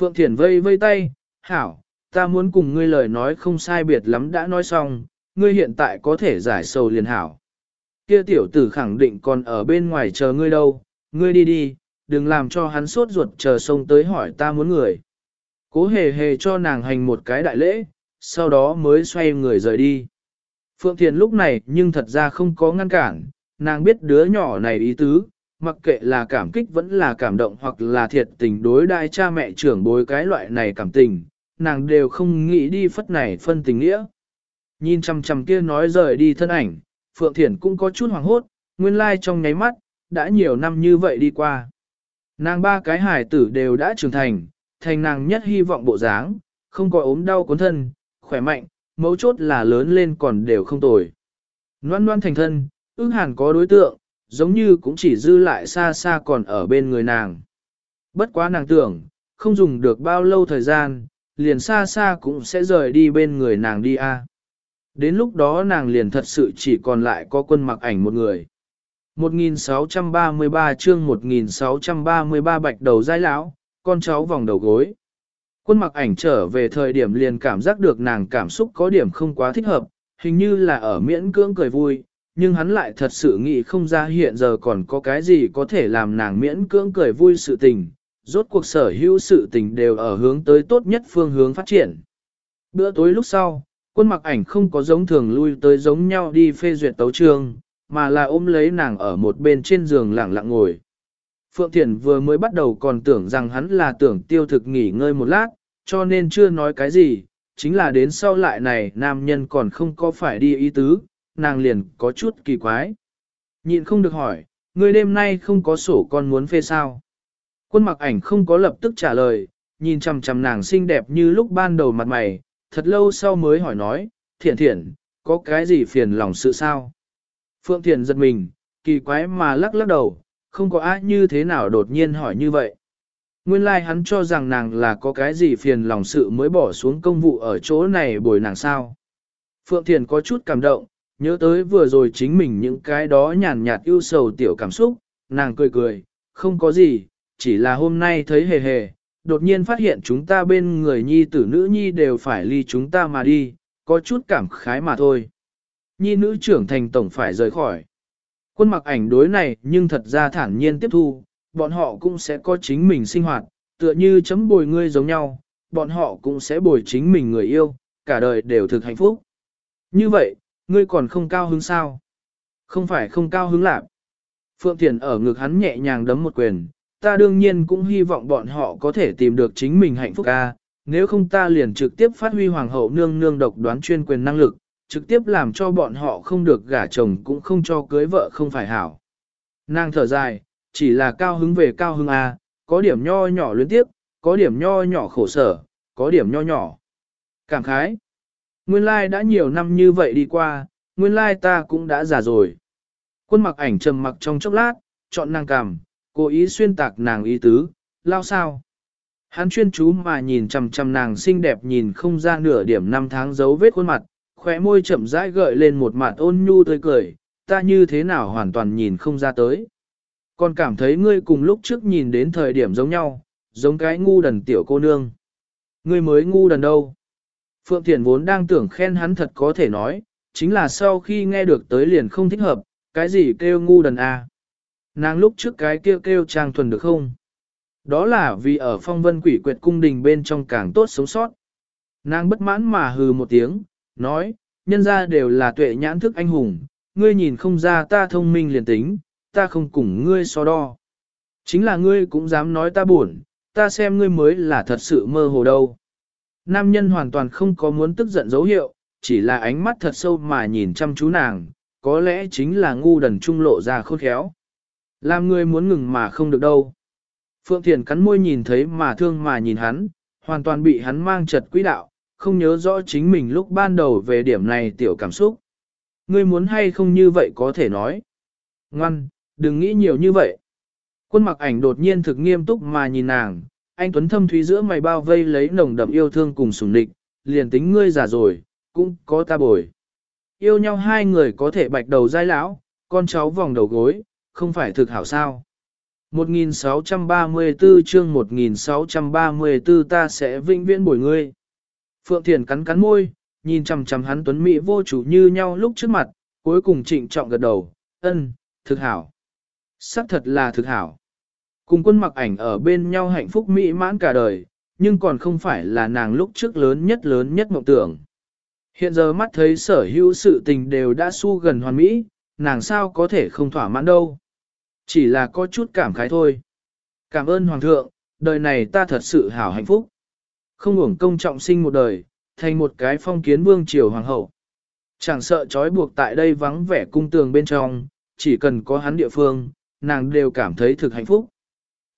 Phượng Thiển vây vây tay, hảo, ta muốn cùng ngươi lời nói không sai biệt lắm đã nói xong, ngươi hiện tại có thể giải sầu liền hảo. Kia tiểu tử khẳng định còn ở bên ngoài chờ ngươi đâu, ngươi đi đi, đừng làm cho hắn sốt ruột chờ sông tới hỏi ta muốn người. Cố hề hề cho nàng hành một cái đại lễ, sau đó mới xoay người rời đi. Phượng Thiền lúc này nhưng thật ra không có ngăn cản, nàng biết đứa nhỏ này ý tứ, mặc kệ là cảm kích vẫn là cảm động hoặc là thiệt tình đối đại cha mẹ trưởng bối cái loại này cảm tình, nàng đều không nghĩ đi phất này phân tình nghĩa. Nhìn chằm chằm kia nói rời đi thân ảnh, Phượng Thiển cũng có chút hoàng hốt, nguyên lai trong nháy mắt, đã nhiều năm như vậy đi qua. Nàng ba cái hải tử đều đã trưởng thành, thành nàng nhất hy vọng bộ dáng, không có ốm đau cuốn thân, khỏe mạnh, mấu chốt là lớn lên còn đều không tồi. Loan loan thành thân, ước hẳn có đối tượng, giống như cũng chỉ dư lại xa xa còn ở bên người nàng. Bất quá nàng tưởng, không dùng được bao lâu thời gian, liền xa xa cũng sẽ rời đi bên người nàng đi a. Đến lúc đó nàng liền thật sự chỉ còn lại có quân mặc ảnh một người. 1633 chương 1633 bạch đầu dai lão, con cháu vòng đầu gối. Quân mặc ảnh trở về thời điểm liền cảm giác được nàng cảm xúc có điểm không quá thích hợp, hình như là ở miễn cưỡng cười vui, nhưng hắn lại thật sự nghĩ không ra hiện giờ còn có cái gì có thể làm nàng miễn cưỡng cười vui sự tình, rốt cuộc sở hữu sự tình đều ở hướng tới tốt nhất phương hướng phát triển. Bữa tối lúc sau, quân mặc ảnh không có giống thường lui tới giống nhau đi phê duyệt tấu trường, mà là ôm lấy nàng ở một bên trên giường lặng lặng ngồi. Phượng Thiển vừa mới bắt đầu còn tưởng rằng hắn là tưởng tiêu thực nghỉ ngơi một lát, cho nên chưa nói cái gì, chính là đến sau lại này nam nhân còn không có phải đi ý tứ, nàng liền có chút kỳ quái. Nhịn không được hỏi, người đêm nay không có sổ con muốn phê sao? Quân mặc ảnh không có lập tức trả lời, nhìn chằm chằm nàng xinh đẹp như lúc ban đầu mặt mày, thật lâu sau mới hỏi nói, thiện thiện, có cái gì phiền lòng sự sao? Phượng Thiện giật mình, kỳ quái mà lắc lắc đầu, không có ai như thế nào đột nhiên hỏi như vậy. Nguyên lai like hắn cho rằng nàng là có cái gì phiền lòng sự mới bỏ xuống công vụ ở chỗ này bồi nàng sao. Phượng Thiền có chút cảm động, nhớ tới vừa rồi chính mình những cái đó nhàn nhạt ưu sầu tiểu cảm xúc, nàng cười cười, không có gì, chỉ là hôm nay thấy hề hề, đột nhiên phát hiện chúng ta bên người nhi tử nữ nhi đều phải ly chúng ta mà đi, có chút cảm khái mà thôi. Nhi nữ trưởng thành tổng phải rời khỏi. Quân mặc ảnh đối này nhưng thật ra thản nhiên tiếp thu, bọn họ cũng sẽ có chính mình sinh hoạt, tựa như chấm bồi ngươi giống nhau, bọn họ cũng sẽ bồi chính mình người yêu, cả đời đều thực hạnh phúc. Như vậy, ngươi còn không cao hứng sao? Không phải không cao hứng lạc. Phượng Thiền ở ngực hắn nhẹ nhàng đấm một quyền, ta đương nhiên cũng hy vọng bọn họ có thể tìm được chính mình hạnh phúc ca, nếu không ta liền trực tiếp phát huy hoàng hậu nương nương độc đoán chuyên quyền năng lực, trực tiếp làm cho bọn họ không được gả chồng cũng không cho cưới vợ không phải hảo. Nàng thở dài, chỉ là cao hứng về cao hứng A, có điểm nho nhỏ luyến tiếp, có điểm nho nhỏ khổ sở, có điểm nho nhỏ. Cảm khái. Nguyên lai đã nhiều năm như vậy đi qua, nguyên lai ta cũng đã già rồi. Quân mặc ảnh trầm mặc trong chốc lát, chọn nàng cằm, cố ý xuyên tạc nàng ý tứ, lao sao. Hắn chuyên chú mà nhìn chằm chằm nàng xinh đẹp nhìn không ra nửa điểm năm tháng dấu vết khuôn mặt, khóe môi chậm rãi gợi lên một mặt ôn nhu tươi cười, ta như thế nào hoàn toàn nhìn không ra tới. Còn cảm thấy ngươi cùng lúc trước nhìn đến thời điểm giống nhau, giống cái ngu đần tiểu cô nương. Ngươi mới ngu đần đâu. Phượng Thiền vốn đang tưởng khen hắn thật có thể nói, chính là sau khi nghe được tới liền không thích hợp, cái gì kêu ngu đần a à? Nàng lúc trước cái kêu kêu trang thuần được không? Đó là vì ở phong vân quỷ quyệt cung đình bên trong càng tốt sống sót. Nàng bất mãn mà hừ một tiếng, nói, nhân ra đều là tuệ nhãn thức anh hùng, ngươi nhìn không ra ta thông minh liền tính, ta không cùng ngươi so đo. Chính là ngươi cũng dám nói ta buồn, ta xem ngươi mới là thật sự mơ hồ đâu. Nam nhân hoàn toàn không có muốn tức giận dấu hiệu, chỉ là ánh mắt thật sâu mà nhìn chăm chú nàng, có lẽ chính là ngu đần trung lộ ra khôn khéo. Làm người muốn ngừng mà không được đâu. Phượng Thiền cắn môi nhìn thấy mà thương mà nhìn hắn, hoàn toàn bị hắn mang trật quỹ đạo, không nhớ rõ chính mình lúc ban đầu về điểm này tiểu cảm xúc. Ngươi muốn hay không như vậy có thể nói. Ngoan, đừng nghĩ nhiều như vậy. Quân mặc ảnh đột nhiên thực nghiêm túc mà nhìn nàng, anh Tuấn thâm thúy giữa mày bao vây lấy nồng đậm yêu thương cùng sùng địch, liền tính ngươi già rồi, cũng có ta bồi. Yêu nhau hai người có thể bạch đầu dai lão, con cháu vòng đầu gối, không phải thực hảo sao. 1634 chương 1634 ta sẽ vinh viễn bồi ngươi. Phượng Thiền cắn cắn môi, nhìn chằm chằm hắn tuấn mỹ vô chủ như nhau lúc trước mặt, cuối cùng trịnh trọng gật đầu, ân, thực hảo. Sắc thật là thực hảo. Cùng quân mặc ảnh ở bên nhau hạnh phúc mỹ mãn cả đời, nhưng còn không phải là nàng lúc trước lớn nhất lớn nhất mộng tưởng. Hiện giờ mắt thấy sở hữu sự tình đều đã su gần hoàn mỹ, nàng sao có thể không thỏa mãn đâu. Chỉ là có chút cảm khái thôi. Cảm ơn Hoàng thượng, đời này ta thật sự hảo hạnh phúc. Không uổng công trọng sinh một đời, thành một cái phong kiến vương triều hoàng hậu. Chẳng sợ trói buộc tại đây vắng vẻ cung tường bên trong, chỉ cần có hắn địa phương, nàng đều cảm thấy thực hạnh phúc.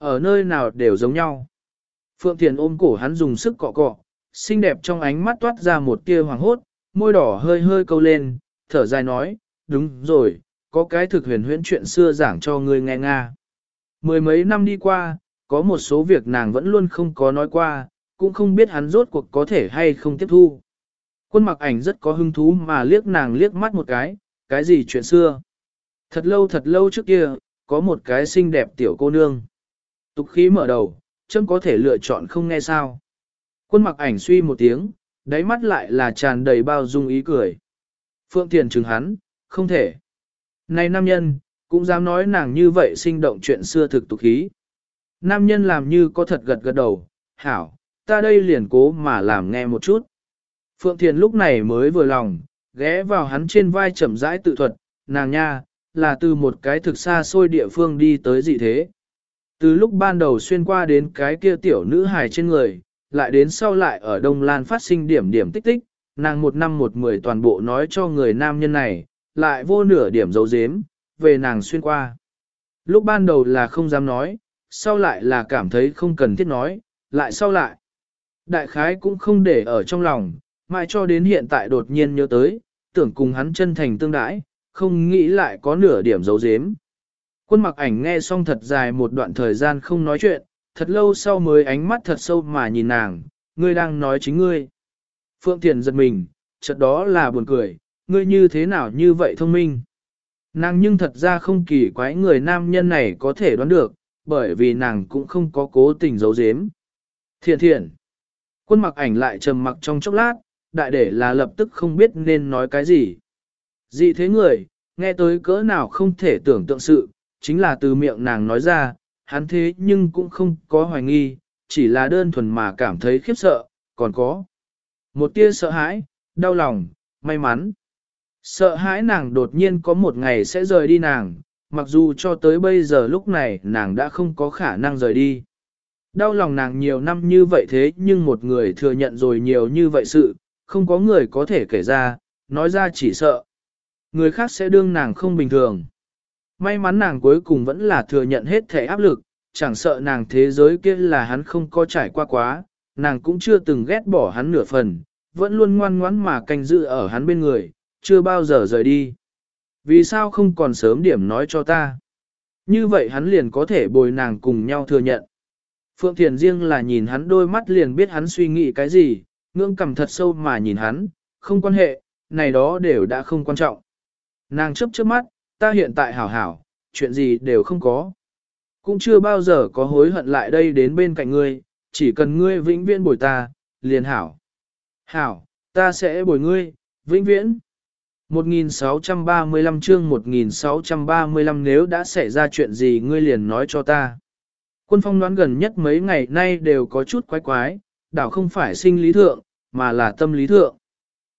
Ở nơi nào đều giống nhau. Phượng Thiền ôm cổ hắn dùng sức cọ cọ, xinh đẹp trong ánh mắt toát ra một tia hoàng hốt, môi đỏ hơi hơi câu lên, thở dài nói, đúng rồi, có cái thực huyền huyễn chuyện xưa giảng cho ngươi nghe nga. Mười mấy năm đi qua, có một số việc nàng vẫn luôn không có nói qua, cũng không biết hắn rốt cuộc có thể hay không tiếp thu. Quân mặc ảnh rất có hứng thú mà liếc nàng liếc mắt một cái, cái gì chuyện xưa. Thật lâu thật lâu trước kia, có một cái xinh đẹp tiểu cô nương. Tục khí mở đầu, châm có thể lựa chọn không nghe sao. Quân mặc ảnh suy một tiếng, đáy mắt lại là tràn đầy bao dung ý cười. Phượng Thiền chừng hắn, không thể. Này nam nhân, cũng dám nói nàng như vậy sinh động chuyện xưa thực tục khí. Nam nhân làm như có thật gật gật đầu, hảo, ta đây liền cố mà làm nghe một chút. Phượng Thiền lúc này mới vừa lòng, ghé vào hắn trên vai chậm rãi tự thuật, nàng nha, là từ một cái thực xa xôi địa phương đi tới dị thế. Từ lúc ban đầu xuyên qua đến cái kia tiểu nữ hài trên người, lại đến sau lại ở Đông Lan phát sinh điểm điểm tích tích, nàng một năm một mười toàn bộ nói cho người nam nhân này, lại vô nửa điểm dấu dếm, về nàng xuyên qua. Lúc ban đầu là không dám nói, sau lại là cảm thấy không cần thiết nói, lại sau lại. Đại khái cũng không để ở trong lòng, mãi cho đến hiện tại đột nhiên nhớ tới, tưởng cùng hắn chân thành tương đãi, không nghĩ lại có nửa điểm dấu dếm. Quân mặc ảnh nghe xong thật dài một đoạn thời gian không nói chuyện, thật lâu sau mới ánh mắt thật sâu mà nhìn nàng, ngươi đang nói chính ngươi. Phượng Thiền giật mình, chợt đó là buồn cười, ngươi như thế nào như vậy thông minh. Nàng nhưng thật ra không kỳ quái người nam nhân này có thể đoán được, bởi vì nàng cũng không có cố tình giấu giếm. Thiện thiện. Quân mặc ảnh lại trầm mặc trong chốc lát, đại để là lập tức không biết nên nói cái gì. Dị thế người, nghe tới cỡ nào không thể tưởng tượng sự, chính là từ miệng nàng nói ra, hắn thế nhưng cũng không có hoài nghi, chỉ là đơn thuần mà cảm thấy khiếp sợ, còn có một tia sợ hãi, đau lòng, may mắn. Sợ hãi nàng đột nhiên có một ngày sẽ rời đi nàng, mặc dù cho tới bây giờ lúc này nàng đã không có khả năng rời đi. Đau lòng nàng nhiều năm như vậy thế nhưng một người thừa nhận rồi nhiều như vậy sự, không có người có thể kể ra, nói ra chỉ sợ. Người khác sẽ đương nàng không bình thường. May mắn nàng cuối cùng vẫn là thừa nhận hết thể áp lực, chẳng sợ nàng thế giới kia là hắn không có trải qua quá, nàng cũng chưa từng ghét bỏ hắn nửa phần, vẫn luôn ngoan ngoãn mà canh giữ ở hắn bên người, chưa bao giờ rời đi. Vì sao không còn sớm điểm nói cho ta? Như vậy hắn liền có thể bồi nàng cùng nhau thừa nhận. Phượng Thiền riêng là nhìn hắn đôi mắt liền biết hắn suy nghĩ cái gì, ngưỡng cầm thật sâu mà nhìn hắn, không quan hệ, này đó đều đã không quan trọng. Nàng chấp trước mắt, ta hiện tại hảo hảo, chuyện gì đều không có. Cũng chưa bao giờ có hối hận lại đây đến bên cạnh ngươi, chỉ cần ngươi vĩnh viễn bồi ta, liền hảo. Hảo, ta sẽ bồi ngươi, vĩnh viễn. 1635 chương 1635 nếu đã xảy ra chuyện gì ngươi liền nói cho ta. Quân phong đoán gần nhất mấy ngày nay đều có chút quái quái, đảo không phải sinh lý thượng, mà là tâm lý thượng.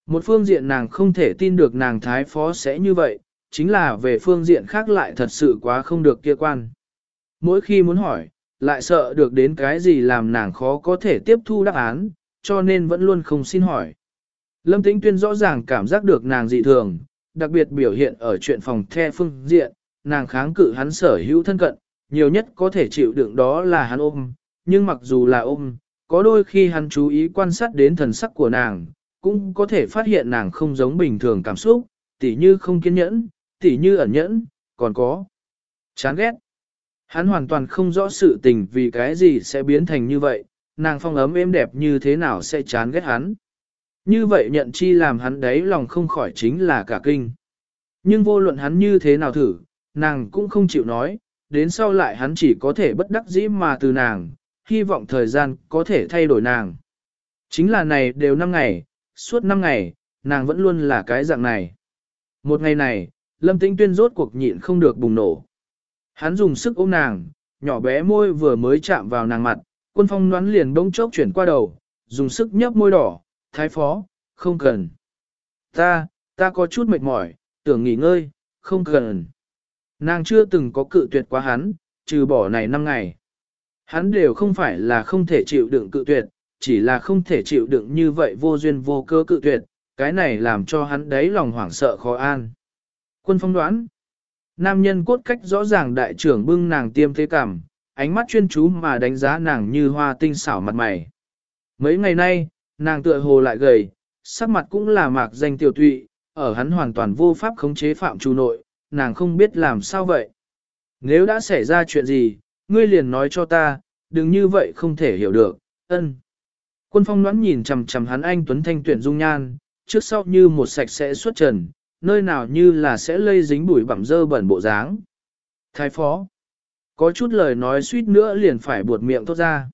Một phương diện nàng không thể tin được nàng thái phó sẽ như vậy, chính là về phương diện khác lại thật sự quá không được kia quan. Mỗi khi muốn hỏi, lại sợ được đến cái gì làm nàng khó có thể tiếp thu đáp án, cho nên vẫn luôn không xin hỏi. Lâm Tĩnh Tuyên rõ ràng cảm giác được nàng dị thường, đặc biệt biểu hiện ở chuyện phòng the phương diện, nàng kháng cự hắn sở hữu thân cận, nhiều nhất có thể chịu đựng đó là hắn ôm, nhưng mặc dù là ôm, có đôi khi hắn chú ý quan sát đến thần sắc của nàng, cũng có thể phát hiện nàng không giống bình thường cảm xúc, tỉ như không kiên nhẫn, tỉ như ẩn nhẫn, còn có chán ghét. Hắn hoàn toàn không rõ sự tình vì cái gì sẽ biến thành như vậy, nàng phong ấm êm đẹp như thế nào sẽ chán ghét hắn. Như vậy nhận chi làm hắn đấy lòng không khỏi chính là cả kinh. Nhưng vô luận hắn như thế nào thử, nàng cũng không chịu nói, đến sau lại hắn chỉ có thể bất đắc dĩ mà từ nàng, hy vọng thời gian có thể thay đổi nàng. Chính là này đều năm ngày, suốt năm ngày, nàng vẫn luôn là cái dạng này. Một ngày này, Lâm Tĩnh Tuyên rốt cuộc nhịn không được bùng nổ. Hắn dùng sức ôm nàng, nhỏ bé môi vừa mới chạm vào nàng mặt, quân phong đoán liền bỗng chốc chuyển qua đầu, dùng sức nhấp môi đỏ, thái phó, không cần. Ta, ta có chút mệt mỏi, tưởng nghỉ ngơi, không cần. Nàng chưa từng có cự tuyệt quá hắn, trừ bỏ này năm ngày. Hắn đều không phải là không thể chịu đựng cự tuyệt, chỉ là không thể chịu đựng như vậy vô duyên vô cơ cự tuyệt, cái này làm cho hắn đấy lòng hoảng sợ khó an. Quân phong đoán, nam nhân cốt cách rõ ràng đại trưởng bưng nàng tiêm thế cảm, ánh mắt chuyên chú mà đánh giá nàng như hoa tinh xảo mặt mày. Mấy ngày nay, nàng tựa hồ lại gầy, sắc mặt cũng là mạc danh tiểu tụy, ở hắn hoàn toàn vô pháp khống chế phạm trù nội, nàng không biết làm sao vậy. Nếu đã xảy ra chuyện gì, ngươi liền nói cho ta, đừng như vậy không thể hiểu được, ân. Quân phong đoán nhìn chầm chầm hắn anh Tuấn Thanh tuyển dung nhan, trước sau như một sạch sẽ xuất trần, nơi nào như là sẽ lây dính bụi bặm dơ bẩn bộ dáng. Thái phó, có chút lời nói suýt nữa liền phải buột miệng thốt ra.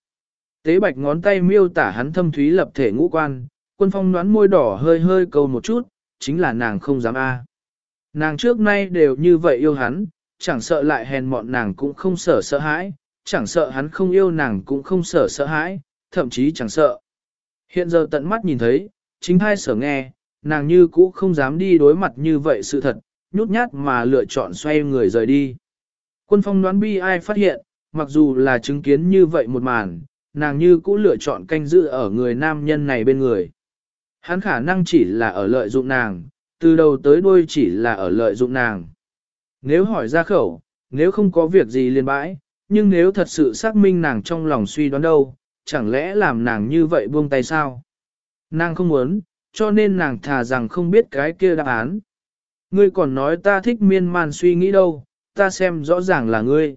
Tế bạch ngón tay miêu tả hắn thâm thúy lập thể ngũ quan, quân phong đoán môi đỏ hơi hơi câu một chút, chính là nàng không dám a. Nàng trước nay đều như vậy yêu hắn, chẳng sợ lại hèn mọn nàng cũng không sợ sợ hãi, chẳng sợ hắn không yêu nàng cũng không sợ sợ hãi, thậm chí chẳng sợ. Hiện giờ tận mắt nhìn thấy, chính hai sở nghe, nàng như cũ không dám đi đối mặt như vậy sự thật, nhút nhát mà lựa chọn xoay người rời đi. Quân phong đoán bi ai phát hiện, mặc dù là chứng kiến như vậy một màn, nàng như cũ lựa chọn canh giữ ở người nam nhân này bên người. Hắn khả năng chỉ là ở lợi dụng nàng, từ đầu tới đuôi chỉ là ở lợi dụng nàng. Nếu hỏi ra khẩu, nếu không có việc gì liên bãi, nhưng nếu thật sự xác minh nàng trong lòng suy đoán đâu, chẳng lẽ làm nàng như vậy buông tay sao? Nàng không muốn, cho nên nàng thà rằng không biết cái kia đáp án. Ngươi còn nói ta thích miên man suy nghĩ đâu, ta xem rõ ràng là ngươi.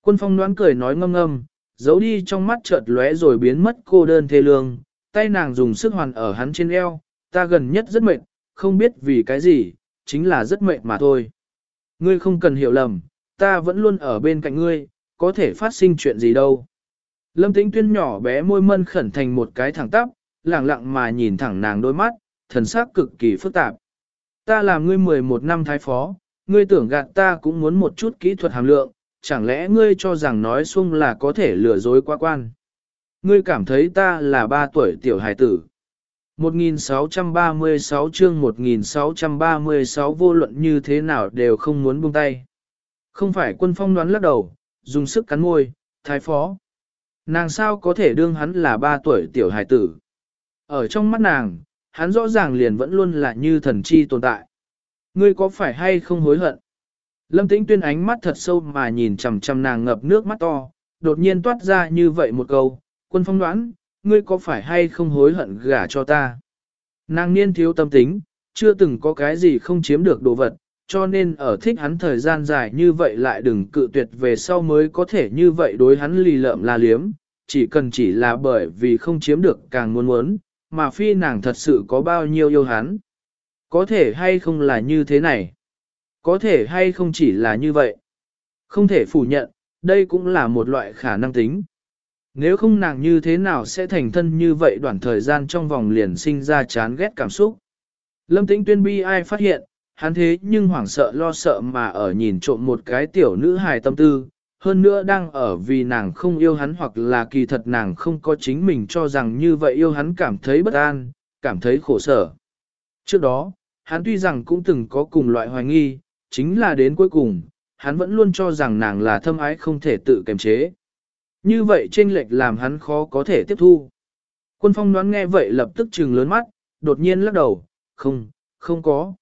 Quân phong đoán cười nói ngâm ngâm, giấu đi trong mắt chợt lóe rồi biến mất cô đơn thê lương, tay nàng dùng sức hoàn ở hắn trên eo, ta gần nhất rất mệt, không biết vì cái gì, chính là rất mệt mà thôi. Ngươi không cần hiểu lầm, ta vẫn luôn ở bên cạnh ngươi, có thể phát sinh chuyện gì đâu. Lâm tĩnh tuyên nhỏ bé môi mân khẩn thành một cái thẳng tắp, lặng lặng mà nhìn thẳng nàng đôi mắt, thần sắc cực kỳ phức tạp. Ta làm ngươi 11 năm thái phó, ngươi tưởng gạt ta cũng muốn một chút kỹ thuật hàm lượng, chẳng lẽ ngươi cho rằng nói xuông là có thể lừa dối qua quan. Ngươi cảm thấy ta là ba tuổi tiểu hài tử. 1636 chương 1636 vô luận như thế nào đều không muốn buông tay. Không phải quân phong đoán lắc đầu, dùng sức cắn môi, thái phó. Nàng sao có thể đương hắn là ba tuổi tiểu hài tử. Ở trong mắt nàng, hắn rõ ràng liền vẫn luôn là như thần chi tồn tại. Ngươi có phải hay không hối hận? Lâm tĩnh tuyên ánh mắt thật sâu mà nhìn chằm chằm nàng ngập nước mắt to, đột nhiên toát ra như vậy một câu, quân phong đoán, ngươi có phải hay không hối hận gả cho ta? Nàng niên thiếu tâm tính, chưa từng có cái gì không chiếm được đồ vật, cho nên ở thích hắn thời gian dài như vậy lại đừng cự tuyệt về sau mới có thể như vậy đối hắn lì lợm la liếm, chỉ cần chỉ là bởi vì không chiếm được càng muốn muốn, mà phi nàng thật sự có bao nhiêu yêu hắn. Có thể hay không là như thế này? Có thể hay không chỉ là như vậy? Không thể phủ nhận, đây cũng là một loại khả năng tính. Nếu không nàng như thế nào sẽ thành thân như vậy đoạn thời gian trong vòng liền sinh ra chán ghét cảm xúc. Lâm tĩnh tuyên bi ai phát hiện, hắn thế nhưng hoảng sợ lo sợ mà ở nhìn trộm một cái tiểu nữ hài tâm tư, hơn nữa đang ở vì nàng không yêu hắn hoặc là kỳ thật nàng không có chính mình cho rằng như vậy yêu hắn cảm thấy bất an, cảm thấy khổ sở. Trước đó, hắn tuy rằng cũng từng có cùng loại hoài nghi, chính là đến cuối cùng, hắn vẫn luôn cho rằng nàng là thâm ái không thể tự kiềm chế. Như vậy chênh lệch làm hắn khó có thể tiếp thu. Quân phong đoán nghe vậy lập tức trừng lớn mắt, đột nhiên lắc đầu, không, không có.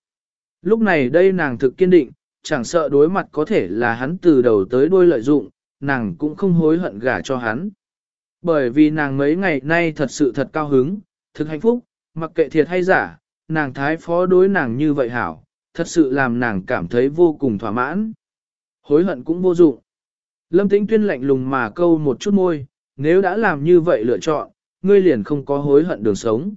Lúc này đây nàng thực kiên định, chẳng sợ đối mặt có thể là hắn từ đầu tới đuôi lợi dụng, nàng cũng không hối hận gả cho hắn. Bởi vì nàng mấy ngày nay thật sự thật cao hứng, thực hạnh phúc, mặc kệ thiệt hay giả, nàng thái phó đối nàng như vậy hảo, thật sự làm nàng cảm thấy vô cùng thỏa mãn. Hối hận cũng vô dụng. Lâm Tĩnh Tuyên lạnh lùng mà câu một chút môi, nếu đã làm như vậy lựa chọn, ngươi liền không có hối hận đường sống.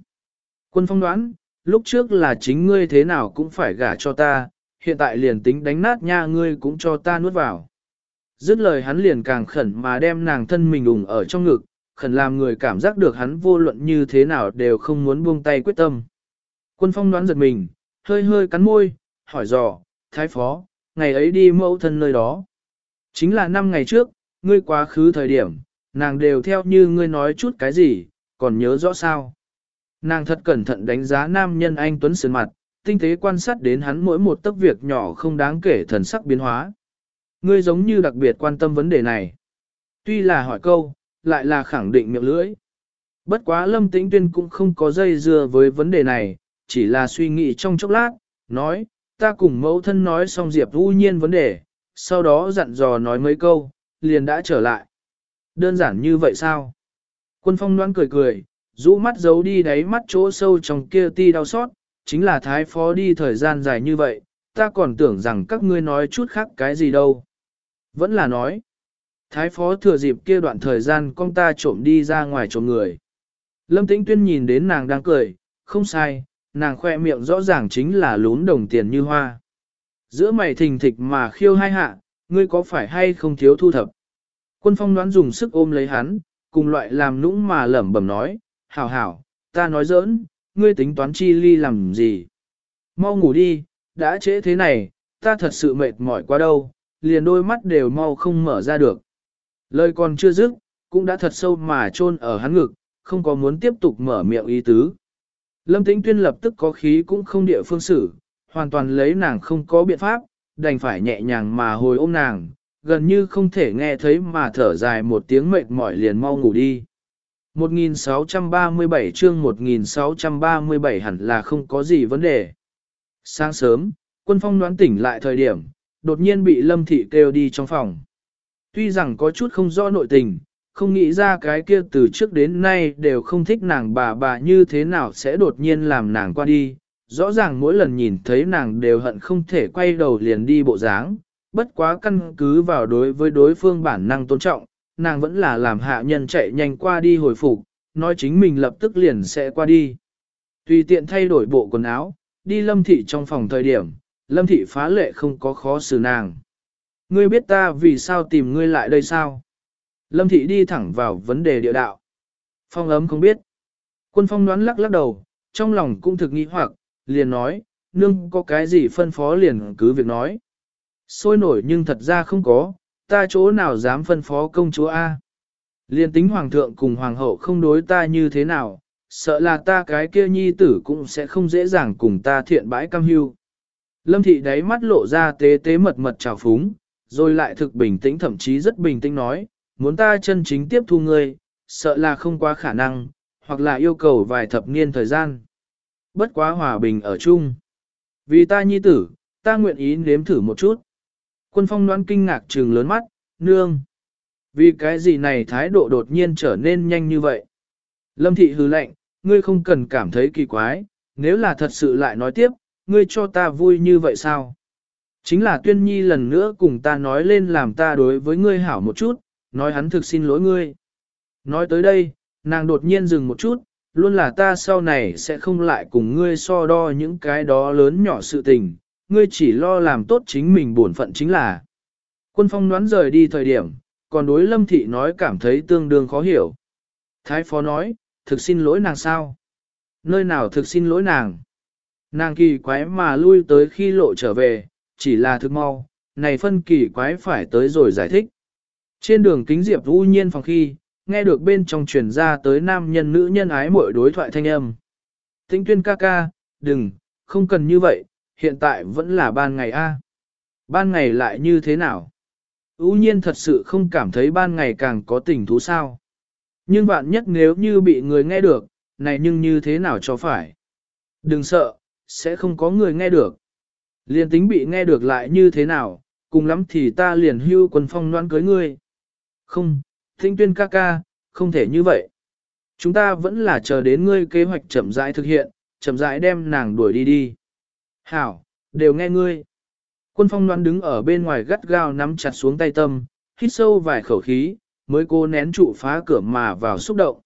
Quân phong đoán, lúc trước là chính ngươi thế nào cũng phải gả cho ta, hiện tại liền tính đánh nát nha ngươi cũng cho ta nuốt vào. Dứt lời hắn liền càng khẩn mà đem nàng thân mình ủng ở trong ngực, khẩn làm người cảm giác được hắn vô luận như thế nào đều không muốn buông tay quyết tâm. Quân phong đoán giật mình, hơi hơi cắn môi, hỏi dò, thái phó, ngày ấy đi mẫu thân nơi đó. Chính là năm ngày trước, ngươi quá khứ thời điểm, nàng đều theo như ngươi nói chút cái gì, còn nhớ rõ sao. Nàng thật cẩn thận đánh giá nam nhân anh Tuấn Sơn mặt, tinh tế quan sát đến hắn mỗi một tấc việc nhỏ không đáng kể thần sắc biến hóa. Ngươi giống như đặc biệt quan tâm vấn đề này. Tuy là hỏi câu, lại là khẳng định miệng lưỡi. Bất quá lâm tĩnh tuyên cũng không có dây dưa với vấn đề này, chỉ là suy nghĩ trong chốc lát, nói, ta cùng mẫu thân nói xong Diệp U nhiên vấn đề, sau đó dặn dò nói mấy câu, liền đã trở lại. Đơn giản như vậy sao? Quân phong đoán cười cười, rũ mắt giấu đi đáy mắt chỗ sâu trong kia ti đau xót, chính là thái phó đi thời gian dài như vậy, ta còn tưởng rằng các ngươi nói chút khác cái gì đâu. Vẫn là nói, thái phó thừa dịp kia đoạn thời gian con ta trộm đi ra ngoài trộm người. Lâm Tĩnh Tuyên nhìn đến nàng đang cười, không sai, nàng khoe miệng rõ ràng chính là lún đồng tiền như hoa. Giữa mày thình thịch mà khiêu hai hạ, ngươi có phải hay không thiếu thu thập? Quân phong đoán dùng sức ôm lấy hắn, cùng loại làm nũng mà lẩm bẩm nói, hảo hảo, ta nói giỡn, ngươi tính toán chi ly làm gì? Mau ngủ đi, đã trễ thế này, ta thật sự mệt mỏi quá đâu, liền đôi mắt đều mau không mở ra được. Lời còn chưa dứt, cũng đã thật sâu mà chôn ở hắn ngực, không có muốn tiếp tục mở miệng ý tứ. Lâm Tĩnh Tuyên lập tức có khí cũng không địa phương xử, hoàn toàn lấy nàng không có biện pháp, đành phải nhẹ nhàng mà hồi ôm nàng, gần như không thể nghe thấy mà thở dài một tiếng mệt mỏi liền mau ngủ đi. 1637 chương 1637 hẳn là không có gì vấn đề. Sáng sớm, quân phong đoán tỉnh lại thời điểm, đột nhiên bị lâm thị kêu đi trong phòng. Tuy rằng có chút không rõ nội tình, không nghĩ ra cái kia từ trước đến nay đều không thích nàng bà bà như thế nào sẽ đột nhiên làm nàng qua đi. Rõ ràng mỗi lần nhìn thấy nàng đều hận không thể quay đầu liền đi bộ dáng, bất quá căn cứ vào đối với đối phương bản năng tôn trọng, nàng vẫn là làm hạ nhân chạy nhanh qua đi hồi phục, nói chính mình lập tức liền sẽ qua đi. Tùy tiện thay đổi bộ quần áo, đi lâm thị trong phòng thời điểm, lâm thị phá lệ không có khó xử nàng. Ngươi biết ta vì sao tìm ngươi lại đây sao? Lâm thị đi thẳng vào vấn đề địa đạo. Phong ấm không biết. Quân phong đoán lắc lắc đầu, trong lòng cũng thực nghi hoặc, liền nói, nương có cái gì phân phó liền cứ việc nói. Sôi nổi nhưng thật ra không có, ta chỗ nào dám phân phó công chúa A. Liên tính hoàng thượng cùng hoàng hậu không đối ta như thế nào, sợ là ta cái kia nhi tử cũng sẽ không dễ dàng cùng ta thiện bãi cam hưu. Lâm thị đáy mắt lộ ra tế tế mật mật trào phúng, rồi lại thực bình tĩnh thậm chí rất bình tĩnh nói, muốn ta chân chính tiếp thu ngươi, sợ là không quá khả năng, hoặc là yêu cầu vài thập niên thời gian. Bất quá hòa bình ở chung. Vì ta nhi tử, ta nguyện ý nếm thử một chút. Quân phong đoán kinh ngạc trừng lớn mắt, nương. Vì cái gì này thái độ đột nhiên trở nên nhanh như vậy? Lâm thị hừ lệnh, ngươi không cần cảm thấy kỳ quái, nếu là thật sự lại nói tiếp, ngươi cho ta vui như vậy sao? Chính là tuyên nhi lần nữa cùng ta nói lên làm ta đối với ngươi hảo một chút, nói hắn thực xin lỗi ngươi. Nói tới đây, nàng đột nhiên dừng một chút, luôn là ta sau này sẽ không lại cùng ngươi so đo những cái đó lớn nhỏ sự tình, ngươi chỉ lo làm tốt chính mình bổn phận chính là. Quân phong đoán rời đi thời điểm, còn đối lâm thị nói cảm thấy tương đương khó hiểu. Thái phó nói, thực xin lỗi nàng sao? Nơi nào thực xin lỗi nàng? Nàng kỳ quái mà lui tới khi lộ trở về, chỉ là thực mau, này phân kỳ quái phải tới rồi giải thích. Trên đường kính diệp u nhiên phòng khi, nghe được bên trong truyền ra tới nam nhân nữ nhân ái mỗi đối thoại thanh âm. Tĩnh tuyên ca ca, đừng, không cần như vậy, hiện tại vẫn là ban ngày a. Ban ngày lại như thế nào? U nhiên thật sự không cảm thấy ban ngày càng có tình thú sao. Nhưng bạn nhất nếu như bị người nghe được, này nhưng như thế nào cho phải? Đừng sợ, sẽ không có người nghe được. Liên tính bị nghe được lại như thế nào, cùng lắm thì ta liền hưu quần phong noan cưới ngươi. Không, thinh tuyên ca ca, không thể như vậy. Chúng ta vẫn là chờ đến ngươi kế hoạch chậm rãi thực hiện, chậm rãi đem nàng đuổi đi đi. Hảo, đều nghe ngươi. Quân phong đoán đứng ở bên ngoài gắt gao nắm chặt xuống tay tâm, hít sâu vài khẩu khí, mới cô nén trụ phá cửa mà vào xúc động.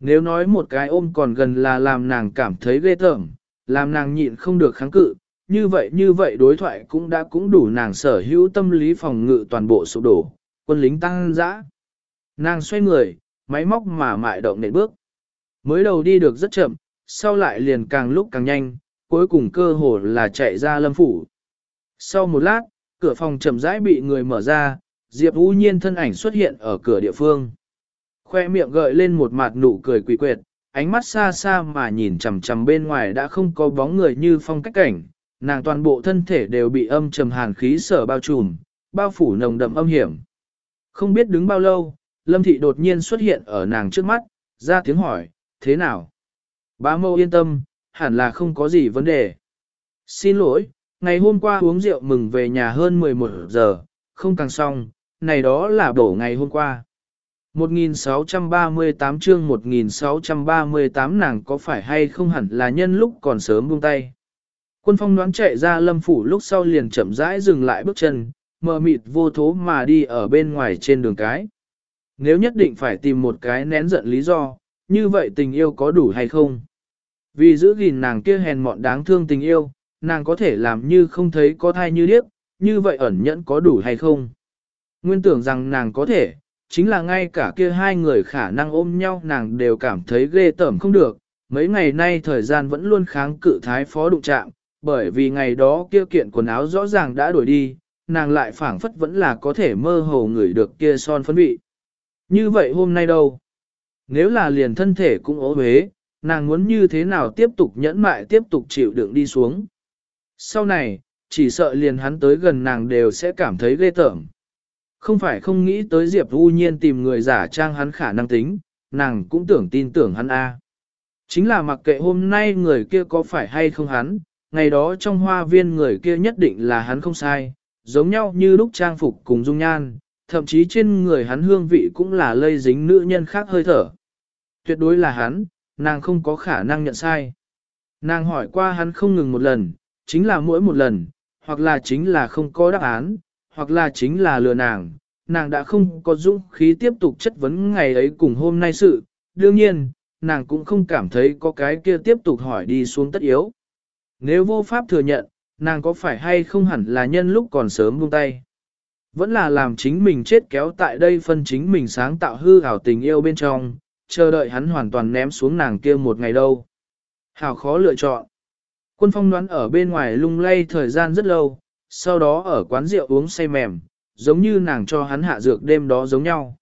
Nếu nói một cái ôm còn gần là làm nàng cảm thấy ghê tởm, làm nàng nhịn không được kháng cự, như vậy như vậy đối thoại cũng đã cũng đủ nàng sở hữu tâm lý phòng ngự toàn bộ sụp đổ, quân lính tăng dã. Nàng xoay người, máy móc mà mại động nện bước. Mới đầu đi được rất chậm, sau lại liền càng lúc càng nhanh, cuối cùng cơ hồ là chạy ra lâm phủ. Sau một lát, cửa phòng chậm rãi bị người mở ra, Diệp U Nhiên thân ảnh xuất hiện ở cửa địa phương. Khoe miệng gợi lên một mặt nụ cười quỷ quyệt, ánh mắt xa xa mà nhìn chằm chằm bên ngoài đã không có bóng người như phong cách cảnh, nàng toàn bộ thân thể đều bị âm trầm hàn khí sở bao trùm, bao phủ nồng đậm âm hiểm. Không biết đứng bao lâu, Lâm Thị đột nhiên xuất hiện ở nàng trước mắt, ra tiếng hỏi, thế nào? Bá mâu yên tâm, hẳn là không có gì vấn đề. Xin lỗi, ngày hôm qua uống rượu mừng về nhà hơn 11 giờ, không càng xong, này đó là đổ ngày hôm qua. 1638 chương 1638 nàng có phải hay không hẳn là nhân lúc còn sớm buông tay. Quân phong đoán chạy ra lâm phủ lúc sau liền chậm rãi dừng lại bước chân, mờ mịt vô thố mà đi ở bên ngoài trên đường cái. Nếu nhất định phải tìm một cái nén giận lý do, như vậy tình yêu có đủ hay không? Vì giữ gìn nàng kia hèn mọn đáng thương tình yêu, nàng có thể làm như không thấy có thai như điếc, như vậy ẩn nhẫn có đủ hay không? Nguyên tưởng rằng nàng có thể, chính là ngay cả kia hai người khả năng ôm nhau nàng đều cảm thấy ghê tởm không được. Mấy ngày nay thời gian vẫn luôn kháng cự thái phó đụng chạm, bởi vì ngày đó kia kiện quần áo rõ ràng đã đổi đi, nàng lại phảng phất vẫn là có thể mơ hồ ngửi được kia son phấn vị. Như vậy hôm nay đâu? Nếu là liền thân thể cũng ố bế, nàng muốn như thế nào tiếp tục nhẫn mại tiếp tục chịu đựng đi xuống. Sau này, chỉ sợ liền hắn tới gần nàng đều sẽ cảm thấy ghê tởm. Không phải không nghĩ tới Diệp U Nhiên tìm người giả trang hắn khả năng tính, nàng cũng tưởng tin tưởng hắn A. Chính là mặc kệ hôm nay người kia có phải hay không hắn, ngày đó trong hoa viên người kia nhất định là hắn không sai, giống nhau như lúc trang phục cùng dung nhan, thậm chí trên người hắn hương vị cũng là lây dính nữ nhân khác hơi thở. Tuyệt đối là hắn, nàng không có khả năng nhận sai. Nàng hỏi qua hắn không ngừng một lần, chính là mỗi một lần, hoặc là chính là không có đáp án, hoặc là chính là lừa nàng, nàng đã không có dũng khí tiếp tục chất vấn ngày ấy cùng hôm nay sự, đương nhiên, nàng cũng không cảm thấy có cái kia tiếp tục hỏi đi xuống tất yếu. Nếu vô pháp thừa nhận, nàng có phải hay không hẳn là nhân lúc còn sớm buông tay. Vẫn là làm chính mình chết kéo tại đây phân chính mình sáng tạo hư ảo tình yêu bên trong, chờ đợi hắn hoàn toàn ném xuống nàng kia một ngày đâu. Hảo khó lựa chọn. Quân phong đoán ở bên ngoài lung lay thời gian rất lâu, sau đó ở quán rượu uống say mềm, giống như nàng cho hắn hạ dược đêm đó giống nhau.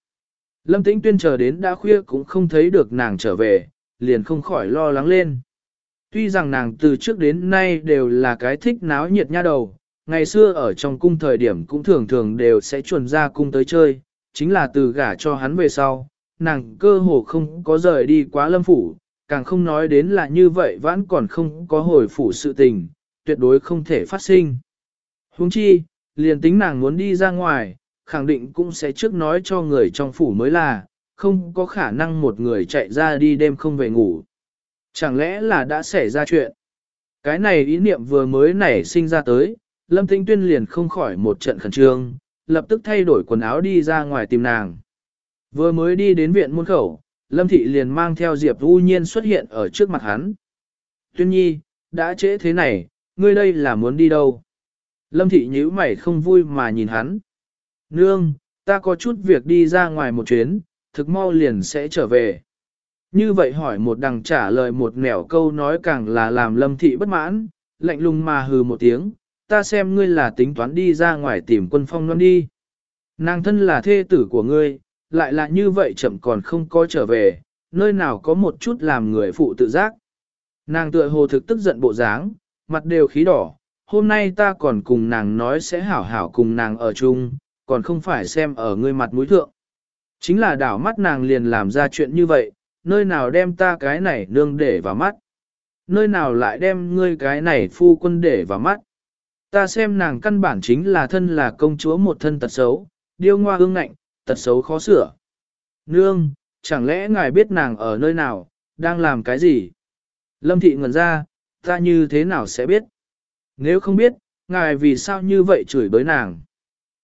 Lâm Tĩnh Tuyên chờ đến đã khuya cũng không thấy được nàng trở về, liền không khỏi lo lắng lên. Tuy rằng nàng từ trước đến nay đều là cái thích náo nhiệt nha đầu, ngày xưa ở trong cung thời điểm cũng thường thường đều sẽ chuẩn ra cung tới chơi, chính là từ gả cho hắn về sau, nàng cơ hồ không có rời đi quá lâm phủ, càng không nói đến là như vậy vẫn còn không có hồi phủ sự tình, tuyệt đối không thể phát sinh. Huống chi, liền tính nàng muốn đi ra ngoài, khẳng định cũng sẽ trước nói cho người trong phủ mới là, không có khả năng một người chạy ra đi đêm không về ngủ. Chẳng lẽ là đã xảy ra chuyện? Cái này ý niệm vừa mới nảy sinh ra tới, Lâm Tĩnh Tuyên liền không khỏi một trận khẩn trương, lập tức thay đổi quần áo đi ra ngoài tìm nàng. Vừa mới đi đến viện môn khẩu, Lâm Thị liền mang theo Diệp U Nhiên xuất hiện ở trước mặt hắn. Tuyên nhi, đã trễ thế này, ngươi đây là muốn đi đâu? Lâm Thị nhíu mày không vui mà nhìn hắn. Nương, ta có chút việc đi ra ngoài một chuyến, thực mau liền sẽ trở về. Như vậy hỏi một đằng trả lời một nẻo câu nói càng là làm Lâm Thị bất mãn, lạnh lùng mà hừ một tiếng, ta xem ngươi là tính toán đi ra ngoài tìm quân phong non đi. Nàng thân là thê tử của ngươi, lại là như vậy chậm còn không có trở về, nơi nào có một chút làm người phụ tự giác. Nàng tựa hồ thực tức giận bộ dáng, mặt đều khí đỏ, hôm nay ta còn cùng nàng nói sẽ hảo hảo cùng nàng ở chung, còn không phải xem ở ngươi mặt mũi thượng. Chính là đảo mắt nàng liền làm ra chuyện như vậy, nơi nào đem ta cái này nương để vào mắt. Nơi nào lại đem ngươi cái này phu quân để vào mắt. Ta xem nàng căn bản chính là thân là công chúa một thân tật xấu, điêu ngoa ương ngạnh, tật xấu khó sửa. Nương, chẳng lẽ ngài biết nàng ở nơi nào, đang làm cái gì? Lâm thị ngẩn ra, ta như thế nào sẽ biết? Nếu không biết, ngài vì sao như vậy chửi bới nàng?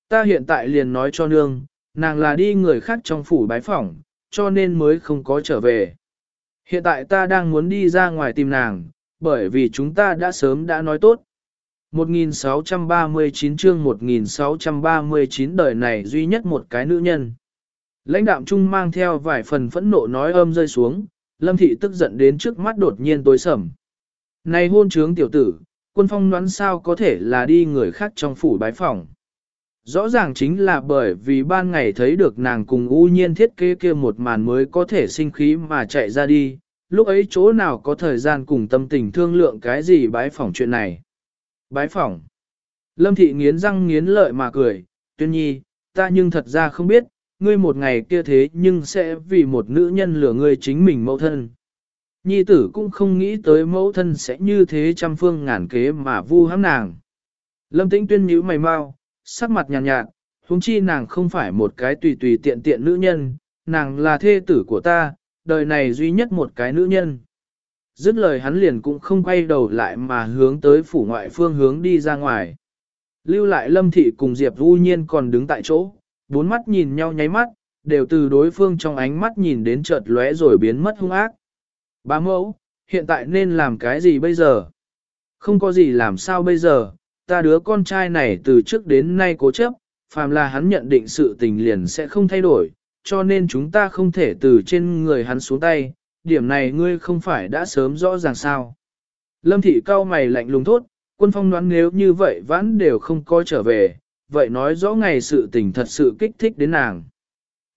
Ta hiện tại liền nói cho nương, nàng là đi người khác trong phủ bái phỏng, cho nên mới không có trở về. Hiện tại ta đang muốn đi ra ngoài tìm nàng, bởi vì chúng ta đã sớm đã nói tốt. 1639 chương 1639 đời này duy nhất một cái nữ nhân. Lãnh đạm trung mang theo vài phần phẫn nộ nói âm rơi xuống, lâm thị tức giận đến trước mắt đột nhiên tối sầm. Này hôn trướng tiểu tử, quân phong đoán sao có thể là đi người khác trong phủ bái phòng. Rõ ràng chính là bởi vì ban ngày thấy được nàng cùng u nhiên thiết kế kia một màn mới có thể sinh khí mà chạy ra đi, lúc ấy chỗ nào có thời gian cùng tâm tình thương lượng cái gì bái phỏng chuyện này. Bái phỏng. Lâm thị nghiến răng nghiến lợi mà cười, tuyên nhi, ta nhưng thật ra không biết, ngươi một ngày kia thế nhưng sẽ vì một nữ nhân lừa ngươi chính mình mẫu thân. Nhi tử cũng không nghĩ tới mẫu thân sẽ như thế trăm phương ngàn kế mà vu hãm nàng. Lâm tĩnh tuyên nhíu mày mau, sắc mặt nhàn nhạt, nhạt, huống chi nàng không phải một cái tùy tùy tiện tiện nữ nhân, nàng là thê tử của ta, đời này duy nhất một cái nữ nhân. Dứt lời hắn liền cũng không quay đầu lại mà hướng tới phủ ngoại phương hướng đi ra ngoài. Lưu lại lâm thị cùng Diệp Vũ Nhiên còn đứng tại chỗ, bốn mắt nhìn nhau nháy mắt, đều từ đối phương trong ánh mắt nhìn đến chợt lóe rồi biến mất hung ác. Bá mẫu, hiện tại nên làm cái gì bây giờ? Không có gì làm sao bây giờ, ta đứa con trai này từ trước đến nay cố chấp, phàm là hắn nhận định sự tình liền sẽ không thay đổi, cho nên chúng ta không thể từ trên người hắn xuống tay, điểm này ngươi không phải đã sớm rõ ràng sao. Lâm thị cao mày lạnh lùng thốt, quân phong đoán nếu như vậy vãn đều không coi trở về, vậy nói rõ ngày sự tình thật sự kích thích đến nàng.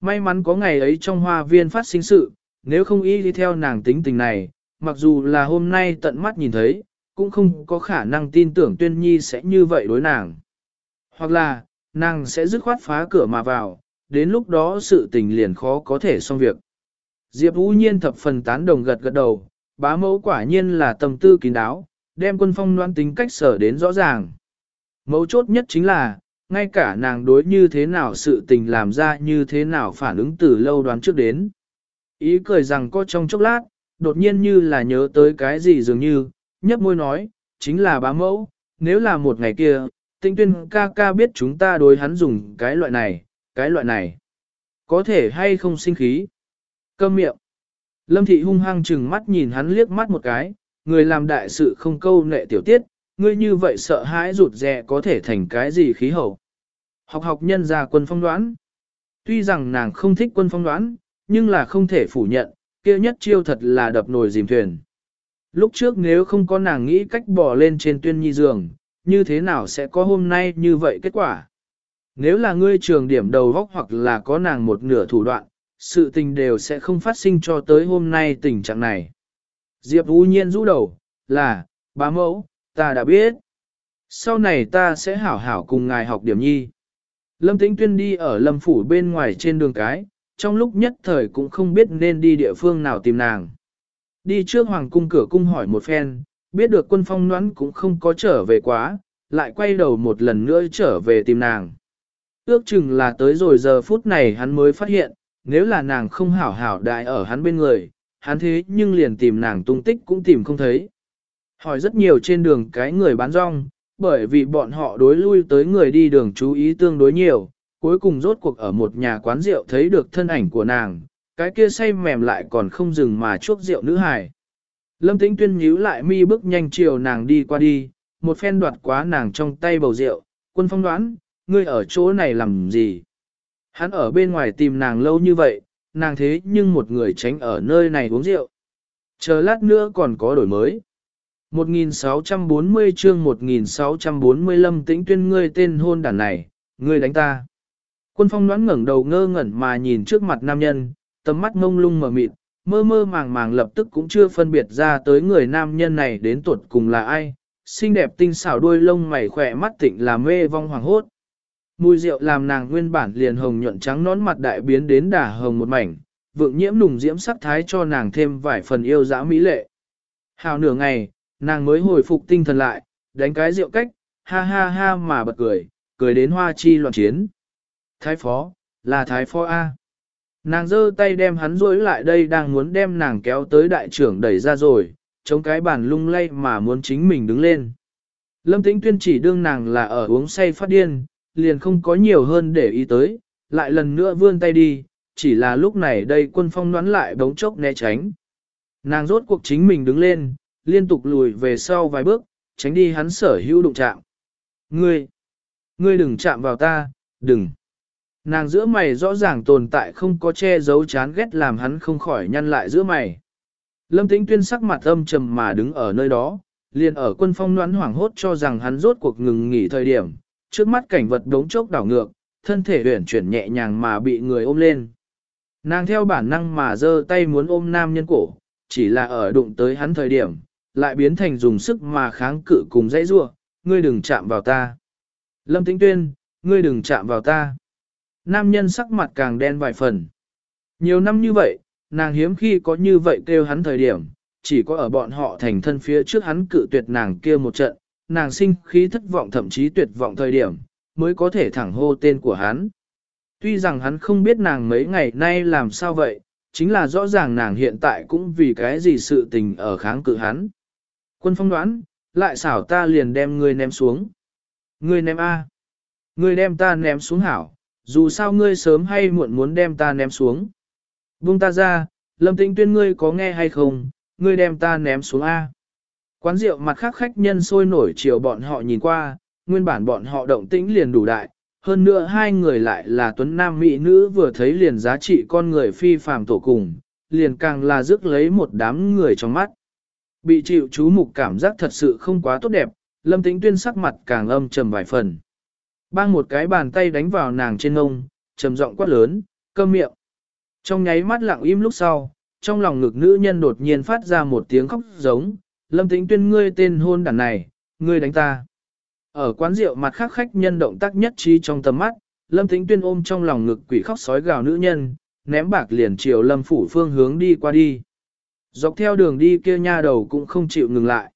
May mắn có ngày ấy trong hoa viên phát sinh sự, nếu không y đi theo nàng tính tình này, mặc dù là hôm nay tận mắt nhìn thấy, cũng không có khả năng tin tưởng tuyên nhi sẽ như vậy đối nàng. Hoặc là, nàng sẽ dứt khoát phá cửa mà vào, đến lúc đó sự tình liền khó có thể xong việc. Diệp Vũ Nhiên thập phần tán đồng gật gật đầu, bá mẫu quả nhiên là tâm tư kín đáo, đem quân phong noan tính cách sở đến rõ ràng. Mấu chốt nhất chính là, ngay cả nàng đối như thế nào sự tình làm ra như thế nào phản ứng từ lâu đoán trước đến. Ý cười rằng có trong chốc lát, đột nhiên như là nhớ tới cái gì dường như, nhấp môi nói, chính là bá mẫu, nếu là một ngày kia, tinh tuyên ca ca biết chúng ta đối hắn dùng cái loại này, cái loại này, có thể hay không sinh khí. Câm miệng. Lâm thị hung hăng chừng mắt nhìn hắn liếc mắt một cái, người làm đại sự không câu nệ tiểu tiết, ngươi như vậy sợ hãi rụt rè có thể thành cái gì khí hậu. Học học nhân ra quân phong đoán. Tuy rằng nàng không thích quân phong đoán, nhưng là không thể phủ nhận, kia nhất chiêu thật là đập nồi dìm thuyền. Lúc trước nếu không có nàng nghĩ cách bỏ lên trên tuyên nhi giường, như thế nào sẽ có hôm nay như vậy kết quả? Nếu là ngươi trường điểm đầu góc hoặc là có nàng một nửa thủ đoạn, sự tình đều sẽ không phát sinh cho tới hôm nay tình trạng này. Diệp Vũ Nhiên rũ đầu, là, bá mẫu, ta đã biết. Sau này ta sẽ hảo hảo cùng ngài học điểm nhi. Lâm Tĩnh Tuyên đi ở lâm phủ bên ngoài trên đường cái, trong lúc nhất thời cũng không biết nên đi địa phương nào tìm nàng. Đi trước hoàng cung cửa cung hỏi một phen, biết được quân phong nhoắn cũng không có trở về quá, lại quay đầu một lần nữa trở về tìm nàng. Ước chừng là tới rồi giờ phút này hắn mới phát hiện, nếu là nàng không hảo hảo đại ở hắn bên người, hắn thế nhưng liền tìm nàng tung tích cũng tìm không thấy. Hỏi rất nhiều trên đường cái người bán rong, bởi vì bọn họ đối lui tới người đi đường chú ý tương đối nhiều, cuối cùng rốt cuộc ở một nhà quán rượu thấy được thân ảnh của nàng, cái kia say mềm lại còn không dừng mà chuốc rượu nữ hài. Lâm Tĩnh Tuyên nhíu lại mi bước nhanh chiều nàng đi qua đi, một phen đoạt quá nàng trong tay bầu rượu, quân phong đoán, ngươi ở chỗ này làm gì? Hắn ở bên ngoài tìm nàng lâu như vậy, nàng thế nhưng một người tránh ở nơi này uống rượu. Chờ lát nữa còn có đổi mới. 1640 chương 1645 tĩnh tuyên ngươi tên hôn đàn này, ngươi đánh ta. Quân phong đoán ngẩng đầu ngơ ngẩn mà nhìn trước mặt nam nhân, tầm mắt ngông lung mờ mịt, mơ mơ màng màng lập tức cũng chưa phân biệt ra tới người nam nhân này đến tuột cùng là ai. Xinh đẹp tinh xảo đuôi lông mày khỏe mắt tịnh là mê vong hoàng hốt. Mùi rượu làm nàng nguyên bản liền hồng nhuận trắng nón mặt đại biến đến đà hồng một mảnh, vượng nhiễm nùng diễm sắc thái cho nàng thêm vài phần yêu dã mỹ lệ. Hào nửa ngày, nàng mới hồi phục tinh thần lại, đánh cái rượu cách, ha ha ha mà bật cười, cười đến hoa chi loạn chiến. Thái phó, là thái phó A. Nàng giơ tay đem hắn rối lại đây đang muốn đem nàng kéo tới đại trưởng đẩy ra rồi, chống cái bàn lung lay mà muốn chính mình đứng lên. Lâm Tĩnh Tuyên chỉ đương nàng là ở uống say phát điên, liền không có nhiều hơn để ý tới, lại lần nữa vươn tay đi, chỉ là lúc này đây quân phong đoán lại bóng chốc né tránh. Nàng rốt cuộc chính mình đứng lên, liên tục lùi về sau vài bước, tránh đi hắn sở hữu đụng chạm. Ngươi, ngươi đừng chạm vào ta, đừng. Nàng giữa mày rõ ràng tồn tại không có che giấu chán ghét làm hắn không khỏi nhăn lại giữa mày. Lâm Tĩnh Tuyên sắc mặt âm trầm mà đứng ở nơi đó, liền ở quân phong noán hoảng hốt cho rằng hắn rốt cuộc ngừng nghỉ thời điểm, trước mắt cảnh vật đống chốc đảo ngược, thân thể huyển chuyển nhẹ nhàng mà bị người ôm lên. Nàng theo bản năng mà giơ tay muốn ôm nam nhân cổ, chỉ là ở đụng tới hắn thời điểm, lại biến thành dùng sức mà kháng cự cùng dãy rua, ngươi đừng chạm vào ta. Lâm Tĩnh Tuyên, ngươi đừng chạm vào ta. Nam nhân sắc mặt càng đen vài phần. Nhiều năm như vậy, nàng hiếm khi có như vậy kêu hắn thời điểm, chỉ có ở bọn họ thành thân phía trước hắn cự tuyệt nàng kia một trận, nàng sinh khí thất vọng thậm chí tuyệt vọng thời điểm, mới có thể thẳng hô tên của hắn. Tuy rằng hắn không biết nàng mấy ngày nay làm sao vậy, chính là rõ ràng nàng hiện tại cũng vì cái gì sự tình ở kháng cự hắn. Quân phong đoán, lại xảo ta liền đem ngươi ném xuống. Ngươi ném A. Ngươi đem ta ném xuống hảo, dù sao ngươi sớm hay muộn muốn đem ta ném xuống. Buông ta ra, lâm tĩnh tuyên ngươi có nghe hay không, ngươi đem ta ném xuống A. Quán rượu mặt khác khách nhân sôi nổi chiều bọn họ nhìn qua, nguyên bản bọn họ động tĩnh liền đủ đại, hơn nữa hai người lại là tuấn nam mỹ nữ vừa thấy liền giá trị con người phi phàm tổ cùng, liền càng là rước lấy một đám người trong mắt. Bị chịu chú mục cảm giác thật sự không quá tốt đẹp, lâm tĩnh tuyên sắc mặt càng âm trầm vài phần. Bang một cái bàn tay đánh vào nàng trên ngông, trầm giọng quát lớn, cơm miệng. Trong nháy mắt lặng im lúc sau, trong lòng ngực nữ nhân đột nhiên phát ra một tiếng khóc giống, lâm tĩnh tuyên ngươi tên hôn đàn này, ngươi đánh ta. Ở quán rượu mặt khác khách nhân động tác nhất trí trong tầm mắt, lâm tĩnh tuyên ôm trong lòng ngực quỷ khóc sói gào nữ nhân, ném bạc liền chiều lâm phủ phương hướng đi qua đi. Dọc theo đường đi kia nha đầu cũng không chịu ngừng lại.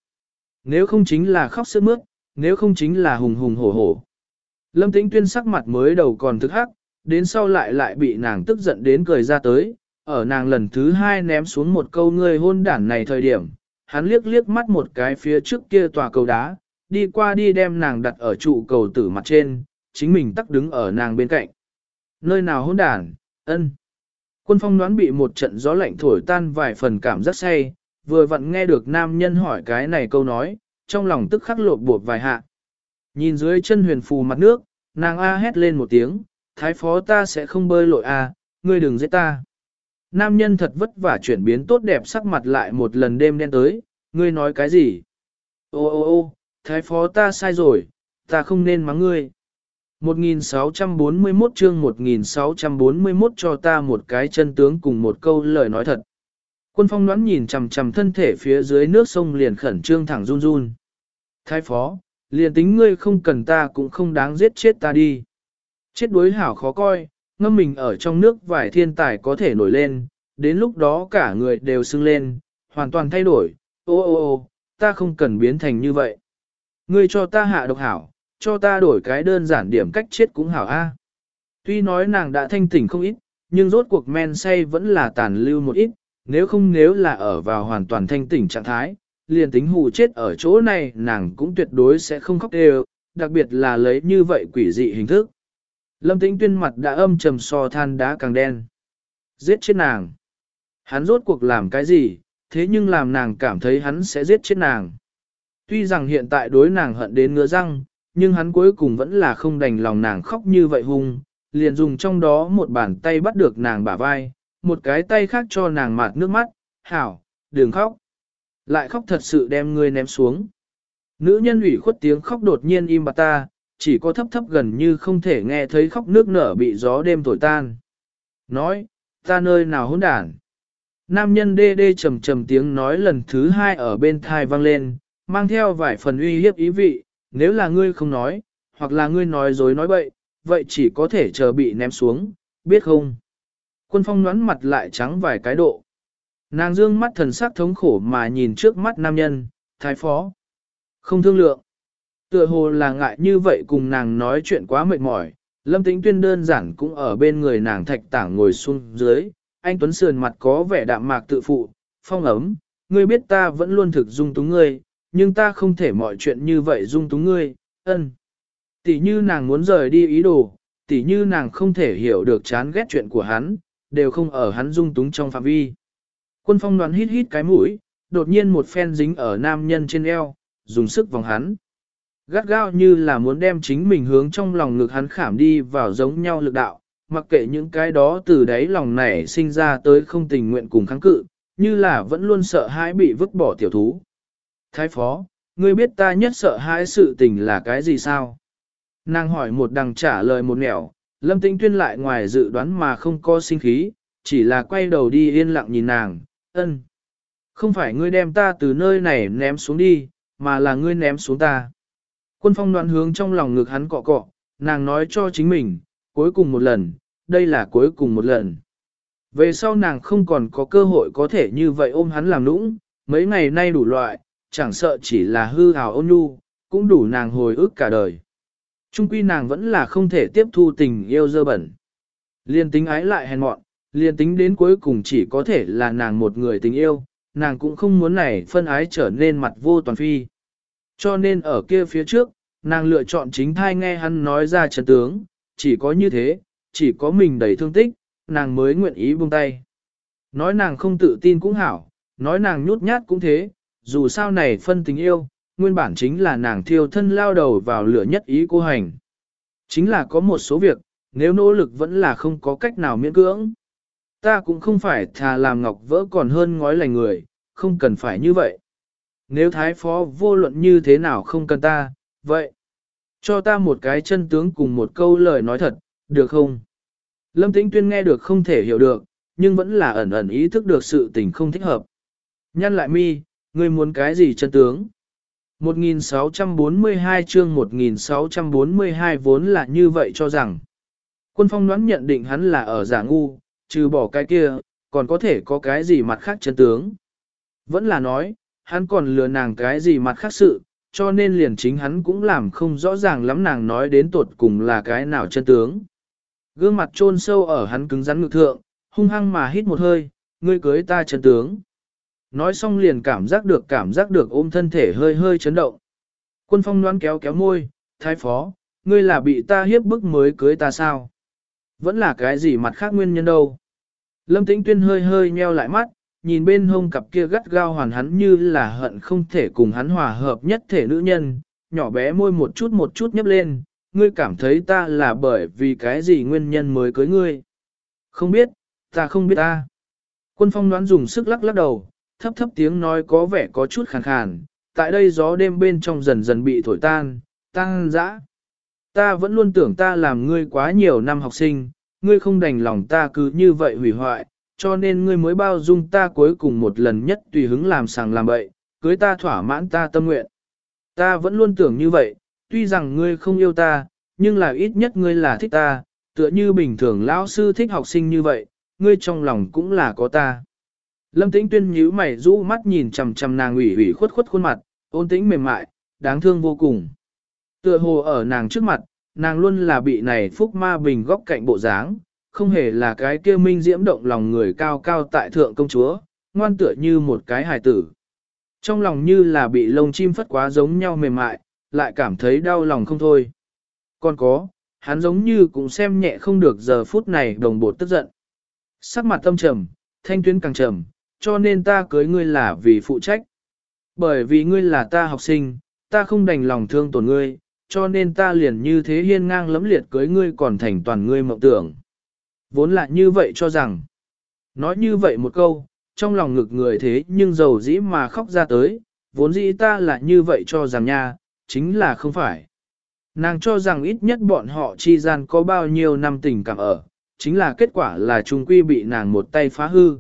Nếu không chính là khóc sướt mướt, nếu không chính là hùng hùng hổ hổ. Lâm tĩnh tuyên sắc mặt mới đầu còn thức hắc, đến sau lại lại bị nàng tức giận đến cười ra tới, ở nàng lần thứ hai ném xuống một câu ngươi hôn đản này thời điểm, hắn liếc liếc mắt một cái phía trước kia tòa cầu đá, đi qua đi đem nàng đặt ở trụ cầu tử mặt trên, chính mình tắc đứng ở nàng bên cạnh. Nơi nào hỗn đản, ân. Quân phong đoán bị một trận gió lạnh thổi tan vài phần cảm giác say, vừa vặn nghe được nam nhân hỏi cái này câu nói, trong lòng tức khắc lột bột vài hạ. Nhìn dưới chân huyền phù mặt nước, nàng A hét lên một tiếng, thái phó ta sẽ không bơi lội A, ngươi đừng giết ta. Nam nhân thật vất vả chuyển biến tốt đẹp sắc mặt lại một lần đêm đen tới, ngươi nói cái gì? Ô ô ô, thái phó ta sai rồi, ta không nên mắng ngươi. 1641 chương 1641 cho ta một cái chân tướng cùng một câu lời nói thật. Quân phong đoán nhìn chằm chằm thân thể phía dưới nước sông liền khẩn trương thẳng run run. Thái phó, liền tính ngươi không cần ta cũng không đáng giết chết ta đi. Chết đuối hảo khó coi, ngâm mình ở trong nước vài thiên tài có thể nổi lên, đến lúc đó cả người đều sưng lên, hoàn toàn thay đổi, ô ô ô, ta không cần biến thành như vậy. Ngươi cho ta hạ độc hảo, cho ta đổi cái đơn giản điểm cách chết cũng hảo a. À. Tuy nói nàng đã thanh tỉnh không ít, nhưng rốt cuộc men say vẫn là tàn lưu một ít, nếu không nếu là ở vào hoàn toàn thanh tỉnh trạng thái, liền tính hù chết ở chỗ này nàng cũng tuyệt đối sẽ không khóc đều, đặc biệt là lấy như vậy quỷ dị hình thức. Lâm tĩnh tuyên mặt đã âm trầm so than đá càng đen. Giết chết nàng. Hắn rốt cuộc làm cái gì, thế nhưng làm nàng cảm thấy hắn sẽ giết chết nàng. Tuy rằng hiện tại đối nàng hận đến ngứa răng, nhưng hắn cuối cùng vẫn là không đành lòng nàng khóc như vậy hung, liền dùng trong đó một bàn tay bắt được nàng bả vai, một cái tay khác cho nàng mạt nước mắt, hảo, đừng khóc. Lại khóc thật sự đem ngươi ném xuống. Nữ nhân ủy khuất tiếng khóc đột nhiên im bặt ta, chỉ có thấp thấp gần như không thể nghe thấy khóc nước nở bị gió đêm thổi tan. Nói, ta nơi nào hỗn đản. Nam nhân đê đê trầm trầm tiếng nói lần thứ hai ở bên thai vang lên, mang theo vài phần uy hiếp ý vị, nếu là ngươi không nói, hoặc là ngươi nói dối nói bậy, vậy chỉ có thể chờ bị ném xuống, biết không? Quân phong nhoắn mặt lại trắng vài cái độ. Nàng dương mắt thần sắc thống khổ mà nhìn trước mắt nam nhân, thái phó. Không thương lượng. Tựa hồ là ngại như vậy cùng nàng nói chuyện quá mệt mỏi, lâm tĩnh tuyên đơn giản cũng ở bên người nàng thạch tảng ngồi xuống dưới, anh Tuấn Sườn mặt có vẻ đạm mạc tự phụ, phong ấm, ngươi biết ta vẫn luôn thực dung túng ngươi, nhưng ta không thể mọi chuyện như vậy dung túng ngươi, ân. Tỷ như nàng muốn rời đi ý đồ, tỷ như nàng không thể hiểu được chán ghét chuyện của hắn, đều không ở hắn dung túng trong phạm vi. Quân phong đoán hít hít cái mũi, đột nhiên một phen dính ở nam nhân trên eo, dùng sức vòng hắn. Gắt gao như là muốn đem chính mình hướng trong lòng ngực hắn khảm đi vào giống nhau lực đạo, mặc kệ những cái đó từ đáy lòng này sinh ra tới không tình nguyện cùng kháng cự, như là vẫn luôn sợ hãi bị vứt bỏ tiểu thú. Thái phó, ngươi biết ta nhất sợ hãi sự tình là cái gì sao? Nàng hỏi một đằng trả lời một nẻo, lâm tĩnh tuyên lại ngoài dự đoán mà không có sinh khí, chỉ là quay đầu đi yên lặng nhìn nàng, ân. Không phải ngươi đem ta từ nơi này ném xuống đi, mà là ngươi ném xuống ta. Quân phong đoạn hướng trong lòng ngực hắn cọ cọ, nàng nói cho chính mình, cuối cùng một lần, đây là cuối cùng một lần. Về sau nàng không còn có cơ hội có thể như vậy ôm hắn làm nũng, mấy ngày nay đủ loại, chẳng sợ chỉ là hư hào ôn nhu, cũng đủ nàng hồi ức cả đời. Trung quy nàng vẫn là không thể tiếp thu tình yêu dơ bẩn. Liên tính ái lại hèn mọn, liên tính đến cuối cùng chỉ có thể là nàng một người tình yêu, nàng cũng không muốn này phân ái trở nên mặt vô toàn phi. Cho nên ở kia phía trước, nàng lựa chọn chính thai nghe hắn nói ra chân tướng, chỉ có như thế, chỉ có mình đầy thương tích, nàng mới nguyện ý buông tay. Nói nàng không tự tin cũng hảo, nói nàng nhút nhát cũng thế, dù sao này phân tình yêu, nguyên bản chính là nàng thiêu thân lao đầu vào lửa nhất ý cô hành. Chính là có một số việc, nếu nỗ lực vẫn là không có cách nào miễn cưỡng. Ta cũng không phải thà làm ngọc vỡ còn hơn ngói lành người, không cần phải như vậy. Nếu thái phó vô luận như thế nào không cần ta, vậy, cho ta một cái chân tướng cùng một câu lời nói thật, được không? Lâm Tĩnh Tuyên nghe được không thể hiểu được, nhưng vẫn là ẩn ẩn ý thức được sự tình không thích hợp. Nhăn lại mi, ngươi muốn cái gì chân tướng? 1642 chương 1642 vốn là như vậy cho rằng. Quân phong đoán nhận định hắn là ở giả ngu, trừ bỏ cái kia, còn có thể có cái gì mặt khác chân tướng. Vẫn là nói, hắn còn lừa nàng cái gì mặt khác sự, cho nên liền chính hắn cũng làm không rõ ràng lắm nàng nói đến tột cùng là cái nào chân tướng. Gương mặt chôn sâu ở hắn cứng rắn ngực thượng, hung hăng mà hít một hơi, ngươi cưới ta chân tướng. Nói xong liền cảm giác được cảm giác được ôm thân thể hơi hơi chấn động. Quân phong đoán kéo kéo môi, thái phó, ngươi là bị ta hiếp bức mới cưới ta sao? Vẫn là cái gì mặt khác nguyên nhân đâu? Lâm tĩnh tuyên hơi hơi nheo lại mắt, nhìn bên hông cặp kia gắt gao hoàn hắn như là hận không thể cùng hắn hòa hợp nhất thể nữ nhân, nhỏ bé môi một chút một chút nhấp lên, ngươi cảm thấy ta là bởi vì cái gì nguyên nhân mới cưới ngươi? Không biết, ta không biết ta. Quân phong đoán dùng sức lắc lắc đầu, thấp thấp tiếng nói có vẻ có chút khàn khàn, tại đây gió đêm bên trong dần dần bị thổi tan, tan dã. Ta vẫn luôn tưởng ta làm ngươi quá nhiều năm học sinh, ngươi không đành lòng ta cứ như vậy hủy hoại, cho nên ngươi mới bao dung ta cuối cùng một lần nhất tùy hứng làm sàng làm bậy, cưới ta thỏa mãn ta tâm nguyện. Ta vẫn luôn tưởng như vậy, tuy rằng ngươi không yêu ta, nhưng là ít nhất ngươi là thích ta, tựa như bình thường lão sư thích học sinh như vậy, ngươi trong lòng cũng là có ta. Lâm tĩnh tuyên nhíu mày rũ mắt nhìn chằm chằm nàng ủy ủy khuất khuất khuôn mặt, ôn tĩnh mềm mại, đáng thương vô cùng. Tựa hồ ở nàng trước mặt, nàng luôn là bị này phúc ma bình góc cạnh bộ dáng, không hề là cái kia minh diễm động lòng người cao cao tại thượng công chúa, ngoan tựa như một cái hài tử. Trong lòng như là bị lông chim phất quá giống nhau mềm mại, lại cảm thấy đau lòng không thôi. Còn có, hắn giống như cũng xem nhẹ không được giờ phút này đồng bột tức giận. Sắc mặt tâm trầm, thanh tuyến càng trầm, cho nên ta cưới ngươi là vì phụ trách. Bởi vì ngươi là ta học sinh, ta không đành lòng thương tổn ngươi, cho nên ta liền như thế hiên ngang lẫm liệt cưới ngươi còn thành toàn ngươi mộng tưởng. Vốn là như vậy cho rằng, nói như vậy một câu, trong lòng ngực người thế nhưng dầu dĩ mà khóc ra tới, vốn dĩ ta là như vậy cho rằng nha, chính là không phải. Nàng cho rằng ít nhất bọn họ chi gian có bao nhiêu năm tình cảm ở, chính là kết quả là trung quy bị nàng một tay phá hư.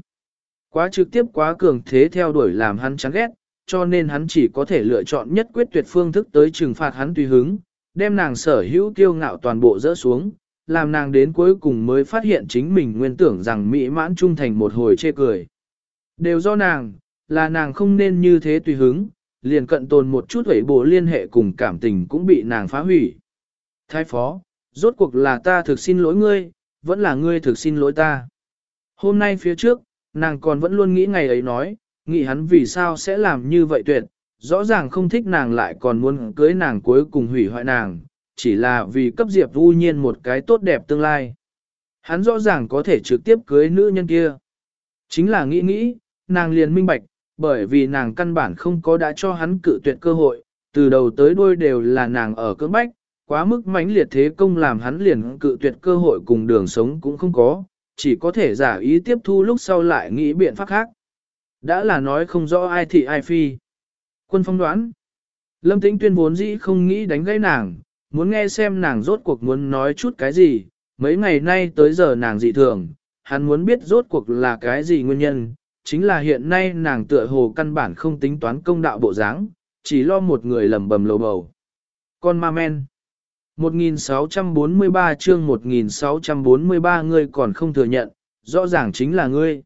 Quá trực tiếp quá cường thế theo đuổi làm hắn chán ghét, cho nên hắn chỉ có thể lựa chọn nhất quyết tuyệt phương thức tới trừng phạt hắn tùy hứng, đem nàng sở hữu kiêu ngạo toàn bộ dỡ xuống, làm nàng đến cuối cùng mới phát hiện chính mình nguyên tưởng rằng mỹ mãn trung thành một hồi chê cười. Đều do nàng, là nàng không nên như thế tùy hứng, liền cận tồn một chút hủy bộ liên hệ cùng cảm tình cũng bị nàng phá hủy. Thái phó, rốt cuộc là ta thực xin lỗi ngươi, vẫn là ngươi thực xin lỗi ta. Hôm nay phía trước, nàng còn vẫn luôn nghĩ ngày ấy nói, nghĩ hắn vì sao sẽ làm như vậy tuyệt, rõ ràng không thích nàng lại còn muốn cưới nàng cuối cùng hủy hoại nàng, chỉ là vì cấp Diệp Vu Nhiên một cái tốt đẹp tương lai. Hắn rõ ràng có thể trực tiếp cưới nữ nhân kia. Chính là nghĩ nghĩ, nàng liền minh bạch, bởi vì nàng căn bản không có đã cho hắn cự tuyệt cơ hội, từ đầu tới đuôi đều là nàng ở cưỡng bách, quá mức mãnh liệt thế công làm hắn liền cự tuyệt cơ hội cùng đường sống cũng không có, chỉ có thể giả ý tiếp thu lúc sau lại nghĩ biện pháp khác. Đã là nói không rõ ai thị ai phi. Quân phong đoán. Lâm Tĩnh tuyên vốn dĩ không nghĩ đánh gãy nàng, muốn nghe xem nàng rốt cuộc muốn nói chút cái gì, mấy ngày nay tới giờ nàng dị thường, hắn muốn biết rốt cuộc là cái gì nguyên nhân, chính là hiện nay nàng tựa hồ căn bản không tính toán công đạo bộ dáng, chỉ lo một người lầm bầm lầu bầu. Con ma men. 1643 chương 1643 ngươi còn không thừa nhận, rõ ràng chính là ngươi.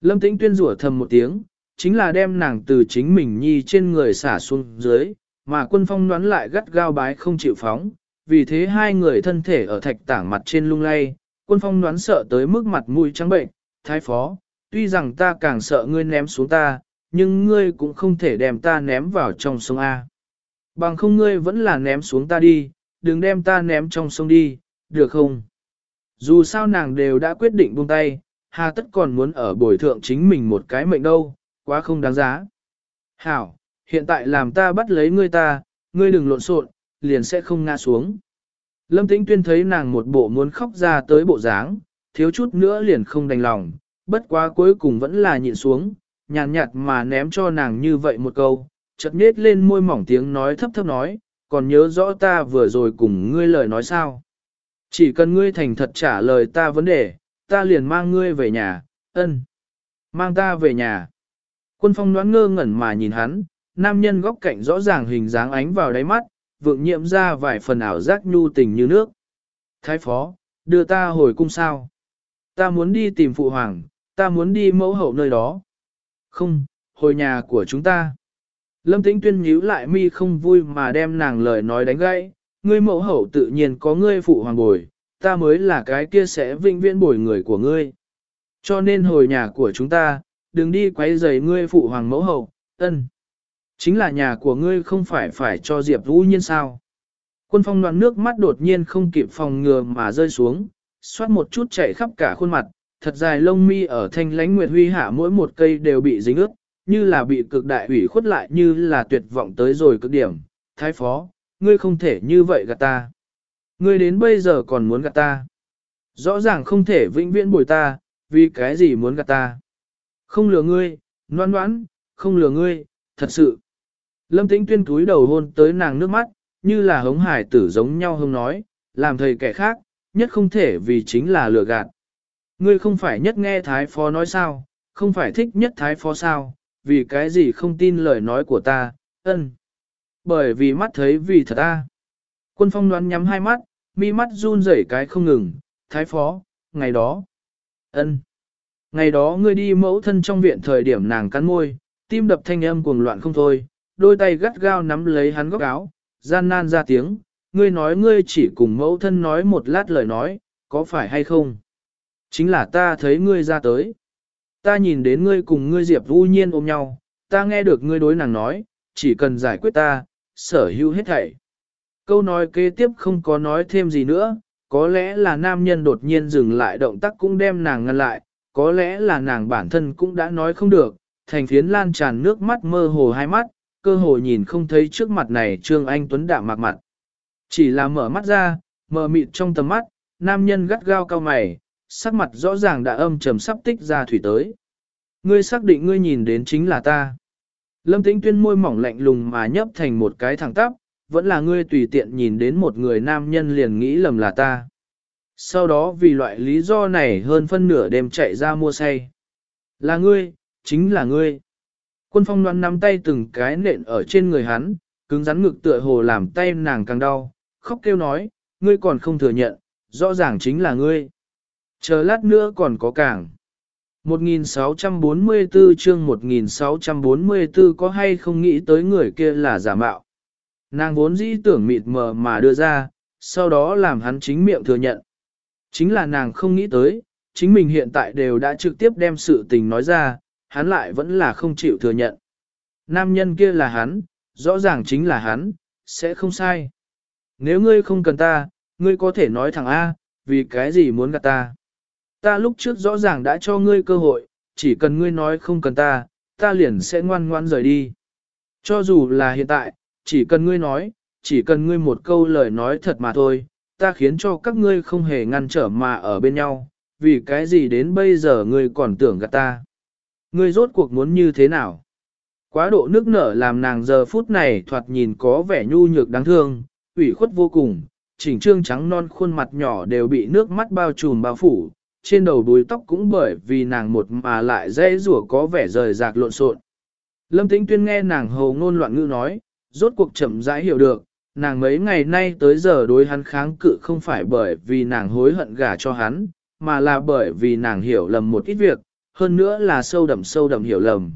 Lâm Tĩnh tuyên rủa thầm một tiếng, chính là đem nàng từ chính mình nhi trên người xả xuống dưới, mà quân phong đoán lại gắt gao bái không chịu phóng, vì thế hai người thân thể ở thạch tảng mặt trên lung lay, quân phong đoán sợ tới mức mặt mũi trắng bệnh, thái phó, tuy rằng ta càng sợ ngươi ném xuống ta, nhưng ngươi cũng không thể đem ta ném vào trong sông A. Bằng không ngươi vẫn là ném xuống ta đi, đừng đem ta ném trong sông đi, được không? Dù sao nàng đều đã quyết định buông tay, hà tất còn muốn ở bồi thượng chính mình một cái mệnh đâu, quá không đáng giá. Hảo, hiện tại làm ta bắt lấy ngươi ta, ngươi đừng lộn xộn, liền sẽ không ngã xuống. Lâm Tĩnh Tuyên thấy nàng một bộ muốn khóc ra tới bộ dáng, thiếu chút nữa liền không đành lòng, bất quá cuối cùng vẫn là nhịn xuống, nhàn nhạt mà ném cho nàng như vậy một câu, chợt nết lên môi mỏng tiếng nói thấp thấp nói, còn nhớ rõ ta vừa rồi cùng ngươi lời nói sao. Chỉ cần ngươi thành thật trả lời ta vấn đề, ta liền mang ngươi về nhà, ân. Mang ta về nhà. Quân phong đoán ngơ ngẩn mà nhìn hắn, nam nhân góc cạnh rõ ràng hình dáng ánh vào đáy mắt, vượng nhiệm ra vài phần ảo giác nhu tình như nước. Thái phó, đưa ta hồi cung sao. Ta muốn đi tìm phụ hoàng, ta muốn đi mẫu hậu nơi đó. Không, hồi nhà của chúng ta. Lâm Tĩnh Tuyên nhíu lại mi không vui mà đem nàng lời nói đánh gãy, ngươi mẫu hậu tự nhiên có ngươi phụ hoàng bồi, ta mới là cái kia sẽ vinh viễn bồi người của ngươi. Cho nên hồi nhà của chúng ta, đừng đi quấy rầy ngươi phụ hoàng mẫu hậu, ân. Chính là nhà của ngươi không phải phải cho Diệp Vũ Nhiên sao. Quân phong đoàn nước mắt đột nhiên không kịp phòng ngừa mà rơi xuống, xoát một chút chảy khắp cả khuôn mặt, thật dài lông mi ở thanh lánh nguyệt huy hạ mỗi một cây đều bị dính ướt, như là bị cực đại ủy khuất lại như là tuyệt vọng tới rồi cực điểm. Thái phó, ngươi không thể như vậy gạt ta. Ngươi đến bây giờ còn muốn gạt ta. Rõ ràng không thể vĩnh viễn bồi ta, vì cái gì muốn gạt ta. Không lừa ngươi, noan noãn, không lừa ngươi, thật sự. Lâm tĩnh tuyên cúi đầu hôn tới nàng nước mắt, như là hống hải tử giống nhau hông nói, làm thầy kẻ khác, nhất không thể vì chính là lừa gạt. Ngươi không phải nhất nghe thái phó nói sao, không phải thích nhất thái phó sao, vì cái gì không tin lời nói của ta, ân. Bởi vì mắt thấy vì thật ta. Quân phong đoán nhắm hai mắt, mi mắt run rẩy cái không ngừng, thái phó, ngày đó. ân. Ngày đó ngươi đi mẫu thân trong viện thời điểm nàng cắn môi, tim đập thanh âm cuồng loạn không thôi, đôi tay gắt gao nắm lấy hắn góc áo, gian nan ra tiếng, ngươi nói ngươi chỉ cùng mẫu thân nói một lát lời nói, có phải hay không? Chính là ta thấy ngươi ra tới. Ta nhìn đến ngươi cùng ngươi Diệp Vũ Nhiên ôm nhau, ta nghe được ngươi đối nàng nói, chỉ cần giải quyết ta, sở hữu hết thảy. Câu nói kế tiếp không có nói thêm gì nữa, có lẽ là nam nhân đột nhiên dừng lại động tác cũng đem nàng ngăn lại, có lẽ là nàng bản thân cũng đã nói không được, thành phiến lan tràn nước mắt mơ hồ hai mắt, cơ hồ nhìn không thấy trước mặt này Trương Anh Tuấn đạm mạc mặt. Chỉ là mở mắt ra, mờ mịt trong tầm mắt, nam nhân gắt gao cao mày, sắc mặt rõ ràng đã âm trầm sắp tích ra thủy tới. Ngươi xác định ngươi nhìn đến chính là ta. Lâm tĩnh tuyên môi mỏng lạnh lùng mà nhấp thành một cái thẳng tắp, vẫn là ngươi tùy tiện nhìn đến một người nam nhân liền nghĩ lầm là ta. Sau đó vì loại lý do này hơn phân nửa đêm chạy ra mua say. Là ngươi, chính là ngươi. Quân phong Loan nắm tay từng cái nện ở trên người hắn, cứng rắn ngực tựa hồ làm tay nàng càng đau, khóc kêu nói, ngươi còn không thừa nhận, rõ ràng chính là ngươi. Chờ lát nữa còn có càng. 1644 chương 1644 có hay không nghĩ tới người kia là giả mạo. Nàng vốn dĩ tưởng mịt mờ mà đưa ra, sau đó làm hắn chính miệng thừa nhận. Chính là nàng không nghĩ tới, chính mình hiện tại đều đã trực tiếp đem sự tình nói ra, hắn lại vẫn là không chịu thừa nhận. Nam nhân kia là hắn, rõ ràng chính là hắn, sẽ không sai. Nếu ngươi không cần ta, ngươi có thể nói thẳng A, vì cái gì muốn gặp ta. Ta lúc trước rõ ràng đã cho ngươi cơ hội, chỉ cần ngươi nói không cần ta, ta liền sẽ ngoan ngoan rời đi. Cho dù là hiện tại, chỉ cần ngươi nói, chỉ cần ngươi một câu lời nói thật mà thôi, ta khiến cho các ngươi không hề ngăn trở mà ở bên nhau, vì cái gì đến bây giờ ngươi còn tưởng gạt ta. Ngươi rốt cuộc muốn như thế nào? Quá độ nước nở làm nàng giờ phút này thoạt nhìn có vẻ nhu nhược đáng thương, ủy khuất vô cùng, chỉnh trương trắng non khuôn mặt nhỏ đều bị nước mắt bao trùm bao phủ, trên đầu đuôi tóc cũng bởi vì nàng một mà lại dễ rủa có vẻ rời rạc lộn xộn. Lâm Tĩnh Tuyên nghe nàng hầu ngôn loạn ngữ nói, rốt cuộc chậm rãi hiểu được, nàng mấy ngày nay tới giờ đối hắn kháng cự không phải bởi vì nàng hối hận gả cho hắn, mà là bởi vì nàng hiểu lầm một ít việc, hơn nữa là sâu đậm sâu đậm hiểu lầm.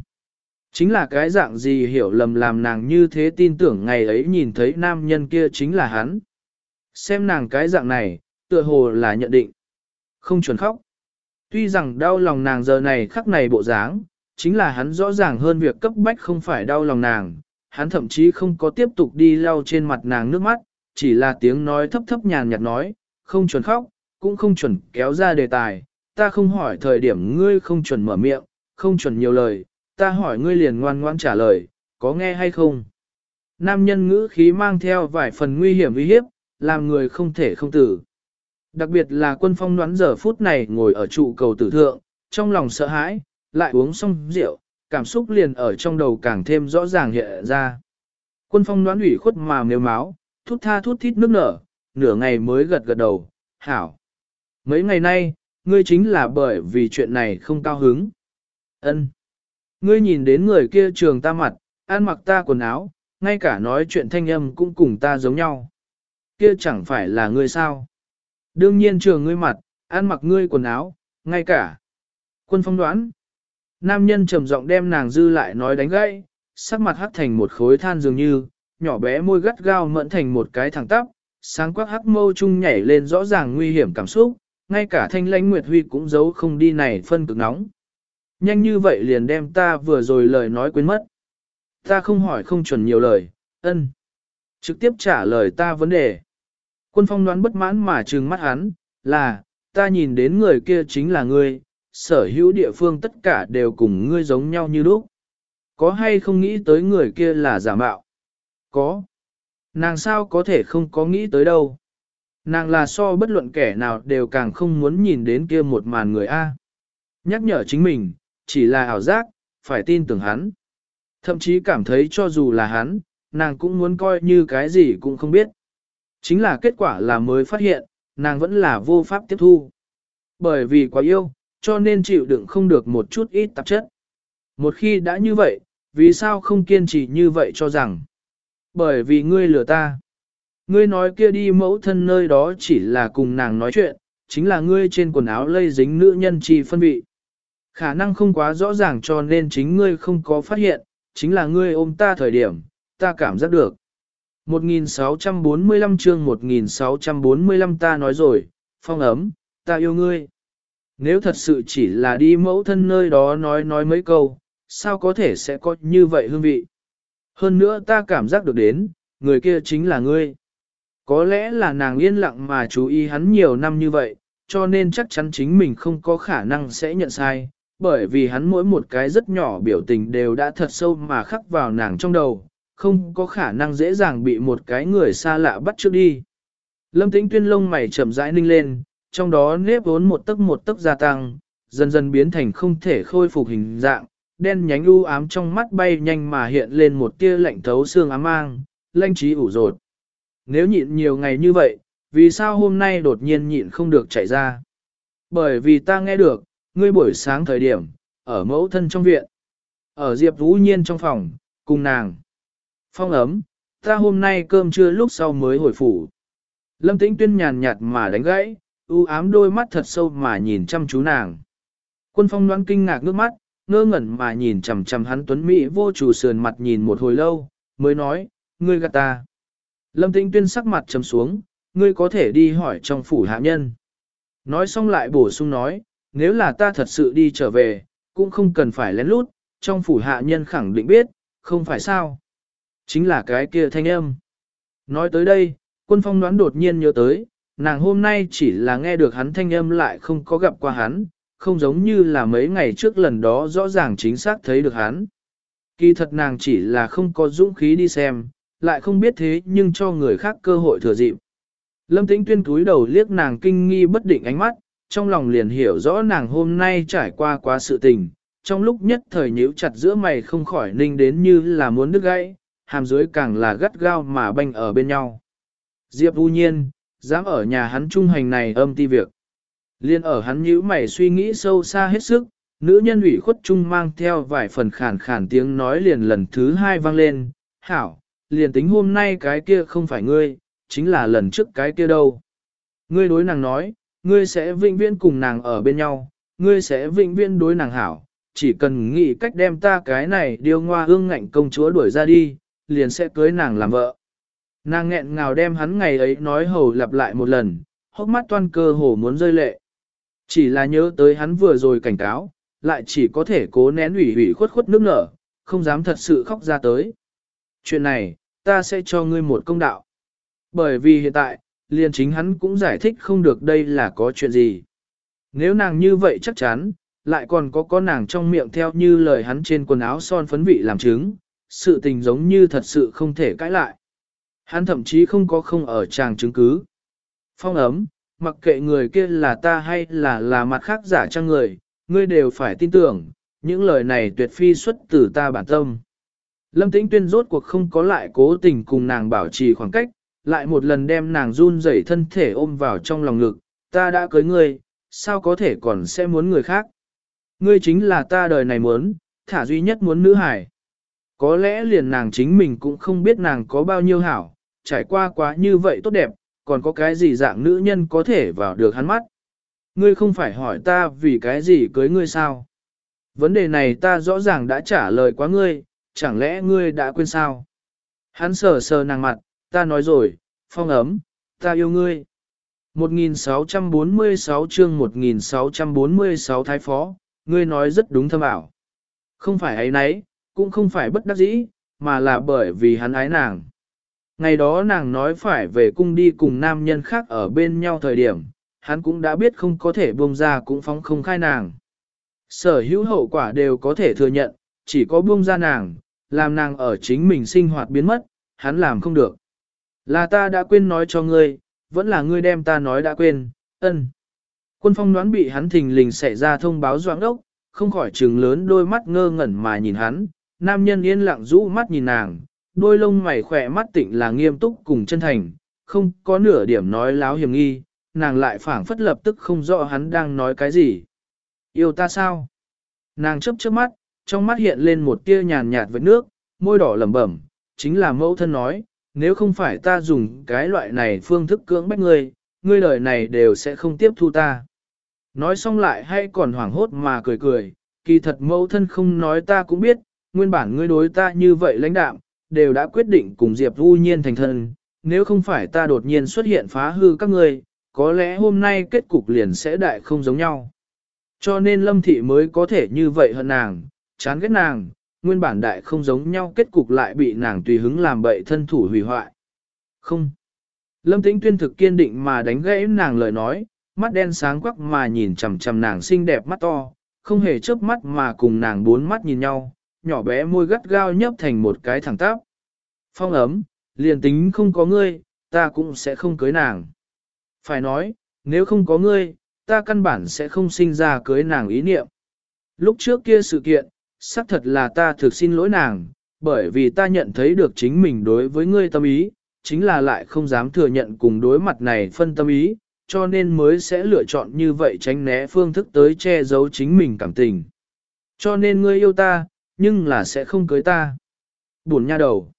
Chính là cái dạng gì hiểu lầm làm nàng như thế tin tưởng ngày ấy nhìn thấy nam nhân kia chính là hắn. Xem nàng cái dạng này, tựa hồ là nhận định. Không chuẩn khóc. Tuy rằng đau lòng nàng giờ này khắc này bộ dáng, chính là hắn rõ ràng hơn việc cấp bách không phải đau lòng nàng. Hắn thậm chí không có tiếp tục đi lau trên mặt nàng nước mắt, chỉ là tiếng nói thấp thấp nhàn nhạt nói, không chuẩn khóc, cũng không chuẩn kéo ra đề tài. Ta không hỏi thời điểm ngươi không chuẩn mở miệng, không chuẩn nhiều lời, ta hỏi ngươi liền ngoan ngoan trả lời, có nghe hay không? Nam nhân ngữ khí mang theo vài phần nguy hiểm uy hiếp, làm người không thể không tử. Đặc biệt là quân phong đoán giờ phút này ngồi ở trụ cầu tử thượng, trong lòng sợ hãi, lại uống xong rượu, cảm xúc liền ở trong đầu càng thêm rõ ràng hiện ra. Quân phong đoán ủy khuất mà nếu máu, thút tha thút thít nước nở, nửa ngày mới gật gật đầu, hảo. Mấy ngày nay, ngươi chính là bởi vì chuyện này không cao hứng. ân Ngươi nhìn đến người kia trường ta mặt, ăn mặc ta quần áo, ngay cả nói chuyện thanh âm cũng cùng ta giống nhau. Kia chẳng phải là ngươi sao? Đương nhiên trường ngươi mặt, ăn mặc ngươi quần áo, ngay cả. Quân phong đoán. Nam nhân trầm giọng đem nàng dư lại nói đánh gãy, sắc mặt hắt thành một khối than dường như, nhỏ bé môi gắt gao mẫn thành một cái thẳng tắp, sáng quắc hắc mâu chung nhảy lên rõ ràng nguy hiểm cảm xúc, ngay cả thanh lãnh nguyệt huy cũng giấu không đi này phân cực nóng. Nhanh như vậy liền đem ta vừa rồi lời nói quên mất. Ta không hỏi không chuẩn nhiều lời, ân. Trực tiếp trả lời ta vấn đề. Quân phong đoán bất mãn mà trừng mắt hắn, là, ta nhìn đến người kia chính là ngươi, sở hữu địa phương tất cả đều cùng ngươi giống nhau như lúc. Có hay không nghĩ tới người kia là giả mạo? Có. Nàng sao có thể không có nghĩ tới đâu? Nàng là so bất luận kẻ nào đều càng không muốn nhìn đến kia một màn người A. Nhắc nhở chính mình, chỉ là ảo giác, phải tin tưởng hắn. Thậm chí cảm thấy cho dù là hắn, nàng cũng muốn coi như cái gì cũng không biết. Chính là kết quả là mới phát hiện, nàng vẫn là vô pháp tiếp thu. Bởi vì quá yêu, cho nên chịu đựng không được một chút ít tạp chất. Một khi đã như vậy, vì sao không kiên trì như vậy cho rằng? Bởi vì ngươi lừa ta. Ngươi nói kia đi mẫu thân nơi đó chỉ là cùng nàng nói chuyện, chính là ngươi trên quần áo lây dính nữ nhân chi phân vị. Khả năng không quá rõ ràng cho nên chính ngươi không có phát hiện, chính là ngươi ôm ta thời điểm, ta cảm giác được. 1645 chương 1645 ta nói rồi, phong ấm, ta yêu ngươi. Nếu thật sự chỉ là đi mẫu thân nơi đó nói nói mấy câu, sao có thể sẽ có như vậy hương vị. Hơn nữa ta cảm giác được đến, người kia chính là ngươi. Có lẽ là nàng yên lặng mà chú ý hắn nhiều năm như vậy, cho nên chắc chắn chính mình không có khả năng sẽ nhận sai, bởi vì hắn mỗi một cái rất nhỏ biểu tình đều đã thật sâu mà khắc vào nàng trong đầu, không có khả năng dễ dàng bị một cái người xa lạ bắt trước đi. Lâm tĩnh tuyên lông mày chậm rãi ninh lên, trong đó nếp vốn một tấc một tấc gia tăng, dần dần biến thành không thể khôi phục hình dạng, đen nhánh u ám trong mắt bay nhanh mà hiện lên một tia lạnh thấu xương ám mang, lanh trí ủ rột. Nếu nhịn nhiều ngày như vậy, vì sao hôm nay đột nhiên nhịn không được chạy ra? Bởi vì ta nghe được, ngươi buổi sáng thời điểm, ở mẫu thân trong viện, ở Diệp Vũ Nhiên trong phòng, cùng nàng. Phong ấm, ta hôm nay cơm trưa lúc sau mới hồi phủ. Lâm Tĩnh Tuyên nhàn nhạt mà đánh gãy, u ám đôi mắt thật sâu mà nhìn chăm chú nàng. Quân phong đoán kinh ngạc nước mắt, ngơ ngẩn mà nhìn chằm chằm hắn tuấn mỹ vô chủ sườn mặt nhìn một hồi lâu, mới nói, ngươi gạt ta. Lâm Tĩnh Tuyên sắc mặt trầm xuống, ngươi có thể đi hỏi trong phủ hạ nhân. Nói xong lại bổ sung nói, nếu là ta thật sự đi trở về, cũng không cần phải lén lút, trong phủ hạ nhân khẳng định biết, không phải sao. Chính là cái kia thanh âm. Nói tới đây, quân phong đoán đột nhiên nhớ tới, nàng hôm nay chỉ là nghe được hắn thanh âm lại không có gặp qua hắn, không giống như là mấy ngày trước lần đó rõ ràng chính xác thấy được hắn. Kỳ thật nàng chỉ là không có dũng khí đi xem, lại không biết thế nhưng cho người khác cơ hội thừa dịp. Lâm Tĩnh Tuyên cúi đầu liếc nàng kinh nghi bất định ánh mắt, trong lòng liền hiểu rõ nàng hôm nay trải qua quá sự tình, trong lúc nhất thời nhíu chặt giữa mày không khỏi ninh đến như là muốn đứt gãy, hàm dưới càng là gắt gao mà banh ở bên nhau. Diệp U Nhiên, dám ở nhà hắn trung hành này âm ti việc. Liên ở hắn nhíu mày suy nghĩ sâu xa hết sức, nữ nhân ủy khuất trung mang theo vài phần khàn khàn tiếng nói liền lần thứ hai vang lên, hảo, liền tính hôm nay cái kia không phải ngươi, chính là lần trước cái kia đâu. Ngươi đối nàng nói, ngươi sẽ vĩnh viễn cùng nàng ở bên nhau, ngươi sẽ vĩnh viễn đối nàng hảo, chỉ cần nghĩ cách đem ta cái này điêu ngoa hương ngạnh công chúa đuổi ra đi, liền sẽ cưới nàng làm vợ. Nàng nghẹn ngào đem hắn ngày ấy nói hầu lặp lại một lần, hốc mắt toan cơ hồ muốn rơi lệ. Chỉ là nhớ tới hắn vừa rồi cảnh cáo, lại chỉ có thể cố nén ủy ủy khuất khuất nước nở, không dám thật sự khóc ra tới. Chuyện này, ta sẽ cho ngươi một công đạo. Bởi vì hiện tại, liền chính hắn cũng giải thích không được đây là có chuyện gì. Nếu nàng như vậy chắc chắn, lại còn có có nàng trong miệng theo như lời hắn trên quần áo son phấn vị làm chứng, sự tình giống như thật sự không thể cãi lại. Hắn thậm chí không có không ở chàng chứng cứ. Phong ấm, mặc kệ người kia là ta hay là là mặt khác giả trang người, ngươi đều phải tin tưởng, những lời này tuyệt phi xuất từ ta bản tâm. Lâm Tĩnh Tuyên rốt cuộc không có lại cố tình cùng nàng bảo trì khoảng cách, lại một lần đem nàng run rẩy thân thể ôm vào trong lòng ngực, ta đã cưới ngươi, sao có thể còn sẽ muốn người khác. Ngươi chính là ta đời này muốn, thả duy nhất muốn nữ hải. Có lẽ liền nàng chính mình cũng không biết nàng có bao nhiêu hảo, trải qua quá như vậy tốt đẹp, còn có cái gì dạng nữ nhân có thể vào được hắn mắt. Ngươi không phải hỏi ta vì cái gì cưới ngươi sao? Vấn đề này ta rõ ràng đã trả lời quá ngươi, chẳng lẽ ngươi đã quên sao? Hắn sờ sờ nàng mặt, ta nói rồi, phong ấm, ta yêu ngươi. 1646 chương 1646 Thái Phó, ngươi nói rất đúng thâm ảo. Không phải ấy nấy, cũng không phải bất đắc dĩ, mà là bởi vì hắn ái nàng. Ngày đó nàng nói phải về cung đi cùng nam nhân khác ở bên nhau thời điểm, hắn cũng đã biết không có thể buông ra cũng phóng không khai nàng. Sở hữu hậu quả đều có thể thừa nhận, chỉ có buông ra nàng, làm nàng ở chính mình sinh hoạt biến mất, hắn làm không được. Là ta đã quên nói cho ngươi, vẫn là ngươi đem ta nói đã quên, ân. Quân phong đoán bị hắn thình lình xảy ra thông báo doãn đốc, không khỏi trừng lớn đôi mắt ngơ ngẩn mà nhìn hắn, nam nhân yên lặng rũ mắt nhìn nàng, đôi lông mày khỏe mắt tịnh là nghiêm túc cùng chân thành, không có nửa điểm nói láo hiểm nghi, nàng lại phảng phất lập tức không rõ hắn đang nói cái gì. Yêu ta sao? Nàng chấp chớp mắt, trong mắt hiện lên một tia nhàn nhạt với nước, môi đỏ lẩm bẩm, chính là mẫu thân nói, nếu không phải ta dùng cái loại này phương thức cưỡng bách ngươi, ngươi lời này đều sẽ không tiếp thu ta. Nói xong lại hay còn hoảng hốt mà cười cười, kỳ thật mẫu thân không nói ta cũng biết, nguyên bản ngươi đối ta như vậy lãnh đạm, đều đã quyết định cùng Diệp Vu Nhiên thành thân, nếu không phải ta đột nhiên xuất hiện phá hư các ngươi, có lẽ hôm nay kết cục liền sẽ đại không giống nhau. Cho nên Lâm Thị mới có thể như vậy hơn nàng, chán ghét nàng, nguyên bản đại không giống nhau kết cục lại bị nàng tùy hứng làm bậy thân thủ hủy hoại. Không. Lâm Tĩnh Tuyên thực kiên định mà đánh gãy nàng lời nói, mắt đen sáng quắc mà nhìn chằm chằm nàng xinh đẹp mắt to, không hề chớp mắt mà cùng nàng bốn mắt nhìn nhau, nhỏ bé môi gắt gao nhấp thành một cái thẳng tắp. Phong ấm, liền tính không có ngươi, ta cũng sẽ không cưới nàng. Phải nói, nếu không có ngươi, ta căn bản sẽ không sinh ra cưới nàng ý niệm. Lúc trước kia sự kiện, xác thật là ta thực xin lỗi nàng, bởi vì ta nhận thấy được chính mình đối với ngươi tâm ý, chính là lại không dám thừa nhận cùng đối mặt này phân tâm ý, cho nên mới sẽ lựa chọn như vậy tránh né phương thức tới che giấu chính mình cảm tình. Cho nên ngươi yêu ta, nhưng là sẽ không cưới ta. Buồn nha đầu.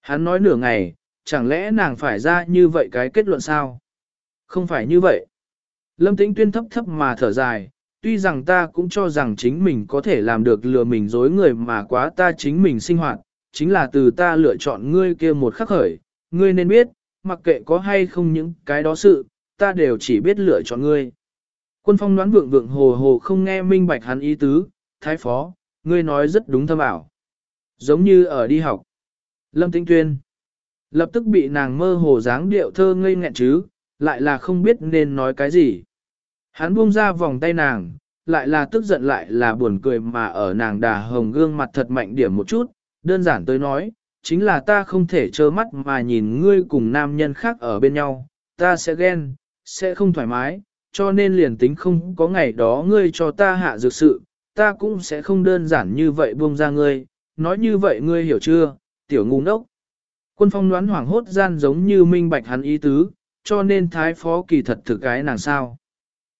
Hắn nói nửa ngày, chẳng lẽ nàng phải ra như vậy cái kết luận sao? Không phải như vậy. Lâm Tĩnh Tuyên thấp thấp mà thở dài, tuy rằng ta cũng cho rằng chính mình có thể làm được lừa mình dối người mà quá ta chính mình sinh hoạt, chính là từ ta lựa chọn ngươi kia một khắc khởi, ngươi nên biết, mặc kệ có hay không những cái đó sự, ta đều chỉ biết lựa chọn ngươi. Quân phong đoán vượng vượng hồ hồ không nghe minh bạch hắn ý tứ, thái phó, ngươi nói rất đúng thâm ảo. Giống như ở đi học. Lâm Tĩnh Tuyên lập tức bị nàng mơ hồ dáng điệu thơ ngây nghẹn chứ, lại là không biết nên nói cái gì. Hắn buông ra vòng tay nàng, lại là tức giận lại là buồn cười mà ở nàng đà hồng gương mặt thật mạnh điểm một chút, đơn giản tới nói, chính là ta không thể trơ mắt mà nhìn ngươi cùng nam nhân khác ở bên nhau, ta sẽ ghen, sẽ không thoải mái, cho nên liền tính không có ngày đó ngươi cho ta hạ dược sự, ta cũng sẽ không đơn giản như vậy buông ra ngươi, nói như vậy ngươi hiểu chưa, tiểu ngu ngốc. Quân phong đoán hoảng hốt gian giống như minh bạch hắn ý tứ, cho nên thái phó kỳ thật thực cái nàng sao.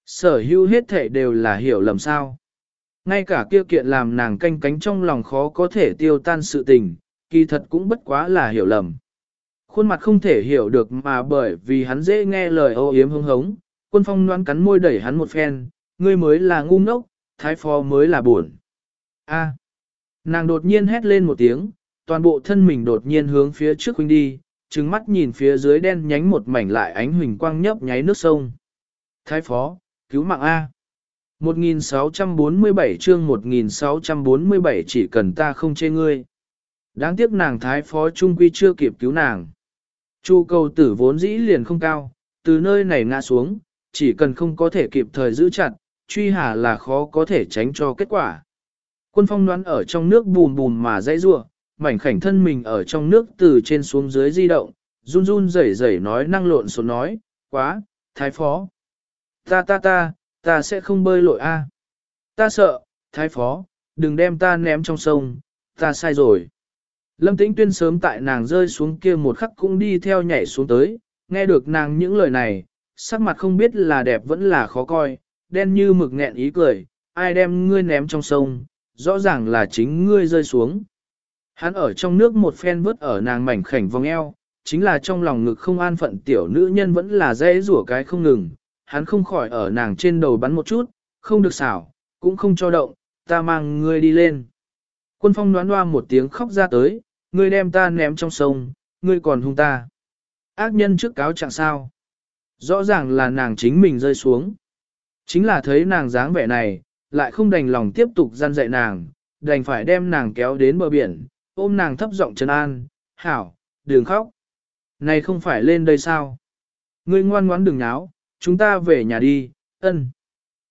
Sở hữu hết thể đều là hiểu lầm sao. Ngay cả kia kiện làm nàng canh cánh trong lòng khó có thể tiêu tan sự tình, kỳ thật cũng bất quá là hiểu lầm. Khuôn mặt không thể hiểu được mà bởi vì hắn dễ nghe lời ô yếm hứng hống, quân phong đoán cắn môi đẩy hắn một phen, ngươi mới là ngu ngốc, thái phó mới là buồn. A. nàng đột nhiên hét lên một tiếng, toàn bộ thân mình đột nhiên hướng phía trước huynh đi, trừng mắt nhìn phía dưới đen nhánh một mảnh lại ánh huỳnh quang nhấp nháy nước sông. Thái phó, cứu mạng A. 1647 chương 1647 chỉ cần ta không chê ngươi. Đáng tiếc nàng thái phó trung quy chưa kịp cứu nàng. Chu cầu tử vốn dĩ liền không cao, từ nơi này ngã xuống, chỉ cần không có thể kịp thời giữ chặt, truy hà là khó có thể tránh cho kết quả. Quân phong đoán ở trong nước bùn bùn mà dãy rua, mảnh khảnh thân mình ở trong nước từ trên xuống dưới di động, run run rẩy rẩy nói năng lộn xộn nói, quá, thái phó. Ta ta ta, ta sẽ không bơi lội a. Ta sợ, thái phó, đừng đem ta ném trong sông, ta sai rồi. Lâm Tĩnh Tuyên sớm tại nàng rơi xuống kia một khắc cũng đi theo nhảy xuống tới, nghe được nàng những lời này, sắc mặt không biết là đẹp vẫn là khó coi, đen như mực nghẹn ý cười, ai đem ngươi ném trong sông, rõ ràng là chính ngươi rơi xuống. Hắn ở trong nước một phen vớt ở nàng mảnh khảnh vòng eo, chính là trong lòng ngực không an phận tiểu nữ nhân vẫn là dễ rủa cái không ngừng, hắn không khỏi ở nàng trên đầu bắn một chút, không được xảo, cũng không cho động, ta mang ngươi đi lên. Quân phong đoán hoa một tiếng khóc ra tới, ngươi đem ta ném trong sông, ngươi còn hung ta. Ác nhân trước cáo chẳng sao. Rõ ràng là nàng chính mình rơi xuống. Chính là thấy nàng dáng vẻ này, lại không đành lòng tiếp tục gian dạy nàng, đành phải đem nàng kéo đến bờ biển, ôm nàng thấp giọng trấn an, hảo, đừng khóc. Này không phải lên đây sao? Ngươi ngoan ngoãn đừng náo, chúng ta về nhà đi, ân.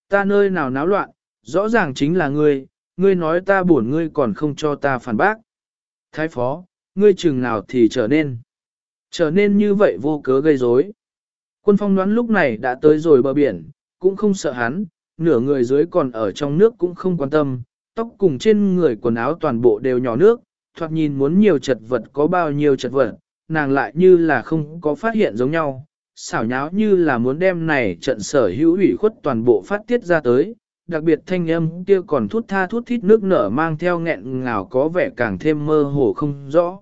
Ta nơi nào náo loạn, rõ ràng chính là ngươi, ngươi nói ta buồn ngươi còn không cho ta phản bác. Thái phó, ngươi chừng nào thì trở nên. Trở nên như vậy vô cớ gây rối. Quân phong đoán lúc này đã tới rồi bờ biển, cũng không sợ hắn, nửa người dưới còn ở trong nước cũng không quan tâm, tóc cùng trên người quần áo toàn bộ đều nhỏ nước, thoạt nhìn muốn nhiều chật vật có bao nhiêu chật vật, nàng lại như là không có phát hiện giống nhau, xảo nháo như là muốn đem này trận sở hữu ủy khuất toàn bộ phát tiết ra tới, đặc biệt thanh âm kia còn thút tha thút thít nước nở mang theo nghẹn ngào có vẻ càng thêm mơ hồ không rõ.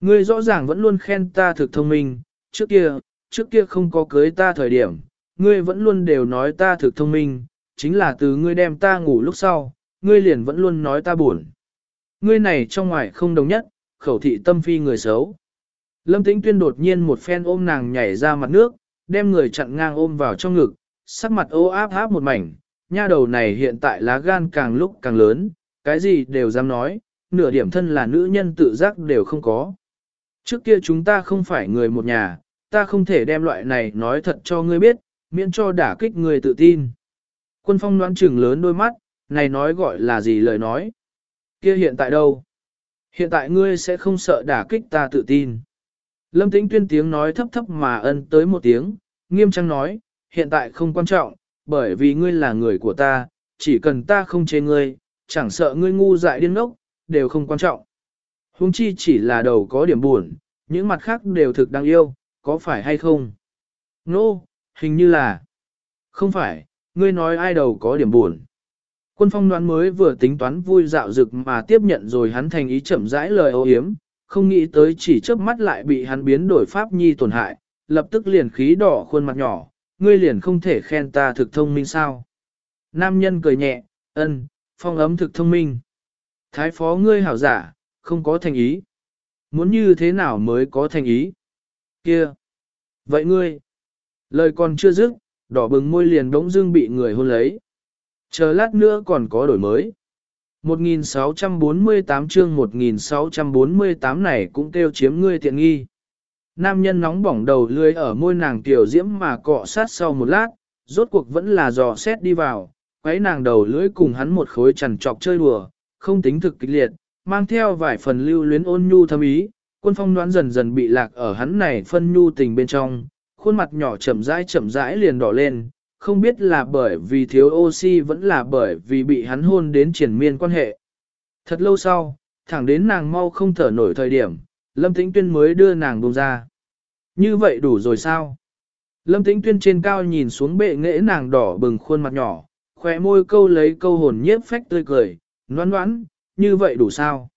Ngươi rõ ràng vẫn luôn khen ta thực thông minh, trước kia, trước kia không có cưới ta thời điểm, ngươi vẫn luôn đều nói ta thực thông minh, chính là từ ngươi đem ta ngủ lúc sau, ngươi liền vẫn luôn nói ta buồn. Ngươi này trong ngoài không đồng nhất, khẩu thị tâm phi người xấu. Lâm Tĩnh Tuyên đột nhiên một phen ôm nàng nhảy ra mặt nước, đem người chặn ngang ôm vào trong ngực, sắc mặt ô áp áp một mảnh, nha đầu này hiện tại lá gan càng lúc càng lớn, cái gì đều dám nói, nửa điểm thân là nữ nhân tự giác đều không có. Trước kia chúng ta không phải người một nhà, ta không thể đem loại này nói thật cho ngươi biết, miễn cho đả kích người tự tin. Quân phong đoán trừng lớn đôi mắt, này nói gọi là gì lời nói. Kia hiện tại đâu? Hiện tại ngươi sẽ không sợ đả kích ta tự tin. Lâm tĩnh tuyên tiếng nói thấp thấp mà ân tới một tiếng, nghiêm trang nói, hiện tại không quan trọng, bởi vì ngươi là người của ta, chỉ cần ta không chế ngươi, chẳng sợ ngươi ngu dại điên ngốc, đều không quan trọng. Huống chi chỉ là đầu có điểm buồn, những mặt khác đều thực đáng yêu, có phải hay không? Nô, no, hình như là. Không phải, ngươi nói ai đầu có điểm buồn. Quân phong đoán mới vừa tính toán vui dạo dực mà tiếp nhận rồi hắn thành ý chậm rãi lời ô hiếm, không nghĩ tới chỉ chớp mắt lại bị hắn biến đổi pháp nhi tổn hại, lập tức liền khí đỏ khuôn mặt nhỏ, ngươi liền không thể khen ta thực thông minh sao. Nam nhân cười nhẹ, ân, phong ấm thực thông minh. Thái phó ngươi hảo giả, không có thành ý. Muốn như thế nào mới có thành ý? Kia! Vậy ngươi! Lời còn chưa dứt, đỏ bừng môi liền đống dưng bị người hôn lấy. Chờ lát nữa còn có đổi mới. 1648 chương 1648 này cũng kêu chiếm ngươi tiện nghi. Nam nhân nóng bỏng đầu lưới ở môi nàng tiểu diễm mà cọ sát sau một lát, rốt cuộc vẫn là dò xét đi vào, quấy nàng đầu lưỡi cùng hắn một khối chằn trọc chơi đùa, không tính thực kịch liệt, mang theo vài phần lưu luyến ôn nhu thâm ý, quân phong đoán dần dần bị lạc ở hắn này phân nhu tình bên trong, khuôn mặt nhỏ chậm rãi chậm rãi liền đỏ lên, không biết là bởi vì thiếu oxy vẫn là bởi vì bị hắn hôn đến triển miên quan hệ. Thật lâu sau, thẳng đến nàng mau không thở nổi thời điểm, Lâm Tĩnh Tuyên mới đưa nàng buông ra. Như vậy đủ rồi sao? Lâm Tĩnh Tuyên trên cao nhìn xuống bệ nghệ nàng đỏ bừng khuôn mặt nhỏ, khỏe môi câu lấy câu hồn nhiếp phách tươi cười, noãn noãn, như vậy đủ sao?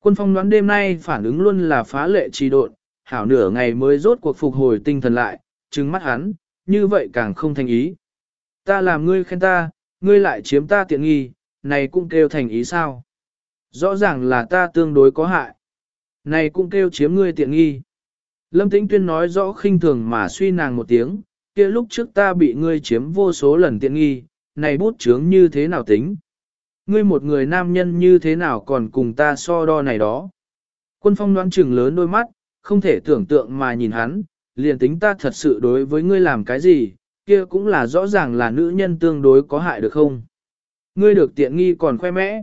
Quân phong đoán đêm nay phản ứng luôn là phá lệ trì độn, hảo nửa ngày mới rốt cuộc phục hồi tinh thần lại, trừng mắt hắn, như vậy càng không thành ý. Ta làm ngươi khen ta, ngươi lại chiếm ta tiện nghi, này cũng kêu thành ý sao? Rõ ràng là ta tương đối có hại. Này cũng kêu chiếm ngươi tiện nghi. Lâm Tĩnh Tuyên nói rõ khinh thường mà suy nàng một tiếng, kia lúc trước ta bị ngươi chiếm vô số lần tiện nghi, này bút chướng như thế nào tính? Ngươi một người nam nhân như thế nào còn cùng ta so đo này đó? Quân phong đoán chừng lớn đôi mắt, không thể tưởng tượng mà nhìn hắn, liền tính ta thật sự đối với ngươi làm cái gì, kia cũng là rõ ràng là nữ nhân tương đối có hại được không? Ngươi được tiện nghi còn khoe mẽ.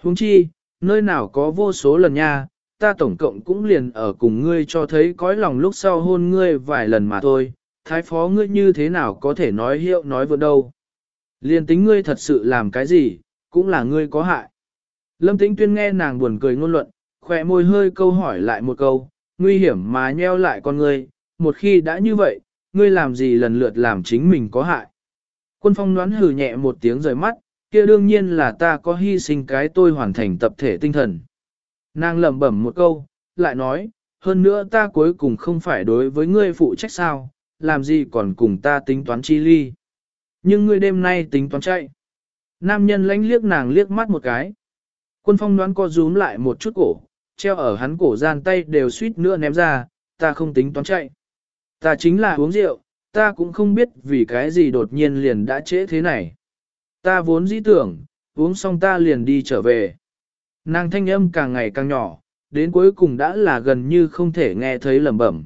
Huống chi, nơi nào có vô số lần nha, ta tổng cộng cũng liền ở cùng ngươi cho thấy cõi lòng lúc sau hôn ngươi vài lần mà thôi, thái phó ngươi như thế nào có thể nói hiệu nói vượt đâu. Liền tính ngươi thật sự làm cái gì, cũng là ngươi có hại. Lâm Tĩnh Tuyên nghe nàng buồn cười ngôn luận, khỏe môi hơi câu hỏi lại một câu, nguy hiểm mà nheo lại con ngươi, một khi đã như vậy, ngươi làm gì lần lượt làm chính mình có hại. Quân phong đoán hừ nhẹ một tiếng rời mắt, kia đương nhiên là ta có hy sinh cái tôi hoàn thành tập thể tinh thần. Nàng lẩm bẩm một câu, lại nói, hơn nữa ta cuối cùng không phải đối với ngươi phụ trách sao, làm gì còn cùng ta tính toán chi ly. Nhưng ngươi đêm nay tính toán chạy. Nam nhân lánh liếc nàng liếc mắt một cái. Quân phong đoán co rúm lại một chút cổ, treo ở hắn cổ gian tay đều suýt nữa ném ra, ta không tính toán chạy. Ta chính là uống rượu, ta cũng không biết vì cái gì đột nhiên liền đã trễ thế này. Ta vốn dĩ tưởng, uống xong ta liền đi trở về. Nàng thanh âm càng ngày càng nhỏ, đến cuối cùng đã là gần như không thể nghe thấy lẩm bẩm.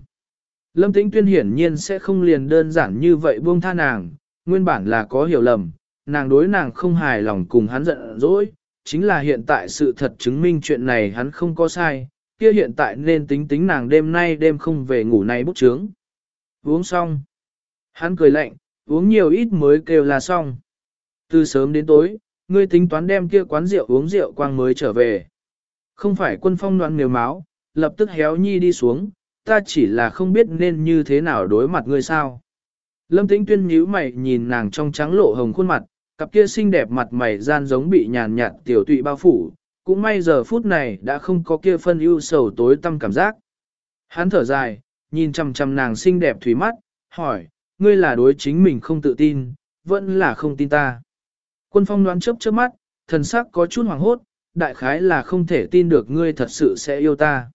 Lâm Tĩnh Tuyên hiển nhiên sẽ không liền đơn giản như vậy buông tha nàng, nguyên bản là có hiểu lầm, nàng đối nàng không hài lòng cùng hắn giận dỗi, chính là hiện tại sự thật chứng minh chuyện này hắn không có sai, kia hiện tại nên tính tính nàng đêm nay đêm không về ngủ này bút chướng. Uống xong. Hắn cười lạnh, uống nhiều ít mới kêu là xong. Từ sớm đến tối, ngươi tính toán đem kia quán rượu uống rượu quang mới trở về. Không phải quân phong đoạn nếu máu, lập tức héo nhi đi xuống, ta chỉ là không biết nên như thế nào đối mặt ngươi sao. Lâm tĩnh tuyên nhíu mày nhìn nàng trong trắng lộ hồng khuôn mặt, cặp kia xinh đẹp mặt mày gian giống bị nhàn nhạt tiểu tụy bao phủ, cũng may giờ phút này đã không có kia phân ưu sầu tối tâm cảm giác. Hắn thở dài, nhìn chằm chằm nàng xinh đẹp thủy mắt, hỏi, ngươi là đối chính mình không tự tin, vẫn là không tin ta. Quân phong đoán chớp chớp mắt, thần sắc có chút hoàng hốt, đại khái là không thể tin được ngươi thật sự sẽ yêu ta.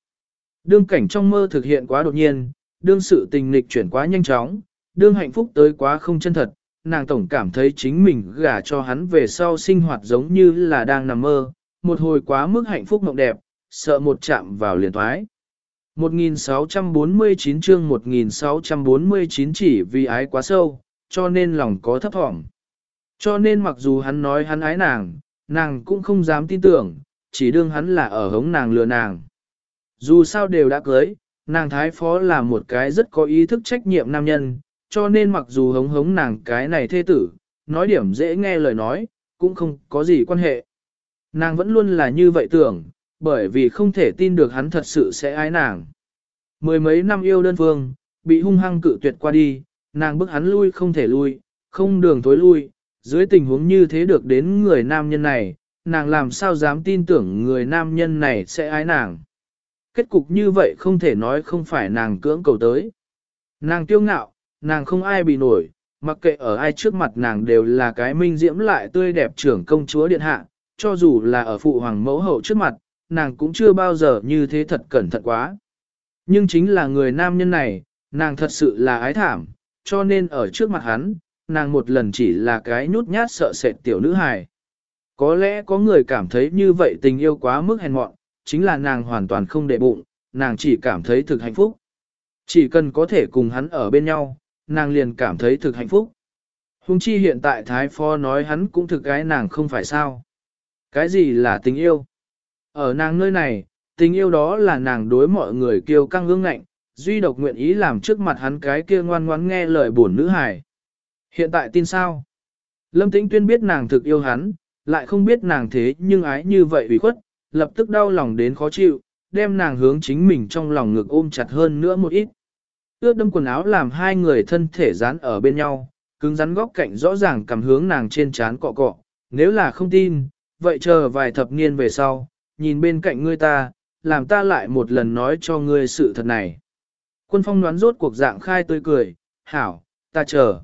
Đương cảnh trong mơ thực hiện quá đột nhiên, đương sự tình nghịch chuyển quá nhanh chóng, đương hạnh phúc tới quá không chân thật, nàng tổng cảm thấy chính mình gả cho hắn về sau sinh hoạt giống như là đang nằm mơ, một hồi quá mức hạnh phúc mộng đẹp, sợ một chạm vào liền thoái. 1649 chương 1649 chỉ vì ái quá sâu, cho nên lòng có thấp thỏm. Cho nên mặc dù hắn nói hắn ái nàng, nàng cũng không dám tin tưởng, chỉ đương hắn là ở hống nàng lừa nàng. Dù sao đều đã cưới, nàng thái phó là một cái rất có ý thức trách nhiệm nam nhân, cho nên mặc dù hống hống nàng cái này thê tử, nói điểm dễ nghe lời nói, cũng không có gì quan hệ. Nàng vẫn luôn là như vậy tưởng, bởi vì không thể tin được hắn thật sự sẽ ái nàng. Mười mấy năm yêu đơn phương, bị hung hăng cự tuyệt qua đi, nàng bức hắn lui không thể lui, không đường tối lui, dưới tình huống như thế được đến người nam nhân này, nàng làm sao dám tin tưởng người nam nhân này sẽ ái nàng. Kết cục như vậy không thể nói không phải nàng cưỡng cầu tới. Nàng kiêu ngạo, nàng không ai bị nổi, mặc kệ ở ai trước mặt nàng đều là cái minh diễm lại tươi đẹp trưởng công chúa điện hạ, cho dù là ở phụ hoàng mẫu hậu trước mặt, nàng cũng chưa bao giờ như thế thật cẩn thận quá. Nhưng chính là người nam nhân này, nàng thật sự là ái thảm, cho nên ở trước mặt hắn, nàng một lần chỉ là cái nhút nhát sợ sệt tiểu nữ hài. Có lẽ có người cảm thấy như vậy tình yêu quá mức hèn mọn, chính là nàng hoàn toàn không để bụng, nàng chỉ cảm thấy thực hạnh phúc. Chỉ cần có thể cùng hắn ở bên nhau, nàng liền cảm thấy thực hạnh phúc. Hùng chi hiện tại Thái Phó nói hắn cũng thực cái nàng không phải sao. Cái gì là tình yêu? Ở nàng nơi này, tình yêu đó là nàng đối mọi người kêu căng ương ngạnh, duy độc nguyện ý làm trước mặt hắn cái kia ngoan ngoãn nghe lời buồn nữ hài. Hiện tại tin sao? Lâm Tĩnh Tuyên biết nàng thực yêu hắn, lại không biết nàng thế nhưng ái như vậy ủy khuất, lập tức đau lòng đến khó chịu, đem nàng hướng chính mình trong lòng ngực ôm chặt hơn nữa một ít. Ướt đâm quần áo làm hai người thân thể dán ở bên nhau, cứng rắn góc cạnh rõ ràng cầm hướng nàng trên trán cọ cọ, nếu là không tin, vậy chờ vài thập niên về sau, nhìn bên cạnh ngươi ta, làm ta lại một lần nói cho ngươi sự thật này. Quân phong đoán rốt cuộc dạng khai tươi cười, hảo, ta chờ.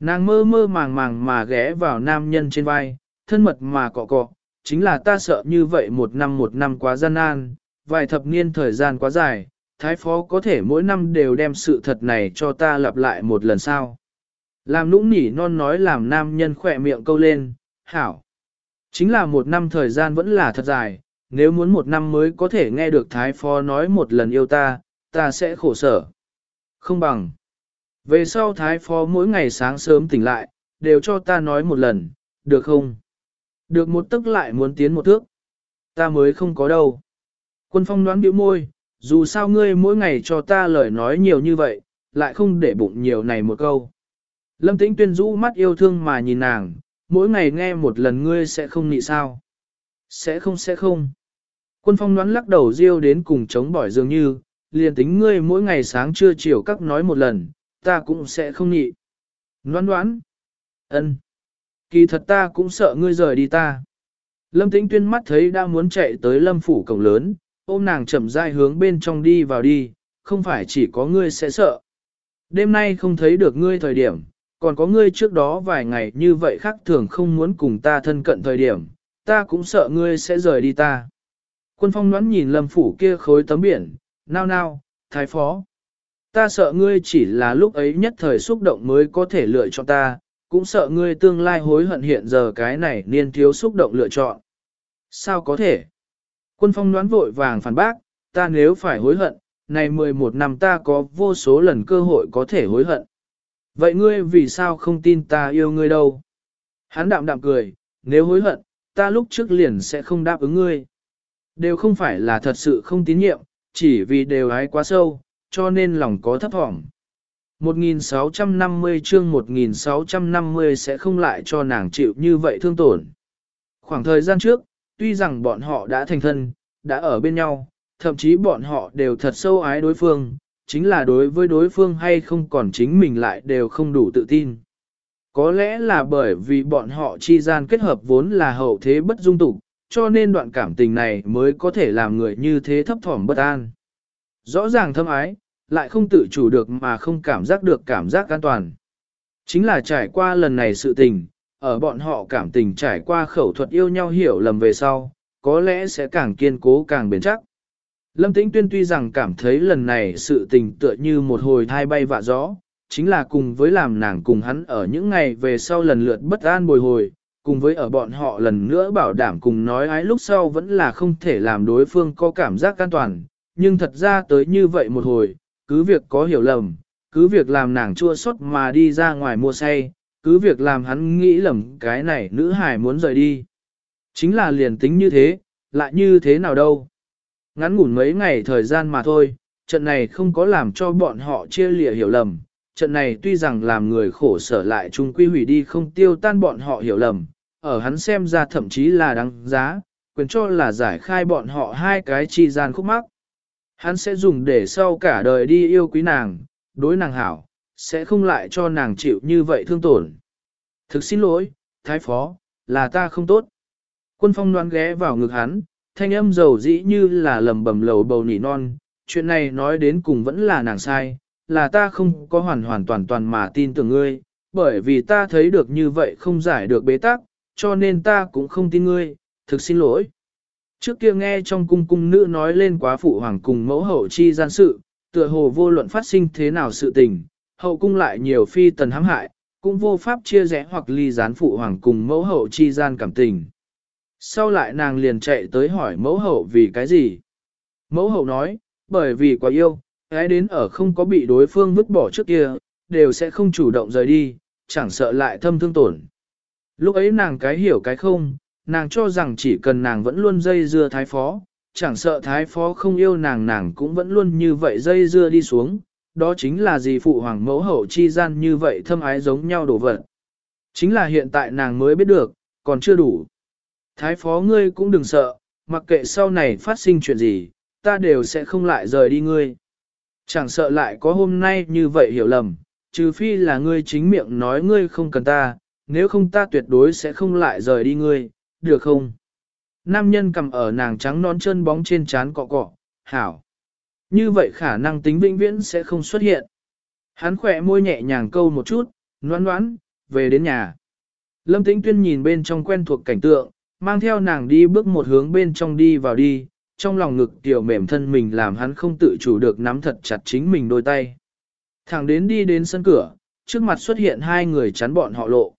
Nàng mơ mơ màng màng mà ghé vào nam nhân trên vai, thân mật mà cọ cọ, chính là ta sợ như vậy một năm một năm quá gian nan, vài thập niên thời gian quá dài, thái phó có thể mỗi năm đều đem sự thật này cho ta lặp lại một lần sao. Làm nũng nỉ non nói làm nam nhân khỏe miệng câu lên, hảo. Chính là một năm thời gian vẫn là thật dài, nếu muốn một năm mới có thể nghe được thái phó nói một lần yêu ta, ta sẽ khổ sở. Không bằng. Về sau thái phó mỗi ngày sáng sớm tỉnh lại, đều cho ta nói một lần, được không? Được một tức lại muốn tiến một thước. Ta mới không có đâu. Quân phong đoán biểu môi, dù sao ngươi mỗi ngày cho ta lời nói nhiều như vậy, lại không để bụng nhiều này một câu. Lâm tĩnh tuyên rũ mắt yêu thương mà nhìn nàng, mỗi ngày nghe một lần ngươi sẽ không nị sao. Sẽ không sẽ không. Quân phong nón lắc đầu riêu đến cùng chống bỏi dường như, liền tính ngươi mỗi ngày sáng trưa chiều các nói một lần, ta cũng sẽ không nhị. Nón đoán. ân, Kỳ thật ta cũng sợ ngươi rời đi ta. Lâm tĩnh tuyên mắt thấy đã muốn chạy tới lâm phủ cổng lớn, ôm nàng chậm rãi hướng bên trong đi vào đi, không phải chỉ có ngươi sẽ sợ. Đêm nay không thấy được ngươi thời điểm, còn có ngươi trước đó vài ngày như vậy khác thường không muốn cùng ta thân cận thời điểm, ta cũng sợ ngươi sẽ rời đi ta. Quân phong đoán nhìn lâm phủ kia khối tấm biển, nao nao, thái phó. Ta sợ ngươi chỉ là lúc ấy nhất thời xúc động mới có thể lựa chọn ta, cũng sợ ngươi tương lai hối hận hiện giờ cái này niên thiếu xúc động lựa chọn. Sao có thể? Quân phong đoán vội vàng phản bác, ta nếu phải hối hận, này 11 năm ta có vô số lần cơ hội có thể hối hận. Vậy ngươi vì sao không tin ta yêu ngươi đâu? Hắn đạm đạm cười, nếu hối hận, ta lúc trước liền sẽ không đáp ứng ngươi. Đều không phải là thật sự không tín nhiệm, chỉ vì đều ái quá sâu, cho nên lòng có thấp thỏm. 1650 chương 1650 sẽ không lại cho nàng chịu như vậy thương tổn. Khoảng thời gian trước, tuy rằng bọn họ đã thành thân, đã ở bên nhau, thậm chí bọn họ đều thật sâu ái đối phương, chính là đối với đối phương hay không còn chính mình lại đều không đủ tự tin. Có lẽ là bởi vì bọn họ chi gian kết hợp vốn là hậu thế bất dung tục, cho nên đoạn cảm tình này mới có thể làm người như thế thấp thỏm bất an. Rõ ràng thâm ái, lại không tự chủ được mà không cảm giác được cảm giác an toàn. Chính là trải qua lần này sự tình, ở bọn họ cảm tình trải qua khẩu thuật yêu nhau hiểu lầm về sau, có lẽ sẽ càng kiên cố càng bền chắc. Lâm Tĩnh Tuyên tuy rằng cảm thấy lần này sự tình tựa như một hồi thai bay vạ gió, chính là cùng với làm nàng cùng hắn ở những ngày về sau lần lượt bất an bồi hồi, cùng với ở bọn họ lần nữa bảo đảm cùng nói ái lúc sau vẫn là không thể làm đối phương có cảm giác an toàn, nhưng thật ra tới như vậy một hồi, cứ việc có hiểu lầm, cứ việc làm nàng chua xót mà đi ra ngoài mua say, cứ việc làm hắn nghĩ lầm cái này nữ hài muốn rời đi. Chính là liền tính như thế, lại như thế nào đâu. Ngắn ngủn mấy ngày thời gian mà thôi, trận này không có làm cho bọn họ chia lìa hiểu lầm. Trận này tuy rằng làm người khổ sở lại chung quy hủy đi không tiêu tan bọn họ hiểu lầm, ở hắn xem ra thậm chí là đáng giá, quyền cho là giải khai bọn họ hai cái chi gian khúc mắc. Hắn sẽ dùng để sau cả đời đi yêu quý nàng, đối nàng hảo, sẽ không lại cho nàng chịu như vậy thương tổn. Thực xin lỗi, thái phó, là ta không tốt. Quân phong đoán ghé vào ngực hắn, thanh âm dầu dĩ như là lầm bầm lầu bầu nỉ non, chuyện này nói đến cùng vẫn là nàng sai, là ta không có hoàn hoàn toàn toàn mà tin tưởng ngươi, bởi vì ta thấy được như vậy không giải được bế tắc, cho nên ta cũng không tin ngươi, thực xin lỗi. Trước kia nghe trong cung cung nữ nói lên quá phụ hoàng cùng mẫu hậu chi gian sự, tựa hồ vô luận phát sinh thế nào sự tình, hậu cung lại nhiều phi tần hãm hại, cũng vô pháp chia rẽ hoặc ly gián phụ hoàng cùng mẫu hậu chi gian cảm tình. Sau lại nàng liền chạy tới hỏi mẫu hậu vì cái gì? Mẫu hậu nói, bởi vì quá yêu, gái đến ở không có bị đối phương vứt bỏ trước kia, đều sẽ không chủ động rời đi, chẳng sợ lại thâm thương tổn. Lúc ấy nàng cái hiểu cái không, nàng cho rằng chỉ cần nàng vẫn luôn dây dưa thái phó, chẳng sợ thái phó không yêu nàng nàng cũng vẫn luôn như vậy dây dưa đi xuống, đó chính là gì phụ hoàng mẫu hậu chi gian như vậy thâm ái giống nhau đổ vật. Chính là hiện tại nàng mới biết được, còn chưa đủ. Thái phó ngươi cũng đừng sợ, mặc kệ sau này phát sinh chuyện gì, ta đều sẽ không lại rời đi ngươi. Chẳng sợ lại có hôm nay như vậy hiểu lầm, trừ phi là ngươi chính miệng nói ngươi không cần ta, nếu không ta tuyệt đối sẽ không lại rời đi ngươi, được không? Nam nhân cầm ở nàng trắng nón chân bóng trên trán cọ cọ, hảo. Như vậy khả năng tính vĩnh viễn sẽ không xuất hiện. Hắn khỏe môi nhẹ nhàng câu một chút, noan noãn, về đến nhà. Lâm Tĩnh Tuyên nhìn bên trong quen thuộc cảnh tượng, mang theo nàng đi bước một hướng bên trong đi vào đi, trong lòng ngực tiểu mềm thân mình làm hắn không tự chủ được nắm thật chặt chính mình đôi tay. Thẳng đến đi đến sân cửa, trước mặt xuất hiện hai người chắn bọn họ lộ.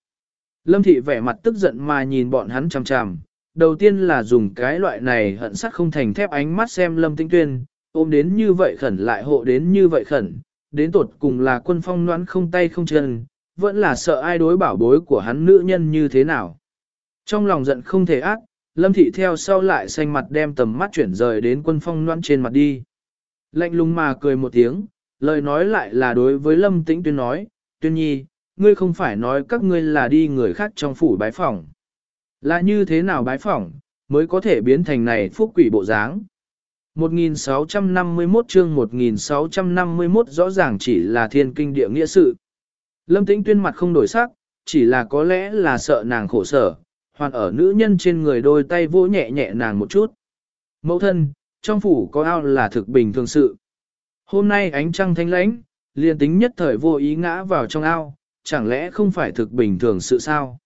Lâm thị vẻ mặt tức giận mà nhìn bọn hắn chằm chằm, đầu tiên là dùng cái loại này hận sắc không thành thép ánh mắt xem Lâm Tĩnh Tuyên, ôm đến như vậy khẩn lại hộ đến như vậy khẩn, đến tột cùng là quân phong noãn không tay không chân, vẫn là sợ ai đối bảo bối của hắn nữ nhân như thế nào. Trong lòng giận không thể ác, Lâm Thị theo sau lại xanh mặt đem tầm mắt chuyển rời đến quân phong noan trên mặt đi. Lạnh lùng mà cười một tiếng, lời nói lại là đối với Lâm Tĩnh Tuyên nói, Tuyên Nhi, ngươi không phải nói các ngươi là đi người khác trong phủ bái phỏng. Là như thế nào bái phỏng, mới có thể biến thành này phúc quỷ bộ dáng. 1651 chương 1651 rõ ràng chỉ là thiên kinh địa nghĩa sự. Lâm Tĩnh Tuyên mặt không đổi sắc, chỉ là có lẽ là sợ nàng khổ sở, hoàn ở nữ nhân trên người đôi tay vỗ nhẹ nhẹ nàng một chút. Mẫu thân, trong phủ có ao là thực bình thường sự. Hôm nay ánh trăng thanh lãnh, liền tính nhất thời vô ý ngã vào trong ao, chẳng lẽ không phải thực bình thường sự sao?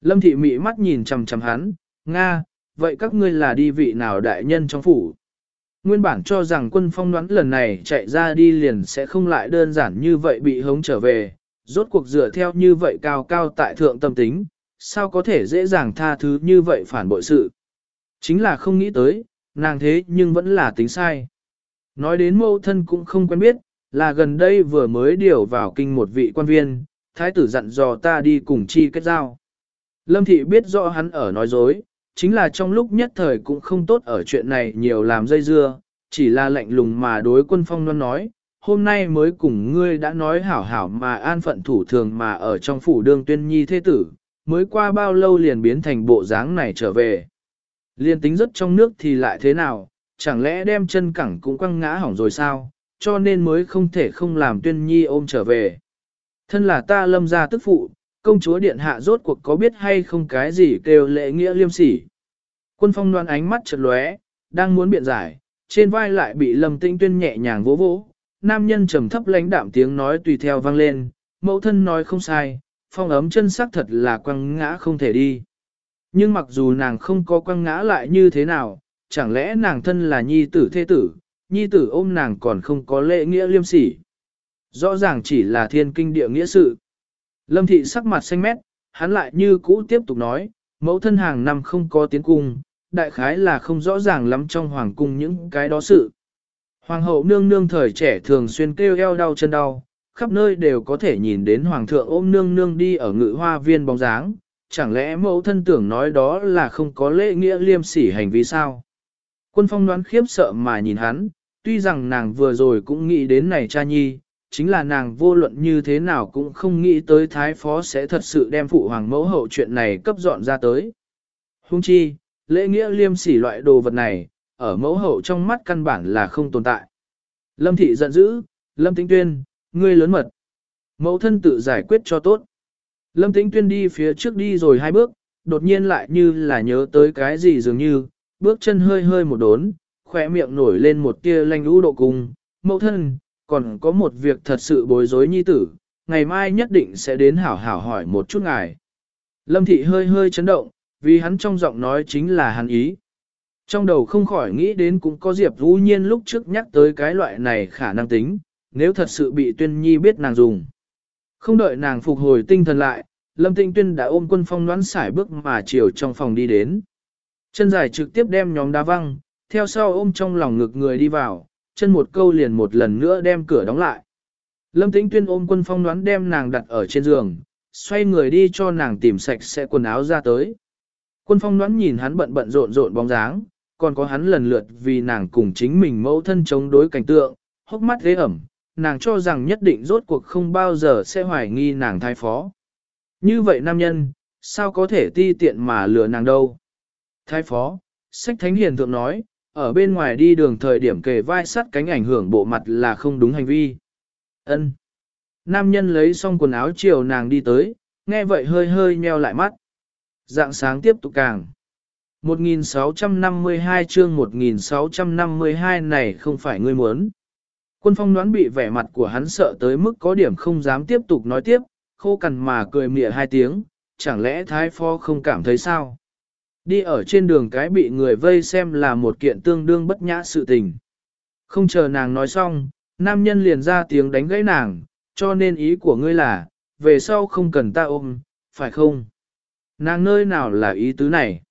Lâm thị mị mắt nhìn chằm chằm hắn, Nga, vậy các ngươi là đi vị nào đại nhân trong phủ? Nguyên bản cho rằng quân phong đoán lần này chạy ra đi liền sẽ không lại đơn giản như vậy bị hống trở về, rốt cuộc dựa theo như vậy cao cao tại thượng tâm tính, sao có thể dễ dàng tha thứ như vậy phản bội sự. Chính là không nghĩ tới, nàng thế nhưng vẫn là tính sai. Nói đến mâu thân cũng không quen biết, là gần đây vừa mới điều vào kinh một vị quan viên, thái tử dặn dò ta đi cùng chi kết giao. Lâm thị biết rõ hắn ở nói dối, chính là trong lúc nhất thời cũng không tốt ở chuyện này nhiều làm dây dưa, chỉ là lạnh lùng mà đối quân phong non nói, hôm nay mới cùng ngươi đã nói hảo hảo mà an phận thủ thường mà ở trong phủ đương tuyên nhi thế tử, mới qua bao lâu liền biến thành bộ dáng này trở về. Liên tính rất trong nước thì lại thế nào, chẳng lẽ đem chân cẳng cũng quăng ngã hỏng rồi sao, cho nên mới không thể không làm tuyên nhi ôm trở về. Thân là ta lâm gia tức phụ, công chúa điện hạ rốt cuộc có biết hay không cái gì kêu lệ nghĩa liêm sỉ. Quân phong đoan ánh mắt chật lóe, đang muốn biện giải, trên vai lại bị lâm tinh tuyên nhẹ nhàng vỗ vỗ. Nam nhân trầm thấp lãnh đạm tiếng nói tùy theo vang lên, mẫu thân nói không sai, phong ấm chân sắc thật là quăng ngã không thể đi. Nhưng mặc dù nàng không có quăng ngã lại như thế nào, chẳng lẽ nàng thân là nhi tử thế tử, nhi tử ôm nàng còn không có lễ nghĩa liêm sỉ. Rõ ràng chỉ là thiên kinh địa nghĩa sự. Lâm thị sắc mặt xanh mét, hắn lại như cũ tiếp tục nói, mẫu thân hàng năm không có tiến cung, đại khái là không rõ ràng lắm trong hoàng cung những cái đó sự. Hoàng hậu nương nương thời trẻ thường xuyên kêu eo đau chân đau, khắp nơi đều có thể nhìn đến hoàng thượng ôm nương nương đi ở ngự hoa viên bóng dáng, chẳng lẽ mẫu thân tưởng nói đó là không có lễ nghĩa liêm sỉ hành vi sao? Quân phong đoán khiếp sợ mà nhìn hắn, tuy rằng nàng vừa rồi cũng nghĩ đến này cha nhi, chính là nàng vô luận như thế nào cũng không nghĩ tới thái phó sẽ thật sự đem phụ hoàng mẫu hậu chuyện này cấp dọn ra tới. Hung chi, lễ nghĩa liêm sỉ loại đồ vật này, ở mẫu hậu trong mắt căn bản là không tồn tại. Lâm thị giận dữ, Lâm Tĩnh Tuyên, ngươi lớn mật. Mẫu thân tự giải quyết cho tốt. Lâm Tĩnh Tuyên đi phía trước đi rồi hai bước, đột nhiên lại như là nhớ tới cái gì dường như, bước chân hơi hơi một đốn, khỏe miệng nổi lên một tia lanh lũ độ cùng. Mẫu thân, còn có một việc thật sự bối rối nhi tử, ngày mai nhất định sẽ đến hảo hảo hỏi một chút ngài. Lâm Thị hơi hơi chấn động, vì hắn trong giọng nói chính là hắn ý. Trong đầu không khỏi nghĩ đến cũng có Diệp Vũ Nhiên lúc trước nhắc tới cái loại này khả năng tính, nếu thật sự bị tuyên nhi biết nàng dùng. Không đợi nàng phục hồi tinh thần lại, Lâm Tinh Tuyên đã ôm quân phong đoán xải bước mà chiều trong phòng đi đến. Chân dài trực tiếp đem nhóm đá văng, theo sau ôm trong lòng ngực người đi vào, chân một câu liền một lần nữa đem cửa đóng lại. Lâm Tĩnh Tuyên ôm quân phong đoán đem nàng đặt ở trên giường, xoay người đi cho nàng tìm sạch sẽ quần áo ra tới. Quân phong đoán nhìn hắn bận bận rộn rộn bóng dáng, còn có hắn lần lượt vì nàng cùng chính mình mẫu thân chống đối cảnh tượng, hốc mắt ghế ẩm, nàng cho rằng nhất định rốt cuộc không bao giờ sẽ hoài nghi nàng thái phó. Như vậy nam nhân, sao có thể ti tiện mà lừa nàng đâu? Thái phó, sách thánh hiền thượng nói, ở bên ngoài đi đường thời điểm kề vai sắt cánh ảnh hưởng bộ mặt là không đúng hành vi. Ân. Nam nhân lấy xong quần áo chiều nàng đi tới, nghe vậy hơi hơi nheo lại mắt. Dạng sáng tiếp tục càng. 1652 chương 1652 này không phải ngươi muốn. Quân phong đoán bị vẻ mặt của hắn sợ tới mức có điểm không dám tiếp tục nói tiếp, khô cằn mà cười mỉa hai tiếng, chẳng lẽ thái phó không cảm thấy sao? Đi ở trên đường cái bị người vây xem là một kiện tương đương bất nhã sự tình. Không chờ nàng nói xong, nam nhân liền ra tiếng đánh gãy nàng, cho nên ý của ngươi là, về sau không cần ta ôm, phải không? Nàng nơi nào là ý tứ này?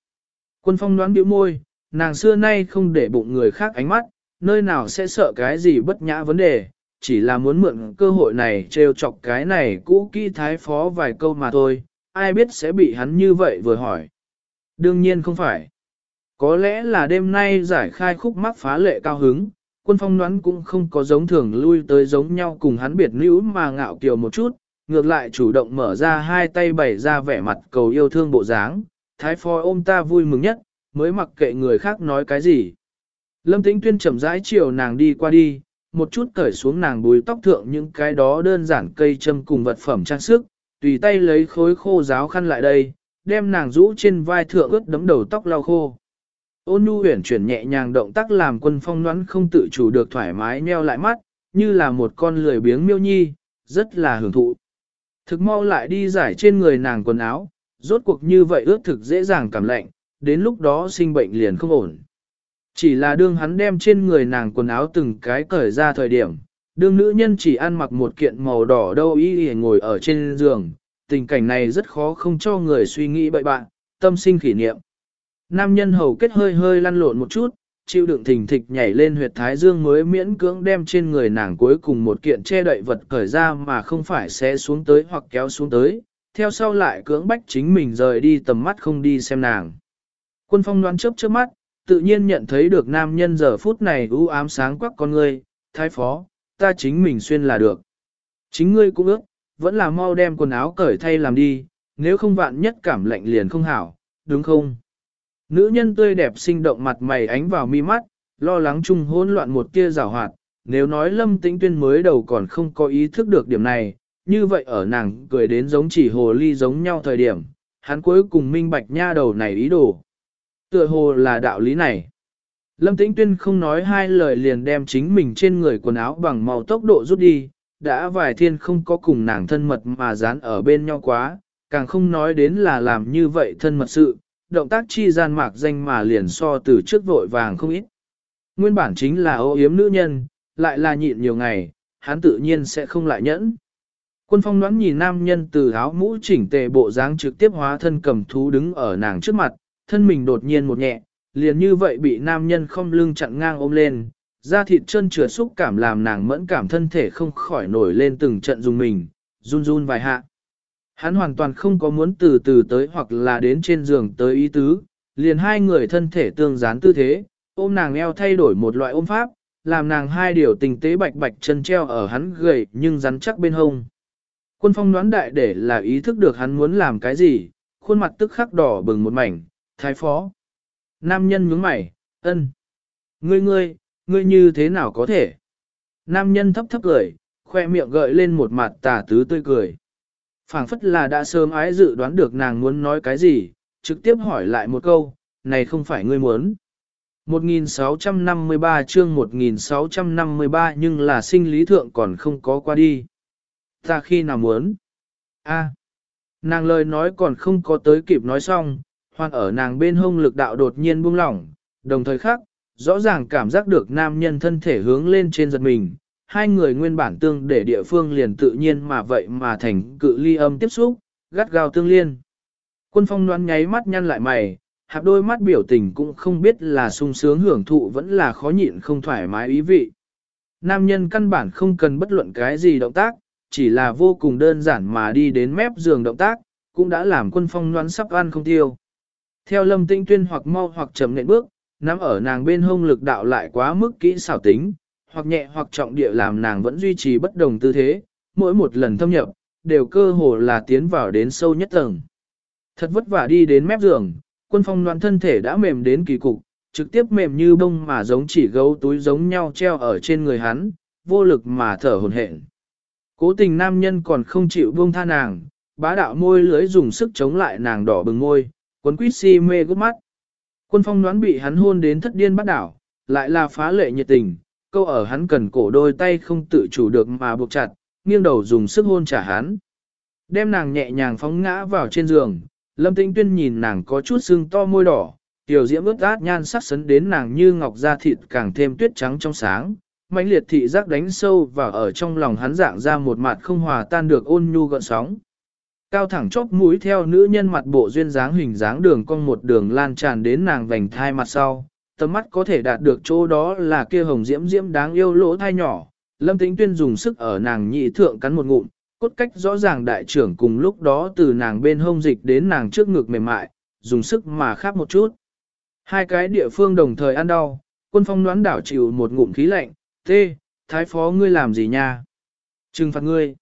Quân phong đoán biểu môi, nàng xưa nay không để bụng người khác ánh mắt, nơi nào sẽ sợ cái gì bất nhã vấn đề, chỉ là muốn mượn cơ hội này trêu chọc cái này cũ kỹ thái phó vài câu mà thôi, ai biết sẽ bị hắn như vậy vừa hỏi. Đương nhiên không phải. Có lẽ là đêm nay giải khai khúc mắc phá lệ cao hứng, quân phong đoán cũng không có giống thường lui tới giống nhau cùng hắn biệt nữ mà ngạo kiều một chút, ngược lại chủ động mở ra hai tay bày ra vẻ mặt cầu yêu thương bộ dáng, thái phó ôm ta vui mừng nhất, mới mặc kệ người khác nói cái gì. Lâm Tĩnh Tuyên chậm rãi chiều nàng đi qua đi, một chút cởi xuống nàng bùi tóc thượng những cái đó đơn giản cây châm cùng vật phẩm trang sức, tùy tay lấy khối khô giáo khăn lại đây, đem nàng rũ trên vai thượng ướt đấm đầu tóc lau khô. Ôn nhu huyển chuyển nhẹ nhàng động tác làm quân phong nhoắn không tự chủ được thoải mái nheo lại mắt, như là một con lười biếng miêu nhi, rất là hưởng thụ. Thực mau lại đi giải trên người nàng quần áo, rốt cuộc như vậy ướt thực dễ dàng cảm lạnh, đến lúc đó sinh bệnh liền không ổn. Chỉ là đương hắn đem trên người nàng quần áo từng cái cởi ra thời điểm, đương nữ nhân chỉ ăn mặc một kiện màu đỏ đâu y y ngồi ở trên giường, tình cảnh này rất khó không cho người suy nghĩ bậy bạn, tâm sinh kỷ niệm. Nam nhân hầu kết hơi hơi lăn lộn một chút, chịu đựng thình thịch nhảy lên huyệt thái dương mới miễn cưỡng đem trên người nàng cuối cùng một kiện che đậy vật cởi ra mà không phải sẽ xuống tới hoặc kéo xuống tới, theo sau lại cưỡng bách chính mình rời đi tầm mắt không đi xem nàng. Quân phong đoán chớp trước mắt, tự nhiên nhận thấy được nam nhân giờ phút này u ám sáng quắc con ngươi, thái phó, ta chính mình xuyên là được. Chính ngươi cũng ước, vẫn là mau đem quần áo cởi thay làm đi, nếu không vạn nhất cảm lạnh liền không hảo, đúng không? Nữ nhân tươi đẹp sinh động mặt mày ánh vào mi mắt, lo lắng chung hỗn loạn một tia rào hoạt, nếu nói lâm tĩnh tuyên mới đầu còn không có ý thức được điểm này, như vậy ở nàng cười đến giống chỉ hồ ly giống nhau thời điểm, hắn cuối cùng minh bạch nha đầu này ý đồ. Tựa hồ là đạo lý này. Lâm Tĩnh Tuyên không nói hai lời liền đem chính mình trên người quần áo bằng màu tốc độ rút đi, đã vài thiên không có cùng nàng thân mật mà dán ở bên nhau quá, càng không nói đến là làm như vậy thân mật sự, động tác chi gian mạc danh mà liền so từ trước vội vàng không ít. Nguyên bản chính là ô yếm nữ nhân, lại là nhịn nhiều ngày, hắn tự nhiên sẽ không lại nhẫn. Quân phong đoán nhìn nam nhân từ áo mũ chỉnh tề bộ dáng trực tiếp hóa thân cầm thú đứng ở nàng trước mặt, thân mình đột nhiên một nhẹ, liền như vậy bị nam nhân không lưng chặn ngang ôm lên, da thịt chân chừa xúc cảm làm nàng mẫn cảm thân thể không khỏi nổi lên từng trận dùng mình, run run vài hạ. Hắn hoàn toàn không có muốn từ từ tới hoặc là đến trên giường tới ý tứ, liền hai người thân thể tương dán tư thế, ôm nàng eo thay đổi một loại ôm pháp, làm nàng hai điều tình tế bạch bạch chân treo ở hắn gầy nhưng rắn chắc bên hông. Quân phong đoán đại để là ý thức được hắn muốn làm cái gì, khuôn mặt tức khắc đỏ bừng một mảnh, thái phó. Nam nhân nhướng mày, ân. Ngươi ngươi, ngươi như thế nào có thể? Nam nhân thấp thấp cười, khoe miệng gợi lên một mặt tà tứ tươi cười. phảng phất là đã sớm ái dự đoán được nàng muốn nói cái gì, trực tiếp hỏi lại một câu, này không phải ngươi muốn. 1653 chương 1653 nhưng là sinh lý thượng còn không có qua đi. Ta khi nào muốn? A. nàng lời nói còn không có tới kịp nói xong, hoàn ở nàng bên hông lực đạo đột nhiên buông lỏng, đồng thời khác, rõ ràng cảm giác được nam nhân thân thể hướng lên trên giật mình, hai người nguyên bản tương để địa phương liền tự nhiên mà vậy mà thành cự ly âm tiếp xúc, gắt gao tương liên. Quân phong đoán nháy mắt nhăn lại mày, hạp đôi mắt biểu tình cũng không biết là sung sướng hưởng thụ vẫn là khó nhịn không thoải mái ý vị. Nam nhân căn bản không cần bất luận cái gì động tác, chỉ là vô cùng đơn giản mà đi đến mép giường động tác, cũng đã làm quân phong đoán sắp ăn không tiêu. Theo lâm tĩnh tuyên hoặc mau hoặc chậm nện bước, nắm ở nàng bên hông lực đạo lại quá mức kỹ xảo tính, hoặc nhẹ hoặc trọng địa làm nàng vẫn duy trì bất đồng tư thế, mỗi một lần thâm nhập, đều cơ hồ là tiến vào đến sâu nhất tầng. Thật vất vả đi đến mép giường, quân phong loạn thân thể đã mềm đến kỳ cục, trực tiếp mềm như bông mà giống chỉ gấu túi giống nhau treo ở trên người hắn, vô lực mà thở hồn hển. Cố tình nam nhân còn không chịu buông tha nàng, bá đạo môi lưới dùng sức chống lại nàng đỏ bừng môi, quấn quýt si mê gốc mắt. Quân phong đoán bị hắn hôn đến thất điên bắt đảo, lại là phá lệ nhiệt tình, câu ở hắn cần cổ đôi tay không tự chủ được mà buộc chặt, nghiêng đầu dùng sức hôn trả hắn. Đem nàng nhẹ nhàng phóng ngã vào trên giường, lâm tĩnh tuyên nhìn nàng có chút sưng to môi đỏ, tiểu diễm ướt át nhan sắc sấn đến nàng như ngọc da thịt càng thêm tuyết trắng trong sáng, mãnh liệt thị giác đánh sâu và ở trong lòng hắn dạng ra một mặt không hòa tan được ôn nhu gợn sóng. Cao thẳng chóp mũi theo nữ nhân mặt bộ duyên dáng hình dáng đường cong một đường lan tràn đến nàng vành thai mặt sau, tầm mắt có thể đạt được chỗ đó là kia hồng diễm diễm đáng yêu lỗ thai nhỏ. Lâm Tĩnh Tuyên dùng sức ở nàng nhị thượng cắn một ngụm, cốt cách rõ ràng đại trưởng cùng lúc đó từ nàng bên hông dịch đến nàng trước ngực mềm mại, dùng sức mà khắp một chút. Hai cái địa phương đồng thời ăn đau, quân phong đoán đảo chịu một ngụm khí lạnh, tê, thái phó ngươi làm gì nha? Trừng phạt ngươi.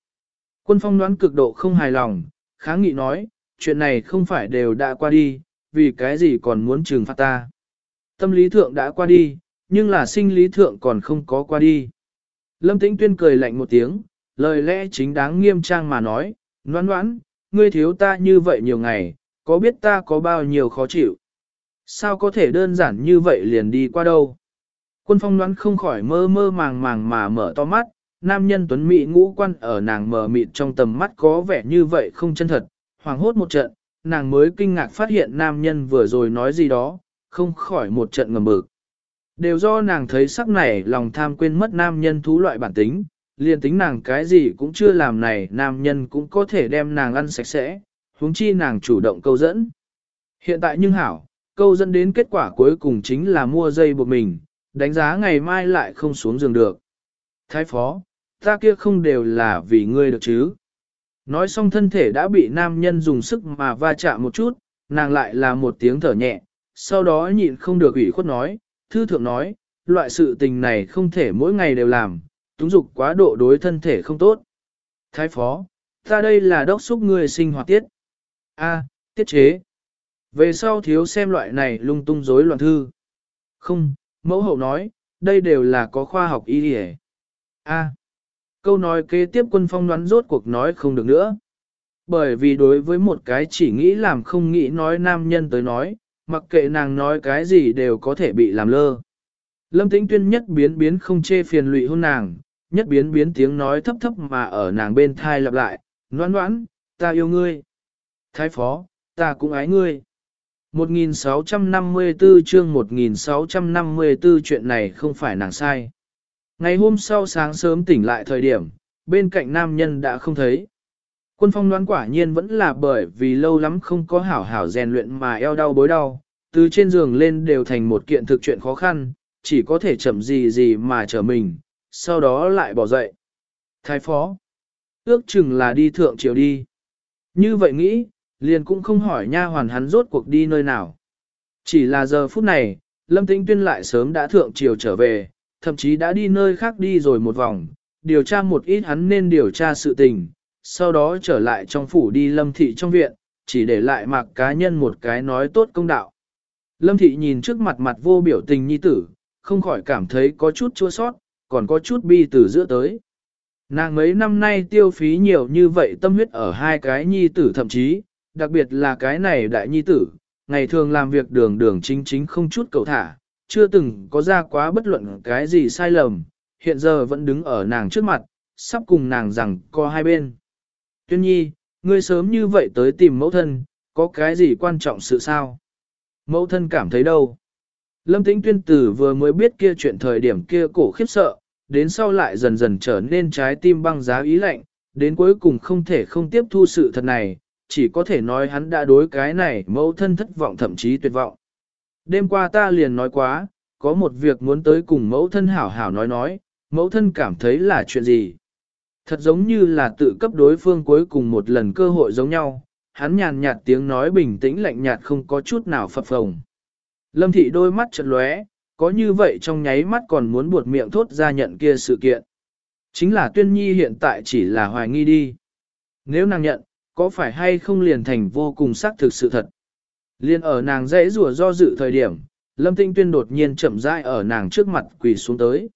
Quân phong đoán cực độ không hài lòng, kháng nghị nói, chuyện này không phải đều đã qua đi, vì cái gì còn muốn trừng phạt ta. Tâm lý thượng đã qua đi, nhưng là sinh lý thượng còn không có qua đi. Lâm Tĩnh Tuyên cười lạnh một tiếng, lời lẽ chính đáng nghiêm trang mà nói, noan noãn, ngươi thiếu ta như vậy nhiều ngày, có biết ta có bao nhiêu khó chịu. Sao có thể đơn giản như vậy liền đi qua đâu? Quân phong đoán không khỏi mơ mơ màng màng mà mở to mắt, nam nhân tuấn mỹ ngũ quan ở nàng mờ mịt trong tầm mắt có vẻ như vậy không chân thật, hoàng hốt một trận, nàng mới kinh ngạc phát hiện nam nhân vừa rồi nói gì đó, không khỏi một trận ngầm bực. Đều do nàng thấy sắc này lòng tham quên mất nam nhân thú loại bản tính, liền tính nàng cái gì cũng chưa làm này nam nhân cũng có thể đem nàng ăn sạch sẽ, huống chi nàng chủ động câu dẫn. Hiện tại nhưng hảo, câu dẫn đến kết quả cuối cùng chính là mua dây buộc mình, đánh giá ngày mai lại không xuống giường được. Thái phó, ta kia không đều là vì ngươi được chứ. Nói xong thân thể đã bị nam nhân dùng sức mà va chạm một chút, nàng lại là một tiếng thở nhẹ, sau đó nhịn không được ủy khuất nói, thư thượng nói, loại sự tình này không thể mỗi ngày đều làm, túng dục quá độ đối thân thể không tốt. Thái phó, ta đây là đốc xúc người sinh hoạt tiết. A, tiết chế. Về sau thiếu xem loại này lung tung rối loạn thư. Không, mẫu hậu nói, đây đều là có khoa học y đi A. Câu nói kế tiếp quân phong đoán rốt cuộc nói không được nữa. Bởi vì đối với một cái chỉ nghĩ làm không nghĩ nói nam nhân tới nói, mặc kệ nàng nói cái gì đều có thể bị làm lơ. Lâm tĩnh tuyên nhất biến biến không chê phiền lụy hôn nàng, nhất biến biến tiếng nói thấp thấp mà ở nàng bên thai lặp lại, noãn noãn, ta yêu ngươi. Thái phó, ta cũng ái ngươi. 1654 chương 1654 chuyện này không phải nàng sai. Ngày hôm sau sáng sớm tỉnh lại thời điểm, bên cạnh nam nhân đã không thấy. Quân phong đoán quả nhiên vẫn là bởi vì lâu lắm không có hảo hảo rèn luyện mà eo đau bối đau, từ trên giường lên đều thành một kiện thực chuyện khó khăn, chỉ có thể chậm gì gì mà trở mình, sau đó lại bỏ dậy. Thái phó, ước chừng là đi thượng triều đi. Như vậy nghĩ, liền cũng không hỏi nha hoàn hắn rốt cuộc đi nơi nào. Chỉ là giờ phút này, Lâm Tĩnh Tuyên lại sớm đã thượng triều trở về, thậm chí đã đi nơi khác đi rồi một vòng, điều tra một ít hắn nên điều tra sự tình, sau đó trở lại trong phủ đi Lâm Thị trong viện, chỉ để lại mặc cá nhân một cái nói tốt công đạo. Lâm Thị nhìn trước mặt mặt vô biểu tình nhi tử, không khỏi cảm thấy có chút chua sót, còn có chút bi từ giữa tới. Nàng mấy năm nay tiêu phí nhiều như vậy tâm huyết ở hai cái nhi tử thậm chí, đặc biệt là cái này đại nhi tử, ngày thường làm việc đường đường chính chính không chút cầu thả, chưa từng có ra quá bất luận cái gì sai lầm, hiện giờ vẫn đứng ở nàng trước mặt, sắp cùng nàng rằng có hai bên. Tuyên nhi, ngươi sớm như vậy tới tìm mẫu thân, có cái gì quan trọng sự sao? Mẫu thân cảm thấy đâu? Lâm tĩnh tuyên tử vừa mới biết kia chuyện thời điểm kia cổ khiếp sợ, đến sau lại dần dần trở nên trái tim băng giá ý lạnh, đến cuối cùng không thể không tiếp thu sự thật này, chỉ có thể nói hắn đã đối cái này mẫu thân thất vọng thậm chí tuyệt vọng. Đêm qua ta liền nói quá, có một việc muốn tới cùng mẫu thân hảo hảo nói nói, mẫu thân cảm thấy là chuyện gì. Thật giống như là tự cấp đối phương cuối cùng một lần cơ hội giống nhau, hắn nhàn nhạt tiếng nói bình tĩnh lạnh nhạt không có chút nào phập phồng. Lâm thị đôi mắt chợt lóe, có như vậy trong nháy mắt còn muốn buột miệng thốt ra nhận kia sự kiện. Chính là tuyên nhi hiện tại chỉ là hoài nghi đi. Nếu nàng nhận, có phải hay không liền thành vô cùng xác thực sự thật. Liên ở nàng dễ rùa do dự thời điểm, Lâm Tinh Tuyên đột nhiên chậm rãi ở nàng trước mặt quỳ xuống tới.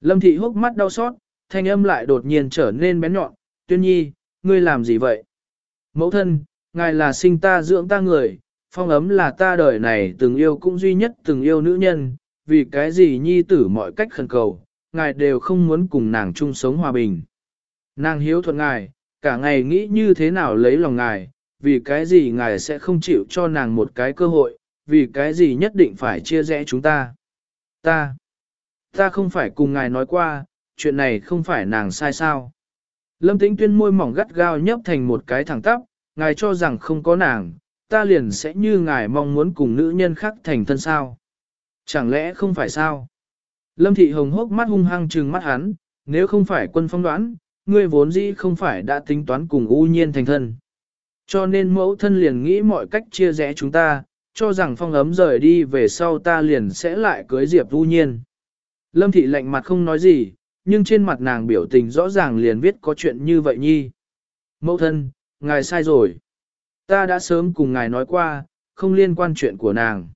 Lâm Thị hốc mắt đau xót, thanh âm lại đột nhiên trở nên bén nhọn, Tuyên Nhi, ngươi làm gì vậy? Mẫu thân, ngài là sinh ta dưỡng ta người, phong ấm là ta đời này từng yêu cũng duy nhất từng yêu nữ nhân, vì cái gì Nhi tử mọi cách khẩn cầu, ngài đều không muốn cùng nàng chung sống hòa bình. Nàng hiếu thuận ngài, cả ngày nghĩ như thế nào lấy lòng ngài, vì cái gì ngài sẽ không chịu cho nàng một cái cơ hội, vì cái gì nhất định phải chia rẽ chúng ta. Ta, ta không phải cùng ngài nói qua, chuyện này không phải nàng sai sao. Lâm tĩnh tuyên môi mỏng gắt gao nhấp thành một cái thẳng tắp, ngài cho rằng không có nàng, ta liền sẽ như ngài mong muốn cùng nữ nhân khác thành thân sao. Chẳng lẽ không phải sao? Lâm thị hồng hốc mắt hung hăng trừng mắt hắn, nếu không phải quân phong đoán, ngươi vốn dĩ không phải đã tính toán cùng u nhiên thành thân. Cho nên mẫu thân liền nghĩ mọi cách chia rẽ chúng ta, cho rằng phong ấm rời đi về sau ta liền sẽ lại cưới Diệp u nhiên. Lâm thị lạnh mặt không nói gì, nhưng trên mặt nàng biểu tình rõ ràng liền viết có chuyện như vậy nhi. Mẫu thân, ngài sai rồi. Ta đã sớm cùng ngài nói qua, không liên quan chuyện của nàng.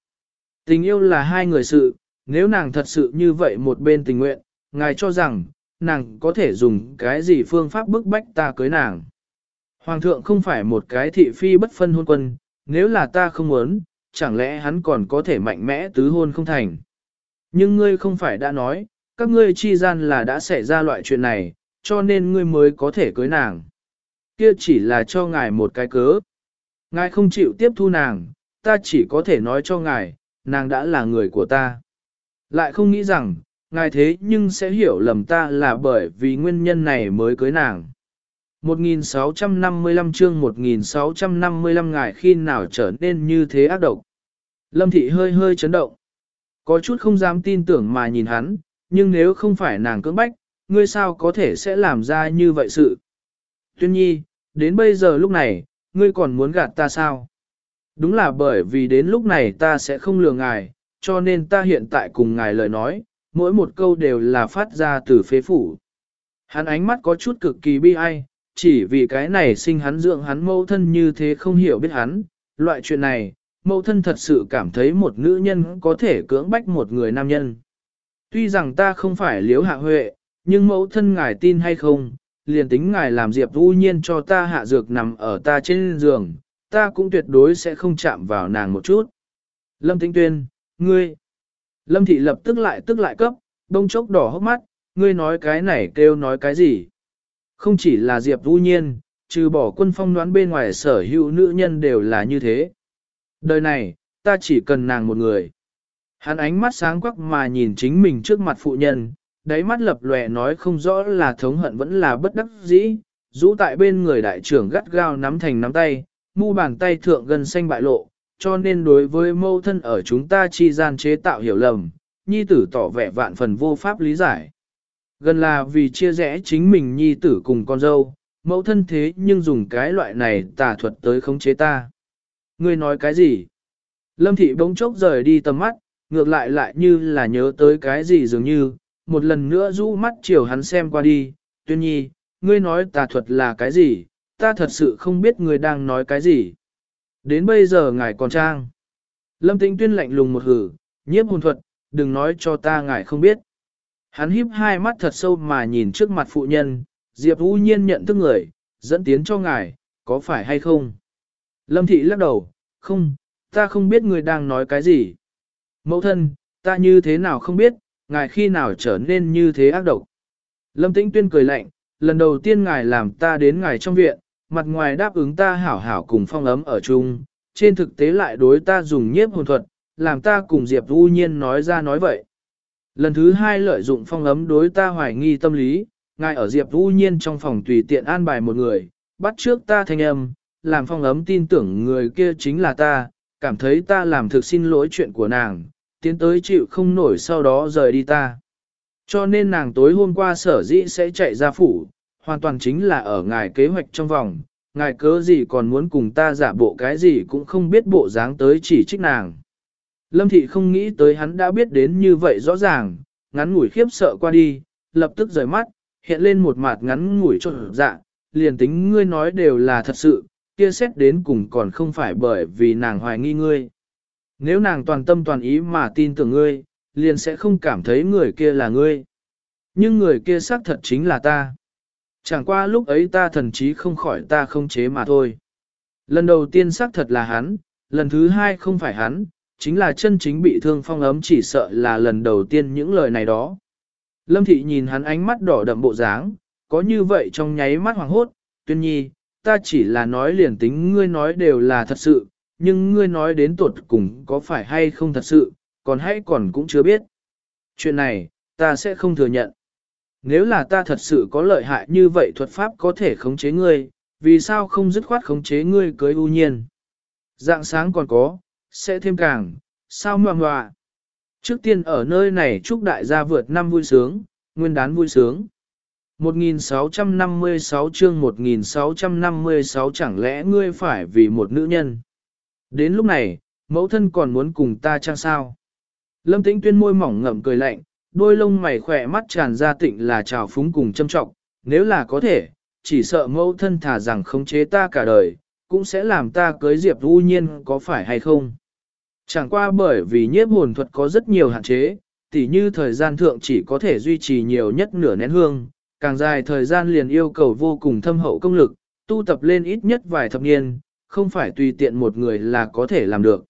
Tình yêu là hai người sự, nếu nàng thật sự như vậy một bên tình nguyện, ngài cho rằng, nàng có thể dùng cái gì phương pháp bức bách ta cưới nàng. Hoàng thượng không phải một cái thị phi bất phân hôn quân, nếu là ta không muốn, chẳng lẽ hắn còn có thể mạnh mẽ tứ hôn không thành. Nhưng ngươi không phải đã nói, các ngươi chi gian là đã xảy ra loại chuyện này, cho nên ngươi mới có thể cưới nàng. Kia chỉ là cho ngài một cái cớ. Ngài không chịu tiếp thu nàng, ta chỉ có thể nói cho ngài, nàng đã là người của ta. Lại không nghĩ rằng, ngài thế nhưng sẽ hiểu lầm ta là bởi vì nguyên nhân này mới cưới nàng. 1655 chương 1655 ngài khi nào trở nên như thế ác độc. Lâm thị hơi hơi chấn động. Có chút không dám tin tưởng mà nhìn hắn, nhưng nếu không phải nàng cưỡng bách, ngươi sao có thể sẽ làm ra như vậy sự. Tuyên nhi, đến bây giờ lúc này, ngươi còn muốn gạt ta sao? Đúng là bởi vì đến lúc này ta sẽ không lừa ngài, cho nên ta hiện tại cùng ngài lời nói, mỗi một câu đều là phát ra từ phế phủ. Hắn ánh mắt có chút cực kỳ bi ai, chỉ vì cái này sinh hắn dưỡng hắn mâu thân như thế không hiểu biết hắn, loại chuyện này, mâu thân thật sự cảm thấy một nữ nhân có thể cưỡng bách một người nam nhân. Tuy rằng ta không phải liếu hạ huệ, nhưng mẫu thân ngài tin hay không, liền tính ngài làm diệp vũ nhiên cho ta hạ dược nằm ở ta trên giường, ta cũng tuyệt đối sẽ không chạm vào nàng một chút. Lâm Tĩnh Tuyên, ngươi. Lâm Thị lập tức lại tức lại cấp, đông chốc đỏ hốc mắt, ngươi nói cái này kêu nói cái gì. Không chỉ là Diệp Vũ Nhiên, trừ bỏ quân phong đoán bên ngoài sở hữu nữ nhân đều là như thế. Đời này, ta chỉ cần nàng một người. Hắn ánh mắt sáng quắc mà nhìn chính mình trước mặt phụ nhân, đáy mắt lập lòe nói không rõ là thống hận vẫn là bất đắc dĩ, rũ tại bên người đại trưởng gắt gao nắm thành nắm tay, mu bàn tay thượng gần xanh bại lộ, cho nên đối với mâu thân ở chúng ta chi gian chế tạo hiểu lầm, nhi tử tỏ vẻ vạn phần vô pháp lý giải. Gần là vì chia rẽ chính mình nhi tử cùng con dâu, mẫu thân thế nhưng dùng cái loại này tà thuật tới khống chế ta. Ngươi nói cái gì? Lâm thị bỗng chốc rời đi tầm mắt, ngược lại lại như là nhớ tới cái gì dường như, một lần nữa rũ mắt chiều hắn xem qua đi, tuyên nhi, ngươi nói tà thuật là cái gì, ta thật sự không biết ngươi đang nói cái gì. Đến bây giờ ngài còn trang. Lâm tĩnh tuyên lạnh lùng một hử, nhiếp hồn thuật, đừng nói cho ta ngài không biết. Hắn híp hai mắt thật sâu mà nhìn trước mặt phụ nhân, Diệp Vũ Nhiên nhận thức người, dẫn tiến cho ngài, có phải hay không? Lâm Thị lắc đầu, không, ta không biết người đang nói cái gì. Mẫu thân, ta như thế nào không biết, ngài khi nào trở nên như thế ác độc. Lâm Tĩnh Tuyên cười lạnh, lần đầu tiên ngài làm ta đến ngài trong viện, mặt ngoài đáp ứng ta hảo hảo cùng phong ấm ở chung, trên thực tế lại đối ta dùng nhiếp hồn thuật, làm ta cùng Diệp Vũ Nhiên nói ra nói vậy. Lần thứ hai lợi dụng phong ấm đối ta hoài nghi tâm lý, ngài ở Diệp Vũ Nhiên trong phòng tùy tiện an bài một người, bắt trước ta thanh âm, làm phong ấm tin tưởng người kia chính là ta, cảm thấy ta làm thực xin lỗi chuyện của nàng, tiến tới chịu không nổi sau đó rời đi ta. Cho nên nàng tối hôm qua sở dĩ sẽ chạy ra phủ, hoàn toàn chính là ở ngài kế hoạch trong vòng, ngài cớ gì còn muốn cùng ta giả bộ cái gì cũng không biết bộ dáng tới chỉ trích nàng. Lâm thị không nghĩ tới hắn đã biết đến như vậy rõ ràng, ngắn ngủi khiếp sợ qua đi, lập tức rời mắt, hiện lên một mặt ngắn ngủi cho dạ, liền tính ngươi nói đều là thật sự, kia xét đến cùng còn không phải bởi vì nàng hoài nghi ngươi. Nếu nàng toàn tâm toàn ý mà tin tưởng ngươi, liền sẽ không cảm thấy người kia là ngươi. Nhưng người kia xác thật chính là ta. Chẳng qua lúc ấy ta thần chí không khỏi ta không chế mà thôi. Lần đầu tiên xác thật là hắn, lần thứ hai không phải hắn, chính là chân chính bị thương phong ấm chỉ sợ là lần đầu tiên những lời này đó. Lâm thị nhìn hắn ánh mắt đỏ đậm bộ dáng, có như vậy trong nháy mắt hoàng hốt, tuyên nhi, ta chỉ là nói liền tính ngươi nói đều là thật sự, nhưng ngươi nói đến tuột cùng có phải hay không thật sự, còn hay còn cũng chưa biết. Chuyện này, ta sẽ không thừa nhận. Nếu là ta thật sự có lợi hại như vậy thuật pháp có thể khống chế ngươi, vì sao không dứt khoát khống chế ngươi cưới ưu nhiên. Dạng sáng còn có, sẽ thêm càng, sao ngoà ngoà. Trước tiên ở nơi này chúc đại gia vượt năm vui sướng, nguyên đán vui sướng. 1656 chương 1656 chẳng lẽ ngươi phải vì một nữ nhân. Đến lúc này, mẫu thân còn muốn cùng ta chăng sao? Lâm tĩnh tuyên môi mỏng ngậm cười lạnh, đôi lông mày khỏe mắt tràn ra tịnh là trào phúng cùng châm trọng, nếu là có thể, chỉ sợ mẫu thân thả rằng khống chế ta cả đời, cũng sẽ làm ta cưới Diệp U Nhiên có phải hay không. Chẳng qua bởi vì nhiếp hồn thuật có rất nhiều hạn chế, tỉ như thời gian thượng chỉ có thể duy trì nhiều nhất nửa nén hương, càng dài thời gian liền yêu cầu vô cùng thâm hậu công lực, tu tập lên ít nhất vài thập niên, không phải tùy tiện một người là có thể làm được.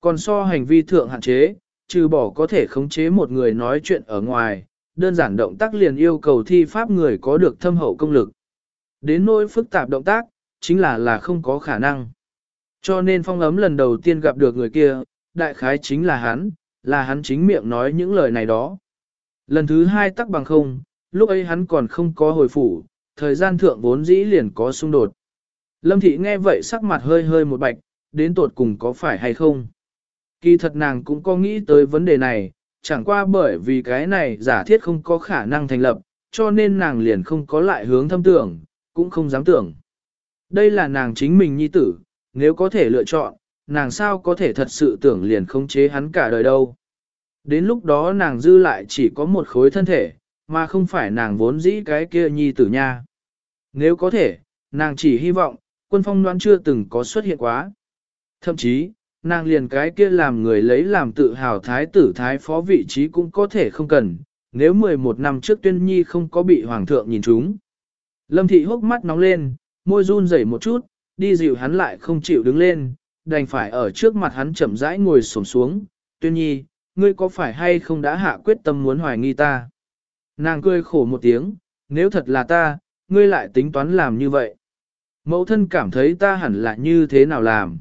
Còn so hành vi thượng hạn chế, trừ bỏ có thể khống chế một người nói chuyện ở ngoài, đơn giản động tác liền yêu cầu thi pháp người có được thâm hậu công lực. Đến nỗi phức tạp động tác, chính là là không có khả năng. Cho nên phong ấm lần đầu tiên gặp được người kia, đại khái chính là hắn, là hắn chính miệng nói những lời này đó. Lần thứ hai tắc bằng không, lúc ấy hắn còn không có hồi phủ, thời gian thượng vốn dĩ liền có xung đột. Lâm thị nghe vậy sắc mặt hơi hơi một bạch, đến tột cùng có phải hay không. Kỳ thật nàng cũng có nghĩ tới vấn đề này, chẳng qua bởi vì cái này giả thiết không có khả năng thành lập, cho nên nàng liền không có lại hướng thâm tưởng, cũng không dám tưởng. Đây là nàng chính mình nhi tử, nếu có thể lựa chọn, nàng sao có thể thật sự tưởng liền khống chế hắn cả đời đâu. Đến lúc đó nàng dư lại chỉ có một khối thân thể, mà không phải nàng vốn dĩ cái kia nhi tử nha. Nếu có thể, nàng chỉ hy vọng, quân phong đoán chưa từng có xuất hiện quá. Thậm chí, nàng liền cái kia làm người lấy làm tự hào thái tử thái phó vị trí cũng có thể không cần, nếu 11 năm trước tuyên nhi không có bị hoàng thượng nhìn trúng, Lâm thị hốc mắt nóng lên, môi run rẩy một chút, đi dịu hắn lại không chịu đứng lên, đành phải ở trước mặt hắn chậm rãi ngồi xổm xuống, tuyên nhi, ngươi có phải hay không đã hạ quyết tâm muốn hoài nghi ta? Nàng cười khổ một tiếng, nếu thật là ta, ngươi lại tính toán làm như vậy. Mẫu thân cảm thấy ta hẳn là như thế nào làm?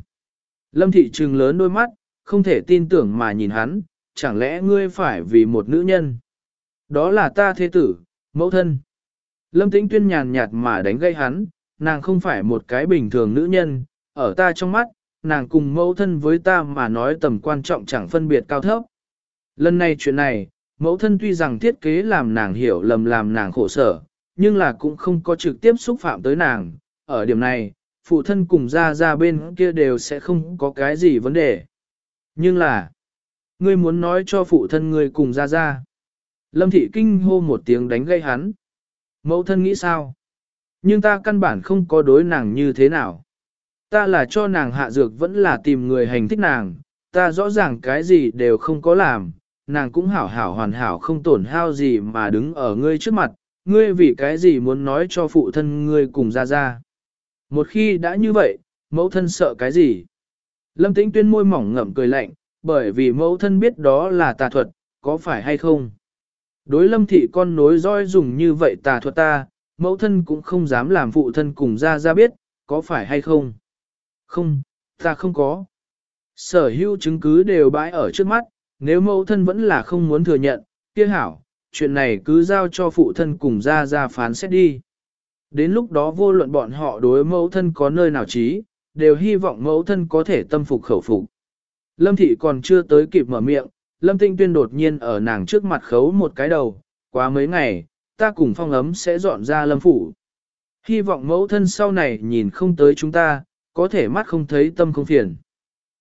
Lâm thị trừng lớn đôi mắt, không thể tin tưởng mà nhìn hắn, chẳng lẽ ngươi phải vì một nữ nhân? Đó là ta thế tử, mẫu thân. Lâm tĩnh tuyên nhàn nhạt mà đánh gây hắn, nàng không phải một cái bình thường nữ nhân, ở ta trong mắt, nàng cùng mẫu thân với ta mà nói tầm quan trọng chẳng phân biệt cao thấp. Lần này chuyện này, mẫu thân tuy rằng thiết kế làm nàng hiểu lầm làm nàng khổ sở, nhưng là cũng không có trực tiếp xúc phạm tới nàng. Ở điểm này, phụ thân cùng ra ra bên kia đều sẽ không có cái gì vấn đề. Nhưng là, ngươi muốn nói cho phụ thân ngươi cùng ra ra. Lâm thị kinh hô một tiếng đánh gây hắn. Mẫu thân nghĩ sao? Nhưng ta căn bản không có đối nàng như thế nào. Ta là cho nàng hạ dược vẫn là tìm người hành thích nàng, ta rõ ràng cái gì đều không có làm, nàng cũng hảo hảo hoàn hảo không tổn hao gì mà đứng ở ngươi trước mặt, ngươi vì cái gì muốn nói cho phụ thân ngươi cùng ra ra. Một khi đã như vậy, mẫu thân sợ cái gì? Lâm tĩnh tuyên môi mỏng ngậm cười lạnh, bởi vì mẫu thân biết đó là tà thuật, có phải hay không? Đối lâm thị con nối roi dùng như vậy tà thuật ta, mẫu thân cũng không dám làm phụ thân cùng ra ra biết, có phải hay không? Không, ta không có. Sở hữu chứng cứ đều bãi ở trước mắt, nếu mẫu thân vẫn là không muốn thừa nhận, kia hảo, chuyện này cứ giao cho phụ thân cùng ra ra phán xét đi. Đến lúc đó vô luận bọn họ đối mẫu thân có nơi nào trí, đều hy vọng mẫu thân có thể tâm phục khẩu phục. Lâm thị còn chưa tới kịp mở miệng, Lâm Tinh Tuyên đột nhiên ở nàng trước mặt khấu một cái đầu, quá mấy ngày, ta cùng phong ấm sẽ dọn ra Lâm phủ. Hy vọng mẫu thân sau này nhìn không tới chúng ta, có thể mắt không thấy tâm không phiền.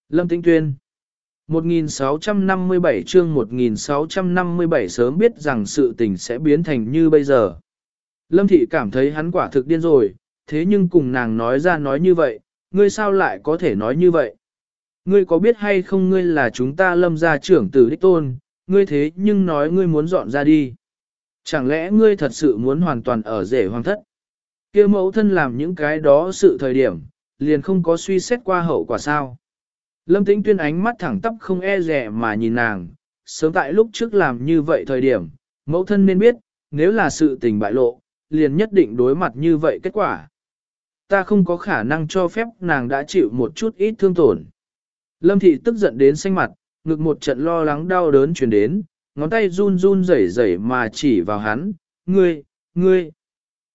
Lâm Tĩnh Tuyên 1657 chương 1657 sớm biết rằng sự tình sẽ biến thành như bây giờ. Lâm Thị cảm thấy hắn quả thực điên rồi, thế nhưng cùng nàng nói ra nói như vậy, ngươi sao lại có thể nói như vậy? Ngươi có biết hay không ngươi là chúng ta lâm gia trưởng tử đích tôn, ngươi thế nhưng nói ngươi muốn dọn ra đi. Chẳng lẽ ngươi thật sự muốn hoàn toàn ở rể hoàng thất? kia mẫu thân làm những cái đó sự thời điểm, liền không có suy xét qua hậu quả sao. Lâm tĩnh tuyên ánh mắt thẳng tắp không e rẻ mà nhìn nàng, sớm tại lúc trước làm như vậy thời điểm, mẫu thân nên biết, nếu là sự tình bại lộ, liền nhất định đối mặt như vậy kết quả. Ta không có khả năng cho phép nàng đã chịu một chút ít thương tổn. Lâm thị tức giận đến xanh mặt, ngực một trận lo lắng đau đớn truyền đến, ngón tay run run rẩy rẩy mà chỉ vào hắn, ngươi, ngươi.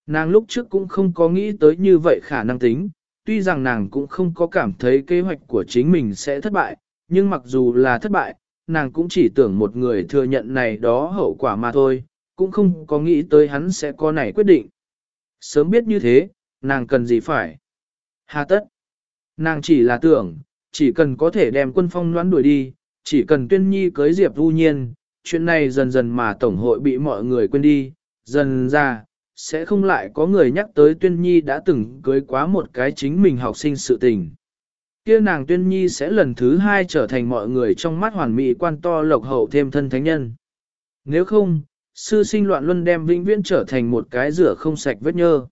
Nàng lúc trước cũng không có nghĩ tới như vậy khả năng tính, tuy rằng nàng cũng không có cảm thấy kế hoạch của chính mình sẽ thất bại, nhưng mặc dù là thất bại, nàng cũng chỉ tưởng một người thừa nhận này đó hậu quả mà thôi, cũng không có nghĩ tới hắn sẽ có này quyết định. Sớm biết như thế, nàng cần gì phải? Hà tất. Nàng chỉ là tưởng, chỉ cần có thể đem quân phong noãn đuổi đi, chỉ cần tuyên nhi cưới Diệp Vu Nhiên, chuyện này dần dần mà Tổng hội bị mọi người quên đi, dần ra, sẽ không lại có người nhắc tới tuyên nhi đã từng cưới quá một cái chính mình học sinh sự tình. Kia nàng tuyên nhi sẽ lần thứ hai trở thành mọi người trong mắt hoàn mỹ quan to lộc hậu thêm thân thánh nhân. Nếu không, sư sinh loạn luân đem vĩnh viễn trở thành một cái rửa không sạch vết nhơ.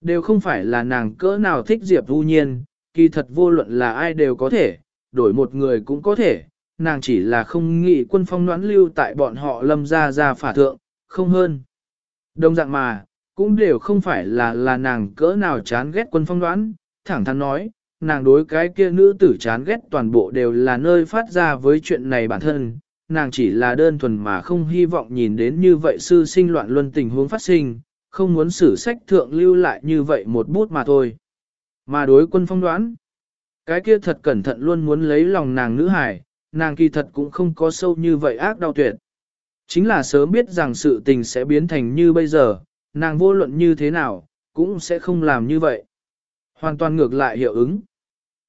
Đều không phải là nàng cỡ nào thích Diệp Vu Nhiên, kỳ thật vô luận là ai đều có thể, đổi một người cũng có thể, nàng chỉ là không nghĩ quân phong noãn lưu tại bọn họ lâm ra ra phả thượng, không hơn. Đồng dạng mà, cũng đều không phải là là nàng cỡ nào chán ghét quân phong đoán, thẳng thắn nói, nàng đối cái kia nữ tử chán ghét toàn bộ đều là nơi phát ra với chuyện này bản thân, nàng chỉ là đơn thuần mà không hy vọng nhìn đến như vậy sư sinh loạn luân tình huống phát sinh, không muốn sử sách thượng lưu lại như vậy một bút mà thôi. Mà đối quân phong đoán, cái kia thật cẩn thận luôn muốn lấy lòng nàng nữ hải, nàng kỳ thật cũng không có sâu như vậy ác đau tuyệt. Chính là sớm biết rằng sự tình sẽ biến thành như bây giờ, nàng vô luận như thế nào, cũng sẽ không làm như vậy. Hoàn toàn ngược lại hiệu ứng.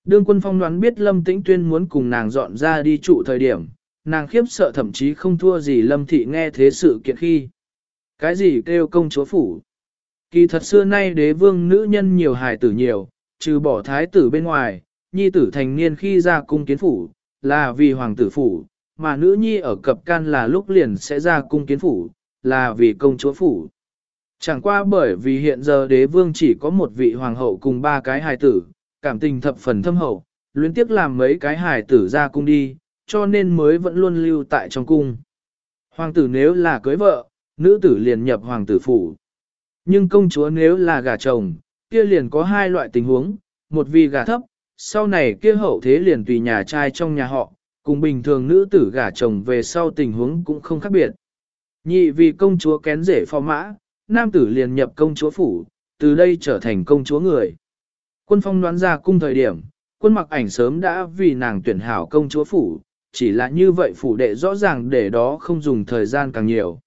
Đương quân phong đoán biết Lâm Tĩnh Tuyên muốn cùng nàng dọn ra đi trụ thời điểm, nàng khiếp sợ thậm chí không thua gì Lâm Thị nghe thế sự kiện khi. Cái gì kêu công chúa phủ? Kỳ thật xưa nay đế vương nữ nhân nhiều hài tử nhiều, trừ bỏ thái tử bên ngoài, nhi tử thành niên khi ra cung kiến phủ, là vì hoàng tử phủ, mà nữ nhi ở cập can là lúc liền sẽ ra cung kiến phủ, là vì công chúa phủ. Chẳng qua bởi vì hiện giờ đế vương chỉ có một vị hoàng hậu cùng ba cái hài tử, cảm tình thập phần thâm hậu, luyến tiếc làm mấy cái hài tử ra cung đi, cho nên mới vẫn luôn lưu tại trong cung. Hoàng tử nếu là cưới vợ, nữ tử liền nhập hoàng tử phủ. Nhưng công chúa nếu là gả chồng, kia liền có hai loại tình huống, một vì gả thấp, sau này kia hậu thế liền tùy nhà trai trong nhà họ, cùng bình thường nữ tử gả chồng về sau tình huống cũng không khác biệt. Nhị vì công chúa kén rể phò mã, nam tử liền nhập công chúa phủ, từ đây trở thành công chúa người. Quân phong đoán ra cung thời điểm, quân mặc ảnh sớm đã vì nàng tuyển hảo công chúa phủ, chỉ là như vậy phủ đệ rõ ràng để đó không dùng thời gian càng nhiều.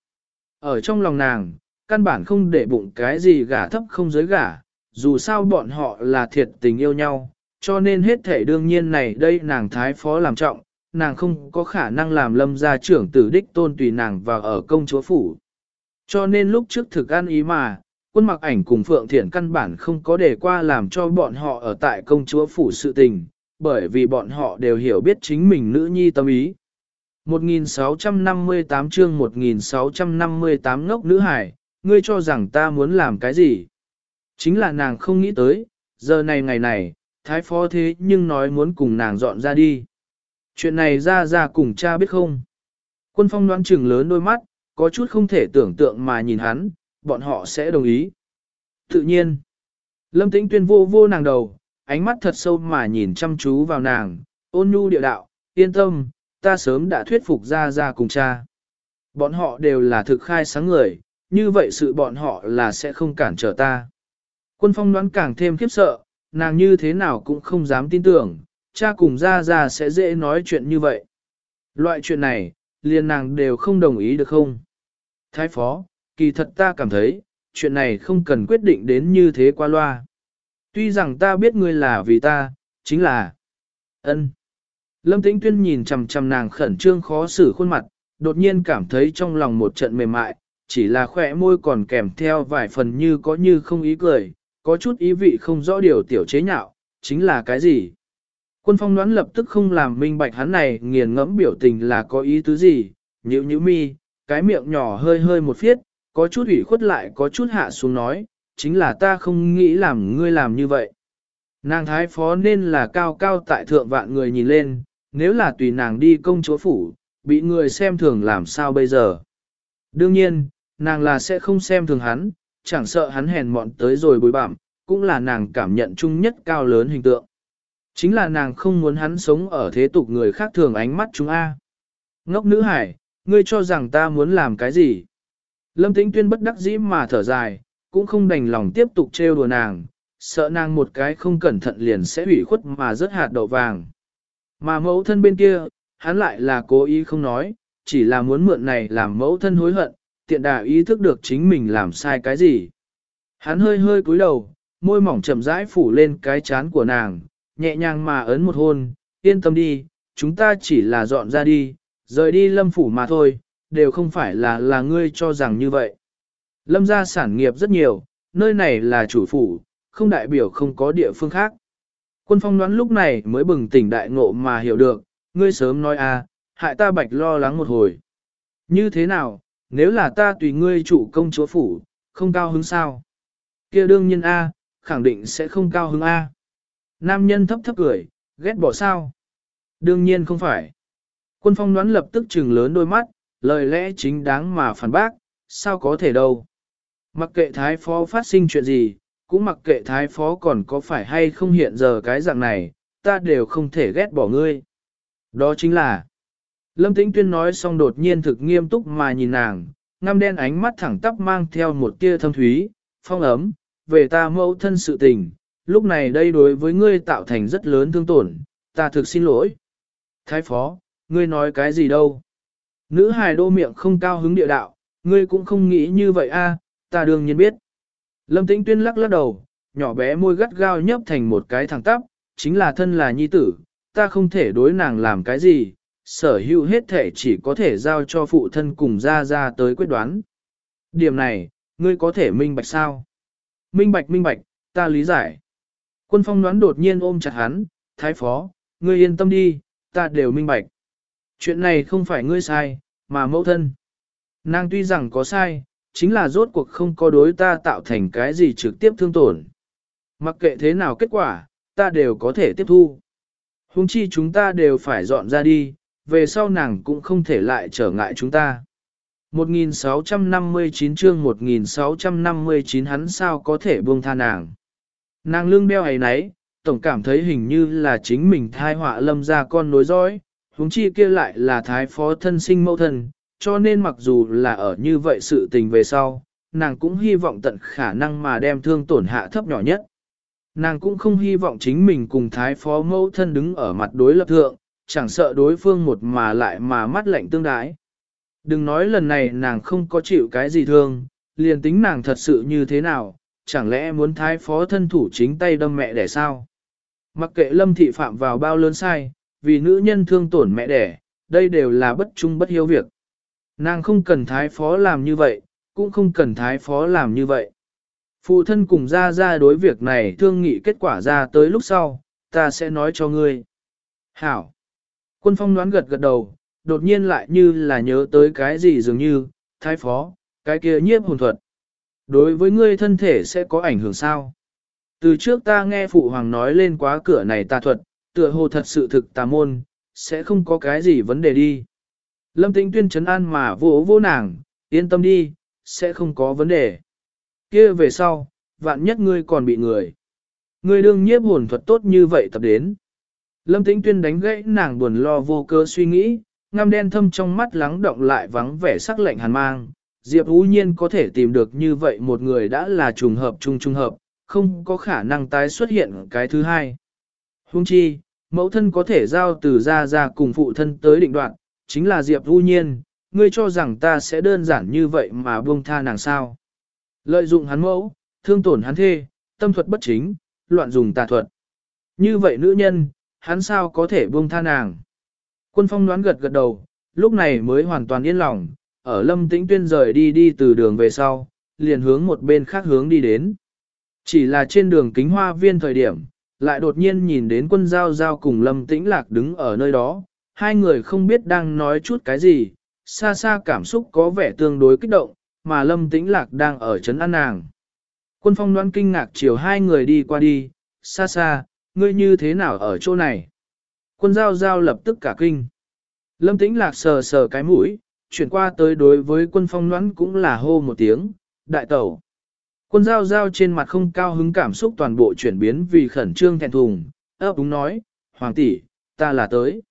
Ở trong lòng nàng, căn bản không để bụng cái gì gả thấp không giới gả, dù sao bọn họ là thiệt tình yêu nhau, cho nên hết thể đương nhiên này đây nàng thái phó làm trọng, nàng không có khả năng làm lâm gia trưởng tử đích tôn tùy nàng vào ở công chúa phủ. Cho nên lúc trước thực ăn ý mà, quân mặc ảnh cùng Phượng Thiển căn bản không có để qua làm cho bọn họ ở tại công chúa phủ sự tình, bởi vì bọn họ đều hiểu biết chính mình nữ nhi tâm ý. 1658 chương 1658 ngốc nữ hải, ngươi cho rằng ta muốn làm cái gì? Chính là nàng không nghĩ tới, giờ này ngày này, thái phó thế nhưng nói muốn cùng nàng dọn ra đi. Chuyện này ra ra cùng cha biết không? Quân phong đoán chừng lớn đôi mắt, có chút không thể tưởng tượng mà nhìn hắn, bọn họ sẽ đồng ý. Tự nhiên, Lâm Tĩnh tuyên vô vô nàng đầu, ánh mắt thật sâu mà nhìn chăm chú vào nàng, ôn nhu địa đạo, yên tâm, ta sớm đã thuyết phục ra ra cùng cha. Bọn họ đều là thực khai sáng người, như vậy sự bọn họ là sẽ không cản trở ta. Quân phong đoán càng thêm khiếp sợ, nàng như thế nào cũng không dám tin tưởng, cha cùng ra ra sẽ dễ nói chuyện như vậy. Loại chuyện này, liền nàng đều không đồng ý được không? Thái phó, kỳ thật ta cảm thấy, chuyện này không cần quyết định đến như thế qua loa. Tuy rằng ta biết ngươi là vì ta, chính là ân. Lâm Tĩnh Tuyên nhìn chằm chằm nàng khẩn trương khó xử khuôn mặt, đột nhiên cảm thấy trong lòng một trận mềm mại, chỉ là khỏe môi còn kèm theo vài phần như có như không ý cười, có chút ý vị không rõ điều tiểu chế nhạo, chính là cái gì. Quân phong đoán lập tức không làm minh bạch hắn này nghiền ngẫm biểu tình là có ý tứ gì, nhữ nhữ mi, cái miệng nhỏ hơi hơi một phiết, có chút ủy khuất lại có chút hạ xuống nói, chính là ta không nghĩ làm ngươi làm như vậy. Nàng thái phó nên là cao cao tại thượng vạn người nhìn lên, nếu là tùy nàng đi công chúa phủ, bị người xem thường làm sao bây giờ. Đương nhiên, nàng là sẽ không xem thường hắn, chẳng sợ hắn hèn mọn tới rồi bối bảm, cũng là nàng cảm nhận chung nhất cao lớn hình tượng. Chính là nàng không muốn hắn sống ở thế tục người khác thường ánh mắt chúng A. Ngốc nữ hải, ngươi cho rằng ta muốn làm cái gì? Lâm Tĩnh Tuyên bất đắc dĩ mà thở dài, cũng không đành lòng tiếp tục trêu đùa nàng, sợ nàng một cái không cẩn thận liền sẽ hủy khuất mà rớt hạt đậu vàng. Mà mẫu thân bên kia, hắn lại là cố ý không nói, chỉ là muốn mượn này làm mẫu thân hối hận, tiện đà ý thức được chính mình làm sai cái gì. Hắn hơi hơi cúi đầu, môi mỏng chậm rãi phủ lên cái chán của nàng, nhẹ nhàng mà ấn một hôn, yên tâm đi, chúng ta chỉ là dọn ra đi, rời đi lâm phủ mà thôi, đều không phải là là ngươi cho rằng như vậy. Lâm gia sản nghiệp rất nhiều, nơi này là chủ phủ, không đại biểu không có địa phương khác. Quân phong đoán lúc này mới bừng tỉnh đại ngộ mà hiểu được, ngươi sớm nói a, à, hại ta bạch lo lắng một hồi. Như thế nào, nếu là ta tùy ngươi chủ công chúa phủ, không cao hứng sao? kia đương nhiên A, khẳng định sẽ không cao hứng A. Nam nhân thấp thấp cười, ghét bỏ sao? Đương nhiên không phải. Quân phong đoán lập tức trừng lớn đôi mắt, lời lẽ chính đáng mà phản bác, sao có thể đâu. Mặc kệ thái phó phát sinh chuyện gì, cũng mặc kệ thái phó còn có phải hay không hiện giờ cái dạng này, ta đều không thể ghét bỏ ngươi. Đó chính là, Lâm Tĩnh Tuyên nói xong đột nhiên thực nghiêm túc mà nhìn nàng, ngăm đen ánh mắt thẳng tắp mang theo một tia thâm thúy, phong ấm, về ta mẫu thân sự tình, lúc này đây đối với ngươi tạo thành rất lớn thương tổn, ta thực xin lỗi. Thái phó, ngươi nói cái gì đâu? Nữ hài đô miệng không cao hứng địa đạo, ngươi cũng không nghĩ như vậy a, ta đương nhiên biết. Lâm Tĩnh Tuyên lắc lắc đầu, nhỏ bé môi gắt gao nhấp thành một cái thẳng tắp, chính là thân là nhi tử, ta không thể đối nàng làm cái gì, sở hữu hết thể chỉ có thể giao cho phụ thân cùng ra ra tới quyết đoán. Điểm này, ngươi có thể minh bạch sao? Minh bạch minh bạch, ta lý giải. Quân phong đoán đột nhiên ôm chặt hắn, thái phó, ngươi yên tâm đi, ta đều minh bạch. Chuyện này không phải ngươi sai, mà mẫu thân. Nàng tuy rằng có sai, chính là rốt cuộc không có đối ta tạo thành cái gì trực tiếp thương tổn. Mặc kệ thế nào kết quả, ta đều có thể tiếp thu. Hùng chi chúng ta đều phải dọn ra đi, về sau nàng cũng không thể lại trở ngại chúng ta. 1659 chương 1659 hắn sao có thể buông tha nàng. Nàng lương đeo ấy nấy, tổng cảm thấy hình như là chính mình thai họa lâm ra con nối dõi, huống chi kia lại là thái phó thân sinh mẫu thân, cho nên mặc dù là ở như vậy sự tình về sau, nàng cũng hy vọng tận khả năng mà đem thương tổn hạ thấp nhỏ nhất. Nàng cũng không hy vọng chính mình cùng thái phó mẫu thân đứng ở mặt đối lập thượng, chẳng sợ đối phương một mà lại mà mắt lạnh tương đái. Đừng nói lần này nàng không có chịu cái gì thương, liền tính nàng thật sự như thế nào, chẳng lẽ muốn thái phó thân thủ chính tay đâm mẹ đẻ sao? Mặc kệ lâm thị phạm vào bao lớn sai, vì nữ nhân thương tổn mẹ đẻ, đây đều là bất trung bất hiếu việc. Nàng không cần thái phó làm như vậy, cũng không cần thái phó làm như vậy. Phụ thân cùng ra ra đối việc này thương nghị kết quả ra tới lúc sau, ta sẽ nói cho ngươi. Hảo. Quân phong đoán gật gật đầu, đột nhiên lại như là nhớ tới cái gì dường như, thái phó, cái kia nhiếp hồn thuật. Đối với ngươi thân thể sẽ có ảnh hưởng sao? Từ trước ta nghe phụ hoàng nói lên quá cửa này tà thuật, tựa hồ thật sự thực tà môn, sẽ không có cái gì vấn đề đi. Lâm tĩnh tuyên chấn an mà vỗ vỗ nàng, yên tâm đi, sẽ không có vấn đề. kia về sau, vạn nhất ngươi còn bị người. Ngươi đương nhiếp hồn thuật tốt như vậy tập đến. Lâm tĩnh tuyên đánh gãy nàng buồn lo vô cơ suy nghĩ, ngăm đen thâm trong mắt lắng động lại vắng vẻ sắc lạnh hàn mang. Diệp Ú Nhiên có thể tìm được như vậy một người đã là trùng hợp chung trùng hợp, không có khả năng tái xuất hiện cái thứ hai. Hung chi, mẫu thân có thể giao từ ra ra cùng phụ thân tới định đoạn, chính là Diệp Ú Nhiên, ngươi cho rằng ta sẽ đơn giản như vậy mà buông tha nàng sao. Lợi dụng hắn mẫu, thương tổn hắn thê, tâm thuật bất chính, loạn dùng tà thuật. Như vậy nữ nhân, hắn sao có thể buông tha nàng. Quân phong đoán gật gật đầu, lúc này mới hoàn toàn yên lòng, ở lâm tĩnh tuyên rời đi đi từ đường về sau, liền hướng một bên khác hướng đi đến. Chỉ là trên đường kính hoa viên thời điểm, lại đột nhiên nhìn đến quân giao giao cùng lâm tĩnh lạc đứng ở nơi đó, hai người không biết đang nói chút cái gì, xa xa cảm xúc có vẻ tương đối kích động, mà lâm tĩnh lạc đang ở chấn an nàng. Quân phong đoán kinh ngạc chiều hai người đi qua đi, xa xa, ngươi như thế nào ở chỗ này? Quân giao giao lập tức cả kinh. Lâm tĩnh lạc sờ sờ cái mũi, chuyển qua tới đối với quân phong đoán cũng là hô một tiếng, đại tẩu. Quân giao giao trên mặt không cao hứng cảm xúc toàn bộ chuyển biến vì khẩn trương thẹn thùng, ấp đúng nói, hoàng tỷ, ta là tới.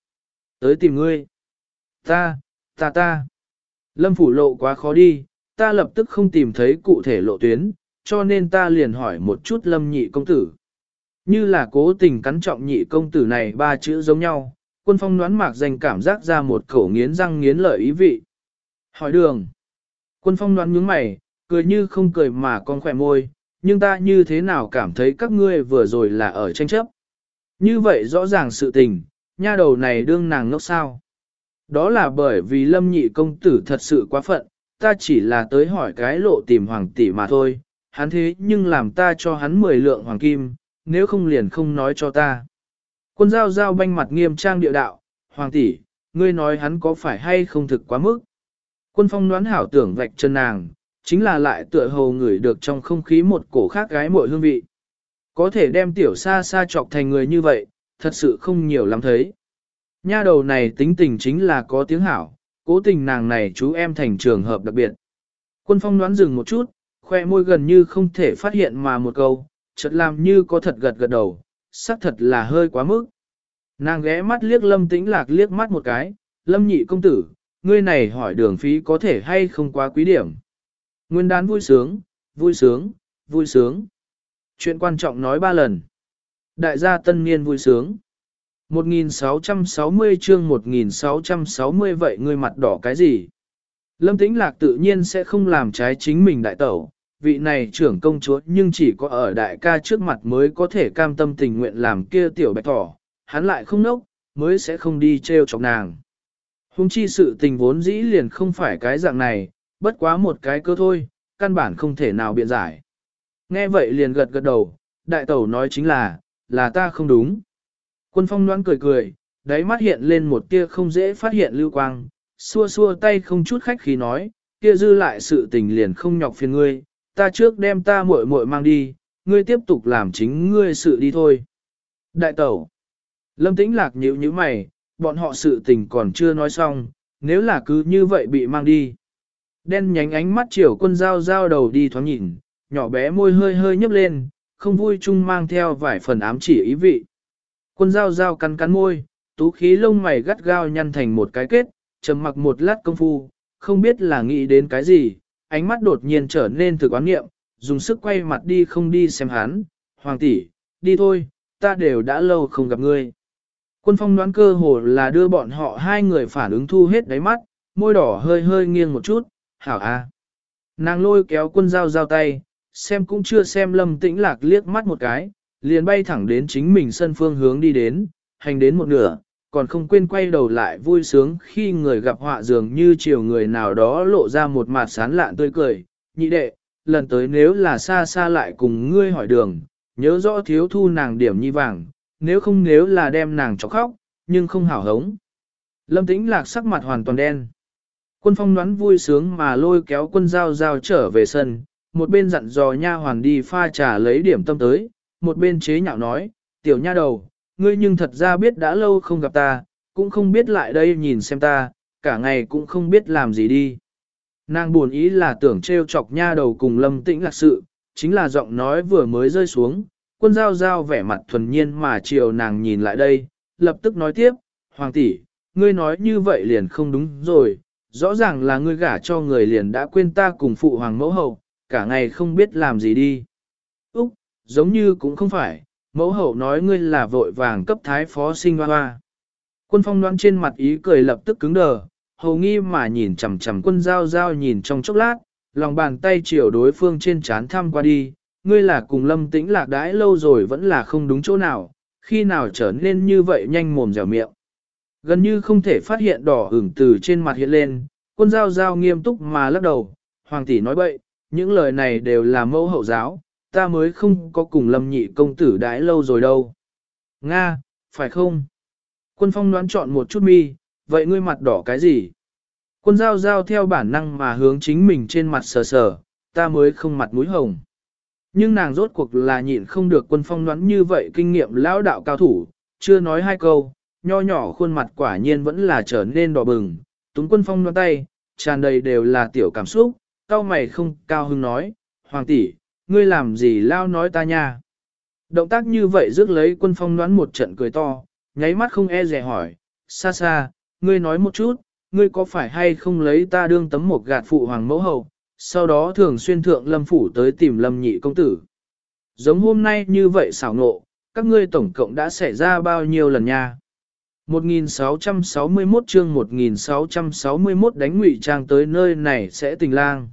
Tới tìm ngươi. Ta, ta ta. Lâm phủ lộ quá khó đi, ta lập tức không tìm thấy cụ thể lộ tuyến, cho nên ta liền hỏi một chút lâm nhị công tử. Như là cố tình cắn trọng nhị công tử này ba chữ giống nhau, quân phong đoán mạc dành cảm giác ra một khẩu nghiến răng nghiến lợi ý vị. Hỏi đường. Quân phong đoán nhướng mày, cười như không cười mà con khỏe môi, nhưng ta như thế nào cảm thấy các ngươi vừa rồi là ở tranh chấp. Như vậy rõ ràng sự tình, nha đầu này đương nàng ngốc sao. Đó là bởi vì lâm nhị công tử thật sự quá phận, ta chỉ là tới hỏi cái lộ tìm hoàng tỷ mà thôi, hắn thế nhưng làm ta cho hắn 10 lượng hoàng kim, nếu không liền không nói cho ta. Quân giao giao banh mặt nghiêm trang địa đạo, hoàng tỷ, ngươi nói hắn có phải hay không thực quá mức. Quân phong đoán hảo tưởng vạch chân nàng, chính là lại tựa hồ ngửi được trong không khí một cổ khác gái mội hương vị. Có thể đem tiểu xa xa chọc thành người như vậy, thật sự không nhiều lắm thấy. Nha đầu này tính tình chính là có tiếng hảo, cố tình nàng này chú em thành trường hợp đặc biệt. Quân phong đoán dừng một chút, khoe môi gần như không thể phát hiện mà một câu, chợt làm như có thật gật gật đầu, xác thật là hơi quá mức. Nàng ghé mắt liếc lâm tĩnh lạc liếc mắt một cái, lâm nhị công tử, ngươi này hỏi đường phí có thể hay không quá quý điểm. Nguyên đán vui sướng, vui sướng, vui sướng. Chuyện quan trọng nói ba lần. Đại gia tân niên vui sướng. 1660 chương 1660 vậy ngươi mặt đỏ cái gì? Lâm Tĩnh Lạc tự nhiên sẽ không làm trái chính mình đại tẩu, vị này trưởng công chúa nhưng chỉ có ở đại ca trước mặt mới có thể cam tâm tình nguyện làm kia tiểu bạch thỏ, hắn lại không nốc, mới sẽ không đi treo chọc nàng. Hùng chi sự tình vốn dĩ liền không phải cái dạng này, bất quá một cái cơ thôi, căn bản không thể nào biện giải. Nghe vậy liền gật gật đầu, đại tẩu nói chính là, là ta không đúng. Quân phong đoán cười cười, đáy mắt hiện lên một tia không dễ phát hiện lưu quang, xua xua tay không chút khách khí nói, kia dư lại sự tình liền không nhọc phiền ngươi, ta trước đem ta muội muội mang đi, ngươi tiếp tục làm chính ngươi sự đi thôi. Đại tẩu, lâm tĩnh lạc nhíu như mày, bọn họ sự tình còn chưa nói xong, nếu là cứ như vậy bị mang đi. Đen nhánh ánh mắt chiều quân dao dao đầu đi thoáng nhìn, nhỏ bé môi hơi hơi nhấp lên, không vui chung mang theo vài phần ám chỉ ý vị. Quân dao dao cắn cắn môi, tú khí lông mày gắt gao nhăn thành một cái kết, trầm mặc một lát công phu, không biết là nghĩ đến cái gì, ánh mắt đột nhiên trở nên thực quán nghiệm, dùng sức quay mặt đi không đi xem hắn, hoàng tỷ, đi thôi, ta đều đã lâu không gặp ngươi. Quân phong đoán cơ hồ là đưa bọn họ hai người phản ứng thu hết đáy mắt, môi đỏ hơi hơi nghiêng một chút, hảo a. Nàng lôi kéo quân dao dao tay, xem cũng chưa xem lâm tĩnh lạc liếc mắt một cái, liền bay thẳng đến chính mình sân phương hướng đi đến, hành đến một nửa, còn không quên quay đầu lại vui sướng khi người gặp họa dường như chiều người nào đó lộ ra một mặt sán lạn tươi cười, nhị đệ, lần tới nếu là xa xa lại cùng ngươi hỏi đường, nhớ rõ thiếu thu nàng điểm nhi vàng, nếu không nếu là đem nàng cho khóc, nhưng không hảo hống. Lâm tĩnh lạc sắc mặt hoàn toàn đen. Quân phong đoán vui sướng mà lôi kéo quân giao giao trở về sân, một bên dặn dò nha hoàn đi pha trà lấy điểm tâm tới, một bên chế nhạo nói, tiểu nha đầu, ngươi nhưng thật ra biết đã lâu không gặp ta, cũng không biết lại đây nhìn xem ta, cả ngày cũng không biết làm gì đi. Nàng buồn ý là tưởng trêu chọc nha đầu cùng lâm tĩnh lạc sự, chính là giọng nói vừa mới rơi xuống, quân giao giao vẻ mặt thuần nhiên mà chiều nàng nhìn lại đây, lập tức nói tiếp, hoàng tỷ, ngươi nói như vậy liền không đúng rồi, rõ ràng là ngươi gả cho người liền đã quên ta cùng phụ hoàng mẫu hậu, cả ngày không biết làm gì đi. Úc, giống như cũng không phải, mẫu hậu nói ngươi là vội vàng cấp thái phó sinh hoa hoa. Quân phong đoán trên mặt ý cười lập tức cứng đờ, hầu nghi mà nhìn chằm chằm quân giao giao nhìn trong chốc lát, lòng bàn tay chiều đối phương trên chán thăm qua đi, ngươi là cùng lâm tĩnh lạc đãi lâu rồi vẫn là không đúng chỗ nào, khi nào trở nên như vậy nhanh mồm dẻo miệng. Gần như không thể phát hiện đỏ ửng từ trên mặt hiện lên, quân giao giao nghiêm túc mà lắc đầu, hoàng tỷ nói bậy, những lời này đều là mẫu hậu giáo, ta mới không có cùng lâm nhị công tử đãi lâu rồi đâu. Nga, phải không? Quân phong đoán chọn một chút mi, vậy ngươi mặt đỏ cái gì? Quân giao giao theo bản năng mà hướng chính mình trên mặt sờ sờ, ta mới không mặt mũi hồng. Nhưng nàng rốt cuộc là nhịn không được quân phong đoán như vậy kinh nghiệm lão đạo cao thủ, chưa nói hai câu, nho nhỏ khuôn mặt quả nhiên vẫn là trở nên đỏ bừng, túng quân phong đoán tay, tràn đầy đều là tiểu cảm xúc, cao mày không cao hưng nói, hoàng tỷ, ngươi làm gì lao nói ta nha. Động tác như vậy rước lấy quân phong đoán một trận cười to, nháy mắt không e rẻ hỏi, xa xa, ngươi nói một chút, ngươi có phải hay không lấy ta đương tấm một gạt phụ hoàng mẫu hậu, sau đó thường xuyên thượng lâm phủ tới tìm lâm nhị công tử. Giống hôm nay như vậy xảo nộ, các ngươi tổng cộng đã xảy ra bao nhiêu lần nha? 1661 chương 1661 đánh ngụy trang tới nơi này sẽ tình lang.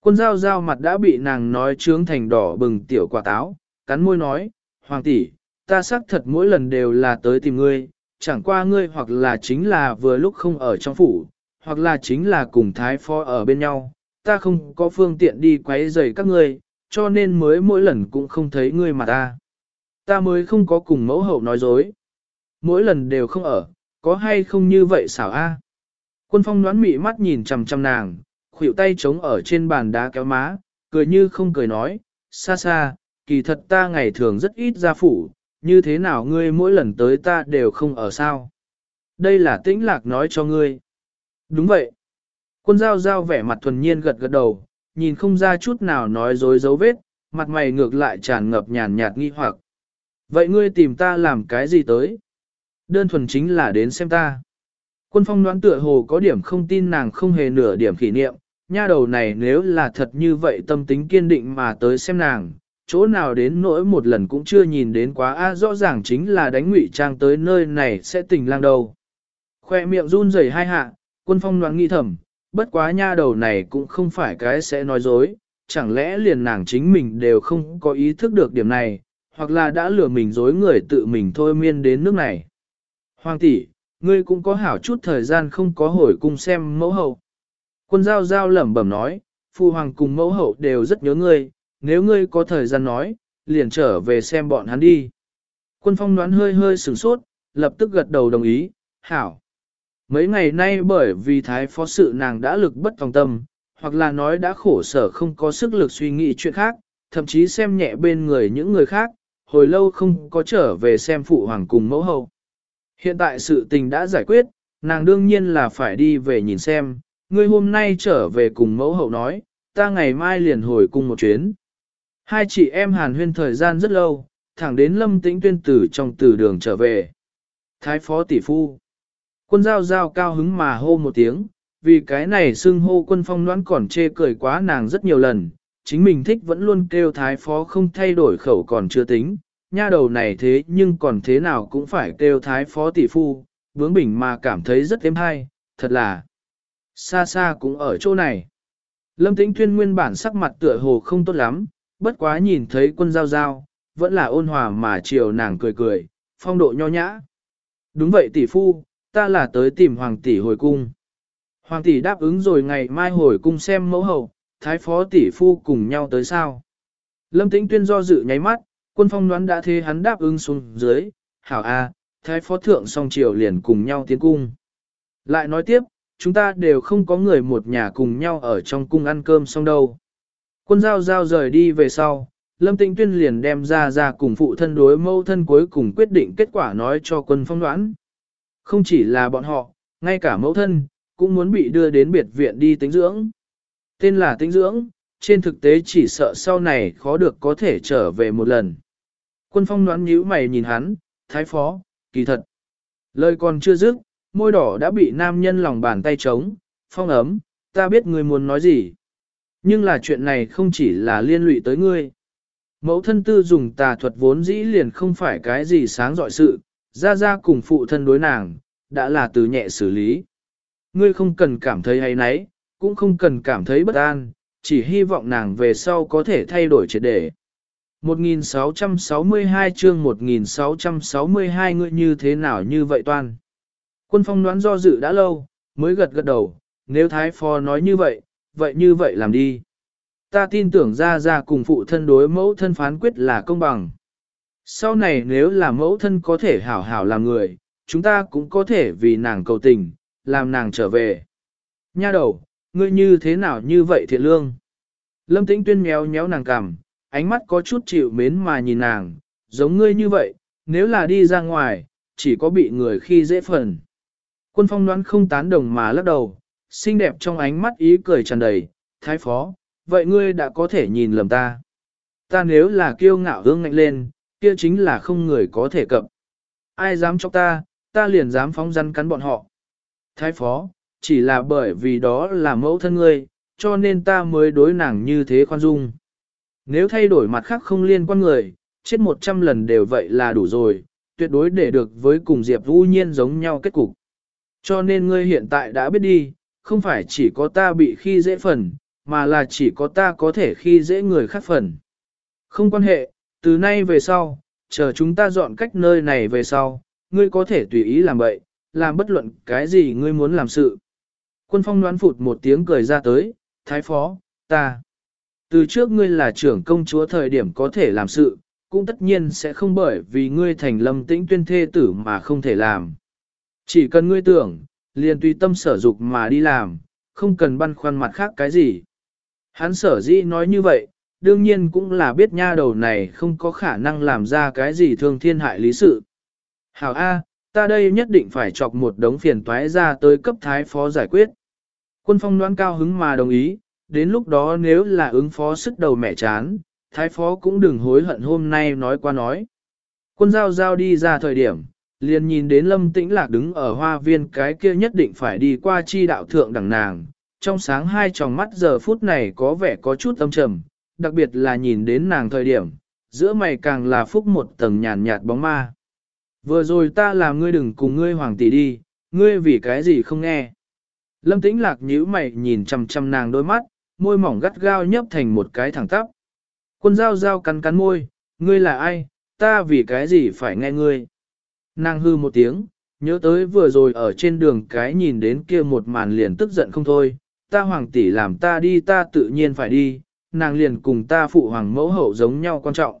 Quân dao giao mặt đã bị nàng nói trướng thành đỏ bừng tiểu quả táo, cắn môi nói, Hoàng tỷ, ta xác thật mỗi lần đều là tới tìm ngươi, chẳng qua ngươi hoặc là chính là vừa lúc không ở trong phủ, hoặc là chính là cùng thái phó ở bên nhau, ta không có phương tiện đi quấy rầy các ngươi, cho nên mới mỗi lần cũng không thấy ngươi mà ta. Ta mới không có cùng mẫu hậu nói dối. Mỗi lần đều không ở, có hay không như vậy xảo a? Quân phong đoán mị mắt nhìn chằm chằm nàng, khuỷu tay chống ở trên bàn đá kéo má, cười như không cười nói, xa xa, kỳ thật ta ngày thường rất ít ra phủ, như thế nào ngươi mỗi lần tới ta đều không ở sao? Đây là tĩnh lạc nói cho ngươi. Đúng vậy. Quân giao giao vẻ mặt thuần nhiên gật gật đầu, nhìn không ra chút nào nói dối dấu vết, mặt mày ngược lại tràn ngập nhàn nhạt nghi hoặc. Vậy ngươi tìm ta làm cái gì tới? Đơn thuần chính là đến xem ta. Quân phong đoán tựa hồ có điểm không tin nàng không hề nửa điểm kỷ niệm, nha đầu này nếu là thật như vậy tâm tính kiên định mà tới xem nàng, chỗ nào đến nỗi một lần cũng chưa nhìn đến quá a rõ ràng chính là đánh ngụy trang tới nơi này sẽ tình lang đầu. Khoe miệng run rẩy hai hạ, quân phong đoán nghi thầm, bất quá nha đầu này cũng không phải cái sẽ nói dối, chẳng lẽ liền nàng chính mình đều không có ý thức được điểm này, hoặc là đã lừa mình dối người tự mình thôi miên đến nước này. Hoàng tỷ, ngươi cũng có hảo chút thời gian không có hồi cung xem mẫu hậu. Quân giao giao lẩm bẩm nói, phu hoàng cùng mẫu hậu đều rất nhớ ngươi, nếu ngươi có thời gian nói, liền trở về xem bọn hắn đi. Quân phong đoán hơi hơi sửng sốt, lập tức gật đầu đồng ý, hảo. Mấy ngày nay bởi vì thái phó sự nàng đã lực bất tòng tâm, hoặc là nói đã khổ sở không có sức lực suy nghĩ chuyện khác, thậm chí xem nhẹ bên người những người khác, hồi lâu không có trở về xem phụ hoàng cùng mẫu hậu. Hiện tại sự tình đã giải quyết, nàng đương nhiên là phải đi về nhìn xem, ngươi hôm nay trở về cùng mẫu hậu nói, ta ngày mai liền hồi cùng một chuyến. Hai chị em hàn huyên thời gian rất lâu, thẳng đến lâm tĩnh tuyên tử trong tử đường trở về. Thái phó tỷ phu. Quân giao giao cao hứng mà hô một tiếng, vì cái này xưng hô quân phong noãn còn chê cười quá nàng rất nhiều lần, chính mình thích vẫn luôn kêu thái phó không thay đổi khẩu còn chưa tính, nha đầu này thế nhưng còn thế nào cũng phải kêu thái phó tỷ phu, bướng bỉnh mà cảm thấy rất êm hay, thật là xa xa cũng ở chỗ này. Lâm Tĩnh Tuyên nguyên bản sắc mặt tựa hồ không tốt lắm, bất quá nhìn thấy quân giao giao, vẫn là ôn hòa mà chiều nàng cười cười, phong độ nho nhã. Đúng vậy tỷ phu, ta là tới tìm hoàng tỷ hồi cung. Hoàng tỷ đáp ứng rồi ngày mai hồi cung xem mẫu hậu, thái phó tỷ phu cùng nhau tới sao. Lâm Tĩnh Tuyên do dự nháy mắt, quân phong đoán đã thế hắn đáp ứng xuống dưới, hảo a, thái phó thượng song triều liền cùng nhau tiến cung. Lại nói tiếp, chúng ta đều không có người một nhà cùng nhau ở trong cung ăn cơm xong đâu. Quân giao giao rời đi về sau, Lâm Tĩnh Tuyên liền đem ra ra cùng phụ thân đối mâu thân cuối cùng quyết định kết quả nói cho quân phong đoán. Không chỉ là bọn họ, ngay cả mẫu thân, cũng muốn bị đưa đến biệt viện đi tính dưỡng. Tên là tính dưỡng, trên thực tế chỉ sợ sau này khó được có thể trở về một lần. Quân phong đoán nhíu mày nhìn hắn, thái phó, kỳ thật. Lời còn chưa dứt, môi đỏ đã bị nam nhân lòng bàn tay trống, phong ấm, ta biết ngươi muốn nói gì. Nhưng là chuyện này không chỉ là liên lụy tới ngươi. Mẫu thân tư dùng tà thuật vốn dĩ liền không phải cái gì sáng dọi sự, ra ra cùng phụ thân đối nàng, đã là từ nhẹ xử lý. Ngươi không cần cảm thấy hay nấy, cũng không cần cảm thấy bất an, chỉ hy vọng nàng về sau có thể thay đổi triệt để. 1662 chương 1662 ngươi như thế nào như vậy toan. Quân phong đoán do dự đã lâu, mới gật gật đầu, nếu Thái Phó nói như vậy, vậy như vậy làm đi. Ta tin tưởng ra ra cùng phụ thân đối mẫu thân phán quyết là công bằng. Sau này nếu là mẫu thân có thể hảo hảo làm người, chúng ta cũng có thể vì nàng cầu tình, làm nàng trở về. Nha đầu, ngươi như thế nào như vậy thiện lương? Lâm tĩnh tuyên méo méo nàng cằm, ánh mắt có chút chịu mến mà nhìn nàng, giống ngươi như vậy, nếu là đi ra ngoài, chỉ có bị người khi dễ phần. Quân phong đoán không tán đồng mà lắc đầu, xinh đẹp trong ánh mắt ý cười tràn đầy, thái phó, vậy ngươi đã có thể nhìn lầm ta. Ta nếu là kiêu ngạo hương ngạnh lên, kia chính là không người có thể cập. Ai dám cho ta, ta liền dám phóng răn cắn bọn họ. Thái phó, chỉ là bởi vì đó là mẫu thân ngươi, cho nên ta mới đối nàng như thế khoan dung. Nếu thay đổi mặt khác không liên quan người, chết một trăm lần đều vậy là đủ rồi, tuyệt đối để được với cùng Diệp Vũ Nhiên giống nhau kết cục. Cho nên ngươi hiện tại đã biết đi, không phải chỉ có ta bị khi dễ phần, mà là chỉ có ta có thể khi dễ người khác phần. Không quan hệ, từ nay về sau, chờ chúng ta dọn cách nơi này về sau, ngươi có thể tùy ý làm vậy, làm bất luận cái gì ngươi muốn làm sự. Quân phong đoán phụt một tiếng cười ra tới, thái phó, ta. Từ trước ngươi là trưởng công chúa thời điểm có thể làm sự, cũng tất nhiên sẽ không bởi vì ngươi thành lâm tĩnh tuyên thê tử mà không thể làm. Chỉ cần ngươi tưởng, liền tùy tâm sở dục mà đi làm, không cần băn khoăn mặt khác cái gì. Hắn sở dĩ nói như vậy, đương nhiên cũng là biết nha đầu này không có khả năng làm ra cái gì thương thiên hại lý sự. Hảo A, ta đây nhất định phải chọc một đống phiền toái ra tới cấp thái phó giải quyết. Quân phong đoán cao hứng mà đồng ý, đến lúc đó nếu là ứng phó sức đầu mẹ chán, thái phó cũng đừng hối hận hôm nay nói qua nói. Quân giao giao đi ra thời điểm, liền nhìn đến lâm tĩnh lạc đứng ở hoa viên cái kia nhất định phải đi qua chi đạo thượng đẳng nàng. Trong sáng hai tròng mắt giờ phút này có vẻ có chút âm trầm, đặc biệt là nhìn đến nàng thời điểm, giữa mày càng là phúc một tầng nhàn nhạt bóng ma. Vừa rồi ta làm ngươi đừng cùng ngươi hoàng tỷ đi, ngươi vì cái gì không nghe. Lâm tĩnh lạc nhíu mày nhìn chằm chằm nàng đôi mắt, môi mỏng gắt gao nhấp thành một cái thẳng tắp. Quân dao dao cắn cắn môi, ngươi là ai, ta vì cái gì phải nghe ngươi. Nàng hư một tiếng, nhớ tới vừa rồi ở trên đường cái nhìn đến kia một màn liền tức giận không thôi, ta hoàng tỷ làm ta đi ta tự nhiên phải đi, nàng liền cùng ta phụ hoàng mẫu hậu giống nhau quan trọng.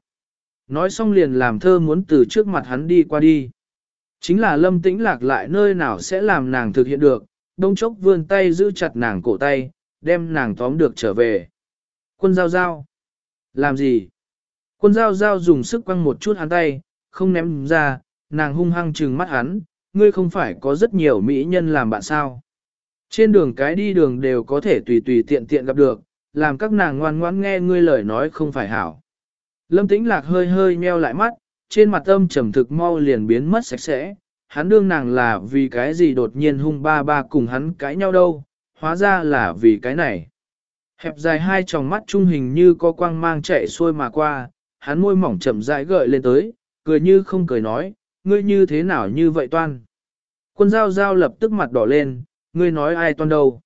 Nói xong liền làm thơ muốn từ trước mặt hắn đi qua đi. Chính là lâm tĩnh lạc lại nơi nào sẽ làm nàng thực hiện được, đông chốc vươn tay giữ chặt nàng cổ tay, đem nàng tóm được trở về. Quân giao giao. Làm gì? Quân giao giao dùng sức quăng một chút hắn tay, không ném ra, nàng hung hăng trừng mắt hắn, ngươi không phải có rất nhiều mỹ nhân làm bạn sao. Trên đường cái đi đường đều có thể tùy tùy tiện tiện gặp được, làm các nàng ngoan ngoãn nghe ngươi lời nói không phải hảo. Lâm tĩnh lạc hơi hơi meo lại mắt, trên mặt âm trầm thực mau liền biến mất sạch sẽ, hắn đương nàng là vì cái gì đột nhiên hung ba ba cùng hắn cãi nhau đâu, hóa ra là vì cái này. Hẹp dài hai tròng mắt trung hình như có quang mang chạy xuôi mà qua, hắn môi mỏng chậm rãi gợi lên tới, cười như không cười nói, ngươi như thế nào như vậy toan. Quân giao giao lập tức mặt đỏ lên, ngươi nói ai toan đâu.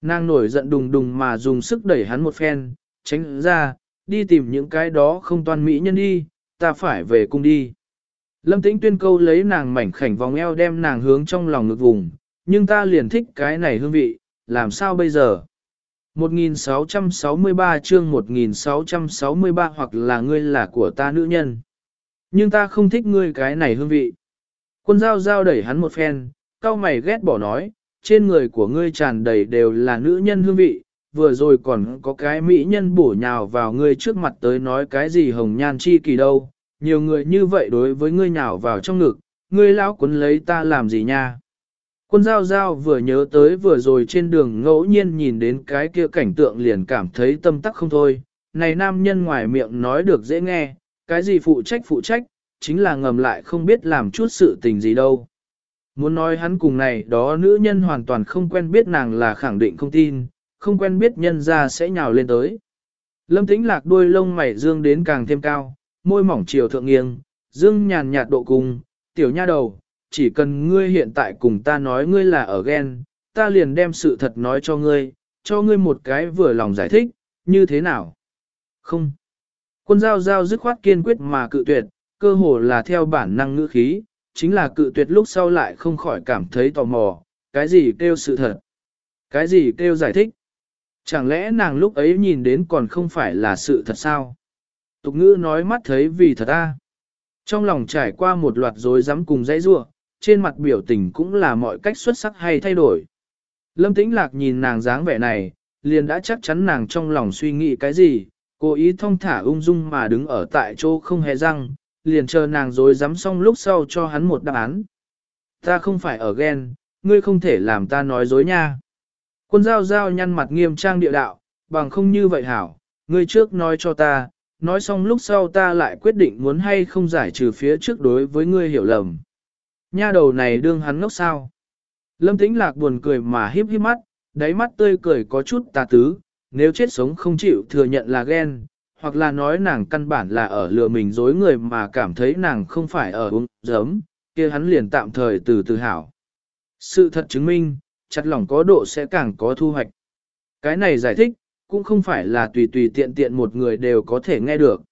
Nàng nổi giận đùng đùng mà dùng sức đẩy hắn một phen, tránh ra, đi tìm những cái đó không toan mỹ nhân đi, ta phải về cung đi. Lâm tĩnh tuyên câu lấy nàng mảnh khảnh vòng eo đem nàng hướng trong lòng ngực vùng, nhưng ta liền thích cái này hương vị, làm sao bây giờ? 1663 chương 1663 hoặc là ngươi là của ta nữ nhân. Nhưng ta không thích ngươi cái này hương vị. Quân giao giao đẩy hắn một phen, cao mày ghét bỏ nói, trên người của ngươi tràn đầy đều là nữ nhân hương vị, vừa rồi còn có cái mỹ nhân bổ nhào vào ngươi trước mặt tới nói cái gì hồng nhan chi kỳ đâu, nhiều người như vậy đối với ngươi nhào vào trong ngực, ngươi lão quấn lấy ta làm gì nha. Quân giao giao vừa nhớ tới vừa rồi trên đường ngẫu nhiên nhìn đến cái kia cảnh tượng liền cảm thấy tâm tắc không thôi, này nam nhân ngoài miệng nói được dễ nghe, cái gì phụ trách phụ trách, chính là ngầm lại không biết làm chút sự tình gì đâu. Muốn nói hắn cùng này đó nữ nhân hoàn toàn không quen biết nàng là khẳng định không tin, không quen biết nhân ra sẽ nhào lên tới. Lâm tĩnh lạc đuôi lông mày dương đến càng thêm cao, môi mỏng chiều thượng nghiêng, dương nhàn nhạt độ cùng, tiểu nha đầu, chỉ cần ngươi hiện tại cùng ta nói ngươi là ở ghen, ta liền đem sự thật nói cho ngươi, cho ngươi một cái vừa lòng giải thích, như thế nào? Không. Quân giao giao dứt khoát kiên quyết mà cự tuyệt, cơ hồ là theo bản năng ngữ khí, chính là cự tuyệt lúc sau lại không khỏi cảm thấy tò mò, cái gì kêu sự thật, cái gì kêu giải thích. Chẳng lẽ nàng lúc ấy nhìn đến còn không phải là sự thật sao? Tục ngữ nói mắt thấy vì thật a. Trong lòng trải qua một loạt rối rắm cùng dãy rua, trên mặt biểu tình cũng là mọi cách xuất sắc hay thay đổi. Lâm Tĩnh Lạc nhìn nàng dáng vẻ này, liền đã chắc chắn nàng trong lòng suy nghĩ cái gì, cố ý thông thả ung dung mà đứng ở tại chỗ không hề răng, liền chờ nàng dối dám xong lúc sau cho hắn một đáp án. Ta không phải ở ghen, ngươi không thể làm ta nói dối nha. Quân giao giao nhăn mặt nghiêm trang địa đạo, bằng không như vậy hảo, ngươi trước nói cho ta, nói xong lúc sau ta lại quyết định muốn hay không giải trừ phía trước đối với ngươi hiểu lầm. Nha đầu này đương hắn ngốc sao. Lâm tĩnh lạc buồn cười mà híp híp mắt, đáy mắt tươi cười có chút tà tứ, nếu chết sống không chịu thừa nhận là ghen, hoặc là nói nàng căn bản là ở lừa mình dối người mà cảm thấy nàng không phải ở uống giấm, kia hắn liền tạm thời từ từ hảo. Sự thật chứng minh, chặt lỏng có độ sẽ càng có thu hoạch. Cái này giải thích, cũng không phải là tùy tùy tiện tiện một người đều có thể nghe được.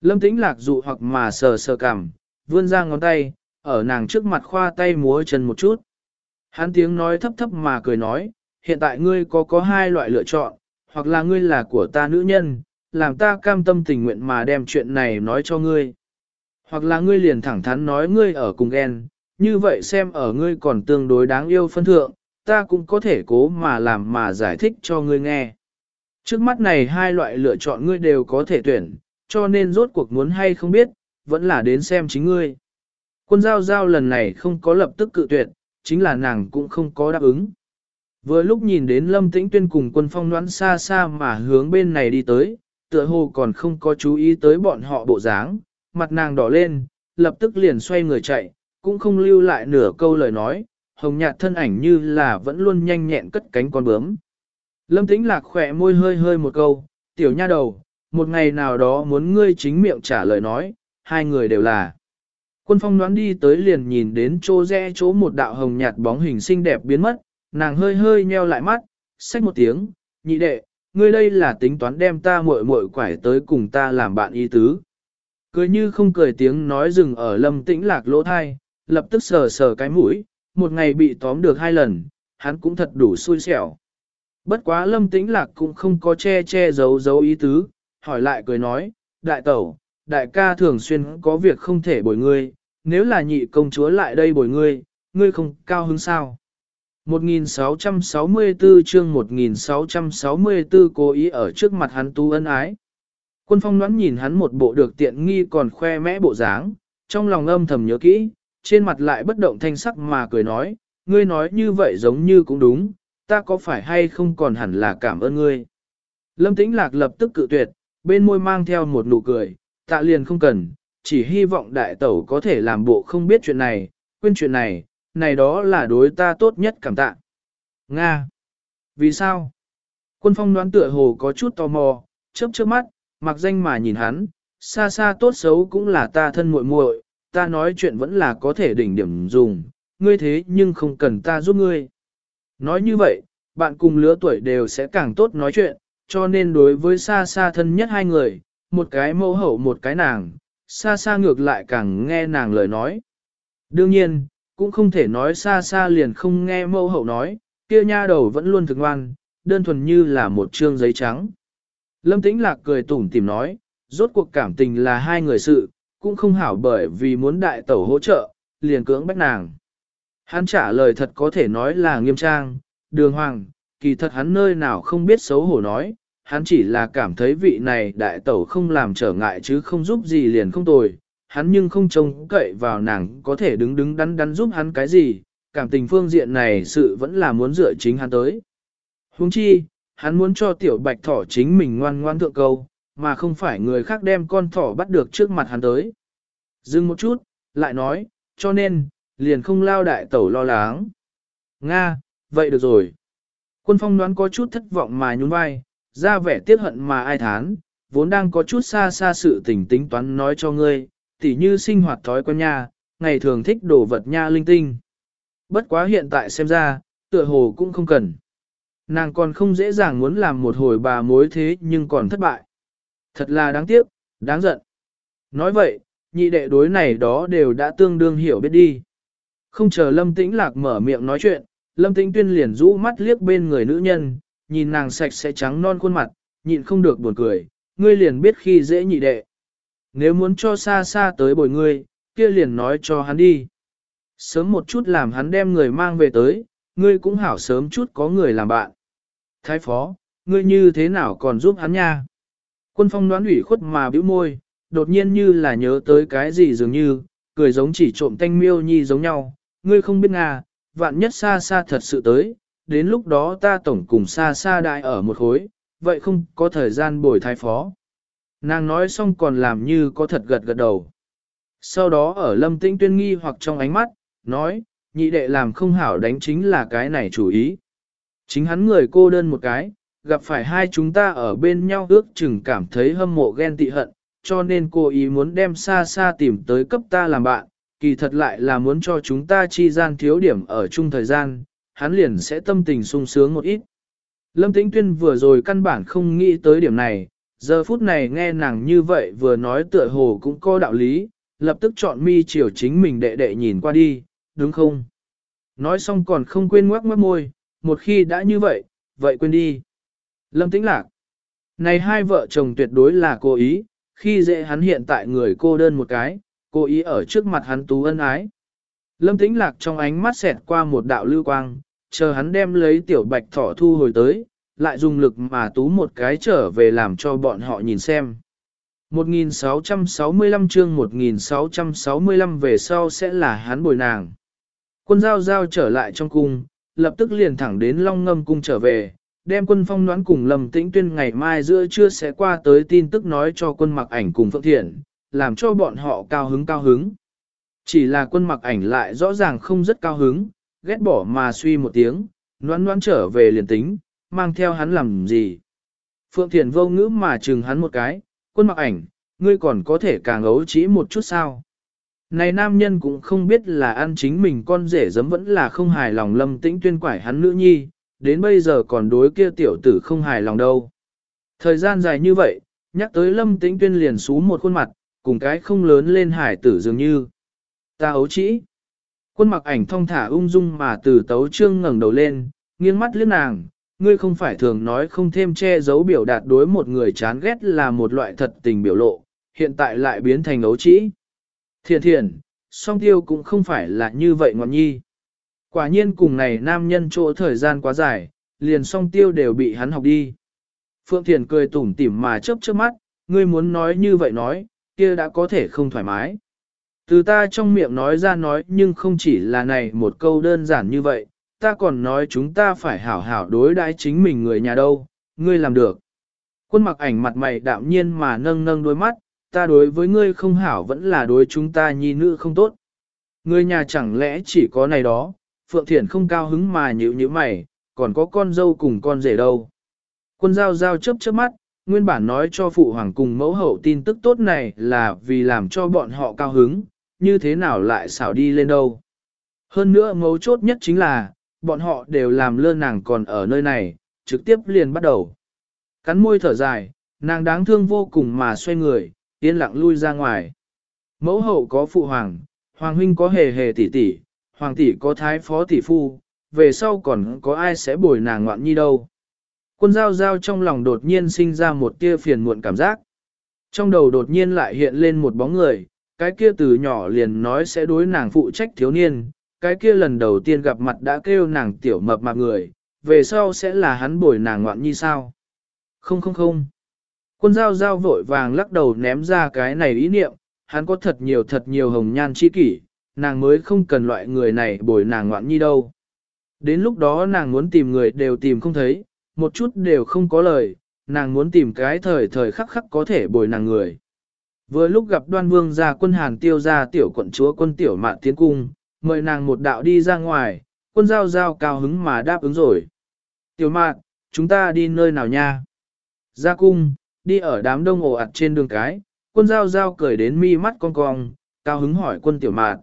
Lâm tĩnh lạc dụ hoặc mà sờ sờ cảm, vươn ra ngón tay, ở nàng trước mặt khoa tay múa chân một chút. Hắn tiếng nói thấp thấp mà cười nói, hiện tại ngươi có có hai loại lựa chọn, hoặc là ngươi là của ta nữ nhân, làm ta cam tâm tình nguyện mà đem chuyện này nói cho ngươi. Hoặc là ngươi liền thẳng thắn nói ngươi ở cùng ghen, như vậy xem ở ngươi còn tương đối đáng yêu phân thượng, ta cũng có thể cố mà làm mà giải thích cho ngươi nghe. Trước mắt này hai loại lựa chọn ngươi đều có thể tuyển, cho nên rốt cuộc muốn hay không biết, vẫn là đến xem chính ngươi. Quân giao giao lần này không có lập tức cự tuyệt, chính là nàng cũng không có đáp ứng. Vừa lúc nhìn đến Lâm Tĩnh Tuyên cùng quân phong đoán xa xa mà hướng bên này đi tới, tựa hồ còn không có chú ý tới bọn họ bộ dáng, mặt nàng đỏ lên, lập tức liền xoay người chạy, cũng không lưu lại nửa câu lời nói, hồng nhạt thân ảnh như là vẫn luôn nhanh nhẹn cất cánh con bướm. Lâm Tĩnh Lạc khỏe môi hơi hơi một câu, tiểu nha đầu, một ngày nào đó muốn ngươi chính miệng trả lời nói, hai người đều là. Quân phong đoán đi tới liền nhìn đến chỗ rẽ chỗ một đạo hồng nhạt bóng hình xinh đẹp biến mất, nàng hơi hơi nheo lại mắt, xách một tiếng, nhị đệ, ngươi đây là tính toán đem ta muội muội quải tới cùng ta làm bạn y tứ. Cười như không cười tiếng nói dừng ở lâm tĩnh lạc lỗ thai, lập tức sờ sờ cái mũi, một ngày bị tóm được hai lần, hắn cũng thật đủ xui xẻo. Bất quá lâm tĩnh lạc cũng không có che che giấu giấu ý tứ, hỏi lại cười nói, đại tẩu, đại ca thường xuyên có việc không thể bồi ngươi, nếu là nhị công chúa lại đây bồi ngươi, ngươi không cao hứng sao. 1664 chương 1664 cố ý ở trước mặt hắn tu ân ái. Quân phong đoán nhìn hắn một bộ được tiện nghi còn khoe mẽ bộ dáng, trong lòng âm thầm nhớ kỹ, trên mặt lại bất động thanh sắc mà cười nói, ngươi nói như vậy giống như cũng đúng, ta có phải hay không còn hẳn là cảm ơn ngươi. Lâm tĩnh lạc lập tức cự tuyệt, bên môi mang theo một nụ cười, tạ liền không cần, chỉ hy vọng đại tẩu có thể làm bộ không biết chuyện này, quên chuyện này, này đó là đối ta tốt nhất cảm tạ. Nga. Vì sao? Quân phong đoán tựa hồ có chút tò mò, chớp chớp mắt, mặc danh mà nhìn hắn, xa xa tốt xấu cũng là ta thân muội muội, ta nói chuyện vẫn là có thể đỉnh điểm dùng, ngươi thế nhưng không cần ta giúp ngươi. Nói như vậy, bạn cùng lứa tuổi đều sẽ càng tốt nói chuyện, cho nên đối với xa xa thân nhất hai người, một cái mẫu hậu một cái nàng, xa xa ngược lại càng nghe nàng lời nói. Đương nhiên, cũng không thể nói xa xa liền không nghe mâu hậu nói, kia nha đầu vẫn luôn thực ngoan, đơn thuần như là một trương giấy trắng. Lâm Tĩnh Lạc cười tủm tìm nói, rốt cuộc cảm tình là hai người sự, cũng không hảo bởi vì muốn đại tẩu hỗ trợ, liền cưỡng bách nàng. Hắn trả lời thật có thể nói là nghiêm trang, đường hoàng, kỳ thật hắn nơi nào không biết xấu hổ nói, hắn chỉ là cảm thấy vị này đại tẩu không làm trở ngại chứ không giúp gì liền không tồi, hắn nhưng không trông cậy vào nàng có thể đứng đứng đắn đắn giúp hắn cái gì, cảm tình phương diện này sự vẫn là muốn dựa chính hắn tới. Huống chi, hắn muốn cho tiểu bạch thỏ chính mình ngoan ngoan thượng câu, mà không phải người khác đem con thỏ bắt được trước mặt hắn tới. Dừng một chút, lại nói, cho nên, liền không lao đại tẩu lo lắng. Nga, vậy được rồi. Quân phong đoán có chút thất vọng mà nhún vai, ra vẻ tiếc hận mà ai thán, vốn đang có chút xa xa sự tình tính toán nói cho ngươi, tỉ như sinh hoạt thói quen nha, ngày thường thích đồ vật nha linh tinh. Bất quá hiện tại xem ra, tựa hồ cũng không cần. Nàng còn không dễ dàng muốn làm một hồi bà mối thế nhưng còn thất bại. Thật là đáng tiếc, đáng giận. Nói vậy, nhị đệ đối này đó đều đã tương đương hiểu biết đi. Không chờ Lâm Tĩnh Lạc mở miệng nói chuyện, Lâm Tĩnh Tuyên liền rũ mắt liếc bên người nữ nhân, nhìn nàng sạch sẽ trắng non khuôn mặt, nhịn không được buồn cười, ngươi liền biết khi dễ nhị đệ. Nếu muốn cho xa xa tới bồi ngươi, kia liền nói cho hắn đi. Sớm một chút làm hắn đem người mang về tới, ngươi cũng hảo sớm chút có người làm bạn. Thái phó, ngươi như thế nào còn giúp hắn nha? Quân phong đoán ủy khuất mà bĩu môi, đột nhiên như là nhớ tới cái gì dường như, cười giống chỉ trộm thanh miêu nhi giống nhau, ngươi không biết à? vạn nhất xa xa thật sự tới, đến lúc đó ta tổng cùng xa xa đại ở một khối, vậy không có thời gian bồi thái phó. Nàng nói xong còn làm như có thật gật gật đầu. Sau đó ở lâm tĩnh tuyên nghi hoặc trong ánh mắt, nói, nhị đệ làm không hảo đánh chính là cái này chủ ý. Chính hắn người cô đơn một cái, gặp phải hai chúng ta ở bên nhau ước chừng cảm thấy hâm mộ ghen tị hận, cho nên cô ý muốn đem xa xa tìm tới cấp ta làm bạn, kỳ thật lại là muốn cho chúng ta chi gian thiếu điểm ở chung thời gian, hắn liền sẽ tâm tình sung sướng một ít. Lâm Tĩnh Tuyên vừa rồi căn bản không nghĩ tới điểm này, giờ phút này nghe nàng như vậy vừa nói tựa hồ cũng có đạo lý, lập tức chọn mi chiều chính mình đệ đệ nhìn qua đi, đúng không? Nói xong còn không quên ngoác mất môi, một khi đã như vậy, vậy quên đi. Lâm Tĩnh Lạc Này hai vợ chồng tuyệt đối là cố ý, khi dễ hắn hiện tại người cô đơn một cái, cố ý ở trước mặt hắn tú ân ái. Lâm Tĩnh Lạc trong ánh mắt xẹt qua một đạo lưu quang, chờ hắn đem lấy tiểu bạch thỏ thu hồi tới, lại dùng lực mà tú một cái trở về làm cho bọn họ nhìn xem. 1665 chương 1665 về sau sẽ là hắn bồi nàng. Quân giao giao trở lại trong cung, lập tức liền thẳng đến Long Ngâm cung trở về, đem quân phong đoán cùng Lâm Tĩnh Tuyên ngày mai giữa trưa sẽ qua tới tin tức nói cho quân mặc ảnh cùng Phượng Thiện, làm cho bọn họ cao hứng cao hứng. Chỉ là quân mặc ảnh lại rõ ràng không rất cao hứng, ghét bỏ mà suy một tiếng, noan noan trở về liền tính, mang theo hắn làm gì. Phượng Thiền vô ngữ mà chừng hắn một cái, quân mặc ảnh, ngươi còn có thể càng ấu trĩ một chút sao. Này nam nhân cũng không biết là ăn chính mình con rể giấm vẫn là không hài lòng lâm tĩnh tuyên quải hắn nữ nhi, đến bây giờ còn đối kia tiểu tử không hài lòng đâu. Thời gian dài như vậy, nhắc tới lâm tĩnh tuyên liền xú một khuôn mặt, cùng cái không lớn lên hải tử dường như. Ta ấu trĩ. Quân mặc ảnh thong thả ung dung mà từ tấu trương ngẩng đầu lên, nghiêng mắt liếc nàng, ngươi không phải thường nói không thêm che giấu biểu đạt đối một người chán ghét là một loại thật tình biểu lộ, hiện tại lại biến thành ấu trĩ. Thiền thiền, song tiêu cũng không phải là như vậy ngọn nhi. Quả nhiên cùng này nam nhân chỗ thời gian quá dài, liền song tiêu đều bị hắn học đi. Phượng Thiền cười tủm tỉm mà chớp chớp mắt, ngươi muốn nói như vậy nói, kia đã có thể không thoải mái. Từ ta trong miệng nói ra nói nhưng không chỉ là này một câu đơn giản như vậy, ta còn nói chúng ta phải hảo hảo đối đãi chính mình người nhà đâu, ngươi làm được. Quân mặc ảnh mặt mày đạm nhiên mà nâng nâng đôi mắt, ta đối với ngươi không hảo vẫn là đối chúng ta nhi nữ không tốt. Người nhà chẳng lẽ chỉ có này đó, Phượng Thiển không cao hứng mà nhíu như mày, còn có con dâu cùng con rể đâu. Quân giao giao chớp chớp mắt, nguyên bản nói cho phụ hoàng cùng mẫu hậu tin tức tốt này là vì làm cho bọn họ cao hứng, như thế nào lại xảo đi lên đâu. Hơn nữa mấu chốt nhất chính là, bọn họ đều làm lơ nàng còn ở nơi này, trực tiếp liền bắt đầu. Cắn môi thở dài, nàng đáng thương vô cùng mà xoay người, yên lặng lui ra ngoài. Mẫu hậu có phụ hoàng, hoàng huynh có hề hề tỷ tỷ, hoàng tỷ có thái phó tỷ phu, về sau còn có ai sẽ bồi nàng ngoạn nhi đâu. Quân giao giao trong lòng đột nhiên sinh ra một tia phiền muộn cảm giác. Trong đầu đột nhiên lại hiện lên một bóng người, cái kia từ nhỏ liền nói sẽ đối nàng phụ trách thiếu niên, cái kia lần đầu tiên gặp mặt đã kêu nàng tiểu mập mạp người, về sau sẽ là hắn bồi nàng ngoạn nhi sao? Không không không. Quân giao giao vội vàng lắc đầu ném ra cái này ý niệm, hắn có thật nhiều thật nhiều hồng nhan chi kỷ, nàng mới không cần loại người này bồi nàng ngoạn nhi đâu. Đến lúc đó nàng muốn tìm người đều tìm không thấy, một chút đều không có lời, nàng muốn tìm cái thời thời khắc khắc có thể bồi nàng người. Vừa lúc gặp đoan vương ra quân hàn tiêu ra tiểu quận chúa quân tiểu mạn tiến cung, mời nàng một đạo đi ra ngoài, quân giao giao cao hứng mà đáp ứng rồi. Tiểu mạn, chúng ta đi nơi nào nha? Ra cung, đi ở đám đông ồ ạt trên đường cái, quân giao giao cười đến mi mắt cong cong, cao hứng hỏi quân tiểu mạn.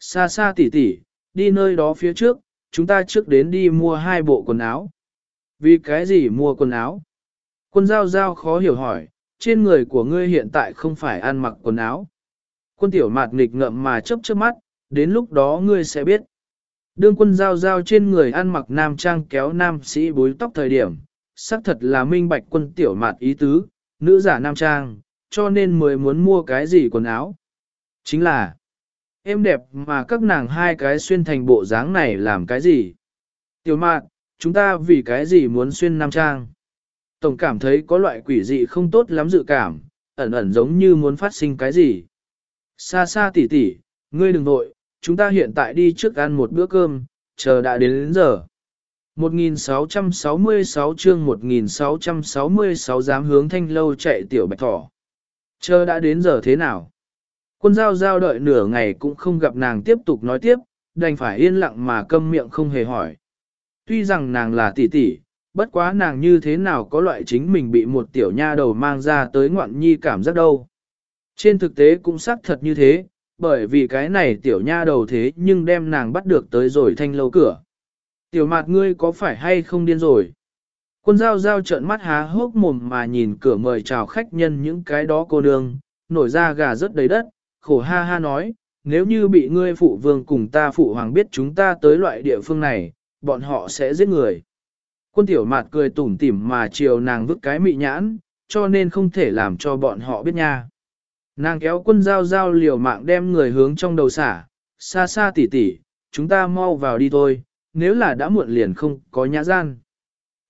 Xa xa tỉ tỉ, đi nơi đó phía trước, chúng ta trước đến đi mua hai bộ quần áo. Vì cái gì mua quần áo? Quân giao giao khó hiểu hỏi, trên người của ngươi hiện tại không phải ăn mặc quần áo. Quân tiểu mạt nghịch ngậm mà chớp chớp mắt, đến lúc đó ngươi sẽ biết. Đương quân giao giao trên người ăn mặc nam trang kéo nam sĩ bối tóc thời điểm, xác thật là minh bạch quân tiểu mạt ý tứ, nữ giả nam trang, cho nên mới muốn mua cái gì quần áo. Chính là, em đẹp mà các nàng hai cái xuyên thành bộ dáng này làm cái gì? Tiểu mạt, chúng ta vì cái gì muốn xuyên nam trang? Tổng cảm thấy có loại quỷ dị không tốt lắm dự cảm, ẩn ẩn giống như muốn phát sinh cái gì. Xa xa tỉ tỉ, ngươi đừng nội, chúng ta hiện tại đi trước ăn một bữa cơm, chờ đã đến, đến giờ. 1666 chương 1666 dám hướng thanh lâu chạy tiểu bạch thỏ. Chờ đã đến giờ thế nào? Quân giao giao đợi nửa ngày cũng không gặp nàng tiếp tục nói tiếp, đành phải yên lặng mà câm miệng không hề hỏi. Tuy rằng nàng là tỷ tỷ, bất quá nàng như thế nào có loại chính mình bị một tiểu nha đầu mang ra tới ngoạn nhi cảm giác đâu. Trên thực tế cũng xác thật như thế, bởi vì cái này tiểu nha đầu thế nhưng đem nàng bắt được tới rồi thanh lâu cửa. Tiểu mạt ngươi có phải hay không điên rồi? Quân giao giao trợn mắt há hốc mồm mà nhìn cửa mời chào khách nhân những cái đó cô nương, nổi ra gà rất đầy đất, khổ ha ha nói, nếu như bị ngươi phụ vương cùng ta phụ hoàng biết chúng ta tới loại địa phương này, bọn họ sẽ giết người. Quân tiểu mạt cười tủm tỉm mà chiều nàng vứt cái mị nhãn, cho nên không thể làm cho bọn họ biết nha. Nàng kéo quân giao giao liều mạng đem người hướng trong đầu xả, xa xa tỉ tỉ, chúng ta mau vào đi thôi, nếu là đã muộn liền không có nhã gian.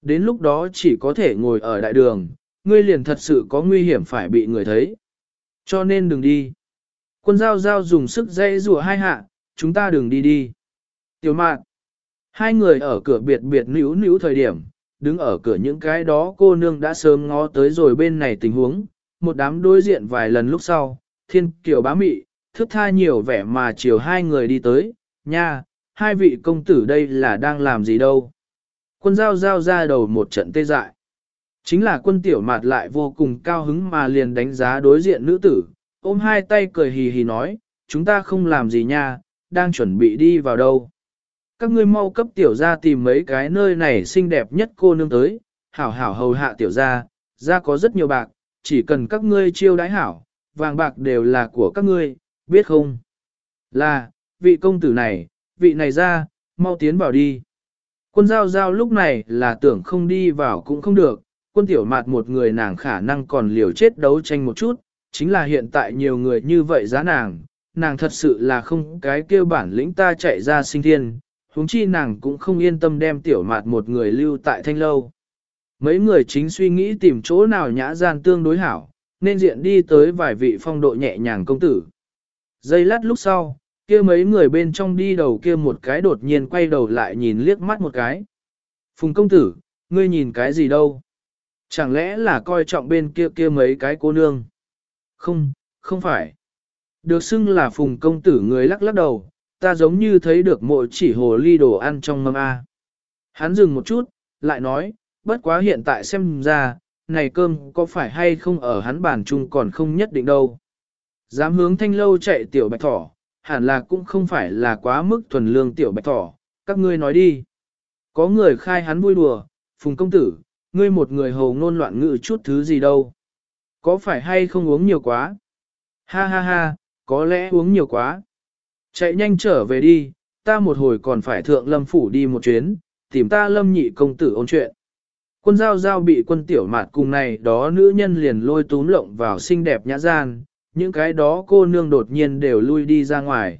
Đến lúc đó chỉ có thể ngồi ở đại đường, ngươi liền thật sự có nguy hiểm phải bị người thấy. Cho nên đừng đi. Quân giao giao dùng sức dây rùa hai hạ, chúng ta đừng đi đi. Tiểu mạn, hai người ở cửa biệt biệt níu níu thời điểm, đứng ở cửa những cái đó cô nương đã sớm ngó tới rồi bên này tình huống, một đám đối diện vài lần lúc sau, thiên kiều bá mị, thức tha nhiều vẻ mà chiều hai người đi tới, nha, hai vị công tử đây là đang làm gì đâu. Quân giao giao ra đầu một trận tê dại. Chính là quân tiểu mạt lại vô cùng cao hứng mà liền đánh giá đối diện nữ tử, ôm hai tay cười hì hì nói, chúng ta không làm gì nha, đang chuẩn bị đi vào đâu. Các ngươi mau cấp tiểu ra tìm mấy cái nơi này xinh đẹp nhất cô nương tới, hảo hảo hầu hạ tiểu ra, ra có rất nhiều bạc, chỉ cần các ngươi chiêu đái hảo, vàng bạc đều là của các ngươi, biết không? Là, vị công tử này, vị này ra, mau tiến vào đi. Quân giao giao lúc này là tưởng không đi vào cũng không được, quân tiểu mạt một người nàng khả năng còn liều chết đấu tranh một chút, chính là hiện tại nhiều người như vậy giá nàng, nàng thật sự là không cái kêu bản lĩnh ta chạy ra sinh thiên, huống chi nàng cũng không yên tâm đem tiểu mạt một người lưu tại thanh lâu. Mấy người chính suy nghĩ tìm chỗ nào nhã gian tương đối hảo, nên diện đi tới vài vị phong độ nhẹ nhàng công tử. Giây lát lúc sau, kia mấy người bên trong đi đầu kia một cái đột nhiên quay đầu lại nhìn liếc mắt một cái. Phùng công tử, ngươi nhìn cái gì đâu? Chẳng lẽ là coi trọng bên kia kia mấy cái cô nương? Không, không phải. Được xưng là phùng công tử người lắc lắc đầu, ta giống như thấy được mộ chỉ hồ ly đồ ăn trong mâm A. Hắn dừng một chút, lại nói, bất quá hiện tại xem ra, này cơm có phải hay không ở hắn bàn chung còn không nhất định đâu. Dám hướng thanh lâu chạy tiểu bạch thỏ, hẳn là cũng không phải là quá mức thuần lương tiểu bạch thỏ, các ngươi nói đi. Có người khai hắn vui đùa, phùng công tử, ngươi một người hầu ngôn loạn ngự chút thứ gì đâu. Có phải hay không uống nhiều quá? Ha ha ha, có lẽ uống nhiều quá. Chạy nhanh trở về đi, ta một hồi còn phải thượng lâm phủ đi một chuyến, tìm ta lâm nhị công tử ôn chuyện. Quân giao giao bị quân tiểu mạt cùng này đó nữ nhân liền lôi túm lộng vào xinh đẹp nhã gian, những cái đó cô nương đột nhiên đều lui đi ra ngoài.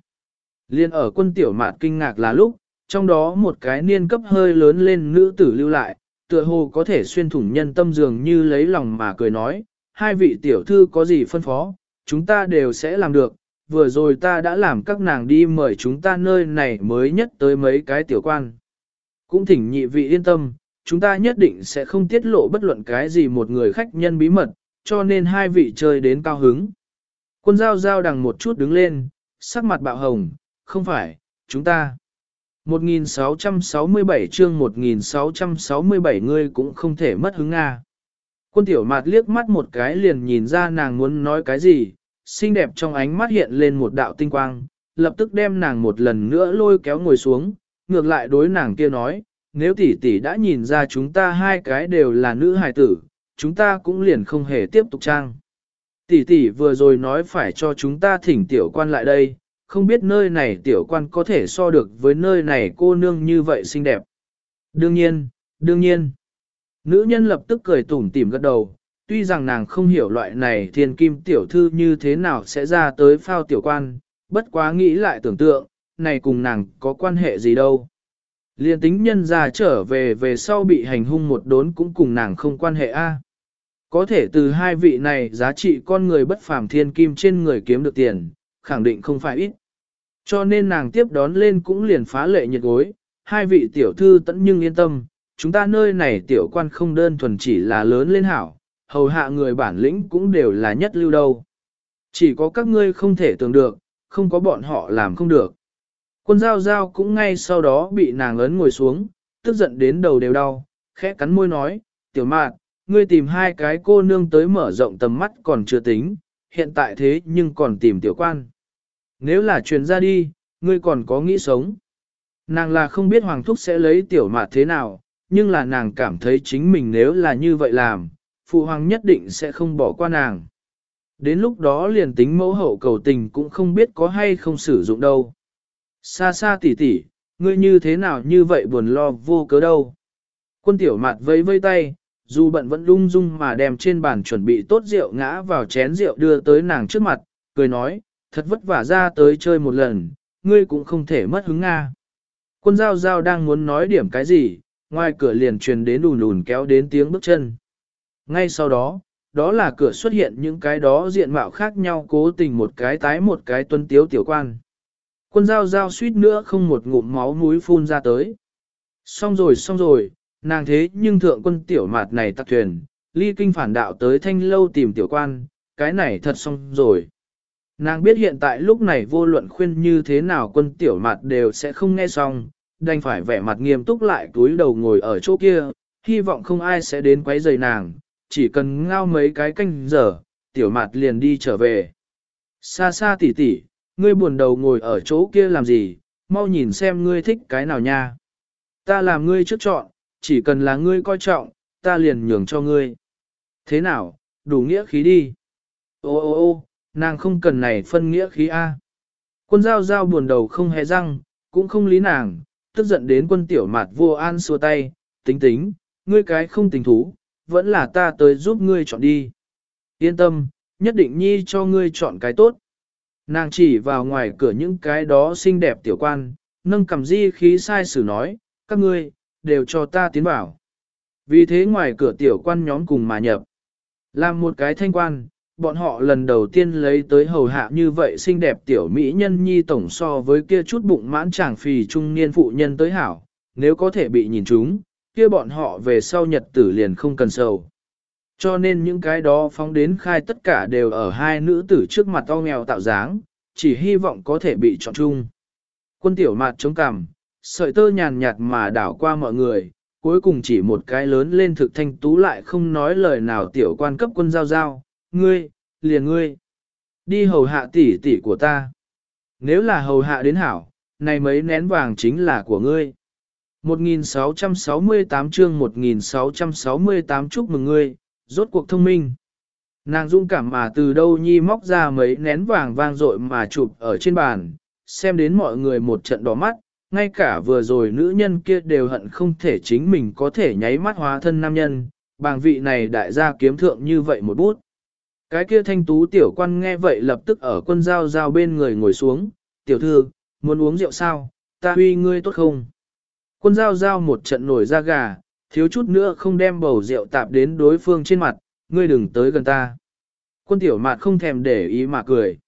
Liên ở quân tiểu mạt kinh ngạc là lúc, trong đó một cái niên cấp hơi lớn lên nữ tử lưu lại, tựa hồ có thể xuyên thủng nhân tâm dường như lấy lòng mà cười nói, hai vị tiểu thư có gì phân phó, chúng ta đều sẽ làm được, vừa rồi ta đã làm các nàng đi mời chúng ta nơi này mới nhất tới mấy cái tiểu quan. Cũng thỉnh nhị vị yên tâm, chúng ta nhất định sẽ không tiết lộ bất luận cái gì một người khách nhân bí mật, cho nên hai vị chơi đến cao hứng. Quân giao giao đằng một chút đứng lên, sắc mặt bạo hồng, không phải, chúng ta. 1667 chương 1667 ngươi cũng không thể mất hứng Nga. Quân tiểu mạt liếc mắt một cái liền nhìn ra nàng muốn nói cái gì, xinh đẹp trong ánh mắt hiện lên một đạo tinh quang, lập tức đem nàng một lần nữa lôi kéo ngồi xuống, ngược lại đối nàng kia nói, nếu tỷ tỷ đã nhìn ra chúng ta hai cái đều là nữ hài tử, chúng ta cũng liền không hề tiếp tục trang. Tỷ tỷ vừa rồi nói phải cho chúng ta thỉnh tiểu quan lại đây, không biết nơi này tiểu quan có thể so được với nơi này cô nương như vậy xinh đẹp. Đương nhiên, đương nhiên. Nữ nhân lập tức cười tủm tỉm gật đầu, tuy rằng nàng không hiểu loại này thiên kim tiểu thư như thế nào sẽ ra tới phao tiểu quan, bất quá nghĩ lại tưởng tượng, này cùng nàng có quan hệ gì đâu. Liên tính nhân ra trở về về sau bị hành hung một đốn cũng cùng nàng không quan hệ a. Có thể từ hai vị này giá trị con người bất phàm thiên kim trên người kiếm được tiền, khẳng định không phải ít. Cho nên nàng tiếp đón lên cũng liền phá lệ nhiệt gối, hai vị tiểu thư tẫn nhưng yên tâm, chúng ta nơi này tiểu quan không đơn thuần chỉ là lớn lên hảo, hầu hạ người bản lĩnh cũng đều là nhất lưu đâu. Chỉ có các ngươi không thể tưởng được, không có bọn họ làm không được. Quân giao giao cũng ngay sau đó bị nàng ấn ngồi xuống, tức giận đến đầu đều đau, khẽ cắn môi nói, tiểu mạn, ngươi tìm hai cái cô nương tới mở rộng tầm mắt còn chưa tính, hiện tại thế nhưng còn tìm tiểu quan. Nếu là truyền ra đi, ngươi còn có nghĩ sống. Nàng là không biết Hoàng Thúc sẽ lấy tiểu mạt thế nào, nhưng là nàng cảm thấy chính mình nếu là như vậy làm, Phụ Hoàng nhất định sẽ không bỏ qua nàng. Đến lúc đó liền tính mẫu hậu cầu tình cũng không biết có hay không sử dụng đâu. Xa xa tỉ tỉ, ngươi như thế nào như vậy buồn lo vô cớ đâu. Quân tiểu mặt vẫy vây tay, dù bận vẫn lung dung mà đem trên bàn chuẩn bị tốt rượu ngã vào chén rượu đưa tới nàng trước mặt, cười nói, thật vất vả ra tới chơi một lần, ngươi cũng không thể mất hứng Nga. Quân giao giao đang muốn nói điểm cái gì, ngoài cửa liền truyền đến đùn đùn kéo đến tiếng bước chân. Ngay sau đó, đó là cửa xuất hiện những cái đó diện mạo khác nhau cố tình một cái tái một cái tuân tiếu tiểu quan. Quân dao dao suýt nữa không một ngụm máu mũi phun ra tới. Xong rồi xong rồi, nàng thế nhưng thượng quân tiểu mạt này tắc thuyền, ly kinh phản đạo tới thanh lâu tìm tiểu quan, cái này thật xong rồi. Nàng biết hiện tại lúc này vô luận khuyên như thế nào quân tiểu mạt đều sẽ không nghe xong, đành phải vẻ mặt nghiêm túc lại túi đầu ngồi ở chỗ kia, hy vọng không ai sẽ đến quấy rầy nàng, chỉ cần ngao mấy cái canh giờ, tiểu mạt liền đi trở về. Xa xa tỉ tỉ, ngươi buồn đầu ngồi ở chỗ kia làm gì, mau nhìn xem ngươi thích cái nào nha. Ta làm ngươi trước chọn, chỉ cần là ngươi coi trọng, ta liền nhường cho ngươi. Thế nào, đủ nghĩa khí đi. Ô ô ô, nàng không cần này phân nghĩa khí A. Quân giao giao buồn đầu không hề răng, cũng không lý nàng, tức giận đến quân tiểu mạt vô an xua tay, tính tính, ngươi cái không tình thú, vẫn là ta tới giúp ngươi chọn đi. Yên tâm, nhất định nhi cho ngươi chọn cái tốt. Nàng chỉ vào ngoài cửa những cái đó xinh đẹp tiểu quan, nâng cầm di khí sai sử nói, các ngươi, đều cho ta tiến vào. Vì thế ngoài cửa tiểu quan nhóm cùng mà nhập. Làm một cái thanh quan, bọn họ lần đầu tiên lấy tới hầu hạ như vậy xinh đẹp tiểu mỹ nhân nhi tổng so với kia chút bụng mãn chàng phì trung niên phụ nhân tới hảo, nếu có thể bị nhìn chúng, kia bọn họ về sau nhật tử liền không cần sầu. Cho nên những cái đó phóng đến khai tất cả đều ở hai nữ tử trước mặt to nghèo tạo dáng, chỉ hy vọng có thể bị chọn chung. Quân tiểu mặt chống cằm, sợi tơ nhàn nhạt mà đảo qua mọi người, cuối cùng chỉ một cái lớn lên thực thanh tú lại không nói lời nào tiểu quan cấp quân giao giao, ngươi, liền ngươi, đi hầu hạ tỷ tỷ của ta. Nếu là hầu hạ đến hảo, này mấy nén vàng chính là của ngươi. 1668 chương 1668 chúc mừng ngươi, rốt cuộc thông minh. Nàng dung cảm mà từ đâu nhi móc ra mấy nén vàng vang dội mà chụp ở trên bàn, xem đến mọi người một trận đỏ mắt, ngay cả vừa rồi nữ nhân kia đều hận không thể chính mình có thể nháy mắt hóa thân nam nhân, bàng vị này đại gia kiếm thượng như vậy một bút. Cái kia thanh tú tiểu quan nghe vậy lập tức ở quân giao giao bên người ngồi xuống, tiểu thư, muốn uống rượu sao, ta huy ngươi tốt không? Quân giao giao một trận nổi da gà, thiếu chút nữa không đem bầu rượu tạp đến đối phương trên mặt, ngươi đừng tới gần ta. Quân tiểu mạt không thèm để ý mà cười.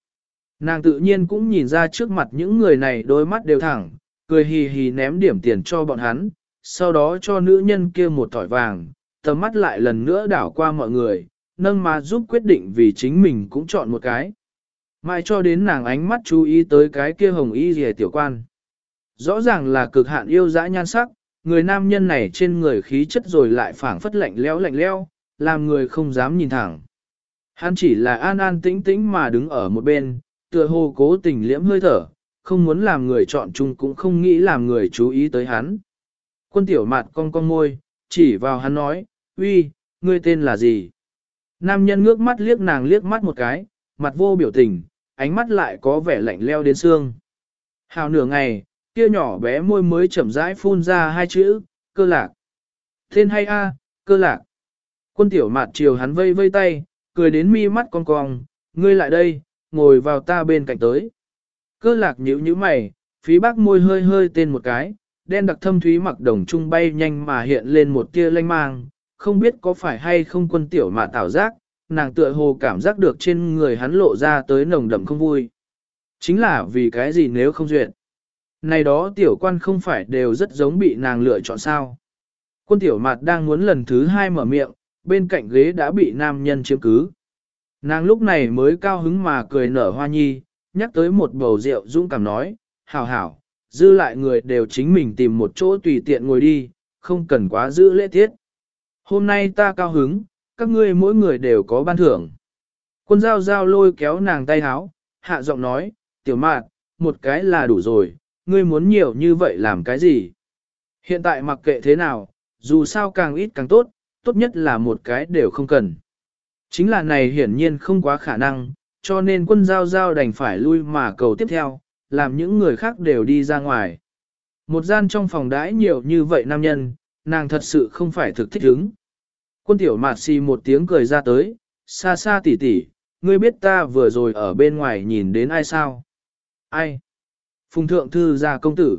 Nàng tự nhiên cũng nhìn ra trước mặt những người này đôi mắt đều thẳng, cười hì hì ném điểm tiền cho bọn hắn, sau đó cho nữ nhân kia một thỏi vàng, tầm mắt lại lần nữa đảo qua mọi người, nâng mà giúp quyết định vì chính mình cũng chọn một cái. Mai cho đến nàng ánh mắt chú ý tới cái kia hồng y rìa tiểu quan. Rõ ràng là cực hạn yêu dã nhan sắc, người nam nhân này trên người khí chất rồi lại phảng phất lạnh lẽo lạnh lẽo, làm người không dám nhìn thẳng. Hắn chỉ là an an tĩnh tĩnh mà đứng ở một bên, tựa hồ cố tình liễm hơi thở, không muốn làm người chọn chung cũng không nghĩ làm người chú ý tới hắn. Quân tiểu mạt cong cong môi, chỉ vào hắn nói, uy, ngươi tên là gì? Nam nhân ngước mắt liếc nàng liếc mắt một cái, mặt vô biểu tình, ánh mắt lại có vẻ lạnh leo đến xương. Hào nửa ngày, kia nhỏ bé môi mới chậm rãi phun ra hai chữ, cơ lạc. Tên hay a, cơ lạc. Quân tiểu mạt chiều hắn vây vây tay, cười đến mi mắt con cong, ngươi lại đây, ngồi vào ta bên cạnh tới. Cơ lạc nhíu nhíu mày, phí bác môi hơi hơi tên một cái, đen đặc thâm thúy mặc đồng trung bay nhanh mà hiện lên một tia lanh mang, không biết có phải hay không quân tiểu mà tạo giác, nàng tựa hồ cảm giác được trên người hắn lộ ra tới nồng đậm không vui. Chính là vì cái gì nếu không duyệt. Này đó tiểu quan không phải đều rất giống bị nàng lựa chọn sao. Quân tiểu mặt đang muốn lần thứ hai mở miệng, bên cạnh ghế đã bị nam nhân chiếm cứ. Nàng lúc này mới cao hứng mà cười nở hoa nhi, nhắc tới một bầu rượu dũng cảm nói, hảo hảo, dư lại người đều chính mình tìm một chỗ tùy tiện ngồi đi, không cần quá giữ lễ tiết. Hôm nay ta cao hứng, các ngươi mỗi người đều có ban thưởng. Quân giao giao lôi kéo nàng tay háo, hạ giọng nói, tiểu mạt, một cái là đủ rồi, ngươi muốn nhiều như vậy làm cái gì? Hiện tại mặc kệ thế nào, dù sao càng ít càng tốt, tốt nhất là một cái đều không cần. Chính là này hiển nhiên không quá khả năng, cho nên quân giao giao đành phải lui mà cầu tiếp theo, làm những người khác đều đi ra ngoài. Một gian trong phòng đãi nhiều như vậy nam nhân, nàng thật sự không phải thực thích ứng. Quân tiểu mạt xì một tiếng cười ra tới, xa xa tỉ tỉ, ngươi biết ta vừa rồi ở bên ngoài nhìn đến ai sao? Ai? Phùng thượng thư ra công tử.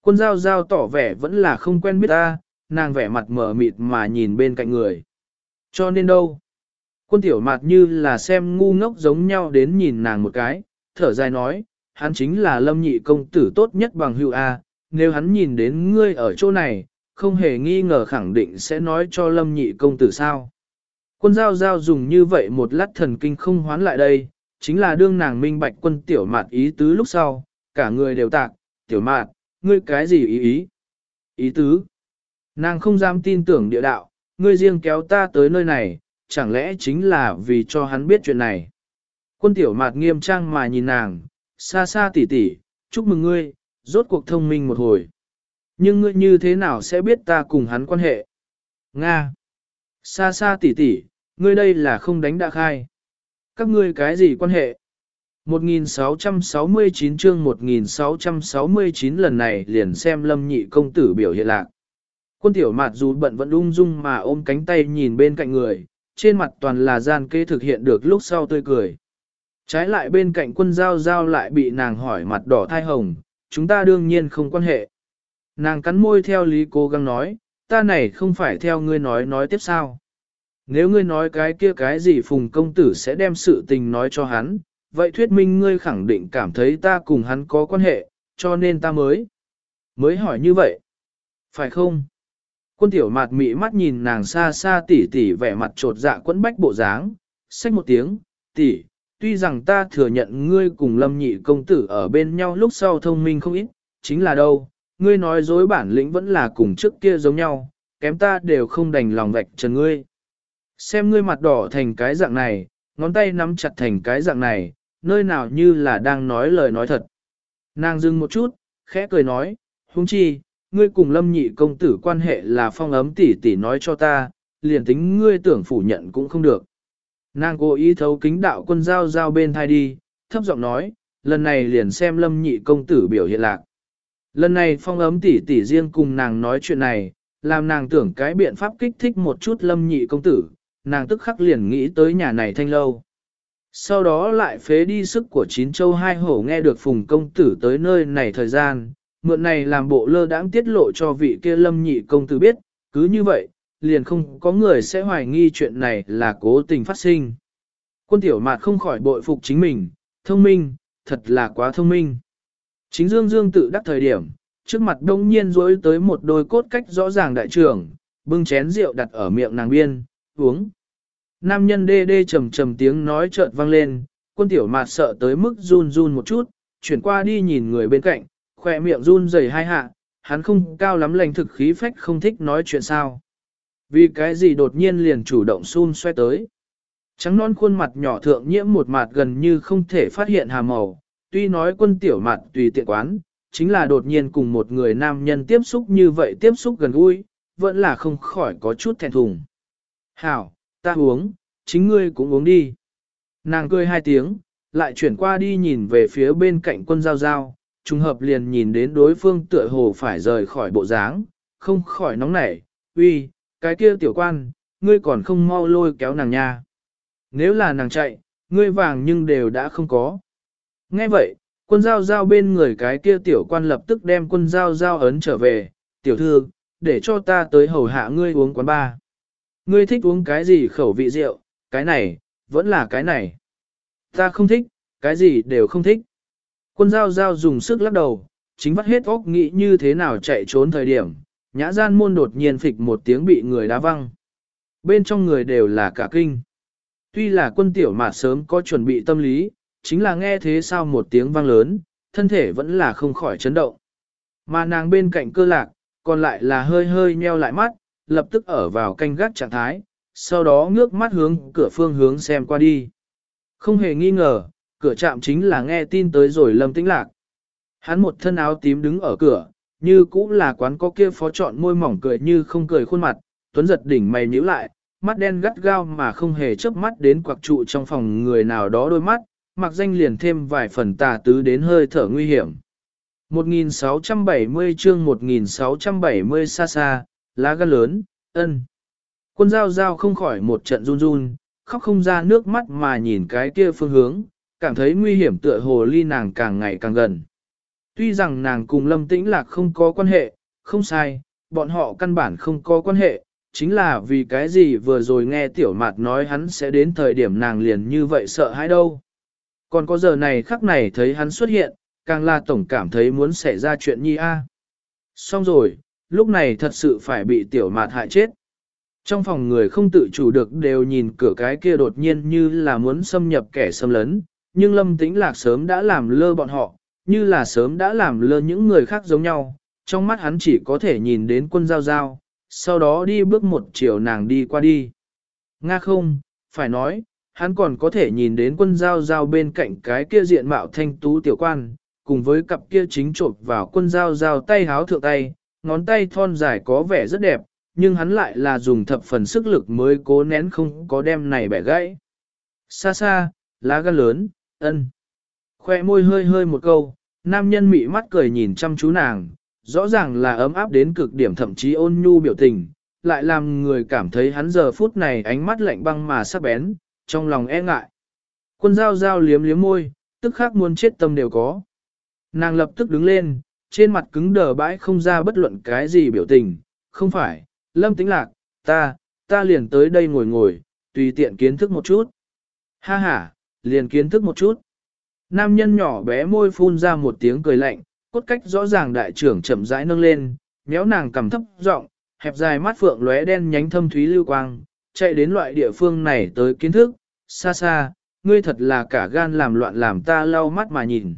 Quân giao giao tỏ vẻ vẫn là không quen biết ta, nàng vẻ mặt mở mịt mà nhìn bên cạnh người. Cho nên đâu? Quân tiểu mặt như là xem ngu ngốc giống nhau đến nhìn nàng một cái, thở dài nói, hắn chính là lâm nhị công tử tốt nhất bằng hữu A, nếu hắn nhìn đến ngươi ở chỗ này, không hề nghi ngờ khẳng định sẽ nói cho lâm nhị công tử sao. Quân giao giao dùng như vậy một lát thần kinh không hoán lại đây, chính là đương nàng minh bạch quân tiểu mạt ý tứ lúc sau, cả người đều tạc, tiểu mạt, ngươi cái gì ý ý? Ý tứ? Nàng không dám tin tưởng địa đạo, ngươi riêng kéo ta tới nơi này, chẳng lẽ chính là vì cho hắn biết chuyện này. Quân tiểu mạt nghiêm trang mà nhìn nàng, xa xa tỉ tỉ, chúc mừng ngươi, rốt cuộc thông minh một hồi. Nhưng ngươi như thế nào sẽ biết ta cùng hắn quan hệ? Nga! Xa xa tỉ tỉ, ngươi đây là không đánh đã khai. Các ngươi cái gì quan hệ? 1669 chương 1669 lần này liền xem lâm nhị công tử biểu hiện lạc. Quân tiểu mạt dù bận vẫn ung dung mà ôm cánh tay nhìn bên cạnh người, trên mặt toàn là gian kê thực hiện được lúc sau tươi cười. Trái lại bên cạnh quân giao giao lại bị nàng hỏi mặt đỏ thai hồng, chúng ta đương nhiên không quan hệ. Nàng cắn môi theo lý cố gắng nói, ta này không phải theo ngươi nói nói tiếp sao. Nếu ngươi nói cái kia cái gì phùng công tử sẽ đem sự tình nói cho hắn, vậy thuyết minh ngươi khẳng định cảm thấy ta cùng hắn có quan hệ, cho nên ta mới, mới hỏi như vậy. Phải không? Quân tiểu mạt mị mắt nhìn nàng xa xa tỉ tỉ vẻ mặt trột dạ quẫn bách bộ dáng, xách một tiếng, tỉ, tuy rằng ta thừa nhận ngươi cùng lâm nhị công tử ở bên nhau lúc sau thông minh không ít, chính là đâu, ngươi nói dối bản lĩnh vẫn là cùng trước kia giống nhau, kém ta đều không đành lòng vạch trần ngươi. Xem ngươi mặt đỏ thành cái dạng này, ngón tay nắm chặt thành cái dạng này, nơi nào như là đang nói lời nói thật. Nàng dừng một chút, khẽ cười nói, huống chi, ngươi cùng lâm nhị công tử quan hệ là phong ấm tỷ tỷ nói cho ta, liền tính ngươi tưởng phủ nhận cũng không được. Nàng cố ý thấu kính đạo quân giao giao bên thai đi, thấp giọng nói, lần này liền xem lâm nhị công tử biểu hiện lạc. Lần này phong ấm tỷ tỷ riêng cùng nàng nói chuyện này, làm nàng tưởng cái biện pháp kích thích một chút lâm nhị công tử, nàng tức khắc liền nghĩ tới nhà này thanh lâu. Sau đó lại phế đi sức của chín châu hai hổ nghe được phùng công tử tới nơi này thời gian, mượn này làm bộ lơ đãng tiết lộ cho vị kia lâm nhị công tử biết, cứ như vậy, liền không có người sẽ hoài nghi chuyện này là cố tình phát sinh. Quân tiểu mạt không khỏi bội phục chính mình, thông minh, thật là quá thông minh. Chính Dương Dương tự đắc thời điểm, trước mặt đông nhiên rối tới một đôi cốt cách rõ ràng đại trưởng, bưng chén rượu đặt ở miệng nàng biên, uống. Nam nhân đê đê trầm trầm tiếng nói chợt vang lên, quân tiểu mạt sợ tới mức run run một chút, chuyển qua đi nhìn người bên cạnh, khỏe miệng run rẩy hai hạ, hắn không cao lắm lành thực khí phách không thích nói chuyện sao. Vì cái gì đột nhiên liền chủ động xun xoay tới. Trắng non khuôn mặt nhỏ thượng nhiễm một mặt gần như không thể phát hiện hà màu, tuy nói quân tiểu mặt tùy tiện quán, chính là đột nhiên cùng một người nam nhân tiếp xúc như vậy tiếp xúc gần gũi, vẫn là không khỏi có chút thẹn thùng. Hảo, ta uống, chính ngươi cũng uống đi. Nàng cười hai tiếng, lại chuyển qua đi nhìn về phía bên cạnh quân giao giao, trùng hợp liền nhìn đến đối phương tựa hồ phải rời khỏi bộ dáng, không khỏi nóng nảy, uy, cái kia tiểu quan, ngươi còn không mau lôi kéo nàng nha. Nếu là nàng chạy, ngươi vàng nhưng đều đã không có. Nghe vậy, quân giao giao bên người cái kia tiểu quan lập tức đem quân giao giao ấn trở về, tiểu thư, để cho ta tới hầu hạ ngươi uống quán ba. Ngươi thích uống cái gì khẩu vị rượu, cái này, vẫn là cái này. Ta không thích, cái gì đều không thích. Quân giao giao dùng sức lắc đầu, chính vắt hết óc nghĩ như thế nào chạy trốn thời điểm, nhã gian môn đột nhiên phịch một tiếng bị người đá văng. Bên trong người đều là cả kinh. Tuy là quân tiểu mà sớm có chuẩn bị tâm lý, chính là nghe thế sao một tiếng vang lớn, thân thể vẫn là không khỏi chấn động. Mà nàng bên cạnh cơ lạc, còn lại là hơi hơi nheo lại mắt, lập tức ở vào canh gác trạng thái, sau đó ngước mắt hướng cửa phương hướng xem qua đi. Không hề nghi ngờ, cửa trạm chính là nghe tin tới rồi lâm tĩnh lạc. Hắn một thân áo tím đứng ở cửa, như cũng là quán có kia phó chọn môi mỏng cười như không cười khuôn mặt, tuấn giật đỉnh mày nhíu lại, mắt đen gắt gao mà không hề chớp mắt đến quặc trụ trong phòng người nào đó đôi mắt, mặc danh liền thêm vài phần tà tứ đến hơi thở nguy hiểm. 1670 chương 1670 xa xa, lá gan lớn, ân. Quân giao giao không khỏi một trận run run, khóc không ra nước mắt mà nhìn cái kia phương hướng, cảm thấy nguy hiểm tựa hồ ly nàng càng ngày càng gần. Tuy rằng nàng cùng lâm tĩnh lạc không có quan hệ, không sai, bọn họ căn bản không có quan hệ, chính là vì cái gì vừa rồi nghe tiểu mạt nói hắn sẽ đến thời điểm nàng liền như vậy sợ hãi đâu. Còn có giờ này khắc này thấy hắn xuất hiện, càng là tổng cảm thấy muốn xảy ra chuyện nhi a. Xong rồi, lúc này thật sự phải bị tiểu mạt hại chết. Trong phòng người không tự chủ được đều nhìn cửa cái kia đột nhiên như là muốn xâm nhập kẻ xâm lấn, nhưng lâm tĩnh lạc sớm đã làm lơ bọn họ, như là sớm đã làm lơ những người khác giống nhau, trong mắt hắn chỉ có thể nhìn đến quân giao giao, sau đó đi bước một chiều nàng đi qua đi. Nga không, phải nói, hắn còn có thể nhìn đến quân giao giao bên cạnh cái kia diện mạo thanh tú tiểu quan, cùng với cặp kia chính trộn vào quân giao giao tay háo thượng tay, ngón tay thon dài có vẻ rất đẹp, nhưng hắn lại là dùng thập phần sức lực mới cố nén không có đem này bẻ gãy. Xa xa, lá gan lớn, ân. Khoe môi hơi hơi một câu, nam nhân mị mắt cười nhìn chăm chú nàng, rõ ràng là ấm áp đến cực điểm thậm chí ôn nhu biểu tình, lại làm người cảm thấy hắn giờ phút này ánh mắt lạnh băng mà sắc bén, trong lòng e ngại. Quân giao giao liếm liếm môi, tức khắc muốn chết tâm đều có. Nàng lập tức đứng lên, trên mặt cứng đờ bãi không ra bất luận cái gì biểu tình, không phải, lâm tĩnh lạc, ta, ta liền tới đây ngồi ngồi, tùy tiện kiến thức một chút. Ha ha, liền kiến thức một chút. Nam nhân nhỏ bé môi phun ra một tiếng cười lạnh, cốt cách rõ ràng đại trưởng chậm rãi nâng lên, méo nàng cầm thấp giọng, hẹp dài mắt phượng lóe đen nhánh thâm thúy lưu quang, chạy đến loại địa phương này tới kiến thức, xa xa, ngươi thật là cả gan làm loạn làm ta lau mắt mà nhìn.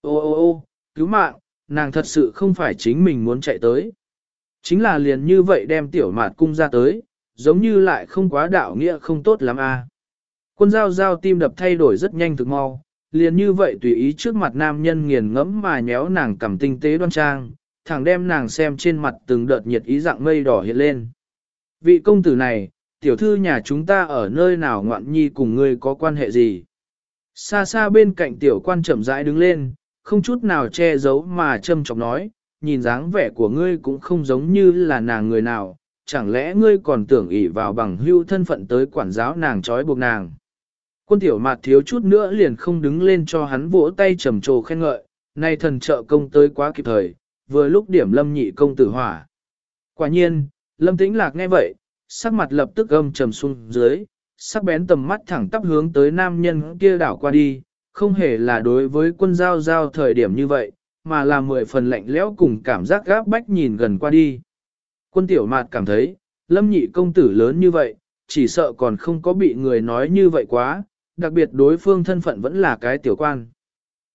Ô ô ô, cứu mạng, nàng thật sự không phải chính mình muốn chạy tới. Chính là liền như vậy đem tiểu mạt cung ra tới, giống như lại không quá đạo nghĩa không tốt lắm a. À. Quân giao giao tim đập thay đổi rất nhanh thực mau, liền như vậy tùy ý trước mặt nam nhân nghiền ngẫm mà nhéo nàng cầm tinh tế đoan trang, thẳng đem nàng xem trên mặt từng đợt nhiệt ý dạng mây đỏ hiện lên. Vị công tử này, tiểu thư nhà chúng ta ở nơi nào ngoạn nhi cùng ngươi có quan hệ gì? Xa xa bên cạnh tiểu quan chậm rãi đứng lên, không chút nào che giấu mà châm chọc nói, nhìn dáng vẻ của ngươi cũng không giống như là nàng người nào, chẳng lẽ ngươi còn tưởng ỷ vào bằng hưu thân phận tới quản giáo nàng trói buộc nàng. Quân tiểu mạt thiếu chút nữa liền không đứng lên cho hắn vỗ tay trầm trồ khen ngợi, nay thần trợ công tới quá kịp thời, vừa lúc điểm lâm nhị công tử hỏa. Quả nhiên, lâm tĩnh lạc nghe vậy, sắc mặt lập tức âm trầm xuống dưới, sắc bén tầm mắt thẳng tắp hướng tới nam nhân kia đảo qua đi, không hề là đối với quân giao giao thời điểm như vậy, mà là mười phần lạnh lẽo cùng cảm giác gáp bách nhìn gần qua đi. Quân tiểu mạt cảm thấy, lâm nhị công tử lớn như vậy, chỉ sợ còn không có bị người nói như vậy quá, đặc biệt đối phương thân phận vẫn là cái tiểu quan.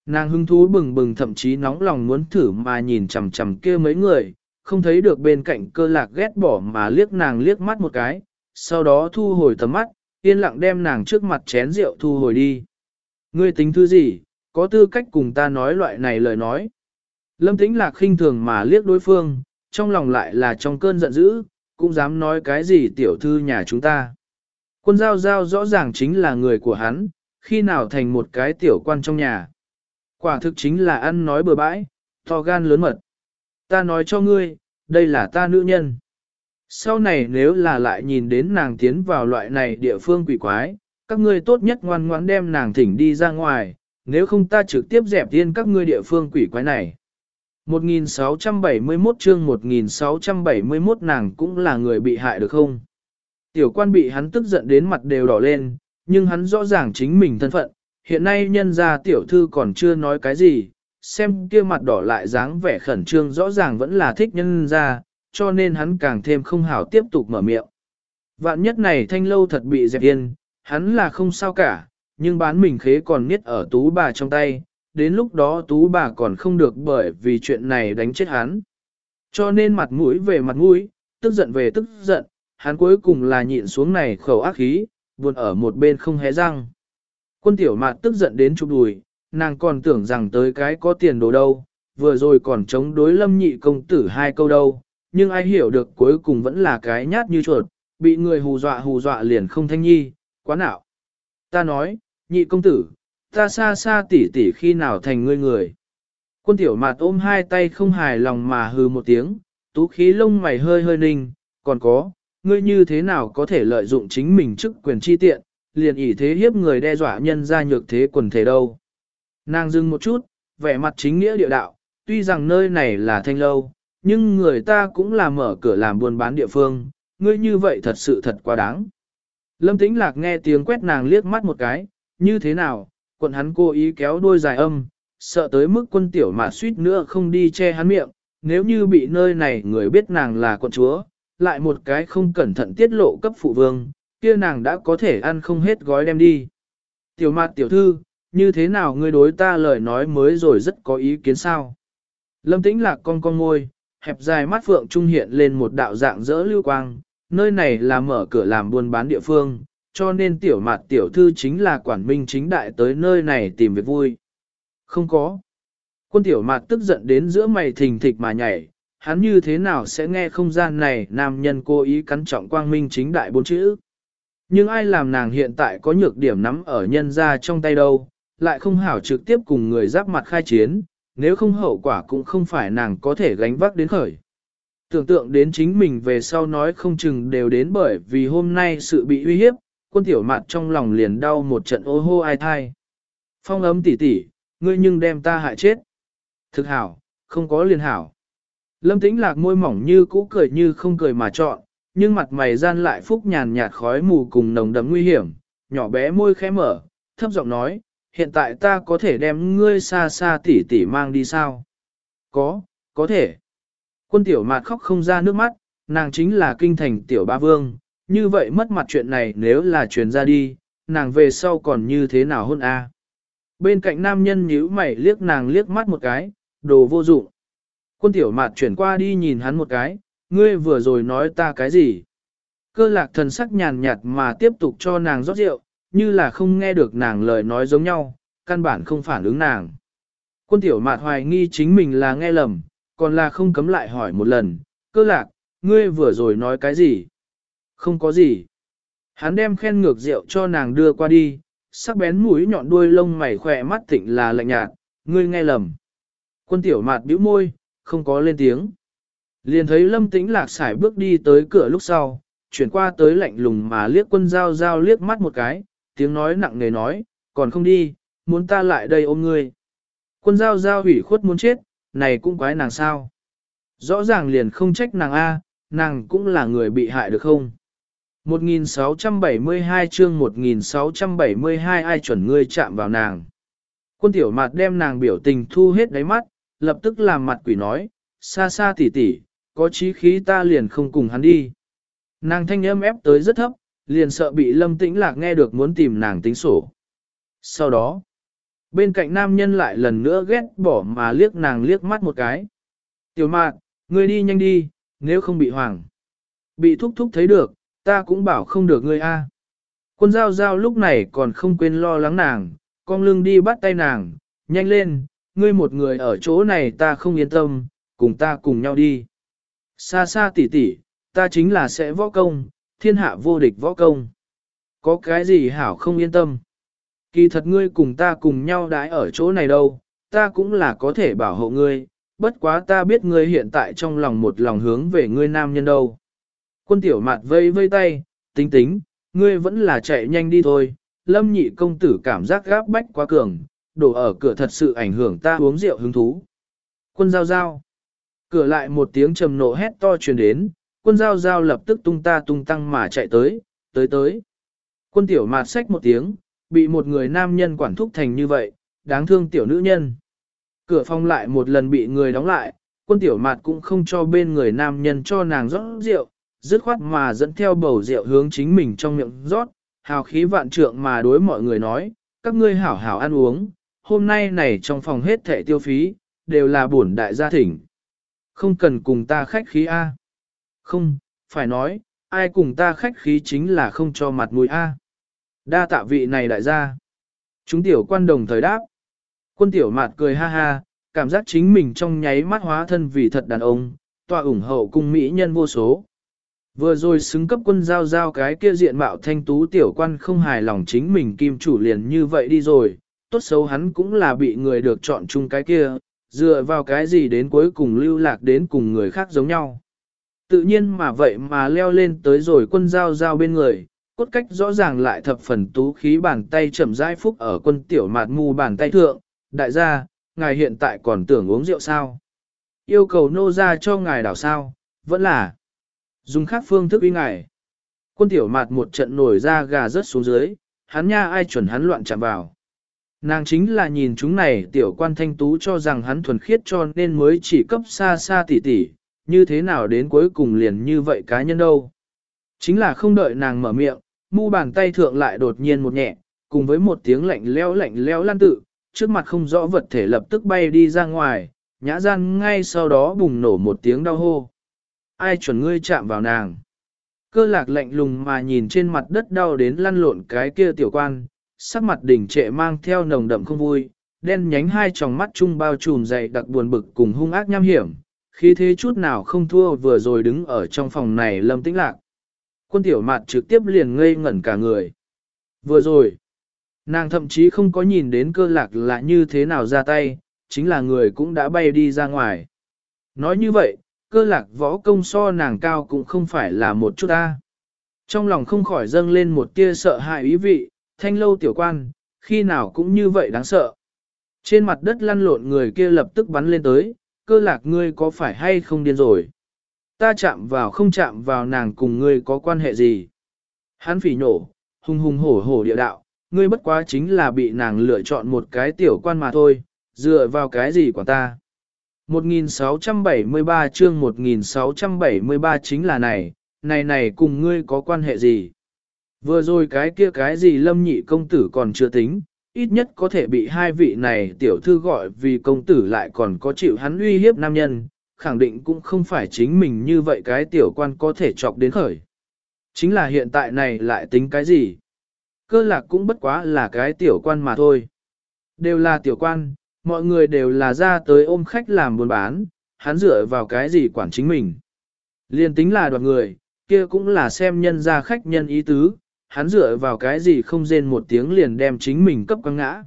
Nàng hứng thú bừng bừng thậm chí nóng lòng muốn thử mà nhìn chằm chằm kia mấy người, không thấy được bên cạnh cơ lạc ghét bỏ mà liếc nàng liếc mắt một cái, sau đó thu hồi tầm mắt, yên lặng đem nàng trước mặt chén rượu thu hồi đi. Ngươi tính thứ gì, có tư cách cùng ta nói loại này lời nói. Lâm tĩnh lạc khinh thường mà liếc đối phương, trong lòng lại là trong cơn giận dữ, cũng dám nói cái gì tiểu thư nhà chúng ta. Quân giao giao rõ ràng chính là người của hắn, khi nào thành một cái tiểu quan trong nhà. Quả thực chính là ăn nói bừa bãi, to gan lớn mật. Ta nói cho ngươi, đây là ta nữ nhân. Sau này nếu là lại nhìn đến nàng tiến vào loại này địa phương quỷ quái, các ngươi tốt nhất ngoan ngoãn đem nàng thỉnh đi ra ngoài, nếu không ta trực tiếp dẹp yên các ngươi địa phương quỷ quái này. 1671 chương 1671 nàng cũng là người bị hại được không? Tiểu quan bị hắn tức giận đến mặt đều đỏ lên, nhưng hắn rõ ràng chính mình thân phận, hiện nay nhân ra tiểu thư còn chưa nói cái gì, xem kia mặt đỏ lại dáng vẻ khẩn trương rõ ràng vẫn là thích nhân ra, cho nên hắn càng thêm không hảo tiếp tục mở miệng. Vạn nhất này thanh lâu thật bị dẹp yên, hắn là không sao cả, nhưng bán mình khế còn niết ở tú bà trong tay, đến lúc đó tú bà còn không được bởi vì chuyện này đánh chết hắn. Cho nên mặt mũi về mặt mũi, tức giận về tức giận, hắn cuối cùng là nhịn xuống này khẩu ác khí, buồn ở một bên không hé răng. Quân tiểu mạt tức giận đến chụp đùi, nàng còn tưởng rằng tới cái có tiền đồ đâu, vừa rồi còn chống đối lâm nhị công tử hai câu đâu, nhưng ai hiểu được cuối cùng vẫn là cái nhát như chuột, bị người hù dọa hù dọa liền không thanh nhi, quá nạo. Ta nói, nhị công tử, ta xa xa tỉ tỉ khi nào thành ngươi người. Quân tiểu mạt ôm hai tay không hài lòng mà hừ một tiếng, tú khí lông mày hơi hơi ninh, còn có, ngươi như thế nào có thể lợi dụng chính mình chức quyền chi tiện, liền ỷ thế hiếp người đe dọa nhân ra nhược thế quần thể đâu. Nàng dừng một chút, vẻ mặt chính nghĩa địa đạo, tuy rằng nơi này là thanh lâu, nhưng người ta cũng là mở cửa làm buôn bán địa phương, ngươi như vậy thật sự thật quá đáng. Lâm Tĩnh Lạc nghe tiếng quét nàng liếc mắt một cái, như thế nào, quận hắn cố ý kéo đôi dài âm, sợ tới mức quân tiểu mà suýt nữa không đi che hắn miệng, nếu như bị nơi này người biết nàng là quận chúa, lại một cái không cẩn thận tiết lộ cấp phụ vương, kia nàng đã có thể ăn không hết gói đem đi. Tiểu mặt tiểu thư, như thế nào ngươi đối ta lời nói mới rồi rất có ý kiến sao? Lâm tĩnh lạc con con ngôi, hẹp dài mắt phượng trung hiện lên một đạo dạng dỡ lưu quang, nơi này là mở cửa làm buôn bán địa phương, cho nên tiểu mạt tiểu thư chính là quản minh chính đại tới nơi này tìm việc vui. Không có. Quân tiểu mạt tức giận đến giữa mày thình thịch mà nhảy, hắn như thế nào sẽ nghe không gian này nam nhân cố ý cắn trọng quang minh chính đại bốn chữ. Nhưng ai làm nàng hiện tại có nhược điểm nắm ở nhân ra trong tay đâu, lại không hảo trực tiếp cùng người giáp mặt khai chiến, nếu không hậu quả cũng không phải nàng có thể gánh vác đến khởi. Tưởng tượng đến chính mình về sau nói không chừng đều đến bởi vì hôm nay sự bị uy hiếp, quân tiểu mặt trong lòng liền đau một trận ô hô ai thai. Phong ấm tỉ tỉ, ngươi nhưng đem ta hại chết. Thực hảo, không có liền hảo. Lâm tĩnh lạc môi mỏng như cũ cười như không cười mà chọn, nhưng mặt mày gian lại phúc nhàn nhạt khói mù cùng nồng đấm nguy hiểm, nhỏ bé môi khẽ mở, thấp giọng nói, hiện tại ta có thể đem ngươi xa xa tỉ tỉ mang đi sao? Có, có thể. Quân tiểu mạt khóc không ra nước mắt, nàng chính là kinh thành tiểu ba vương, như vậy mất mặt chuyện này nếu là truyền ra đi, nàng về sau còn như thế nào hôn a? Bên cạnh nam nhân nhíu mày liếc nàng liếc mắt một cái, đồ vô dụng. Quân tiểu mạt chuyển qua đi nhìn hắn một cái, ngươi vừa rồi nói ta cái gì? Cơ lạc thần sắc nhàn nhạt mà tiếp tục cho nàng rót rượu, như là không nghe được nàng lời nói giống nhau, căn bản không phản ứng nàng. Quân tiểu mạt hoài nghi chính mình là nghe lầm, còn là không cấm lại hỏi một lần, cơ lạc, ngươi vừa rồi nói cái gì? Không có gì. Hắn đem khen ngược rượu cho nàng đưa qua đi, sắc bén mũi nhọn đuôi lông mày khỏe mắt tịnh là lạnh nhạt, ngươi nghe lầm. Quân tiểu mạt bĩu môi, không có lên tiếng. Liền thấy lâm tĩnh lạc xài bước đi tới cửa lúc sau, chuyển qua tới lạnh lùng mà liếc quân giao giao liếc mắt một cái, tiếng nói nặng nề nói, còn không đi, muốn ta lại đây ôm ngươi. Quân giao giao hủy khuất muốn chết, này cũng quái nàng sao. Rõ ràng liền không trách nàng A, nàng cũng là người bị hại được không? 1672 chương 1672 ai chuẩn ngươi chạm vào nàng. Quân tiểu mặt đem nàng biểu tình thu hết đáy mắt, lập tức làm mặt quỷ nói, xa xa tỉ tỉ, có chí khí ta liền không cùng hắn đi. Nàng thanh âm ép tới rất thấp, liền sợ bị lâm tĩnh lạc nghe được muốn tìm nàng tính sổ. Sau đó, bên cạnh nam nhân lại lần nữa ghét bỏ mà liếc nàng liếc mắt một cái. Tiểu mạn, ngươi đi nhanh đi, nếu không bị hoàng. Bị thúc thúc thấy được, ta cũng bảo không được ngươi a. À. Quân giao giao lúc này còn không quên lo lắng nàng, con lưng đi bắt tay nàng, nhanh lên, ngươi một người ở chỗ này ta không yên tâm, cùng ta cùng nhau đi. Xa xa tỉ tỉ, ta chính là sẽ võ công, thiên hạ vô địch võ công. Có cái gì hảo không yên tâm. Kỳ thật ngươi cùng ta cùng nhau đãi ở chỗ này đâu, ta cũng là có thể bảo hộ ngươi, bất quá ta biết ngươi hiện tại trong lòng một lòng hướng về ngươi nam nhân đâu. Quân tiểu mạt vây vây tay, tính tính, ngươi vẫn là chạy nhanh đi thôi, lâm nhị công tử cảm giác gáp bách quá cường, đổ ở cửa thật sự ảnh hưởng ta uống rượu hứng thú. Quân giao giao. Cửa lại một tiếng trầm nộ hét to truyền đến, quân giao giao lập tức tung ta tung tăng mà chạy tới, tới tới. Quân tiểu mạt xách một tiếng, bị một người nam nhân quản thúc thành như vậy, đáng thương tiểu nữ nhân. Cửa phòng lại một lần bị người đóng lại, quân tiểu mạt cũng không cho bên người nam nhân cho nàng rót rượu, dứt khoát mà dẫn theo bầu rượu hướng chính mình trong miệng rót, hào khí vạn trượng mà đối mọi người nói, các ngươi hảo hảo ăn uống, hôm nay này trong phòng hết thẻ tiêu phí, đều là bổn đại gia thỉnh. Không cần cùng ta khách khí A. Không, phải nói, ai cùng ta khách khí chính là không cho mặt mũi A. Đa tạ vị này đại gia. Chúng tiểu quan đồng thời đáp. Quân tiểu mạt cười ha ha, cảm giác chính mình trong nháy mắt hóa thân vì thật đàn ông, tòa ủng hậu cung mỹ nhân vô số. Vừa rồi xứng cấp quân giao giao cái kia diện mạo thanh tú tiểu quan không hài lòng chính mình kim chủ liền như vậy đi rồi, tốt xấu hắn cũng là bị người được chọn chung cái kia, dựa vào cái gì đến cuối cùng lưu lạc đến cùng người khác giống nhau. Tự nhiên mà vậy mà leo lên tới rồi quân giao giao bên người, cốt cách rõ ràng lại thập phần tú khí bàn tay chậm rãi phúc ở quân tiểu mạt mù bàn tay thượng, đại gia, ngài hiện tại còn tưởng uống rượu sao? Yêu cầu nô ra cho ngài đảo sao? Vẫn là dùng khác phương thức uy ngài. Quân tiểu mạt một trận nổi ra gà rớt xuống dưới, hắn nha ai chuẩn hắn loạn chạm vào. Nàng chính là nhìn chúng này tiểu quan thanh tú cho rằng hắn thuần khiết cho nên mới chỉ cấp xa xa tỉ tỉ, như thế nào đến cuối cùng liền như vậy cá nhân đâu. Chính là không đợi nàng mở miệng, mu bàn tay thượng lại đột nhiên một nhẹ, cùng với một tiếng lạnh leo lạnh leo lan tự, trước mặt không rõ vật thể lập tức bay đi ra ngoài, nhã gian ngay sau đó bùng nổ một tiếng đau hô. Ai chuẩn ngươi chạm vào nàng? Cơ lạc lạnh lùng mà nhìn trên mặt đất đau đến lăn lộn cái kia tiểu quan, sắc mặt đỉnh trệ mang theo nồng đậm không vui, đen nhánh hai tròng mắt trung bao trùm dày đặc buồn bực cùng hung ác nham hiểm, khi thế chút nào không thua vừa rồi đứng ở trong phòng này lâm tĩnh lạc. Quân tiểu mạt trực tiếp liền ngây ngẩn cả người. Vừa rồi, nàng thậm chí không có nhìn đến cơ lạc là như thế nào ra tay, chính là người cũng đã bay đi ra ngoài. Nói như vậy, cơ lạc võ công so nàng cao cũng không phải là một chút ta. Trong lòng không khỏi dâng lên một tia sợ hãi ý vị, thanh lâu tiểu quan, khi nào cũng như vậy đáng sợ. Trên mặt đất lăn lộn người kia lập tức bắn lên tới, cơ lạc ngươi có phải hay không điên rồi? Ta chạm vào không chạm vào nàng cùng ngươi có quan hệ gì? Hắn phỉ nổ, hung hung hổ hổ địa đạo, ngươi bất quá chính là bị nàng lựa chọn một cái tiểu quan mà thôi, dựa vào cái gì của ta? 1673 chương 1673 chính là này, này này cùng ngươi có quan hệ gì? Vừa rồi cái kia cái gì lâm nhị công tử còn chưa tính, ít nhất có thể bị hai vị này tiểu thư gọi vì công tử lại còn có chịu hắn uy hiếp nam nhân, khẳng định cũng không phải chính mình như vậy cái tiểu quan có thể chọc đến khởi. Chính là hiện tại này lại tính cái gì? Cơ lạc cũng bất quá là cái tiểu quan mà thôi. Đều là tiểu quan, mọi người đều là ra tới ôm khách làm buôn bán, hắn dựa vào cái gì quản chính mình. Liên tính là đoạt người, kia cũng là xem nhân ra khách nhân ý tứ, hắn dựa vào cái gì không rên một tiếng liền đem chính mình cấp quăng ngã.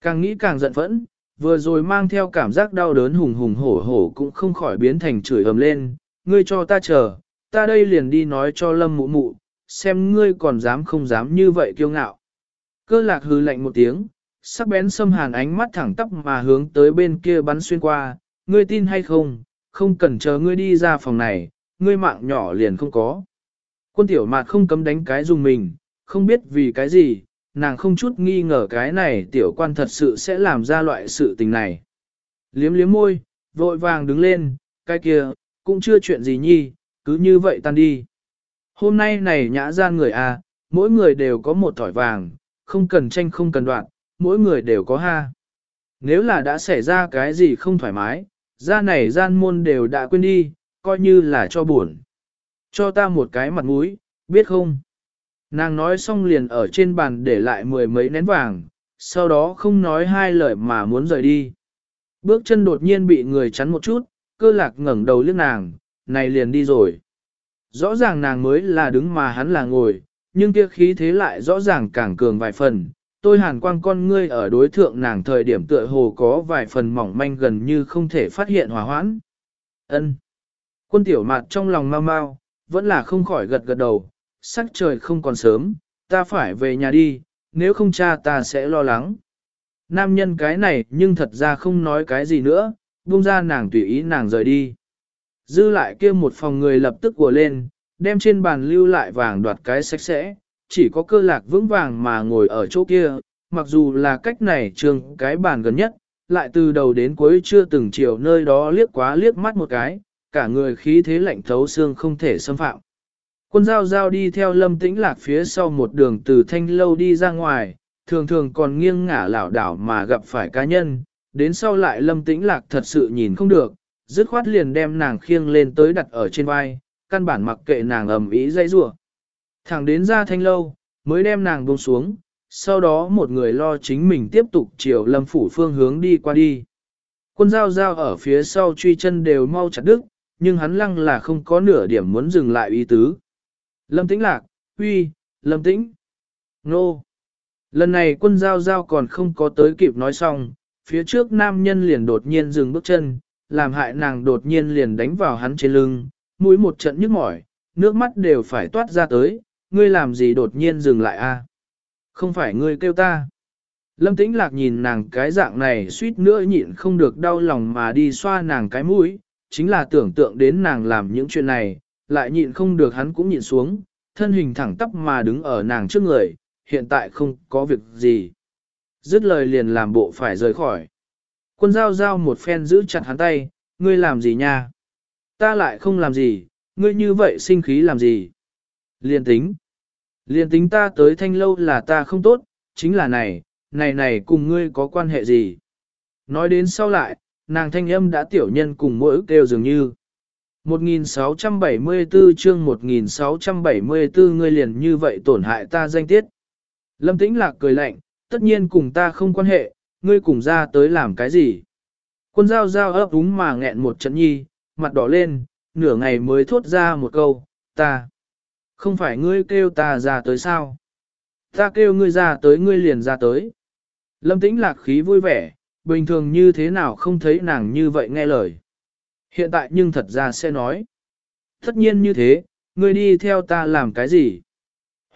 Càng nghĩ càng giận phẫn, vừa rồi mang theo cảm giác đau đớn hùng hùng hổ hổ cũng không khỏi biến thành chửi ầm lên, ngươi cho ta chờ, ta đây liền đi nói cho lâm mụ mụ, xem ngươi còn dám không dám như vậy kiêu ngạo. Cơ lạc hư lạnh một tiếng, sắc bén xâm hàn ánh mắt thẳng tắp mà hướng tới bên kia bắn xuyên qua, ngươi tin hay không, không cần chờ ngươi đi ra phòng này, ngươi mạng nhỏ liền không có. Quân tiểu mạt không cấm đánh cái dùng mình, không biết vì cái gì, nàng không chút nghi ngờ cái này tiểu quan thật sự sẽ làm ra loại sự tình này. Liếm liếm môi, vội vàng đứng lên, cái kia, cũng chưa chuyện gì nhi, cứ như vậy tan đi. Hôm nay này nhã gian người à, mỗi người đều có một thỏi vàng, không cần tranh không cần đoạn, mỗi người đều có ha. Nếu là đã xảy ra cái gì không thoải mái, ra này gian môn đều đã quên đi, coi như là cho buồn. Cho ta một cái mặt mũi, biết không? Nàng nói xong liền ở trên bàn để lại mười mấy nén vàng, sau đó không nói hai lời mà muốn rời đi. Bước chân đột nhiên bị người chắn một chút, cơ lạc ngẩng đầu liếc nàng, này liền đi rồi. Rõ ràng nàng mới là đứng mà hắn là ngồi, nhưng kia khí thế lại rõ ràng càng cường vài phần. Tôi hàn quang con ngươi ở đối thượng nàng thời điểm tựa hồ có vài phần mỏng manh gần như không thể phát hiện hòa hoãn. ân Quân tiểu mặt trong lòng mau mau, vẫn là không khỏi gật gật đầu, sắc trời không còn sớm, ta phải về nhà đi, nếu không cha ta sẽ lo lắng. Nam nhân cái này nhưng thật ra không nói cái gì nữa, buông ra nàng tùy ý nàng rời đi. Dư lại kia một phòng người lập tức của lên, đem trên bàn lưu lại vàng đoạt cái sạch sẽ, chỉ có cơ lạc vững vàng mà ngồi ở chỗ kia, mặc dù là cách này trường cái bàn gần nhất, lại từ đầu đến cuối chưa từng chiều nơi đó liếc quá liếc mắt một cái, cả người khí thế lạnh thấu xương không thể xâm phạm. Quân giao giao đi theo lâm tĩnh lạc phía sau một đường từ thanh lâu đi ra ngoài, thường thường còn nghiêng ngả lảo đảo mà gặp phải cá nhân, đến sau lại lâm tĩnh lạc thật sự nhìn không được, dứt khoát liền đem nàng khiêng lên tới đặt ở trên vai, căn bản mặc kệ nàng ầm ý dây rủa Thẳng đến ra thanh lâu, mới đem nàng buông xuống, sau đó một người lo chính mình tiếp tục chiều lâm phủ phương hướng đi qua đi. Quân giao giao ở phía sau truy chân đều mau chặt đứt, nhưng hắn lăng là không có nửa điểm muốn dừng lại ý tứ. Lâm tĩnh lạc, huy, lâm tĩnh, nô. Lần này quân giao giao còn không có tới kịp nói xong, phía trước nam nhân liền đột nhiên dừng bước chân, làm hại nàng đột nhiên liền đánh vào hắn trên lưng, mũi một trận nhức mỏi, nước mắt đều phải toát ra tới, ngươi làm gì đột nhiên dừng lại a? Không phải ngươi kêu ta. Lâm tĩnh lạc nhìn nàng cái dạng này suýt nữa nhịn không được đau lòng mà đi xoa nàng cái mũi, chính là tưởng tượng đến nàng làm những chuyện này, lại nhịn không được hắn cũng nhịn xuống, thân hình thẳng tắp mà đứng ở nàng trước người, hiện tại không có việc gì. Dứt lời liền làm bộ phải rời khỏi. Quân giao giao một phen giữ chặt hắn tay, ngươi làm gì nha? Ta lại không làm gì, ngươi như vậy sinh khí làm gì? Liên tính. Liên tính ta tới thanh lâu là ta không tốt, chính là này, này này cùng ngươi có quan hệ gì? Nói đến sau lại, nàng thanh âm đã tiểu nhân cùng mỗi kêu dường như. 1674 chương 1674 ngươi liền như vậy tổn hại ta danh tiết. Lâm Tĩnh Lạc cười lạnh, tất nhiên cùng ta không quan hệ, ngươi cùng ra tới làm cái gì? Quân giao giao ấp úng mà nghẹn một trận nhi, mặt đỏ lên, nửa ngày mới thốt ra một câu, ta. Không phải ngươi kêu ta ra tới sao? Ta kêu ngươi ra tới ngươi liền ra tới. Lâm Tĩnh Lạc khí vui vẻ, bình thường như thế nào không thấy nàng như vậy nghe lời. Hiện tại nhưng thật ra sẽ nói. Tất nhiên như thế, ngươi đi theo ta làm cái gì?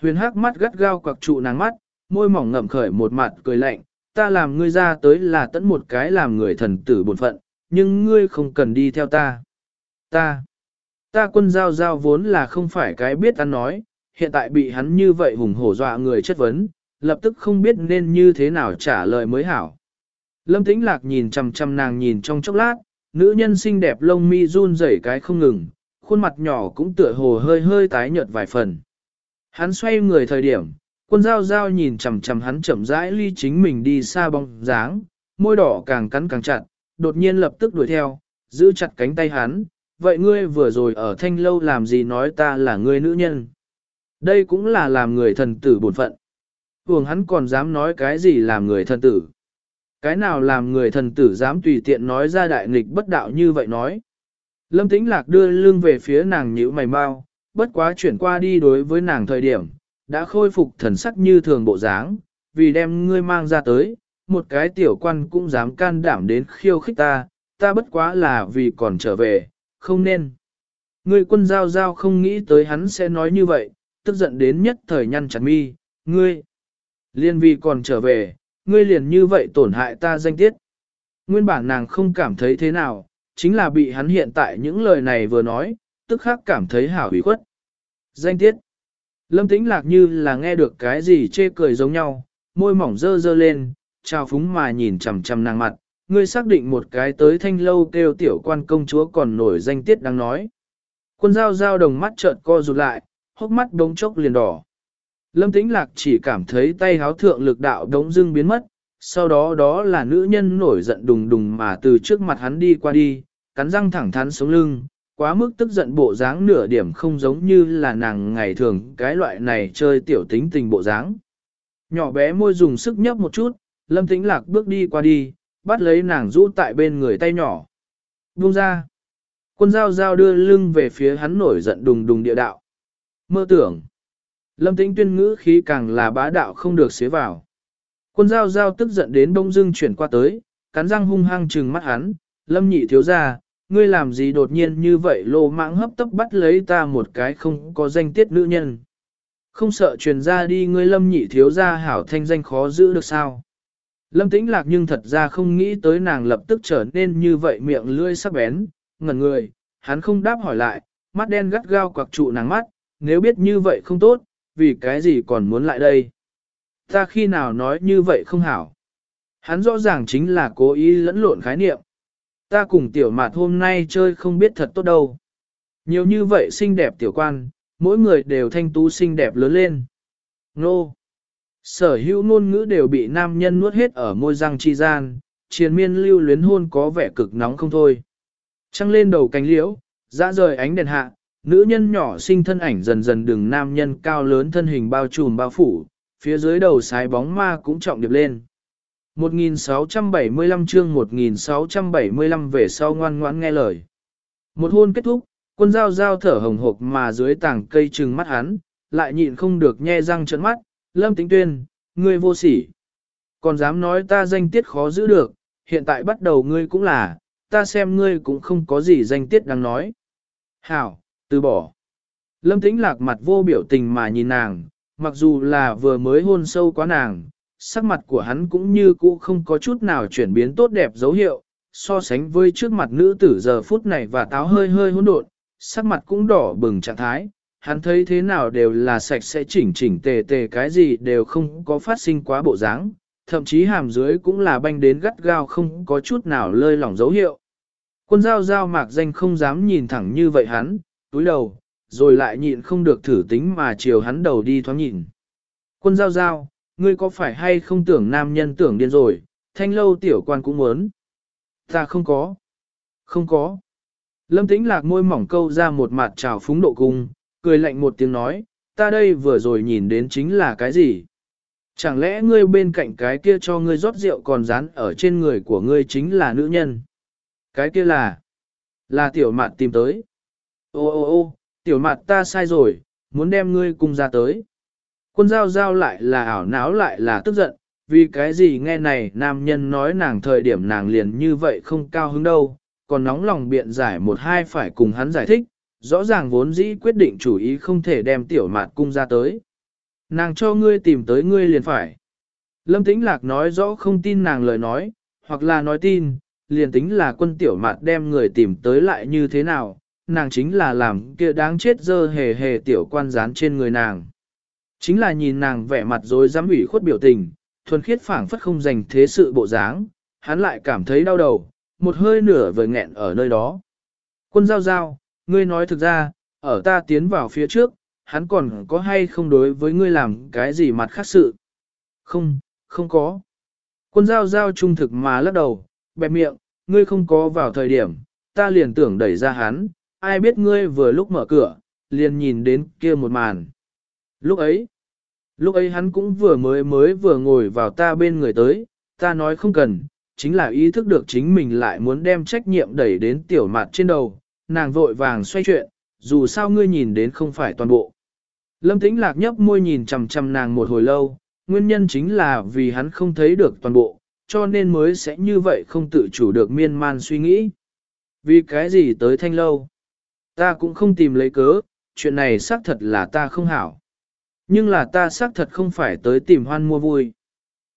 Huyền hắc mắt gắt gao quặc trụ nàng mắt, môi mỏng ngậm khởi một mặt cười lạnh, ta làm ngươi ra tới là tận một cái làm người thần tử bổn phận, nhưng ngươi không cần đi theo ta. Ta, ta quân giao giao vốn là không phải cái biết ăn nói, hiện tại bị hắn như vậy hùng hổ dọa người chất vấn, lập tức không biết nên như thế nào trả lời mới hảo. Lâm Tĩnh Lạc nhìn chằm chằm nàng nhìn trong chốc lát, nữ nhân xinh đẹp lông mi run rẩy cái không ngừng, khuôn mặt nhỏ cũng tựa hồ hơi hơi tái nhợt vài phần. Hắn xoay người thời điểm, quân giao giao nhìn chằm chằm hắn chậm rãi ly chính mình đi xa bóng dáng, môi đỏ càng cắn càng chặt, đột nhiên lập tức đuổi theo, giữ chặt cánh tay hắn, vậy ngươi vừa rồi ở thanh lâu làm gì nói ta là ngươi nữ nhân. Đây cũng là làm người thần tử bổn phận. Hường hắn còn dám nói cái gì làm người thần tử. Cái nào làm người thần tử dám tùy tiện nói ra đại nghịch bất đạo như vậy nói. Lâm Tĩnh Lạc đưa lưng về phía nàng nhíu mày mau, bất quá chuyển qua đi đối với nàng thời điểm, đã khôi phục thần sắc như thường bộ dáng, vì đem ngươi mang ra tới, một cái tiểu quan cũng dám can đảm đến khiêu khích ta, ta bất quá là vì còn trở về, không nên. Ngươi quân giao giao không nghĩ tới hắn sẽ nói như vậy, tức giận đến nhất thời nhăn chặt mi, ngươi, liên vì còn trở về, ngươi liền như vậy tổn hại ta danh tiết. Nguyên bản nàng không cảm thấy thế nào, chính là bị hắn hiện tại những lời này vừa nói, tức khắc cảm thấy hảo hủy khuất. Danh tiết. Lâm tĩnh lạc như là nghe được cái gì chê cười giống nhau, môi mỏng dơ dơ lên, trao phúng mà nhìn chằm chằm nàng mặt, ngươi xác định một cái tới thanh lâu kêu tiểu quan công chúa còn nổi danh tiết đang nói. Quân dao dao đồng mắt trợn co rụt lại, hốc mắt đống chốc liền đỏ. Lâm tĩnh lạc chỉ cảm thấy tay háo thượng lực đạo đống dưng biến mất, sau đó đó là nữ nhân nổi giận đùng đùng mà từ trước mặt hắn đi qua đi, cắn răng thẳng thắn sống lưng, quá mức tức giận bộ dáng nửa điểm không giống như là nàng ngày thường cái loại này chơi tiểu tính tình bộ dáng. Nhỏ bé môi dùng sức nhấp một chút, lâm tĩnh lạc bước đi qua đi, bắt lấy nàng rũ tại bên người tay nhỏ. Buông ra. Quân dao dao đưa lưng về phía hắn nổi giận đùng đùng địa đạo. Mơ tưởng. Lâm tĩnh tuyên ngữ khí càng là bá đạo không được xế vào. Quân Giao Giao tức giận đến bông dưng chuyển qua tới, cắn răng hung hăng trừng mắt hắn. Lâm nhị thiếu ra, ngươi làm gì đột nhiên như vậy lô mạng hấp tấp bắt lấy ta một cái không có danh tiết nữ nhân. Không sợ truyền ra đi ngươi lâm nhị thiếu ra hảo thanh danh khó giữ được sao. Lâm tĩnh lạc nhưng thật ra không nghĩ tới nàng lập tức trở nên như vậy miệng lưỡi sắc bén, ngẩn người, hắn không đáp hỏi lại, mắt đen gắt gao quặc trụ nàng mắt, nếu biết như vậy không tốt, vì cái gì còn muốn lại đây. Ta khi nào nói như vậy không hảo. Hắn rõ ràng chính là cố ý lẫn lộn khái niệm. Ta cùng tiểu mạt hôm nay chơi không biết thật tốt đâu. Nhiều như vậy xinh đẹp tiểu quan, mỗi người đều thanh tú xinh đẹp lớn lên. Nô! Sở hữu ngôn ngữ đều bị nam nhân nuốt hết ở môi răng chi gian, triền miên lưu luyến hôn có vẻ cực nóng không thôi. Trăng lên đầu cánh liễu, dã rời ánh đèn hạ, nữ nhân nhỏ sinh thân ảnh dần dần đường nam nhân cao lớn thân hình bao trùm bao phủ, phía dưới đầu sái bóng ma cũng trọng điệp lên. 1675 chương 1675 về sau ngoan ngoãn nghe lời. Một hôn kết thúc, quân dao dao thở hồng hộc mà dưới tảng cây trừng mắt hắn, lại nhịn không được nhe răng trợn mắt, lâm tính tuyên, ngươi vô sỉ. Còn dám nói ta danh tiết khó giữ được, hiện tại bắt đầu ngươi cũng là, ta xem ngươi cũng không có gì danh tiết đáng nói. Hảo, từ bỏ. Lâm tĩnh lạc mặt vô biểu tình mà nhìn nàng, mặc dù là vừa mới hôn sâu quá nàng, sắc mặt của hắn cũng như cũ không có chút nào chuyển biến tốt đẹp dấu hiệu, so sánh với trước mặt nữ tử giờ phút này và táo hơi hơi hỗn độn, sắc mặt cũng đỏ bừng trạng thái, hắn thấy thế nào đều là sạch sẽ chỉnh chỉnh tề tề cái gì đều không có phát sinh quá bộ dáng, thậm chí hàm dưới cũng là banh đến gắt gao không có chút nào lơi lỏng dấu hiệu. Quân giao giao mạc danh không dám nhìn thẳng như vậy hắn, túi đầu, rồi lại nhịn không được thử tính mà chiều hắn đầu đi thoáng nhìn. Quân giao giao, ngươi có phải hay không tưởng nam nhân tưởng điên rồi, thanh lâu tiểu quan cũng muốn. Ta không có. Không có. Lâm tĩnh lạc môi mỏng câu ra một mặt trào phúng độ cung, cười lạnh một tiếng nói, ta đây vừa rồi nhìn đến chính là cái gì? Chẳng lẽ ngươi bên cạnh cái kia cho ngươi rót rượu còn dán ở trên người của ngươi chính là nữ nhân? Cái kia là, là tiểu mạn tìm tới. Ô ô ô, tiểu mặt ta sai rồi, muốn đem ngươi cùng ra tới. Quân giao giao lại là ảo não lại là tức giận, vì cái gì nghe này nam nhân nói nàng thời điểm nàng liền như vậy không cao hứng đâu, còn nóng lòng biện giải một hai phải cùng hắn giải thích, rõ ràng vốn dĩ quyết định chủ ý không thể đem tiểu mạt cung ra tới. Nàng cho ngươi tìm tới ngươi liền phải. Lâm Tĩnh Lạc nói rõ không tin nàng lời nói, hoặc là nói tin, liền tính là quân tiểu mạt đem người tìm tới lại như thế nào, nàng chính là làm kia đáng chết dơ hề hề tiểu quan dán trên người nàng. Chính là nhìn nàng vẻ mặt rồi dám ủy khuất biểu tình, thuần khiết phảng phất không dành thế sự bộ dáng, hắn lại cảm thấy đau đầu, một hơi nửa vời nghẹn ở nơi đó. Quân giao giao, ngươi nói thực ra, ở ta tiến vào phía trước, hắn còn có hay không đối với ngươi làm cái gì mặt khác sự? Không, không có. Quân giao giao trung thực mà lắc đầu, bẹp miệng, ngươi không có vào thời điểm, ta liền tưởng đẩy ra hắn, ai biết ngươi vừa lúc mở cửa, liền nhìn đến kia một màn. Lúc ấy, lúc ấy hắn cũng vừa mới mới vừa ngồi vào ta bên người tới, ta nói không cần, chính là ý thức được chính mình lại muốn đem trách nhiệm đẩy đến tiểu mặt trên đầu, nàng vội vàng xoay chuyện, dù sao ngươi nhìn đến không phải toàn bộ. Lâm tĩnh lạc nhấp môi nhìn chằm chằm nàng một hồi lâu, nguyên nhân chính là vì hắn không thấy được toàn bộ, cho nên mới sẽ như vậy không tự chủ được miên man suy nghĩ. Vì cái gì tới thanh lâu? Ta cũng không tìm lấy cớ, chuyện này xác thật là ta không hảo. Nhưng là ta xác thật không phải tới tìm hoan mua vui.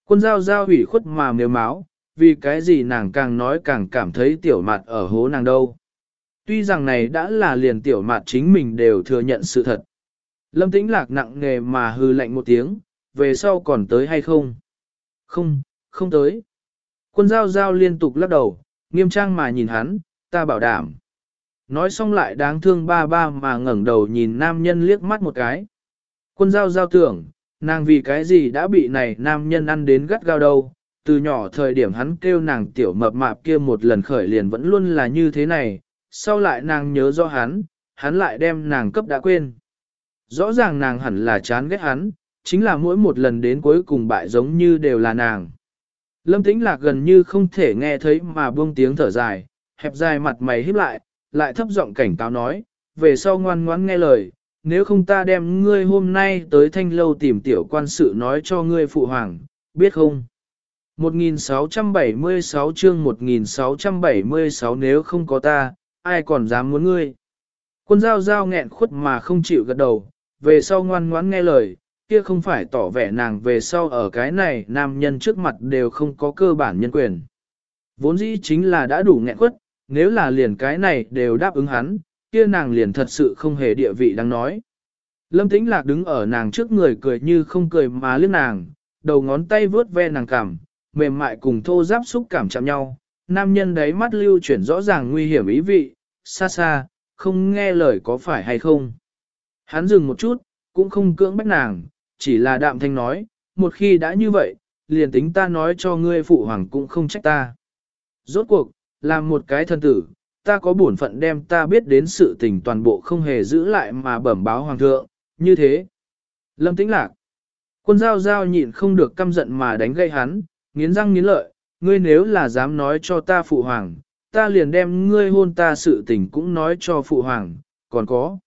Quân giao giao hủy khuất mà mềm máu, vì cái gì nàng càng nói càng cảm thấy tiểu mặt ở hố nàng đâu. Tuy rằng này đã là liền tiểu mặt chính mình đều thừa nhận sự thật. Lâm tĩnh lạc nặng nề mà hư lạnh một tiếng, về sau còn tới hay không? Không, không tới. Quân giao giao liên tục lắc đầu, nghiêm trang mà nhìn hắn, ta bảo đảm. Nói xong lại đáng thương ba ba mà ngẩng đầu nhìn nam nhân liếc mắt một cái. Quân giao giao tưởng, nàng vì cái gì đã bị này nam nhân ăn đến gắt gao đâu, từ nhỏ thời điểm hắn kêu nàng tiểu mập mạp kia một lần khởi liền vẫn luôn là như thế này, sau lại nàng nhớ do hắn, hắn lại đem nàng cấp đã quên. Rõ ràng nàng hẳn là chán ghét hắn, chính là mỗi một lần đến cuối cùng bại giống như đều là nàng. Lâm tĩnh lạc gần như không thể nghe thấy mà buông tiếng thở dài, hẹp dài mặt mày híp lại, lại thấp giọng cảnh cáo nói, về sau ngoan ngoãn nghe lời, nếu không ta đem ngươi hôm nay tới thanh lâu tìm tiểu quan sự nói cho ngươi phụ hoàng, biết không? 1676 chương 1676 nếu không có ta, ai còn dám muốn ngươi? Quân giao giao nghẹn khuất mà không chịu gật đầu, về sau ngoan ngoãn nghe lời, kia không phải tỏ vẻ nàng về sau ở cái này nam nhân trước mặt đều không có cơ bản nhân quyền. Vốn dĩ chính là đã đủ nghẹn khuất, nếu là liền cái này đều đáp ứng hắn, kia nàng liền thật sự không hề địa vị đang nói. Lâm Tĩnh Lạc đứng ở nàng trước người cười như không cười mà liếc nàng, đầu ngón tay vướt ve nàng cảm, mềm mại cùng thô giáp xúc cảm chạm nhau. Nam nhân đấy mắt lưu chuyển rõ ràng nguy hiểm ý vị, xa xa, không nghe lời có phải hay không. Hắn dừng một chút, cũng không cưỡng bách nàng, chỉ là đạm thanh nói, một khi đã như vậy, liền tính ta nói cho ngươi phụ hoàng cũng không trách ta. Rốt cuộc, làm một cái thân tử, ta có bổn phận đem ta biết đến sự tình toàn bộ không hề giữ lại mà bẩm báo hoàng thượng, như thế. Lâm tĩnh lạc. Quân giao giao nhịn không được căm giận mà đánh gây hắn, nghiến răng nghiến lợi, ngươi nếu là dám nói cho ta phụ hoàng, ta liền đem ngươi hôn ta sự tình cũng nói cho phụ hoàng, còn có.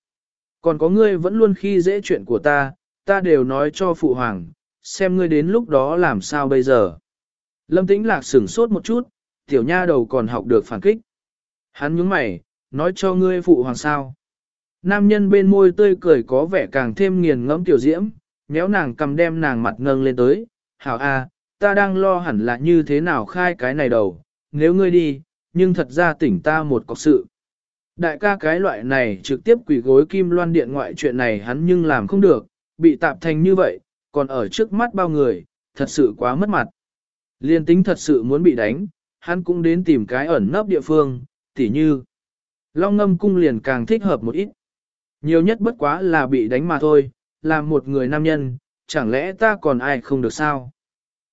Còn có ngươi vẫn luôn khi dễ chuyện của ta, ta đều nói cho phụ hoàng, xem ngươi đến lúc đó làm sao bây giờ. Lâm tĩnh lạc sửng sốt một chút, tiểu nha đầu còn học được phản kích. Hắn nhướng mày, nói cho ngươi phụ hoàng sao. Nam nhân bên môi tươi cười có vẻ càng thêm nghiền ngẫm tiểu diễm, méo nàng cầm đem nàng mặt ngâng lên tới. Hảo a, ta đang lo hẳn là như thế nào khai cái này đầu, nếu ngươi đi, nhưng thật ra tỉnh ta một cọc sự. Đại ca cái loại này trực tiếp quỷ gối kim loan điện ngoại chuyện này hắn nhưng làm không được, bị tạp thành như vậy, còn ở trước mắt bao người, thật sự quá mất mặt. Liên tính thật sự muốn bị đánh, hắn cũng đến tìm cái ẩn nấp địa phương, tỉ như. Long ngâm cung liền càng thích hợp một ít. Nhiều nhất bất quá là bị đánh mà thôi, là một người nam nhân, chẳng lẽ ta còn ai không được sao?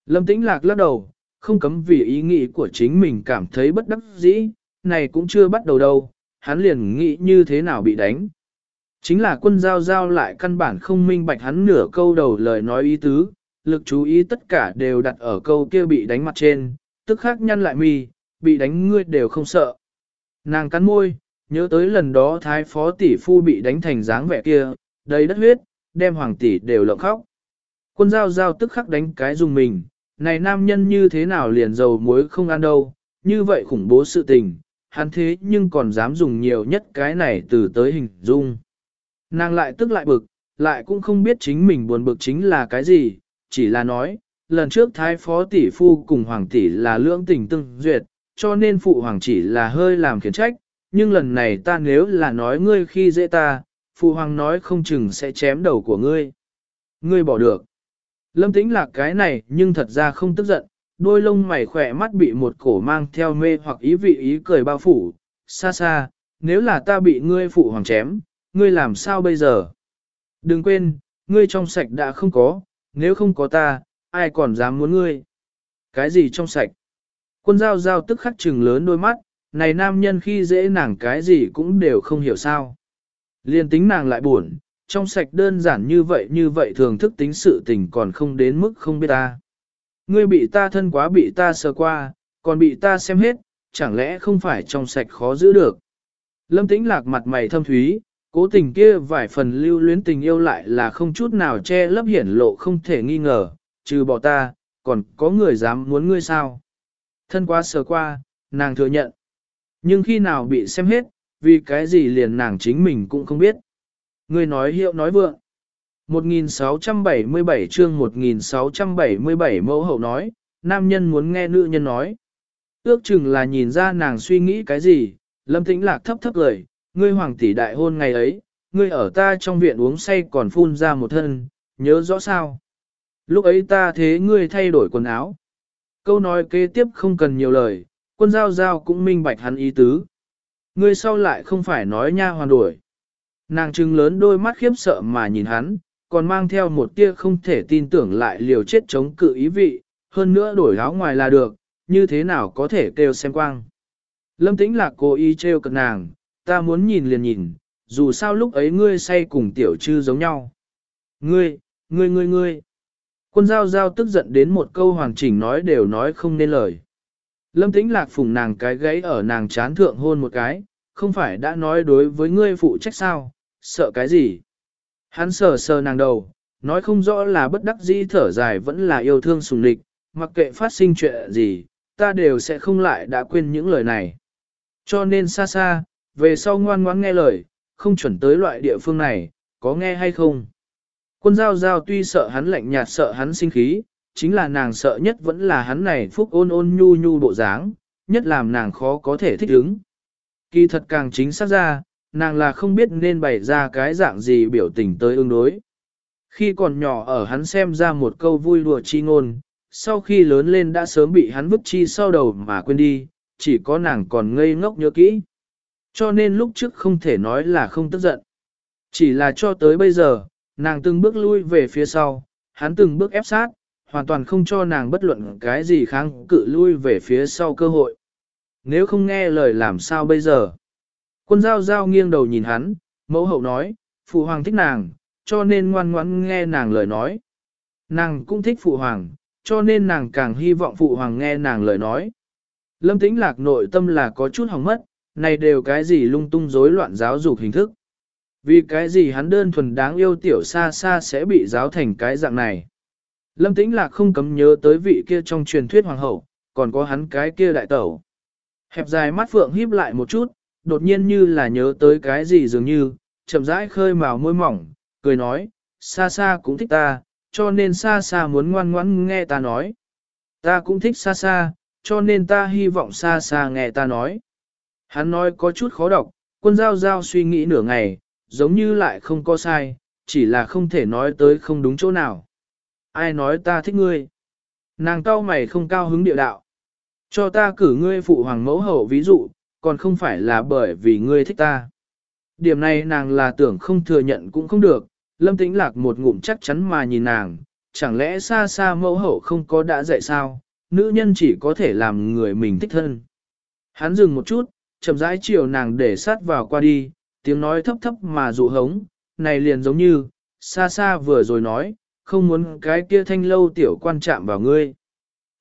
Lâm tĩnh lạc lắc đầu, không cấm vì ý nghĩ của chính mình cảm thấy bất đắc dĩ, này cũng chưa bắt đầu đâu, hắn liền nghĩ như thế nào bị đánh. Chính là quân giao giao lại căn bản không minh bạch hắn nửa câu đầu lời nói ý tứ, lực chú ý tất cả đều đặt ở câu kia bị đánh mặt trên, tức khắc nhăn lại mi, bị đánh ngươi đều không sợ. Nàng cắn môi, nhớ tới lần đó thái phó tỷ phu bị đánh thành dáng vẻ kia, đầy đất huyết, đem hoàng tỷ đều lộng khóc. Quân giao giao tức khắc đánh cái dùng mình, này nam nhân như thế nào liền dầu muối không ăn đâu, như vậy khủng bố sự tình, hắn thế nhưng còn dám dùng nhiều nhất cái này từ tới hình dung. Nàng lại tức lại bực, lại cũng không biết chính mình buồn bực chính là cái gì, chỉ là nói, lần trước thái phó tỷ phu cùng hoàng tỷ là lưỡng tình tương duyệt, cho nên phụ hoàng chỉ là hơi làm khiển trách, nhưng lần này ta nếu là nói ngươi khi dễ ta, phụ hoàng nói không chừng sẽ chém đầu của ngươi. Ngươi bỏ được. Lâm tĩnh là cái này nhưng thật ra không tức giận, đôi lông mày khỏe mắt bị một cổ mang theo mê hoặc ý vị ý cười bao phủ, xa xa, nếu là ta bị ngươi phụ hoàng chém, ngươi làm sao bây giờ? Đừng quên, ngươi trong sạch đã không có, nếu không có ta, ai còn dám muốn ngươi? Cái gì trong sạch? Quân giao giao tức khắc trừng lớn đôi mắt, này nam nhân khi dễ nàng cái gì cũng đều không hiểu sao. Liên tính nàng lại buồn, trong sạch đơn giản như vậy như vậy thường thức tính sự tình còn không đến mức không biết ta. Ngươi bị ta thân quá bị ta sờ qua, còn bị ta xem hết, chẳng lẽ không phải trong sạch khó giữ được. Lâm tĩnh lạc mặt mày thâm thúy, cố tình kia vài phần lưu luyến tình yêu lại là không chút nào che lấp hiển lộ không thể nghi ngờ, trừ bỏ ta, còn có người dám muốn ngươi sao. Thân quá sờ qua, nàng thừa nhận. Nhưng khi nào bị xem hết, vì cái gì liền nàng chính mình cũng không biết. Ngươi nói hiệu nói vượng. 1677 chương 1677 mẫu hậu nói, nam nhân muốn nghe nữ nhân nói. Ước chừng là nhìn ra nàng suy nghĩ cái gì, lâm tĩnh lạc thấp thấp lời, ngươi hoàng tỷ đại hôn ngày ấy, ngươi ở ta trong viện uống say còn phun ra một thân, nhớ rõ sao. Lúc ấy ta thế ngươi thay đổi quần áo. Câu nói kế tiếp không cần nhiều lời, quân giao giao cũng minh bạch hắn ý tứ. Ngươi sau lại không phải nói nha hoàn đuổi. Nàng trừng lớn đôi mắt khiếp sợ mà nhìn hắn, còn mang theo một tia không thể tin tưởng lại liều chết chống cự ý vị, hơn nữa đổi áo ngoài là được, như thế nào có thể kêu xem quang. Lâm tĩnh lạc cố ý trêu cận nàng, ta muốn nhìn liền nhìn, dù sao lúc ấy ngươi say cùng tiểu trư giống nhau. Ngươi, ngươi ngươi ngươi. Quân giao giao tức giận đến một câu hoàn chỉnh nói đều nói không nên lời. Lâm tĩnh lạc phùng nàng cái gáy ở nàng chán thượng hôn một cái, không phải đã nói đối với ngươi phụ trách sao, sợ cái gì. Hắn sờ sờ nàng đầu, nói không rõ là bất đắc dĩ thở dài vẫn là yêu thương sùng lịch, mặc kệ phát sinh chuyện gì, ta đều sẽ không lại đã quên những lời này. Cho nên xa xa, về sau ngoan ngoãn nghe lời, không chuẩn tới loại địa phương này, có nghe hay không. Quân giao giao tuy sợ hắn lạnh nhạt sợ hắn sinh khí, chính là nàng sợ nhất vẫn là hắn này phúc ôn ôn nhu nhu bộ dáng, nhất làm nàng khó có thể thích ứng. Kỳ thật càng chính xác ra, nàng là không biết nên bày ra cái dạng gì biểu tình tới ứng đối. Khi còn nhỏ ở hắn xem ra một câu vui đùa chi ngôn, sau khi lớn lên đã sớm bị hắn vứt chi sau đầu mà quên đi, chỉ có nàng còn ngây ngốc nhớ kỹ. Cho nên lúc trước không thể nói là không tức giận. Chỉ là cho tới bây giờ, nàng từng bước lui về phía sau, hắn từng bước ép sát, hoàn toàn không cho nàng bất luận cái gì kháng cự lui về phía sau cơ hội. Nếu không nghe lời làm sao bây giờ? Quân giao giao nghiêng đầu nhìn hắn, mẫu hậu nói, phụ hoàng thích nàng, cho nên ngoan ngoãn nghe nàng lời nói. Nàng cũng thích phụ hoàng, cho nên nàng càng hy vọng phụ hoàng nghe nàng lời nói. Lâm tĩnh lạc nội tâm là có chút hỏng mất, này đều cái gì lung tung rối loạn giáo dục hình thức. Vì cái gì hắn đơn thuần đáng yêu tiểu xa xa sẽ bị giáo thành cái dạng này. Lâm tĩnh lạc không cấm nhớ tới vị kia trong truyền thuyết hoàng hậu, còn có hắn cái kia đại tẩu. Hẹp dài mắt phượng híp lại một chút, đột nhiên như là nhớ tới cái gì dường như, chậm rãi khơi màu môi mỏng, cười nói, xa xa cũng thích ta, cho nên xa xa muốn ngoan ngoãn nghe ta nói. Ta cũng thích xa xa, cho nên ta hy vọng xa xa nghe ta nói. Hắn nói có chút khó đọc, quân giao giao suy nghĩ nửa ngày, giống như lại không có sai, chỉ là không thể nói tới không đúng chỗ nào. Ai nói ta thích ngươi? Nàng cao mày không cao hứng địa đạo. Cho ta cử ngươi phụ hoàng mẫu hậu ví dụ, còn không phải là bởi vì ngươi thích ta. Điểm này nàng là tưởng không thừa nhận cũng không được, lâm tĩnh lạc một ngụm chắc chắn mà nhìn nàng, chẳng lẽ xa xa mẫu hậu không có đã dạy sao, nữ nhân chỉ có thể làm người mình thích thân. Hắn dừng một chút, chậm rãi chiều nàng để sát vào qua đi, tiếng nói thấp thấp mà dụ hống, này liền giống như, xa xa vừa rồi nói, không muốn cái kia thanh lâu tiểu quan chạm vào ngươi.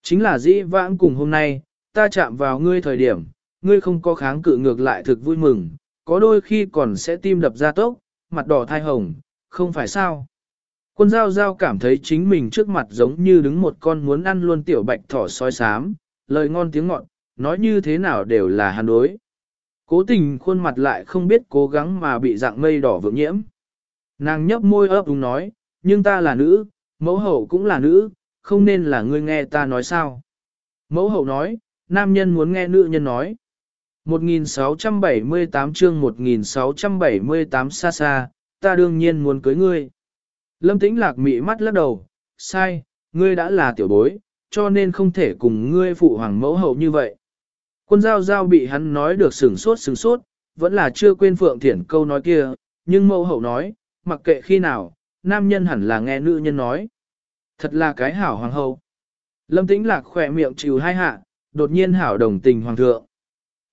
Chính là dĩ vãng cùng hôm nay, ta chạm vào ngươi thời điểm, ngươi không có kháng cự ngược lại thực vui mừng, có đôi khi còn sẽ tim đập ra tốc, mặt đỏ thai hồng, không phải sao. Quân giao giao cảm thấy chính mình trước mặt giống như đứng một con muốn ăn luôn tiểu bạch thỏ soi sám, lời ngon tiếng ngọt, nói như thế nào đều là hàn đối. Cố tình khuôn mặt lại không biết cố gắng mà bị dạng mây đỏ vượng nhiễm. Nàng nhấp môi ấp đúng nói, nhưng ta là nữ, mẫu hậu cũng là nữ, không nên là ngươi nghe ta nói sao. Mẫu hậu nói, nam nhân muốn nghe nữ nhân nói. 1678 chương 1678 xa xa, ta đương nhiên muốn cưới ngươi. Lâm tĩnh lạc mị mắt lắc đầu, sai, ngươi đã là tiểu bối, cho nên không thể cùng ngươi phụ hoàng mẫu hậu như vậy. Quân giao giao bị hắn nói được sừng sốt sừng sốt, vẫn là chưa quên Phượng Thiển câu nói kia, nhưng mẫu hậu nói, mặc kệ khi nào, nam nhân hẳn là nghe nữ nhân nói. Thật là cái hảo hoàng hậu. Lâm tĩnh lạc khỏe miệng chịu hai hạ, đột nhiên hảo đồng tình hoàng thượng.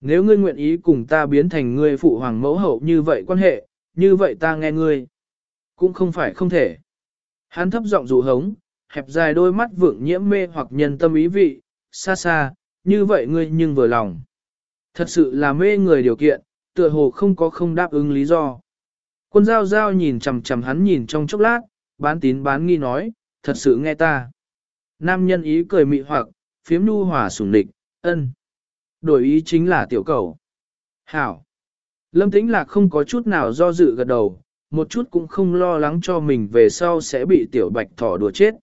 Nếu ngươi nguyện ý cùng ta biến thành ngươi phụ hoàng mẫu hậu như vậy quan hệ, như vậy ta nghe ngươi. Cũng không phải không thể. Hắn thấp giọng dụ hống, hẹp dài đôi mắt vượng nhiễm mê hoặc nhân tâm ý vị, xa xa, như vậy ngươi nhưng vừa lòng. Thật sự là mê người điều kiện, tựa hồ không có không đáp ứng lý do. Quân giao giao nhìn chằm chằm hắn nhìn trong chốc lát, bán tín bán nghi nói, thật sự nghe ta. Nam nhân ý cười mị hoặc, phiếm nu hòa sủng địch, ân. Đổi ý chính là tiểu cầu. Hảo. Lâm tĩnh lạc không có chút nào do dự gật đầu, một chút cũng không lo lắng cho mình về sau sẽ bị tiểu bạch thỏ đùa chết.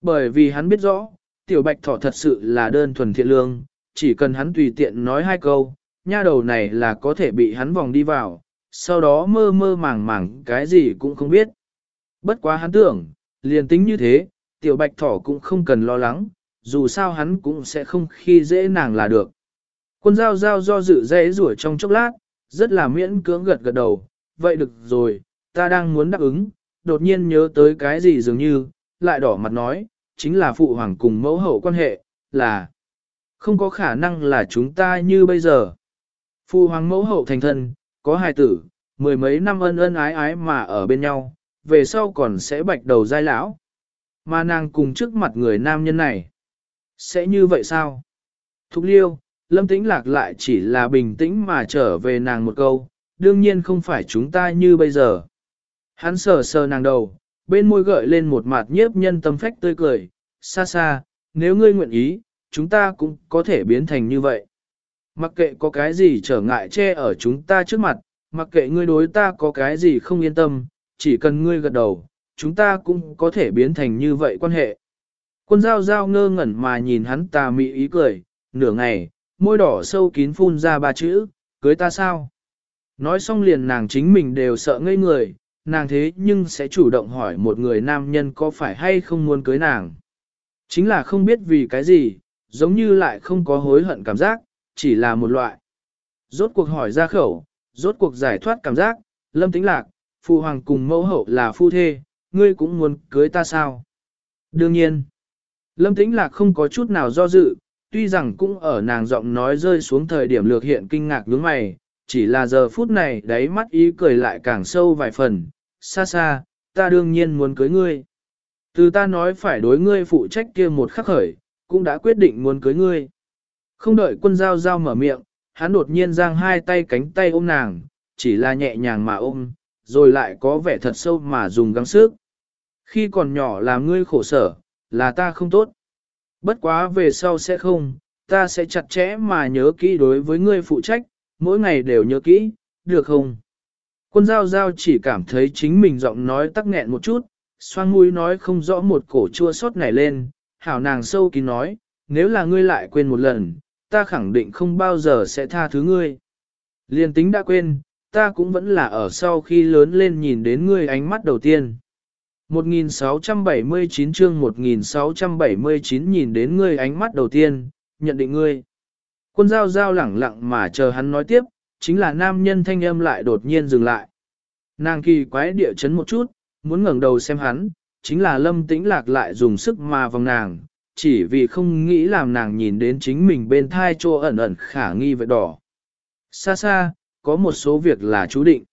Bởi vì hắn biết rõ, tiểu bạch thỏ thật sự là đơn thuần thiện lương, chỉ cần hắn tùy tiện nói hai câu, nha đầu này là có thể bị hắn vòng đi vào, sau đó mơ mơ màng màng cái gì cũng không biết. Bất quá hắn tưởng, liền tính như thế, tiểu bạch thỏ cũng không cần lo lắng, dù sao hắn cũng sẽ không khi dễ nàng là được. Quân giao giao do dự dễ rủa trong chốc lát, rất là miễn cưỡng gật gật đầu, vậy được rồi, ta đang muốn đáp ứng, đột nhiên nhớ tới cái gì dường như, lại đỏ mặt nói, chính là phụ hoàng cùng mẫu hậu quan hệ, là không có khả năng là chúng ta như bây giờ. Phụ hoàng mẫu hậu thành thân, có hài tử, mười mấy năm ân ân ái ái mà ở bên nhau, về sau còn sẽ bạch đầu giai lão. Mà nàng cùng trước mặt người nam nhân này. Sẽ như vậy sao? Thục liêu, lâm tĩnh lạc lại chỉ là bình tĩnh mà trở về nàng một câu, đương nhiên không phải chúng ta như bây giờ. Hắn sờ sờ nàng đầu, bên môi gợi lên một mặt nhiếp nhân tâm phách tươi cười, xa xa, nếu ngươi nguyện ý, chúng ta cũng có thể biến thành như vậy. Mặc kệ có cái gì trở ngại che ở chúng ta trước mặt, mặc kệ ngươi đối ta có cái gì không yên tâm, chỉ cần ngươi gật đầu, chúng ta cũng có thể biến thành như vậy quan hệ. Quân giao giao ngơ ngẩn mà nhìn hắn tà mị ý cười, nửa ngày, môi đỏ sâu kín phun ra ba chữ, cưới ta sao? Nói xong liền nàng chính mình đều sợ ngây người, nàng thế nhưng sẽ chủ động hỏi một người nam nhân có phải hay không muốn cưới nàng. Chính là không biết vì cái gì, giống như lại không có hối hận cảm giác, chỉ là một loại. Rốt cuộc hỏi ra khẩu, rốt cuộc giải thoát cảm giác, lâm tính lạc, phụ hoàng cùng mẫu hậu là phu thê, ngươi cũng muốn cưới ta sao? Đương nhiên, lâm tính lạc không có chút nào do dự, tuy rằng cũng ở nàng giọng nói rơi xuống thời điểm lược hiện kinh ngạc nhướng mày, chỉ là giờ phút này đáy mắt ý cười lại càng sâu vài phần, xa xa, ta đương nhiên muốn cưới ngươi. Từ ta nói phải đối ngươi phụ trách kia một khắc khởi, cũng đã quyết định muốn cưới ngươi. Không đợi quân giao giao mở miệng, hắn đột nhiên giang hai tay cánh tay ôm nàng, chỉ là nhẹ nhàng mà ôm, rồi lại có vẻ thật sâu mà dùng gắng sức. Khi còn nhỏ làm ngươi khổ sở, là ta không tốt. Bất quá về sau sẽ không, ta sẽ chặt chẽ mà nhớ kỹ đối với ngươi phụ trách, mỗi ngày đều nhớ kỹ, được không? Quân giao giao chỉ cảm thấy chính mình giọng nói tắc nghẹn một chút, xoang mũi nói không rõ một cổ chua sót nảy lên, hảo nàng sâu kín nói, nếu là ngươi lại quên một lần, ta khẳng định không bao giờ sẽ tha thứ ngươi. Liên tính đã quên, ta cũng vẫn là ở sau khi lớn lên nhìn đến ngươi ánh mắt đầu tiên. 1679 chương 1679 nhìn đến ngươi ánh mắt đầu tiên, nhận định ngươi. Quân giao giao lẳng lặng mà chờ hắn nói tiếp, chính là nam nhân thanh âm lại đột nhiên dừng lại. Nàng kỳ quái địa chấn một chút, muốn ngẩng đầu xem hắn, chính là lâm tĩnh lạc lại dùng sức mà vòng nàng, chỉ vì không nghĩ làm nàng nhìn đến chính mình bên thai trô ẩn ẩn khả nghi vệt đỏ. Xa xa, có một số việc là chú định.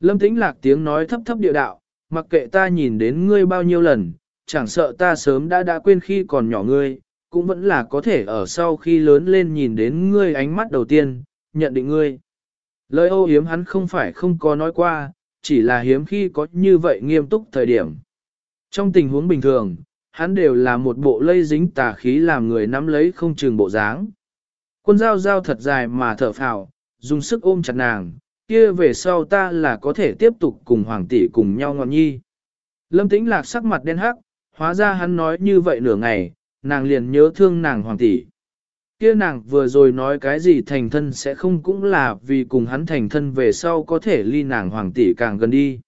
Lâm tĩnh lạc tiếng nói thấp thấp địa đạo, mặc kệ ta nhìn đến ngươi bao nhiêu lần, chẳng sợ ta sớm đã đã quên khi còn nhỏ ngươi, cũng vẫn là có thể ở sau khi lớn lên nhìn đến ngươi ánh mắt đầu tiên, nhận định ngươi. Lời ô hiếm hắn không phải không có nói qua, chỉ là hiếm khi có như vậy nghiêm túc thời điểm. Trong tình huống bình thường, hắn đều là một bộ lây dính tà khí làm người nắm lấy không chừng bộ dáng. Quân dao dao thật dài mà thở phào, dùng sức ôm chặt nàng, kia về sau ta là có thể tiếp tục cùng hoàng tỷ cùng nhau ngọn nhi. Lâm tĩnh lạc sắc mặt đen hắc, hóa ra hắn nói như vậy nửa ngày, nàng liền nhớ thương nàng hoàng tỷ. Kia nàng vừa rồi nói cái gì thành thân sẽ không cũng là vì cùng hắn thành thân về sau có thể ly nàng hoàng tỷ càng gần đi.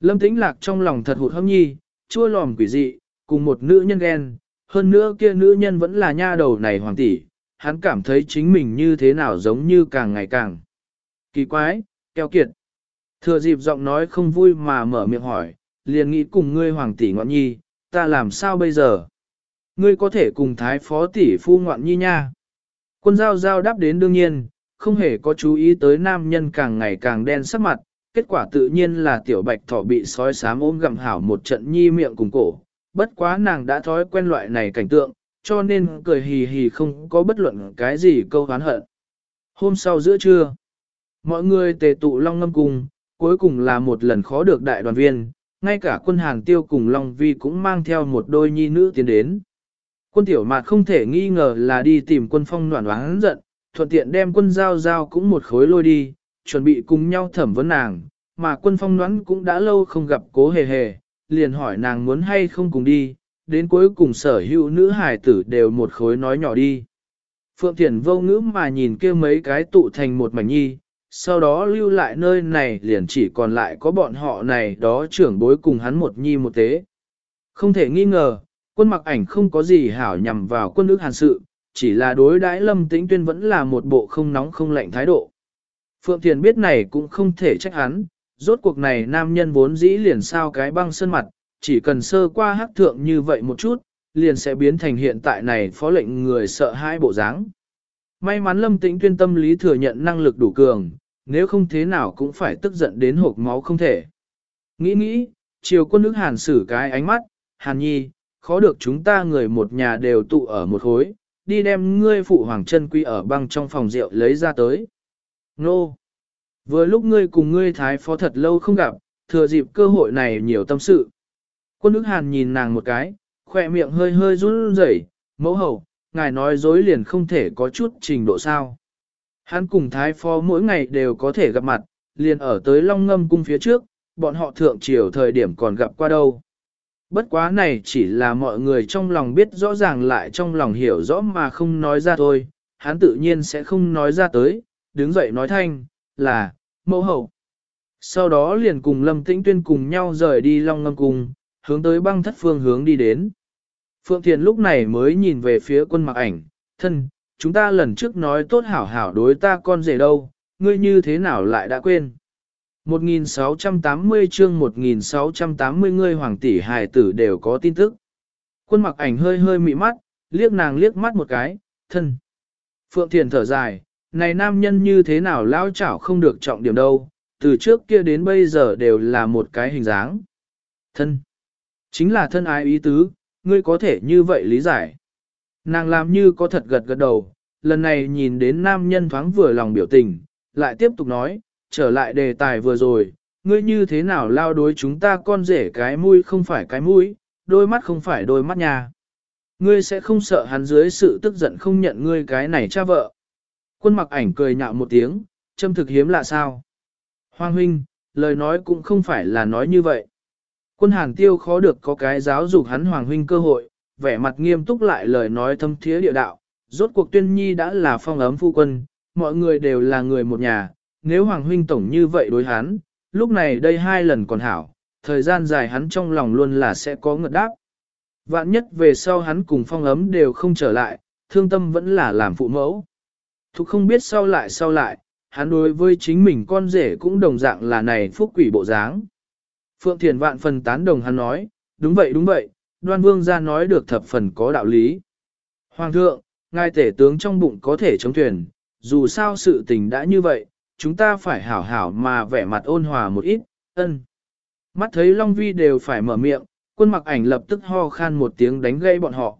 Lâm tĩnh lạc trong lòng thật hụt hâm nhi, chua lòm quỷ dị, cùng một nữ nhân ghen, hơn nữa kia nữ nhân vẫn là nha đầu này hoàng tỷ, hắn cảm thấy chính mình như thế nào giống như càng ngày càng kỳ quái, keo kiệt. Thừa dịp giọng nói không vui mà mở miệng hỏi, liền nghĩ cùng ngươi hoàng tỷ ngọn nhi, ta làm sao bây giờ? Ngươi có thể cùng thái phó tỷ phu ngoạn nhi nha. Quân giao giao đáp đến đương nhiên, không hề có chú ý tới nam nhân càng ngày càng đen sắc mặt, kết quả tự nhiên là tiểu bạch thỏ bị sói sám ôm gặm hảo một trận nhi miệng cùng cổ. Bất quá nàng đã thói quen loại này cảnh tượng, cho nên cười hì hì không có bất luận cái gì câu hán hận. Hôm sau giữa trưa, mọi người tề tụ Long Ngâm cùng, cuối cùng là một lần khó được đại đoàn viên, ngay cả quân hàng tiêu cùng Long Vi cũng mang theo một đôi nhi nữ tiến đến. Quân tiểu mạt không thể nghi ngờ là đi tìm quân phong noạn oán giận, thuận tiện đem quân giao giao cũng một khối lôi đi, chuẩn bị cùng nhau thẩm vấn nàng, mà quân phong noãn cũng đã lâu không gặp cố hề hề, liền hỏi nàng muốn hay không cùng đi, đến cuối cùng sở hữu nữ hài tử đều một khối nói nhỏ đi. Phượng Thiển vô ngữ mà nhìn kia mấy cái tụ thành một mảnh nhi, sau đó lưu lại nơi này liền chỉ còn lại có bọn họ này đó trưởng bối cùng hắn một nhi một tế. Không thể nghi ngờ, quân mặc ảnh không có gì hảo nhằm vào quân ước hàn sự, chỉ là đối đãi lâm tĩnh tuyên vẫn là một bộ không nóng không lạnh thái độ. Phượng Thiền biết này cũng không thể trách hắn, rốt cuộc này nam nhân vốn dĩ liền sao cái băng sơn mặt, chỉ cần sơ qua hắc thượng như vậy một chút, liền sẽ biến thành hiện tại này phó lệnh người sợ hai bộ dáng. May mắn lâm tĩnh tuyên tâm lý thừa nhận năng lực đủ cường, nếu không thế nào cũng phải tức giận đến hộp máu không thể. Nghĩ nghĩ, chiều quân nước hàn xử cái ánh mắt, hàn nhi, khó được chúng ta người một nhà đều tụ ở một khối, đi đem ngươi phụ hoàng chân quy ở băng trong phòng rượu lấy ra tới. Nô! Vừa lúc ngươi cùng ngươi thái phó thật lâu không gặp, thừa dịp cơ hội này nhiều tâm sự. Quân ức hàn nhìn nàng một cái, khỏe miệng hơi hơi run rẩy, mẫu hậu, ngài nói dối liền không thể có chút trình độ sao. Hắn cùng thái phó mỗi ngày đều có thể gặp mặt, liền ở tới long ngâm cung phía trước, bọn họ thượng triều thời điểm còn gặp qua đâu. Bất quá này chỉ là mọi người trong lòng biết rõ ràng lại trong lòng hiểu rõ mà không nói ra thôi, hắn tự nhiên sẽ không nói ra tới, đứng dậy nói thanh, là, mẫu hậu. Sau đó liền cùng Lâm Tĩnh Tuyên cùng nhau rời đi Long Ngâm Cung, hướng tới băng thất phương hướng đi đến. Phượng Thiền lúc này mới nhìn về phía quân mặc ảnh, thân, chúng ta lần trước nói tốt hảo hảo đối ta con rể đâu, ngươi như thế nào lại đã quên. 1680 chương 1680 ngươi hoàng tỷ hài tử đều có tin tức. Quân mặc ảnh hơi hơi mị mắt, liếc nàng liếc mắt một cái, thân. Phượng Thiền thở dài, này nam nhân như thế nào lao chảo không được trọng điểm đâu, từ trước kia đến bây giờ đều là một cái hình dáng. Thân. Chính là thân ái ý tứ, ngươi có thể như vậy lý giải. Nàng làm như có thật gật gật đầu, lần này nhìn đến nam nhân thoáng vừa lòng biểu tình, lại tiếp tục nói, trở lại đề tài vừa rồi, ngươi như thế nào lao đối chúng ta con rể cái mũi không phải cái mũi, đôi mắt không phải đôi mắt nhà. Ngươi sẽ không sợ hắn dưới sự tức giận không nhận ngươi cái này cha vợ. Quân mặc ảnh cười nhạo một tiếng, châm thực hiếm lạ sao. Hoàng huynh, lời nói cũng không phải là nói như vậy. Quân hàn tiêu khó được có cái giáo dục hắn hoàng huynh cơ hội, vẻ mặt nghiêm túc lại lời nói thâm thiế địa đạo. Rốt cuộc tuyên nhi đã là phong ấm phu quân, mọi người đều là người một nhà, nếu hoàng huynh tổng như vậy đối hắn, lúc này đây hai lần còn hảo, thời gian dài hắn trong lòng luôn là sẽ có ngợt đáp. Vạn nhất về sau hắn cùng phong ấm đều không trở lại, thương tâm vẫn là làm phụ mẫu. Thục không biết sau lại sau lại, hắn đối với chính mình con rể cũng đồng dạng là này phúc quỷ bộ dáng. Phượng Thiền vạn phần tán đồng hắn nói, đúng vậy đúng vậy, đoan vương ra nói được thập phần có đạo lý. Hoàng thượng, ngài tể tướng trong bụng có thể chống thuyền, dù sao sự tình đã như vậy, chúng ta phải hảo hảo mà vẻ mặt ôn hòa một ít, ân. Mắt thấy Long Vi đều phải mở miệng, quân mặc ảnh lập tức ho khan một tiếng đánh gây bọn họ.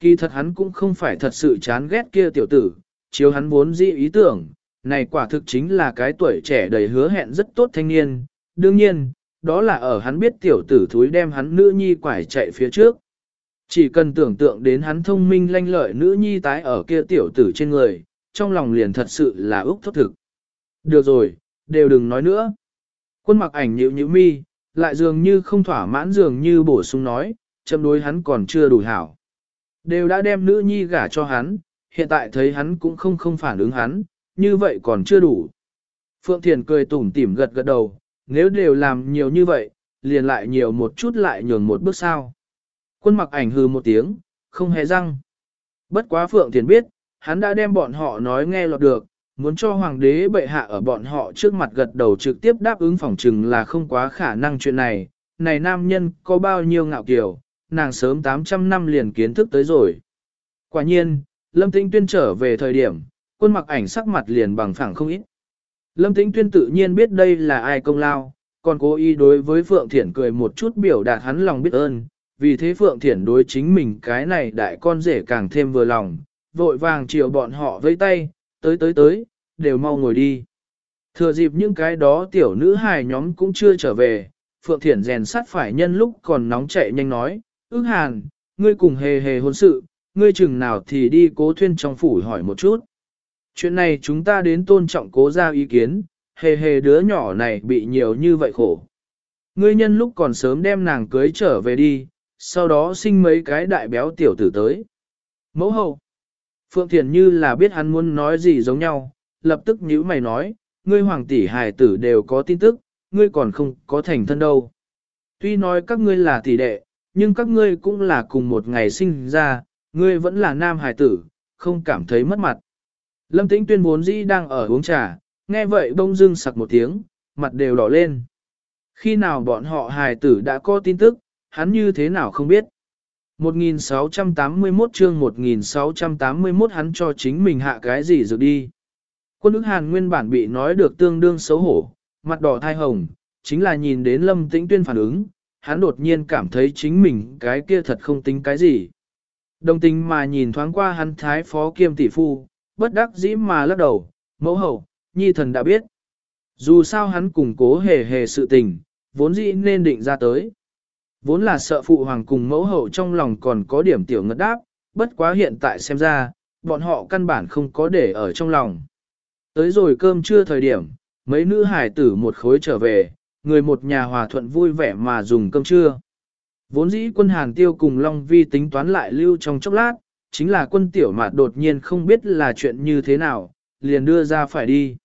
Kỳ thật hắn cũng không phải thật sự chán ghét kia tiểu tử, chiếu hắn vốn dĩ ý tưởng, này quả thực chính là cái tuổi trẻ đầy hứa hẹn rất tốt thanh niên, đương nhiên, đó là ở hắn biết tiểu tử thúi đem hắn nữ nhi quải chạy phía trước. Chỉ cần tưởng tượng đến hắn thông minh lanh lợi nữ nhi tái ở kia tiểu tử trên người, trong lòng liền thật sự là ước thốt thực. Được rồi, đều đừng nói nữa. Quân mặc ảnh nhịu nhịu mi, lại dường như không thỏa mãn dường như bổ sung nói, châm đối hắn còn chưa đủ hảo. Đều đã đem nữ nhi gả cho hắn, hiện tại thấy hắn cũng không không phản ứng hắn, như vậy còn chưa đủ. Phượng Thiền cười tủm tỉm gật gật đầu, nếu đều làm nhiều như vậy, liền lại nhiều một chút lại nhường một bước sao. Quân mặc ảnh hư một tiếng, không hề răng. Bất quá Phượng Thiền biết, hắn đã đem bọn họ nói nghe lọt được, muốn cho hoàng đế bệ hạ ở bọn họ trước mặt gật đầu trực tiếp đáp ứng phòng trừng là không quá khả năng chuyện này. Này nam nhân có bao nhiêu ngạo kiều, nàng sớm 800 năm liền kiến thức tới rồi. Quả nhiên, Lâm Tĩnh Tuyên trở về thời điểm, quân mặc ảnh sắc mặt liền bằng phẳng không ít. Lâm Tĩnh Tuyên tự nhiên biết đây là ai công lao, còn cố ý đối với Phượng Thiển cười một chút biểu đạt hắn lòng biết ơn, vì thế Phượng Thiển đối chính mình cái này đại con rể càng thêm vừa lòng, vội vàng chiều bọn họ với tay, tới tới tới, đều mau ngồi đi. Thừa dịp những cái đó tiểu nữ hài nhóm cũng chưa trở về, Phượng Thiển rèn sắt phải nhân lúc còn nóng chạy nhanh nói, ước hàn, ngươi cùng hề hề hôn sự, ngươi chừng nào thì đi cố thuyên trong phủ hỏi một chút. Chuyện này chúng ta đến tôn trọng cố ra ý kiến, hề hề đứa nhỏ này bị nhiều như vậy khổ. Ngươi nhân lúc còn sớm đem nàng cưới trở về đi, sau đó sinh mấy cái đại béo tiểu tử tới. Mẫu hậu. Phượng Thiền như là biết hắn muốn nói gì giống nhau, lập tức nhíu mày nói, ngươi hoàng tỷ hài tử đều có tin tức, ngươi còn không có thành thân đâu. Tuy nói các ngươi là tỷ đệ, nhưng các ngươi cũng là cùng một ngày sinh ra, ngươi vẫn là nam hài tử, không cảm thấy mất mặt. Lâm Tĩnh tuyên vốn dĩ đang ở uống trà, nghe vậy bông dưng sặc một tiếng, mặt đều đỏ lên. Khi nào bọn họ hài tử đã có tin tức, hắn như thế nào không biết. 1681 chương 1681 hắn cho chính mình hạ cái gì rồi đi. Quân ức hàn nguyên bản bị nói được tương đương xấu hổ, mặt đỏ thai hồng, chính là nhìn đến lâm tĩnh tuyên phản ứng, hắn đột nhiên cảm thấy chính mình cái kia thật không tính cái gì. Đồng tình mà nhìn thoáng qua hắn thái phó kiêm tỷ phu, bất đắc dĩ mà lắc đầu, mẫu hậu, nhi thần đã biết. Dù sao hắn cùng cố hề hề sự tình, vốn dĩ nên định ra tới. Vốn là sợ phụ hoàng cùng mẫu hậu trong lòng còn có điểm tiểu ngất đáp, bất quá hiện tại xem ra, bọn họ căn bản không có để ở trong lòng. Tới rồi cơm trưa thời điểm, mấy nữ hải tử một khối trở về, người một nhà hòa thuận vui vẻ mà dùng cơm trưa. Vốn dĩ quân hàng Tiêu cùng Long Vi tính toán lại lưu trong chốc lát, chính là quân tiểu mạt đột nhiên không biết là chuyện như thế nào, liền đưa ra phải đi.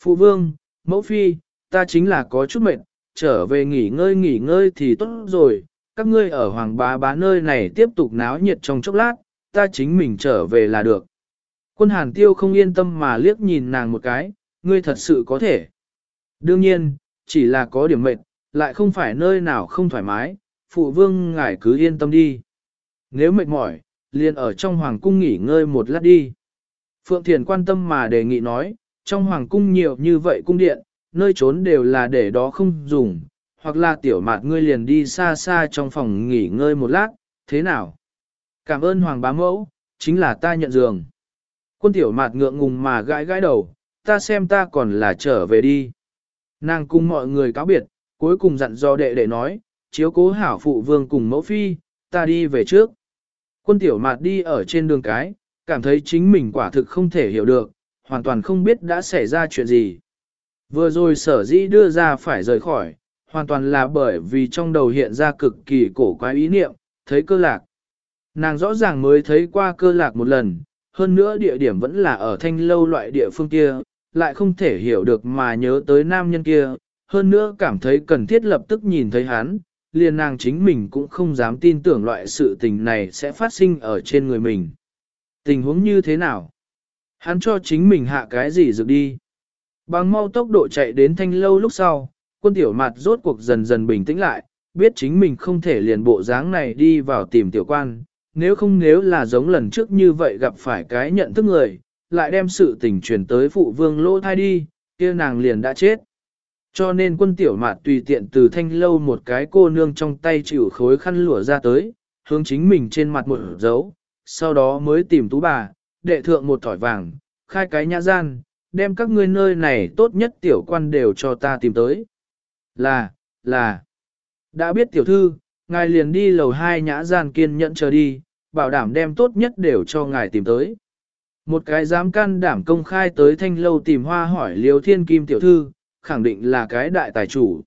Phụ vương, mẫu phi, ta chính là có chút mệt, trở về nghỉ ngơi nghỉ ngơi thì tốt rồi, các ngươi ở hoàng bá bá nơi này tiếp tục náo nhiệt trong chốc lát, ta chính mình trở về là được. Quân hàn tiêu không yên tâm mà liếc nhìn nàng một cái, ngươi thật sự có thể. Đương nhiên, chỉ là có điểm mệt, lại không phải nơi nào không thoải mái, phụ vương ngài cứ yên tâm đi. Nếu mệt mỏi, liền ở trong hoàng cung nghỉ ngơi một lát đi. Phượng Thiền quan tâm mà đề nghị nói, trong hoàng cung nhiều như vậy cung điện, nơi trốn đều là để đó không dùng, hoặc là tiểu mạt ngươi liền đi xa xa trong phòng nghỉ ngơi một lát, thế nào? Cảm ơn hoàng bá mẫu, chính là ta nhận giường. Quân tiểu mạt ngượng ngùng mà gãi gãi đầu, ta xem ta còn là trở về đi. Nàng cùng mọi người cáo biệt, cuối cùng dặn do đệ đệ nói, chiếu cố hảo phụ vương cùng mẫu phi, ta đi về trước. Quân tiểu mạt đi ở trên đường cái, cảm thấy chính mình quả thực không thể hiểu được, hoàn toàn không biết đã xảy ra chuyện gì. Vừa rồi sở dĩ đưa ra phải rời khỏi, hoàn toàn là bởi vì trong đầu hiện ra cực kỳ cổ quái ý niệm, thấy cơ lạc. Nàng rõ ràng mới thấy qua cơ lạc một lần, hơn nữa địa điểm vẫn là ở thanh lâu loại địa phương kia, lại không thể hiểu được mà nhớ tới nam nhân kia, hơn nữa cảm thấy cần thiết lập tức nhìn thấy hắn, liền nàng chính mình cũng không dám tin tưởng loại sự tình này sẽ phát sinh ở trên người mình. Tình huống như thế nào? Hắn cho chính mình hạ cái gì dược đi? Bằng mau tốc độ chạy đến thanh lâu lúc sau, quân tiểu mặt rốt cuộc dần dần bình tĩnh lại, biết chính mình không thể liền bộ dáng này đi vào tìm tiểu quan, nếu không nếu là giống lần trước như vậy gặp phải cái nhận thức người, lại đem sự tình truyền tới phụ vương lỗ thai đi, kia nàng liền đã chết. Cho nên quân tiểu mạt tùy tiện từ thanh lâu một cái cô nương trong tay chịu khối khăn lụa ra tới, hướng chính mình trên mặt một dấu, sau đó mới tìm tú bà, đệ thượng một thỏi vàng, khai cái nhã gian, đem các ngươi nơi này tốt nhất tiểu quan đều cho ta tìm tới. Là, là, đã biết tiểu thư, ngài liền đi lầu hai nhã gian kiên nhẫn chờ đi, bảo đảm đem tốt nhất đều cho ngài tìm tới. Một cái dám can đảm công khai tới thanh lâu tìm hoa hỏi liều thiên kim tiểu thư, khẳng định là cái đại tài chủ.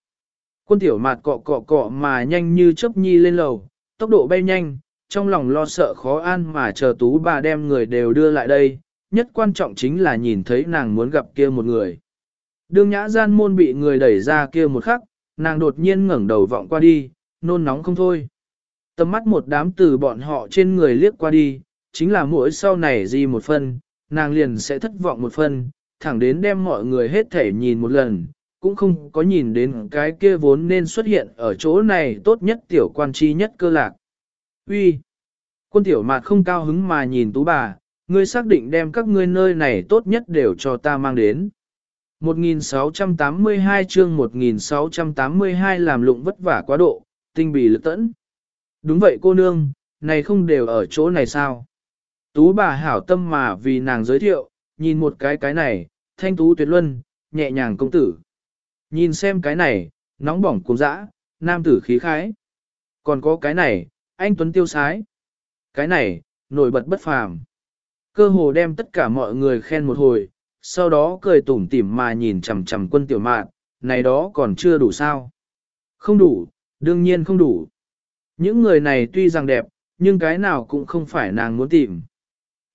Quân tiểu mạt cọ cọ cọ mà nhanh như chớp nhi lên lầu, tốc độ bay nhanh, trong lòng lo sợ khó an mà chờ tú bà đem người đều đưa lại đây, nhất quan trọng chính là nhìn thấy nàng muốn gặp kia một người. Đương nhã gian môn bị người đẩy ra kia một khắc, nàng đột nhiên ngẩng đầu vọng qua đi, nôn nóng không thôi. Tầm mắt một đám từ bọn họ trên người liếc qua đi, chính là mỗi sau này gì một phân, nàng liền sẽ thất vọng một phân, thẳng đến đem mọi người hết thể nhìn một lần, cũng không có nhìn đến cái kia vốn nên xuất hiện ở chỗ này tốt nhất tiểu quan chi nhất cơ lạc. Uy, Quân tiểu mạt không cao hứng mà nhìn tú bà, ngươi xác định đem các ngươi nơi này tốt nhất đều cho ta mang đến. 1682 chương 1682 làm lụng vất vả quá độ, tinh bì lực tẫn. Đúng vậy cô nương, này không đều ở chỗ này sao? Tú bà hảo tâm mà vì nàng giới thiệu, nhìn một cái cái này, thanh tú tuyệt luân, nhẹ nhàng công tử. Nhìn xem cái này, nóng bỏng cuồng dã, nam tử khí khái. Còn có cái này, anh Tuấn tiêu sái. Cái này, nổi bật bất phàm. Cơ hồ đem tất cả mọi người khen một hồi, sau đó cười tủm tỉm mà nhìn chằm chằm quân tiểu mạn, này đó còn chưa đủ sao. Không đủ, đương nhiên không đủ. Những người này tuy rằng đẹp, nhưng cái nào cũng không phải nàng muốn tìm.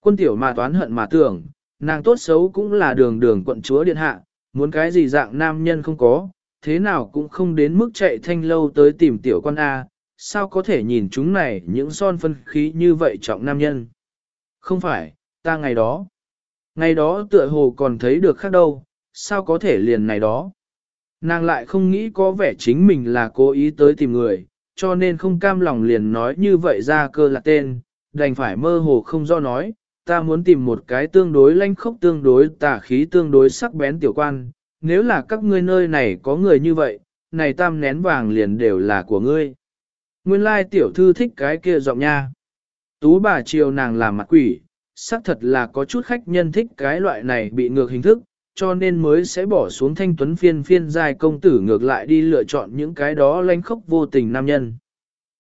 Quân tiểu mà toán hận mà tưởng, nàng tốt xấu cũng là đường đường quận chúa điện hạ, muốn cái gì dạng nam nhân không có, thế nào cũng không đến mức chạy thanh lâu tới tìm tiểu con A, sao có thể nhìn chúng này những son phân khí như vậy trọng nam nhân. Không phải, ta ngày đó. Ngày đó tựa hồ còn thấy được khác đâu, sao có thể liền này đó. Nàng lại không nghĩ có vẻ chính mình là cố ý tới tìm người, cho nên không cam lòng liền nói như vậy ra cơ là tên, đành phải mơ hồ không do nói, ta muốn tìm một cái tương đối lanh khốc tương đối tà khí tương đối sắc bén tiểu quan, nếu là các ngươi nơi này có người như vậy, này tam nén vàng liền đều là của ngươi. Nguyên lai tiểu thư thích cái kia giọng nha. Tú bà chiều nàng làm mặt quỷ, xác thật là có chút khách nhân thích cái loại này bị ngược hình thức, cho nên mới sẽ bỏ xuống thanh tuấn phiên phiên dài công tử ngược lại đi lựa chọn những cái đó lanh khốc vô tình nam nhân.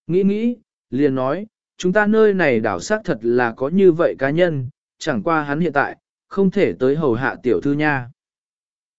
Nghĩ nghĩ, liền nói, chúng ta nơi này đảo xác thật là có như vậy cá nhân, chẳng qua hắn hiện tại, không thể tới hầu hạ tiểu thư nha.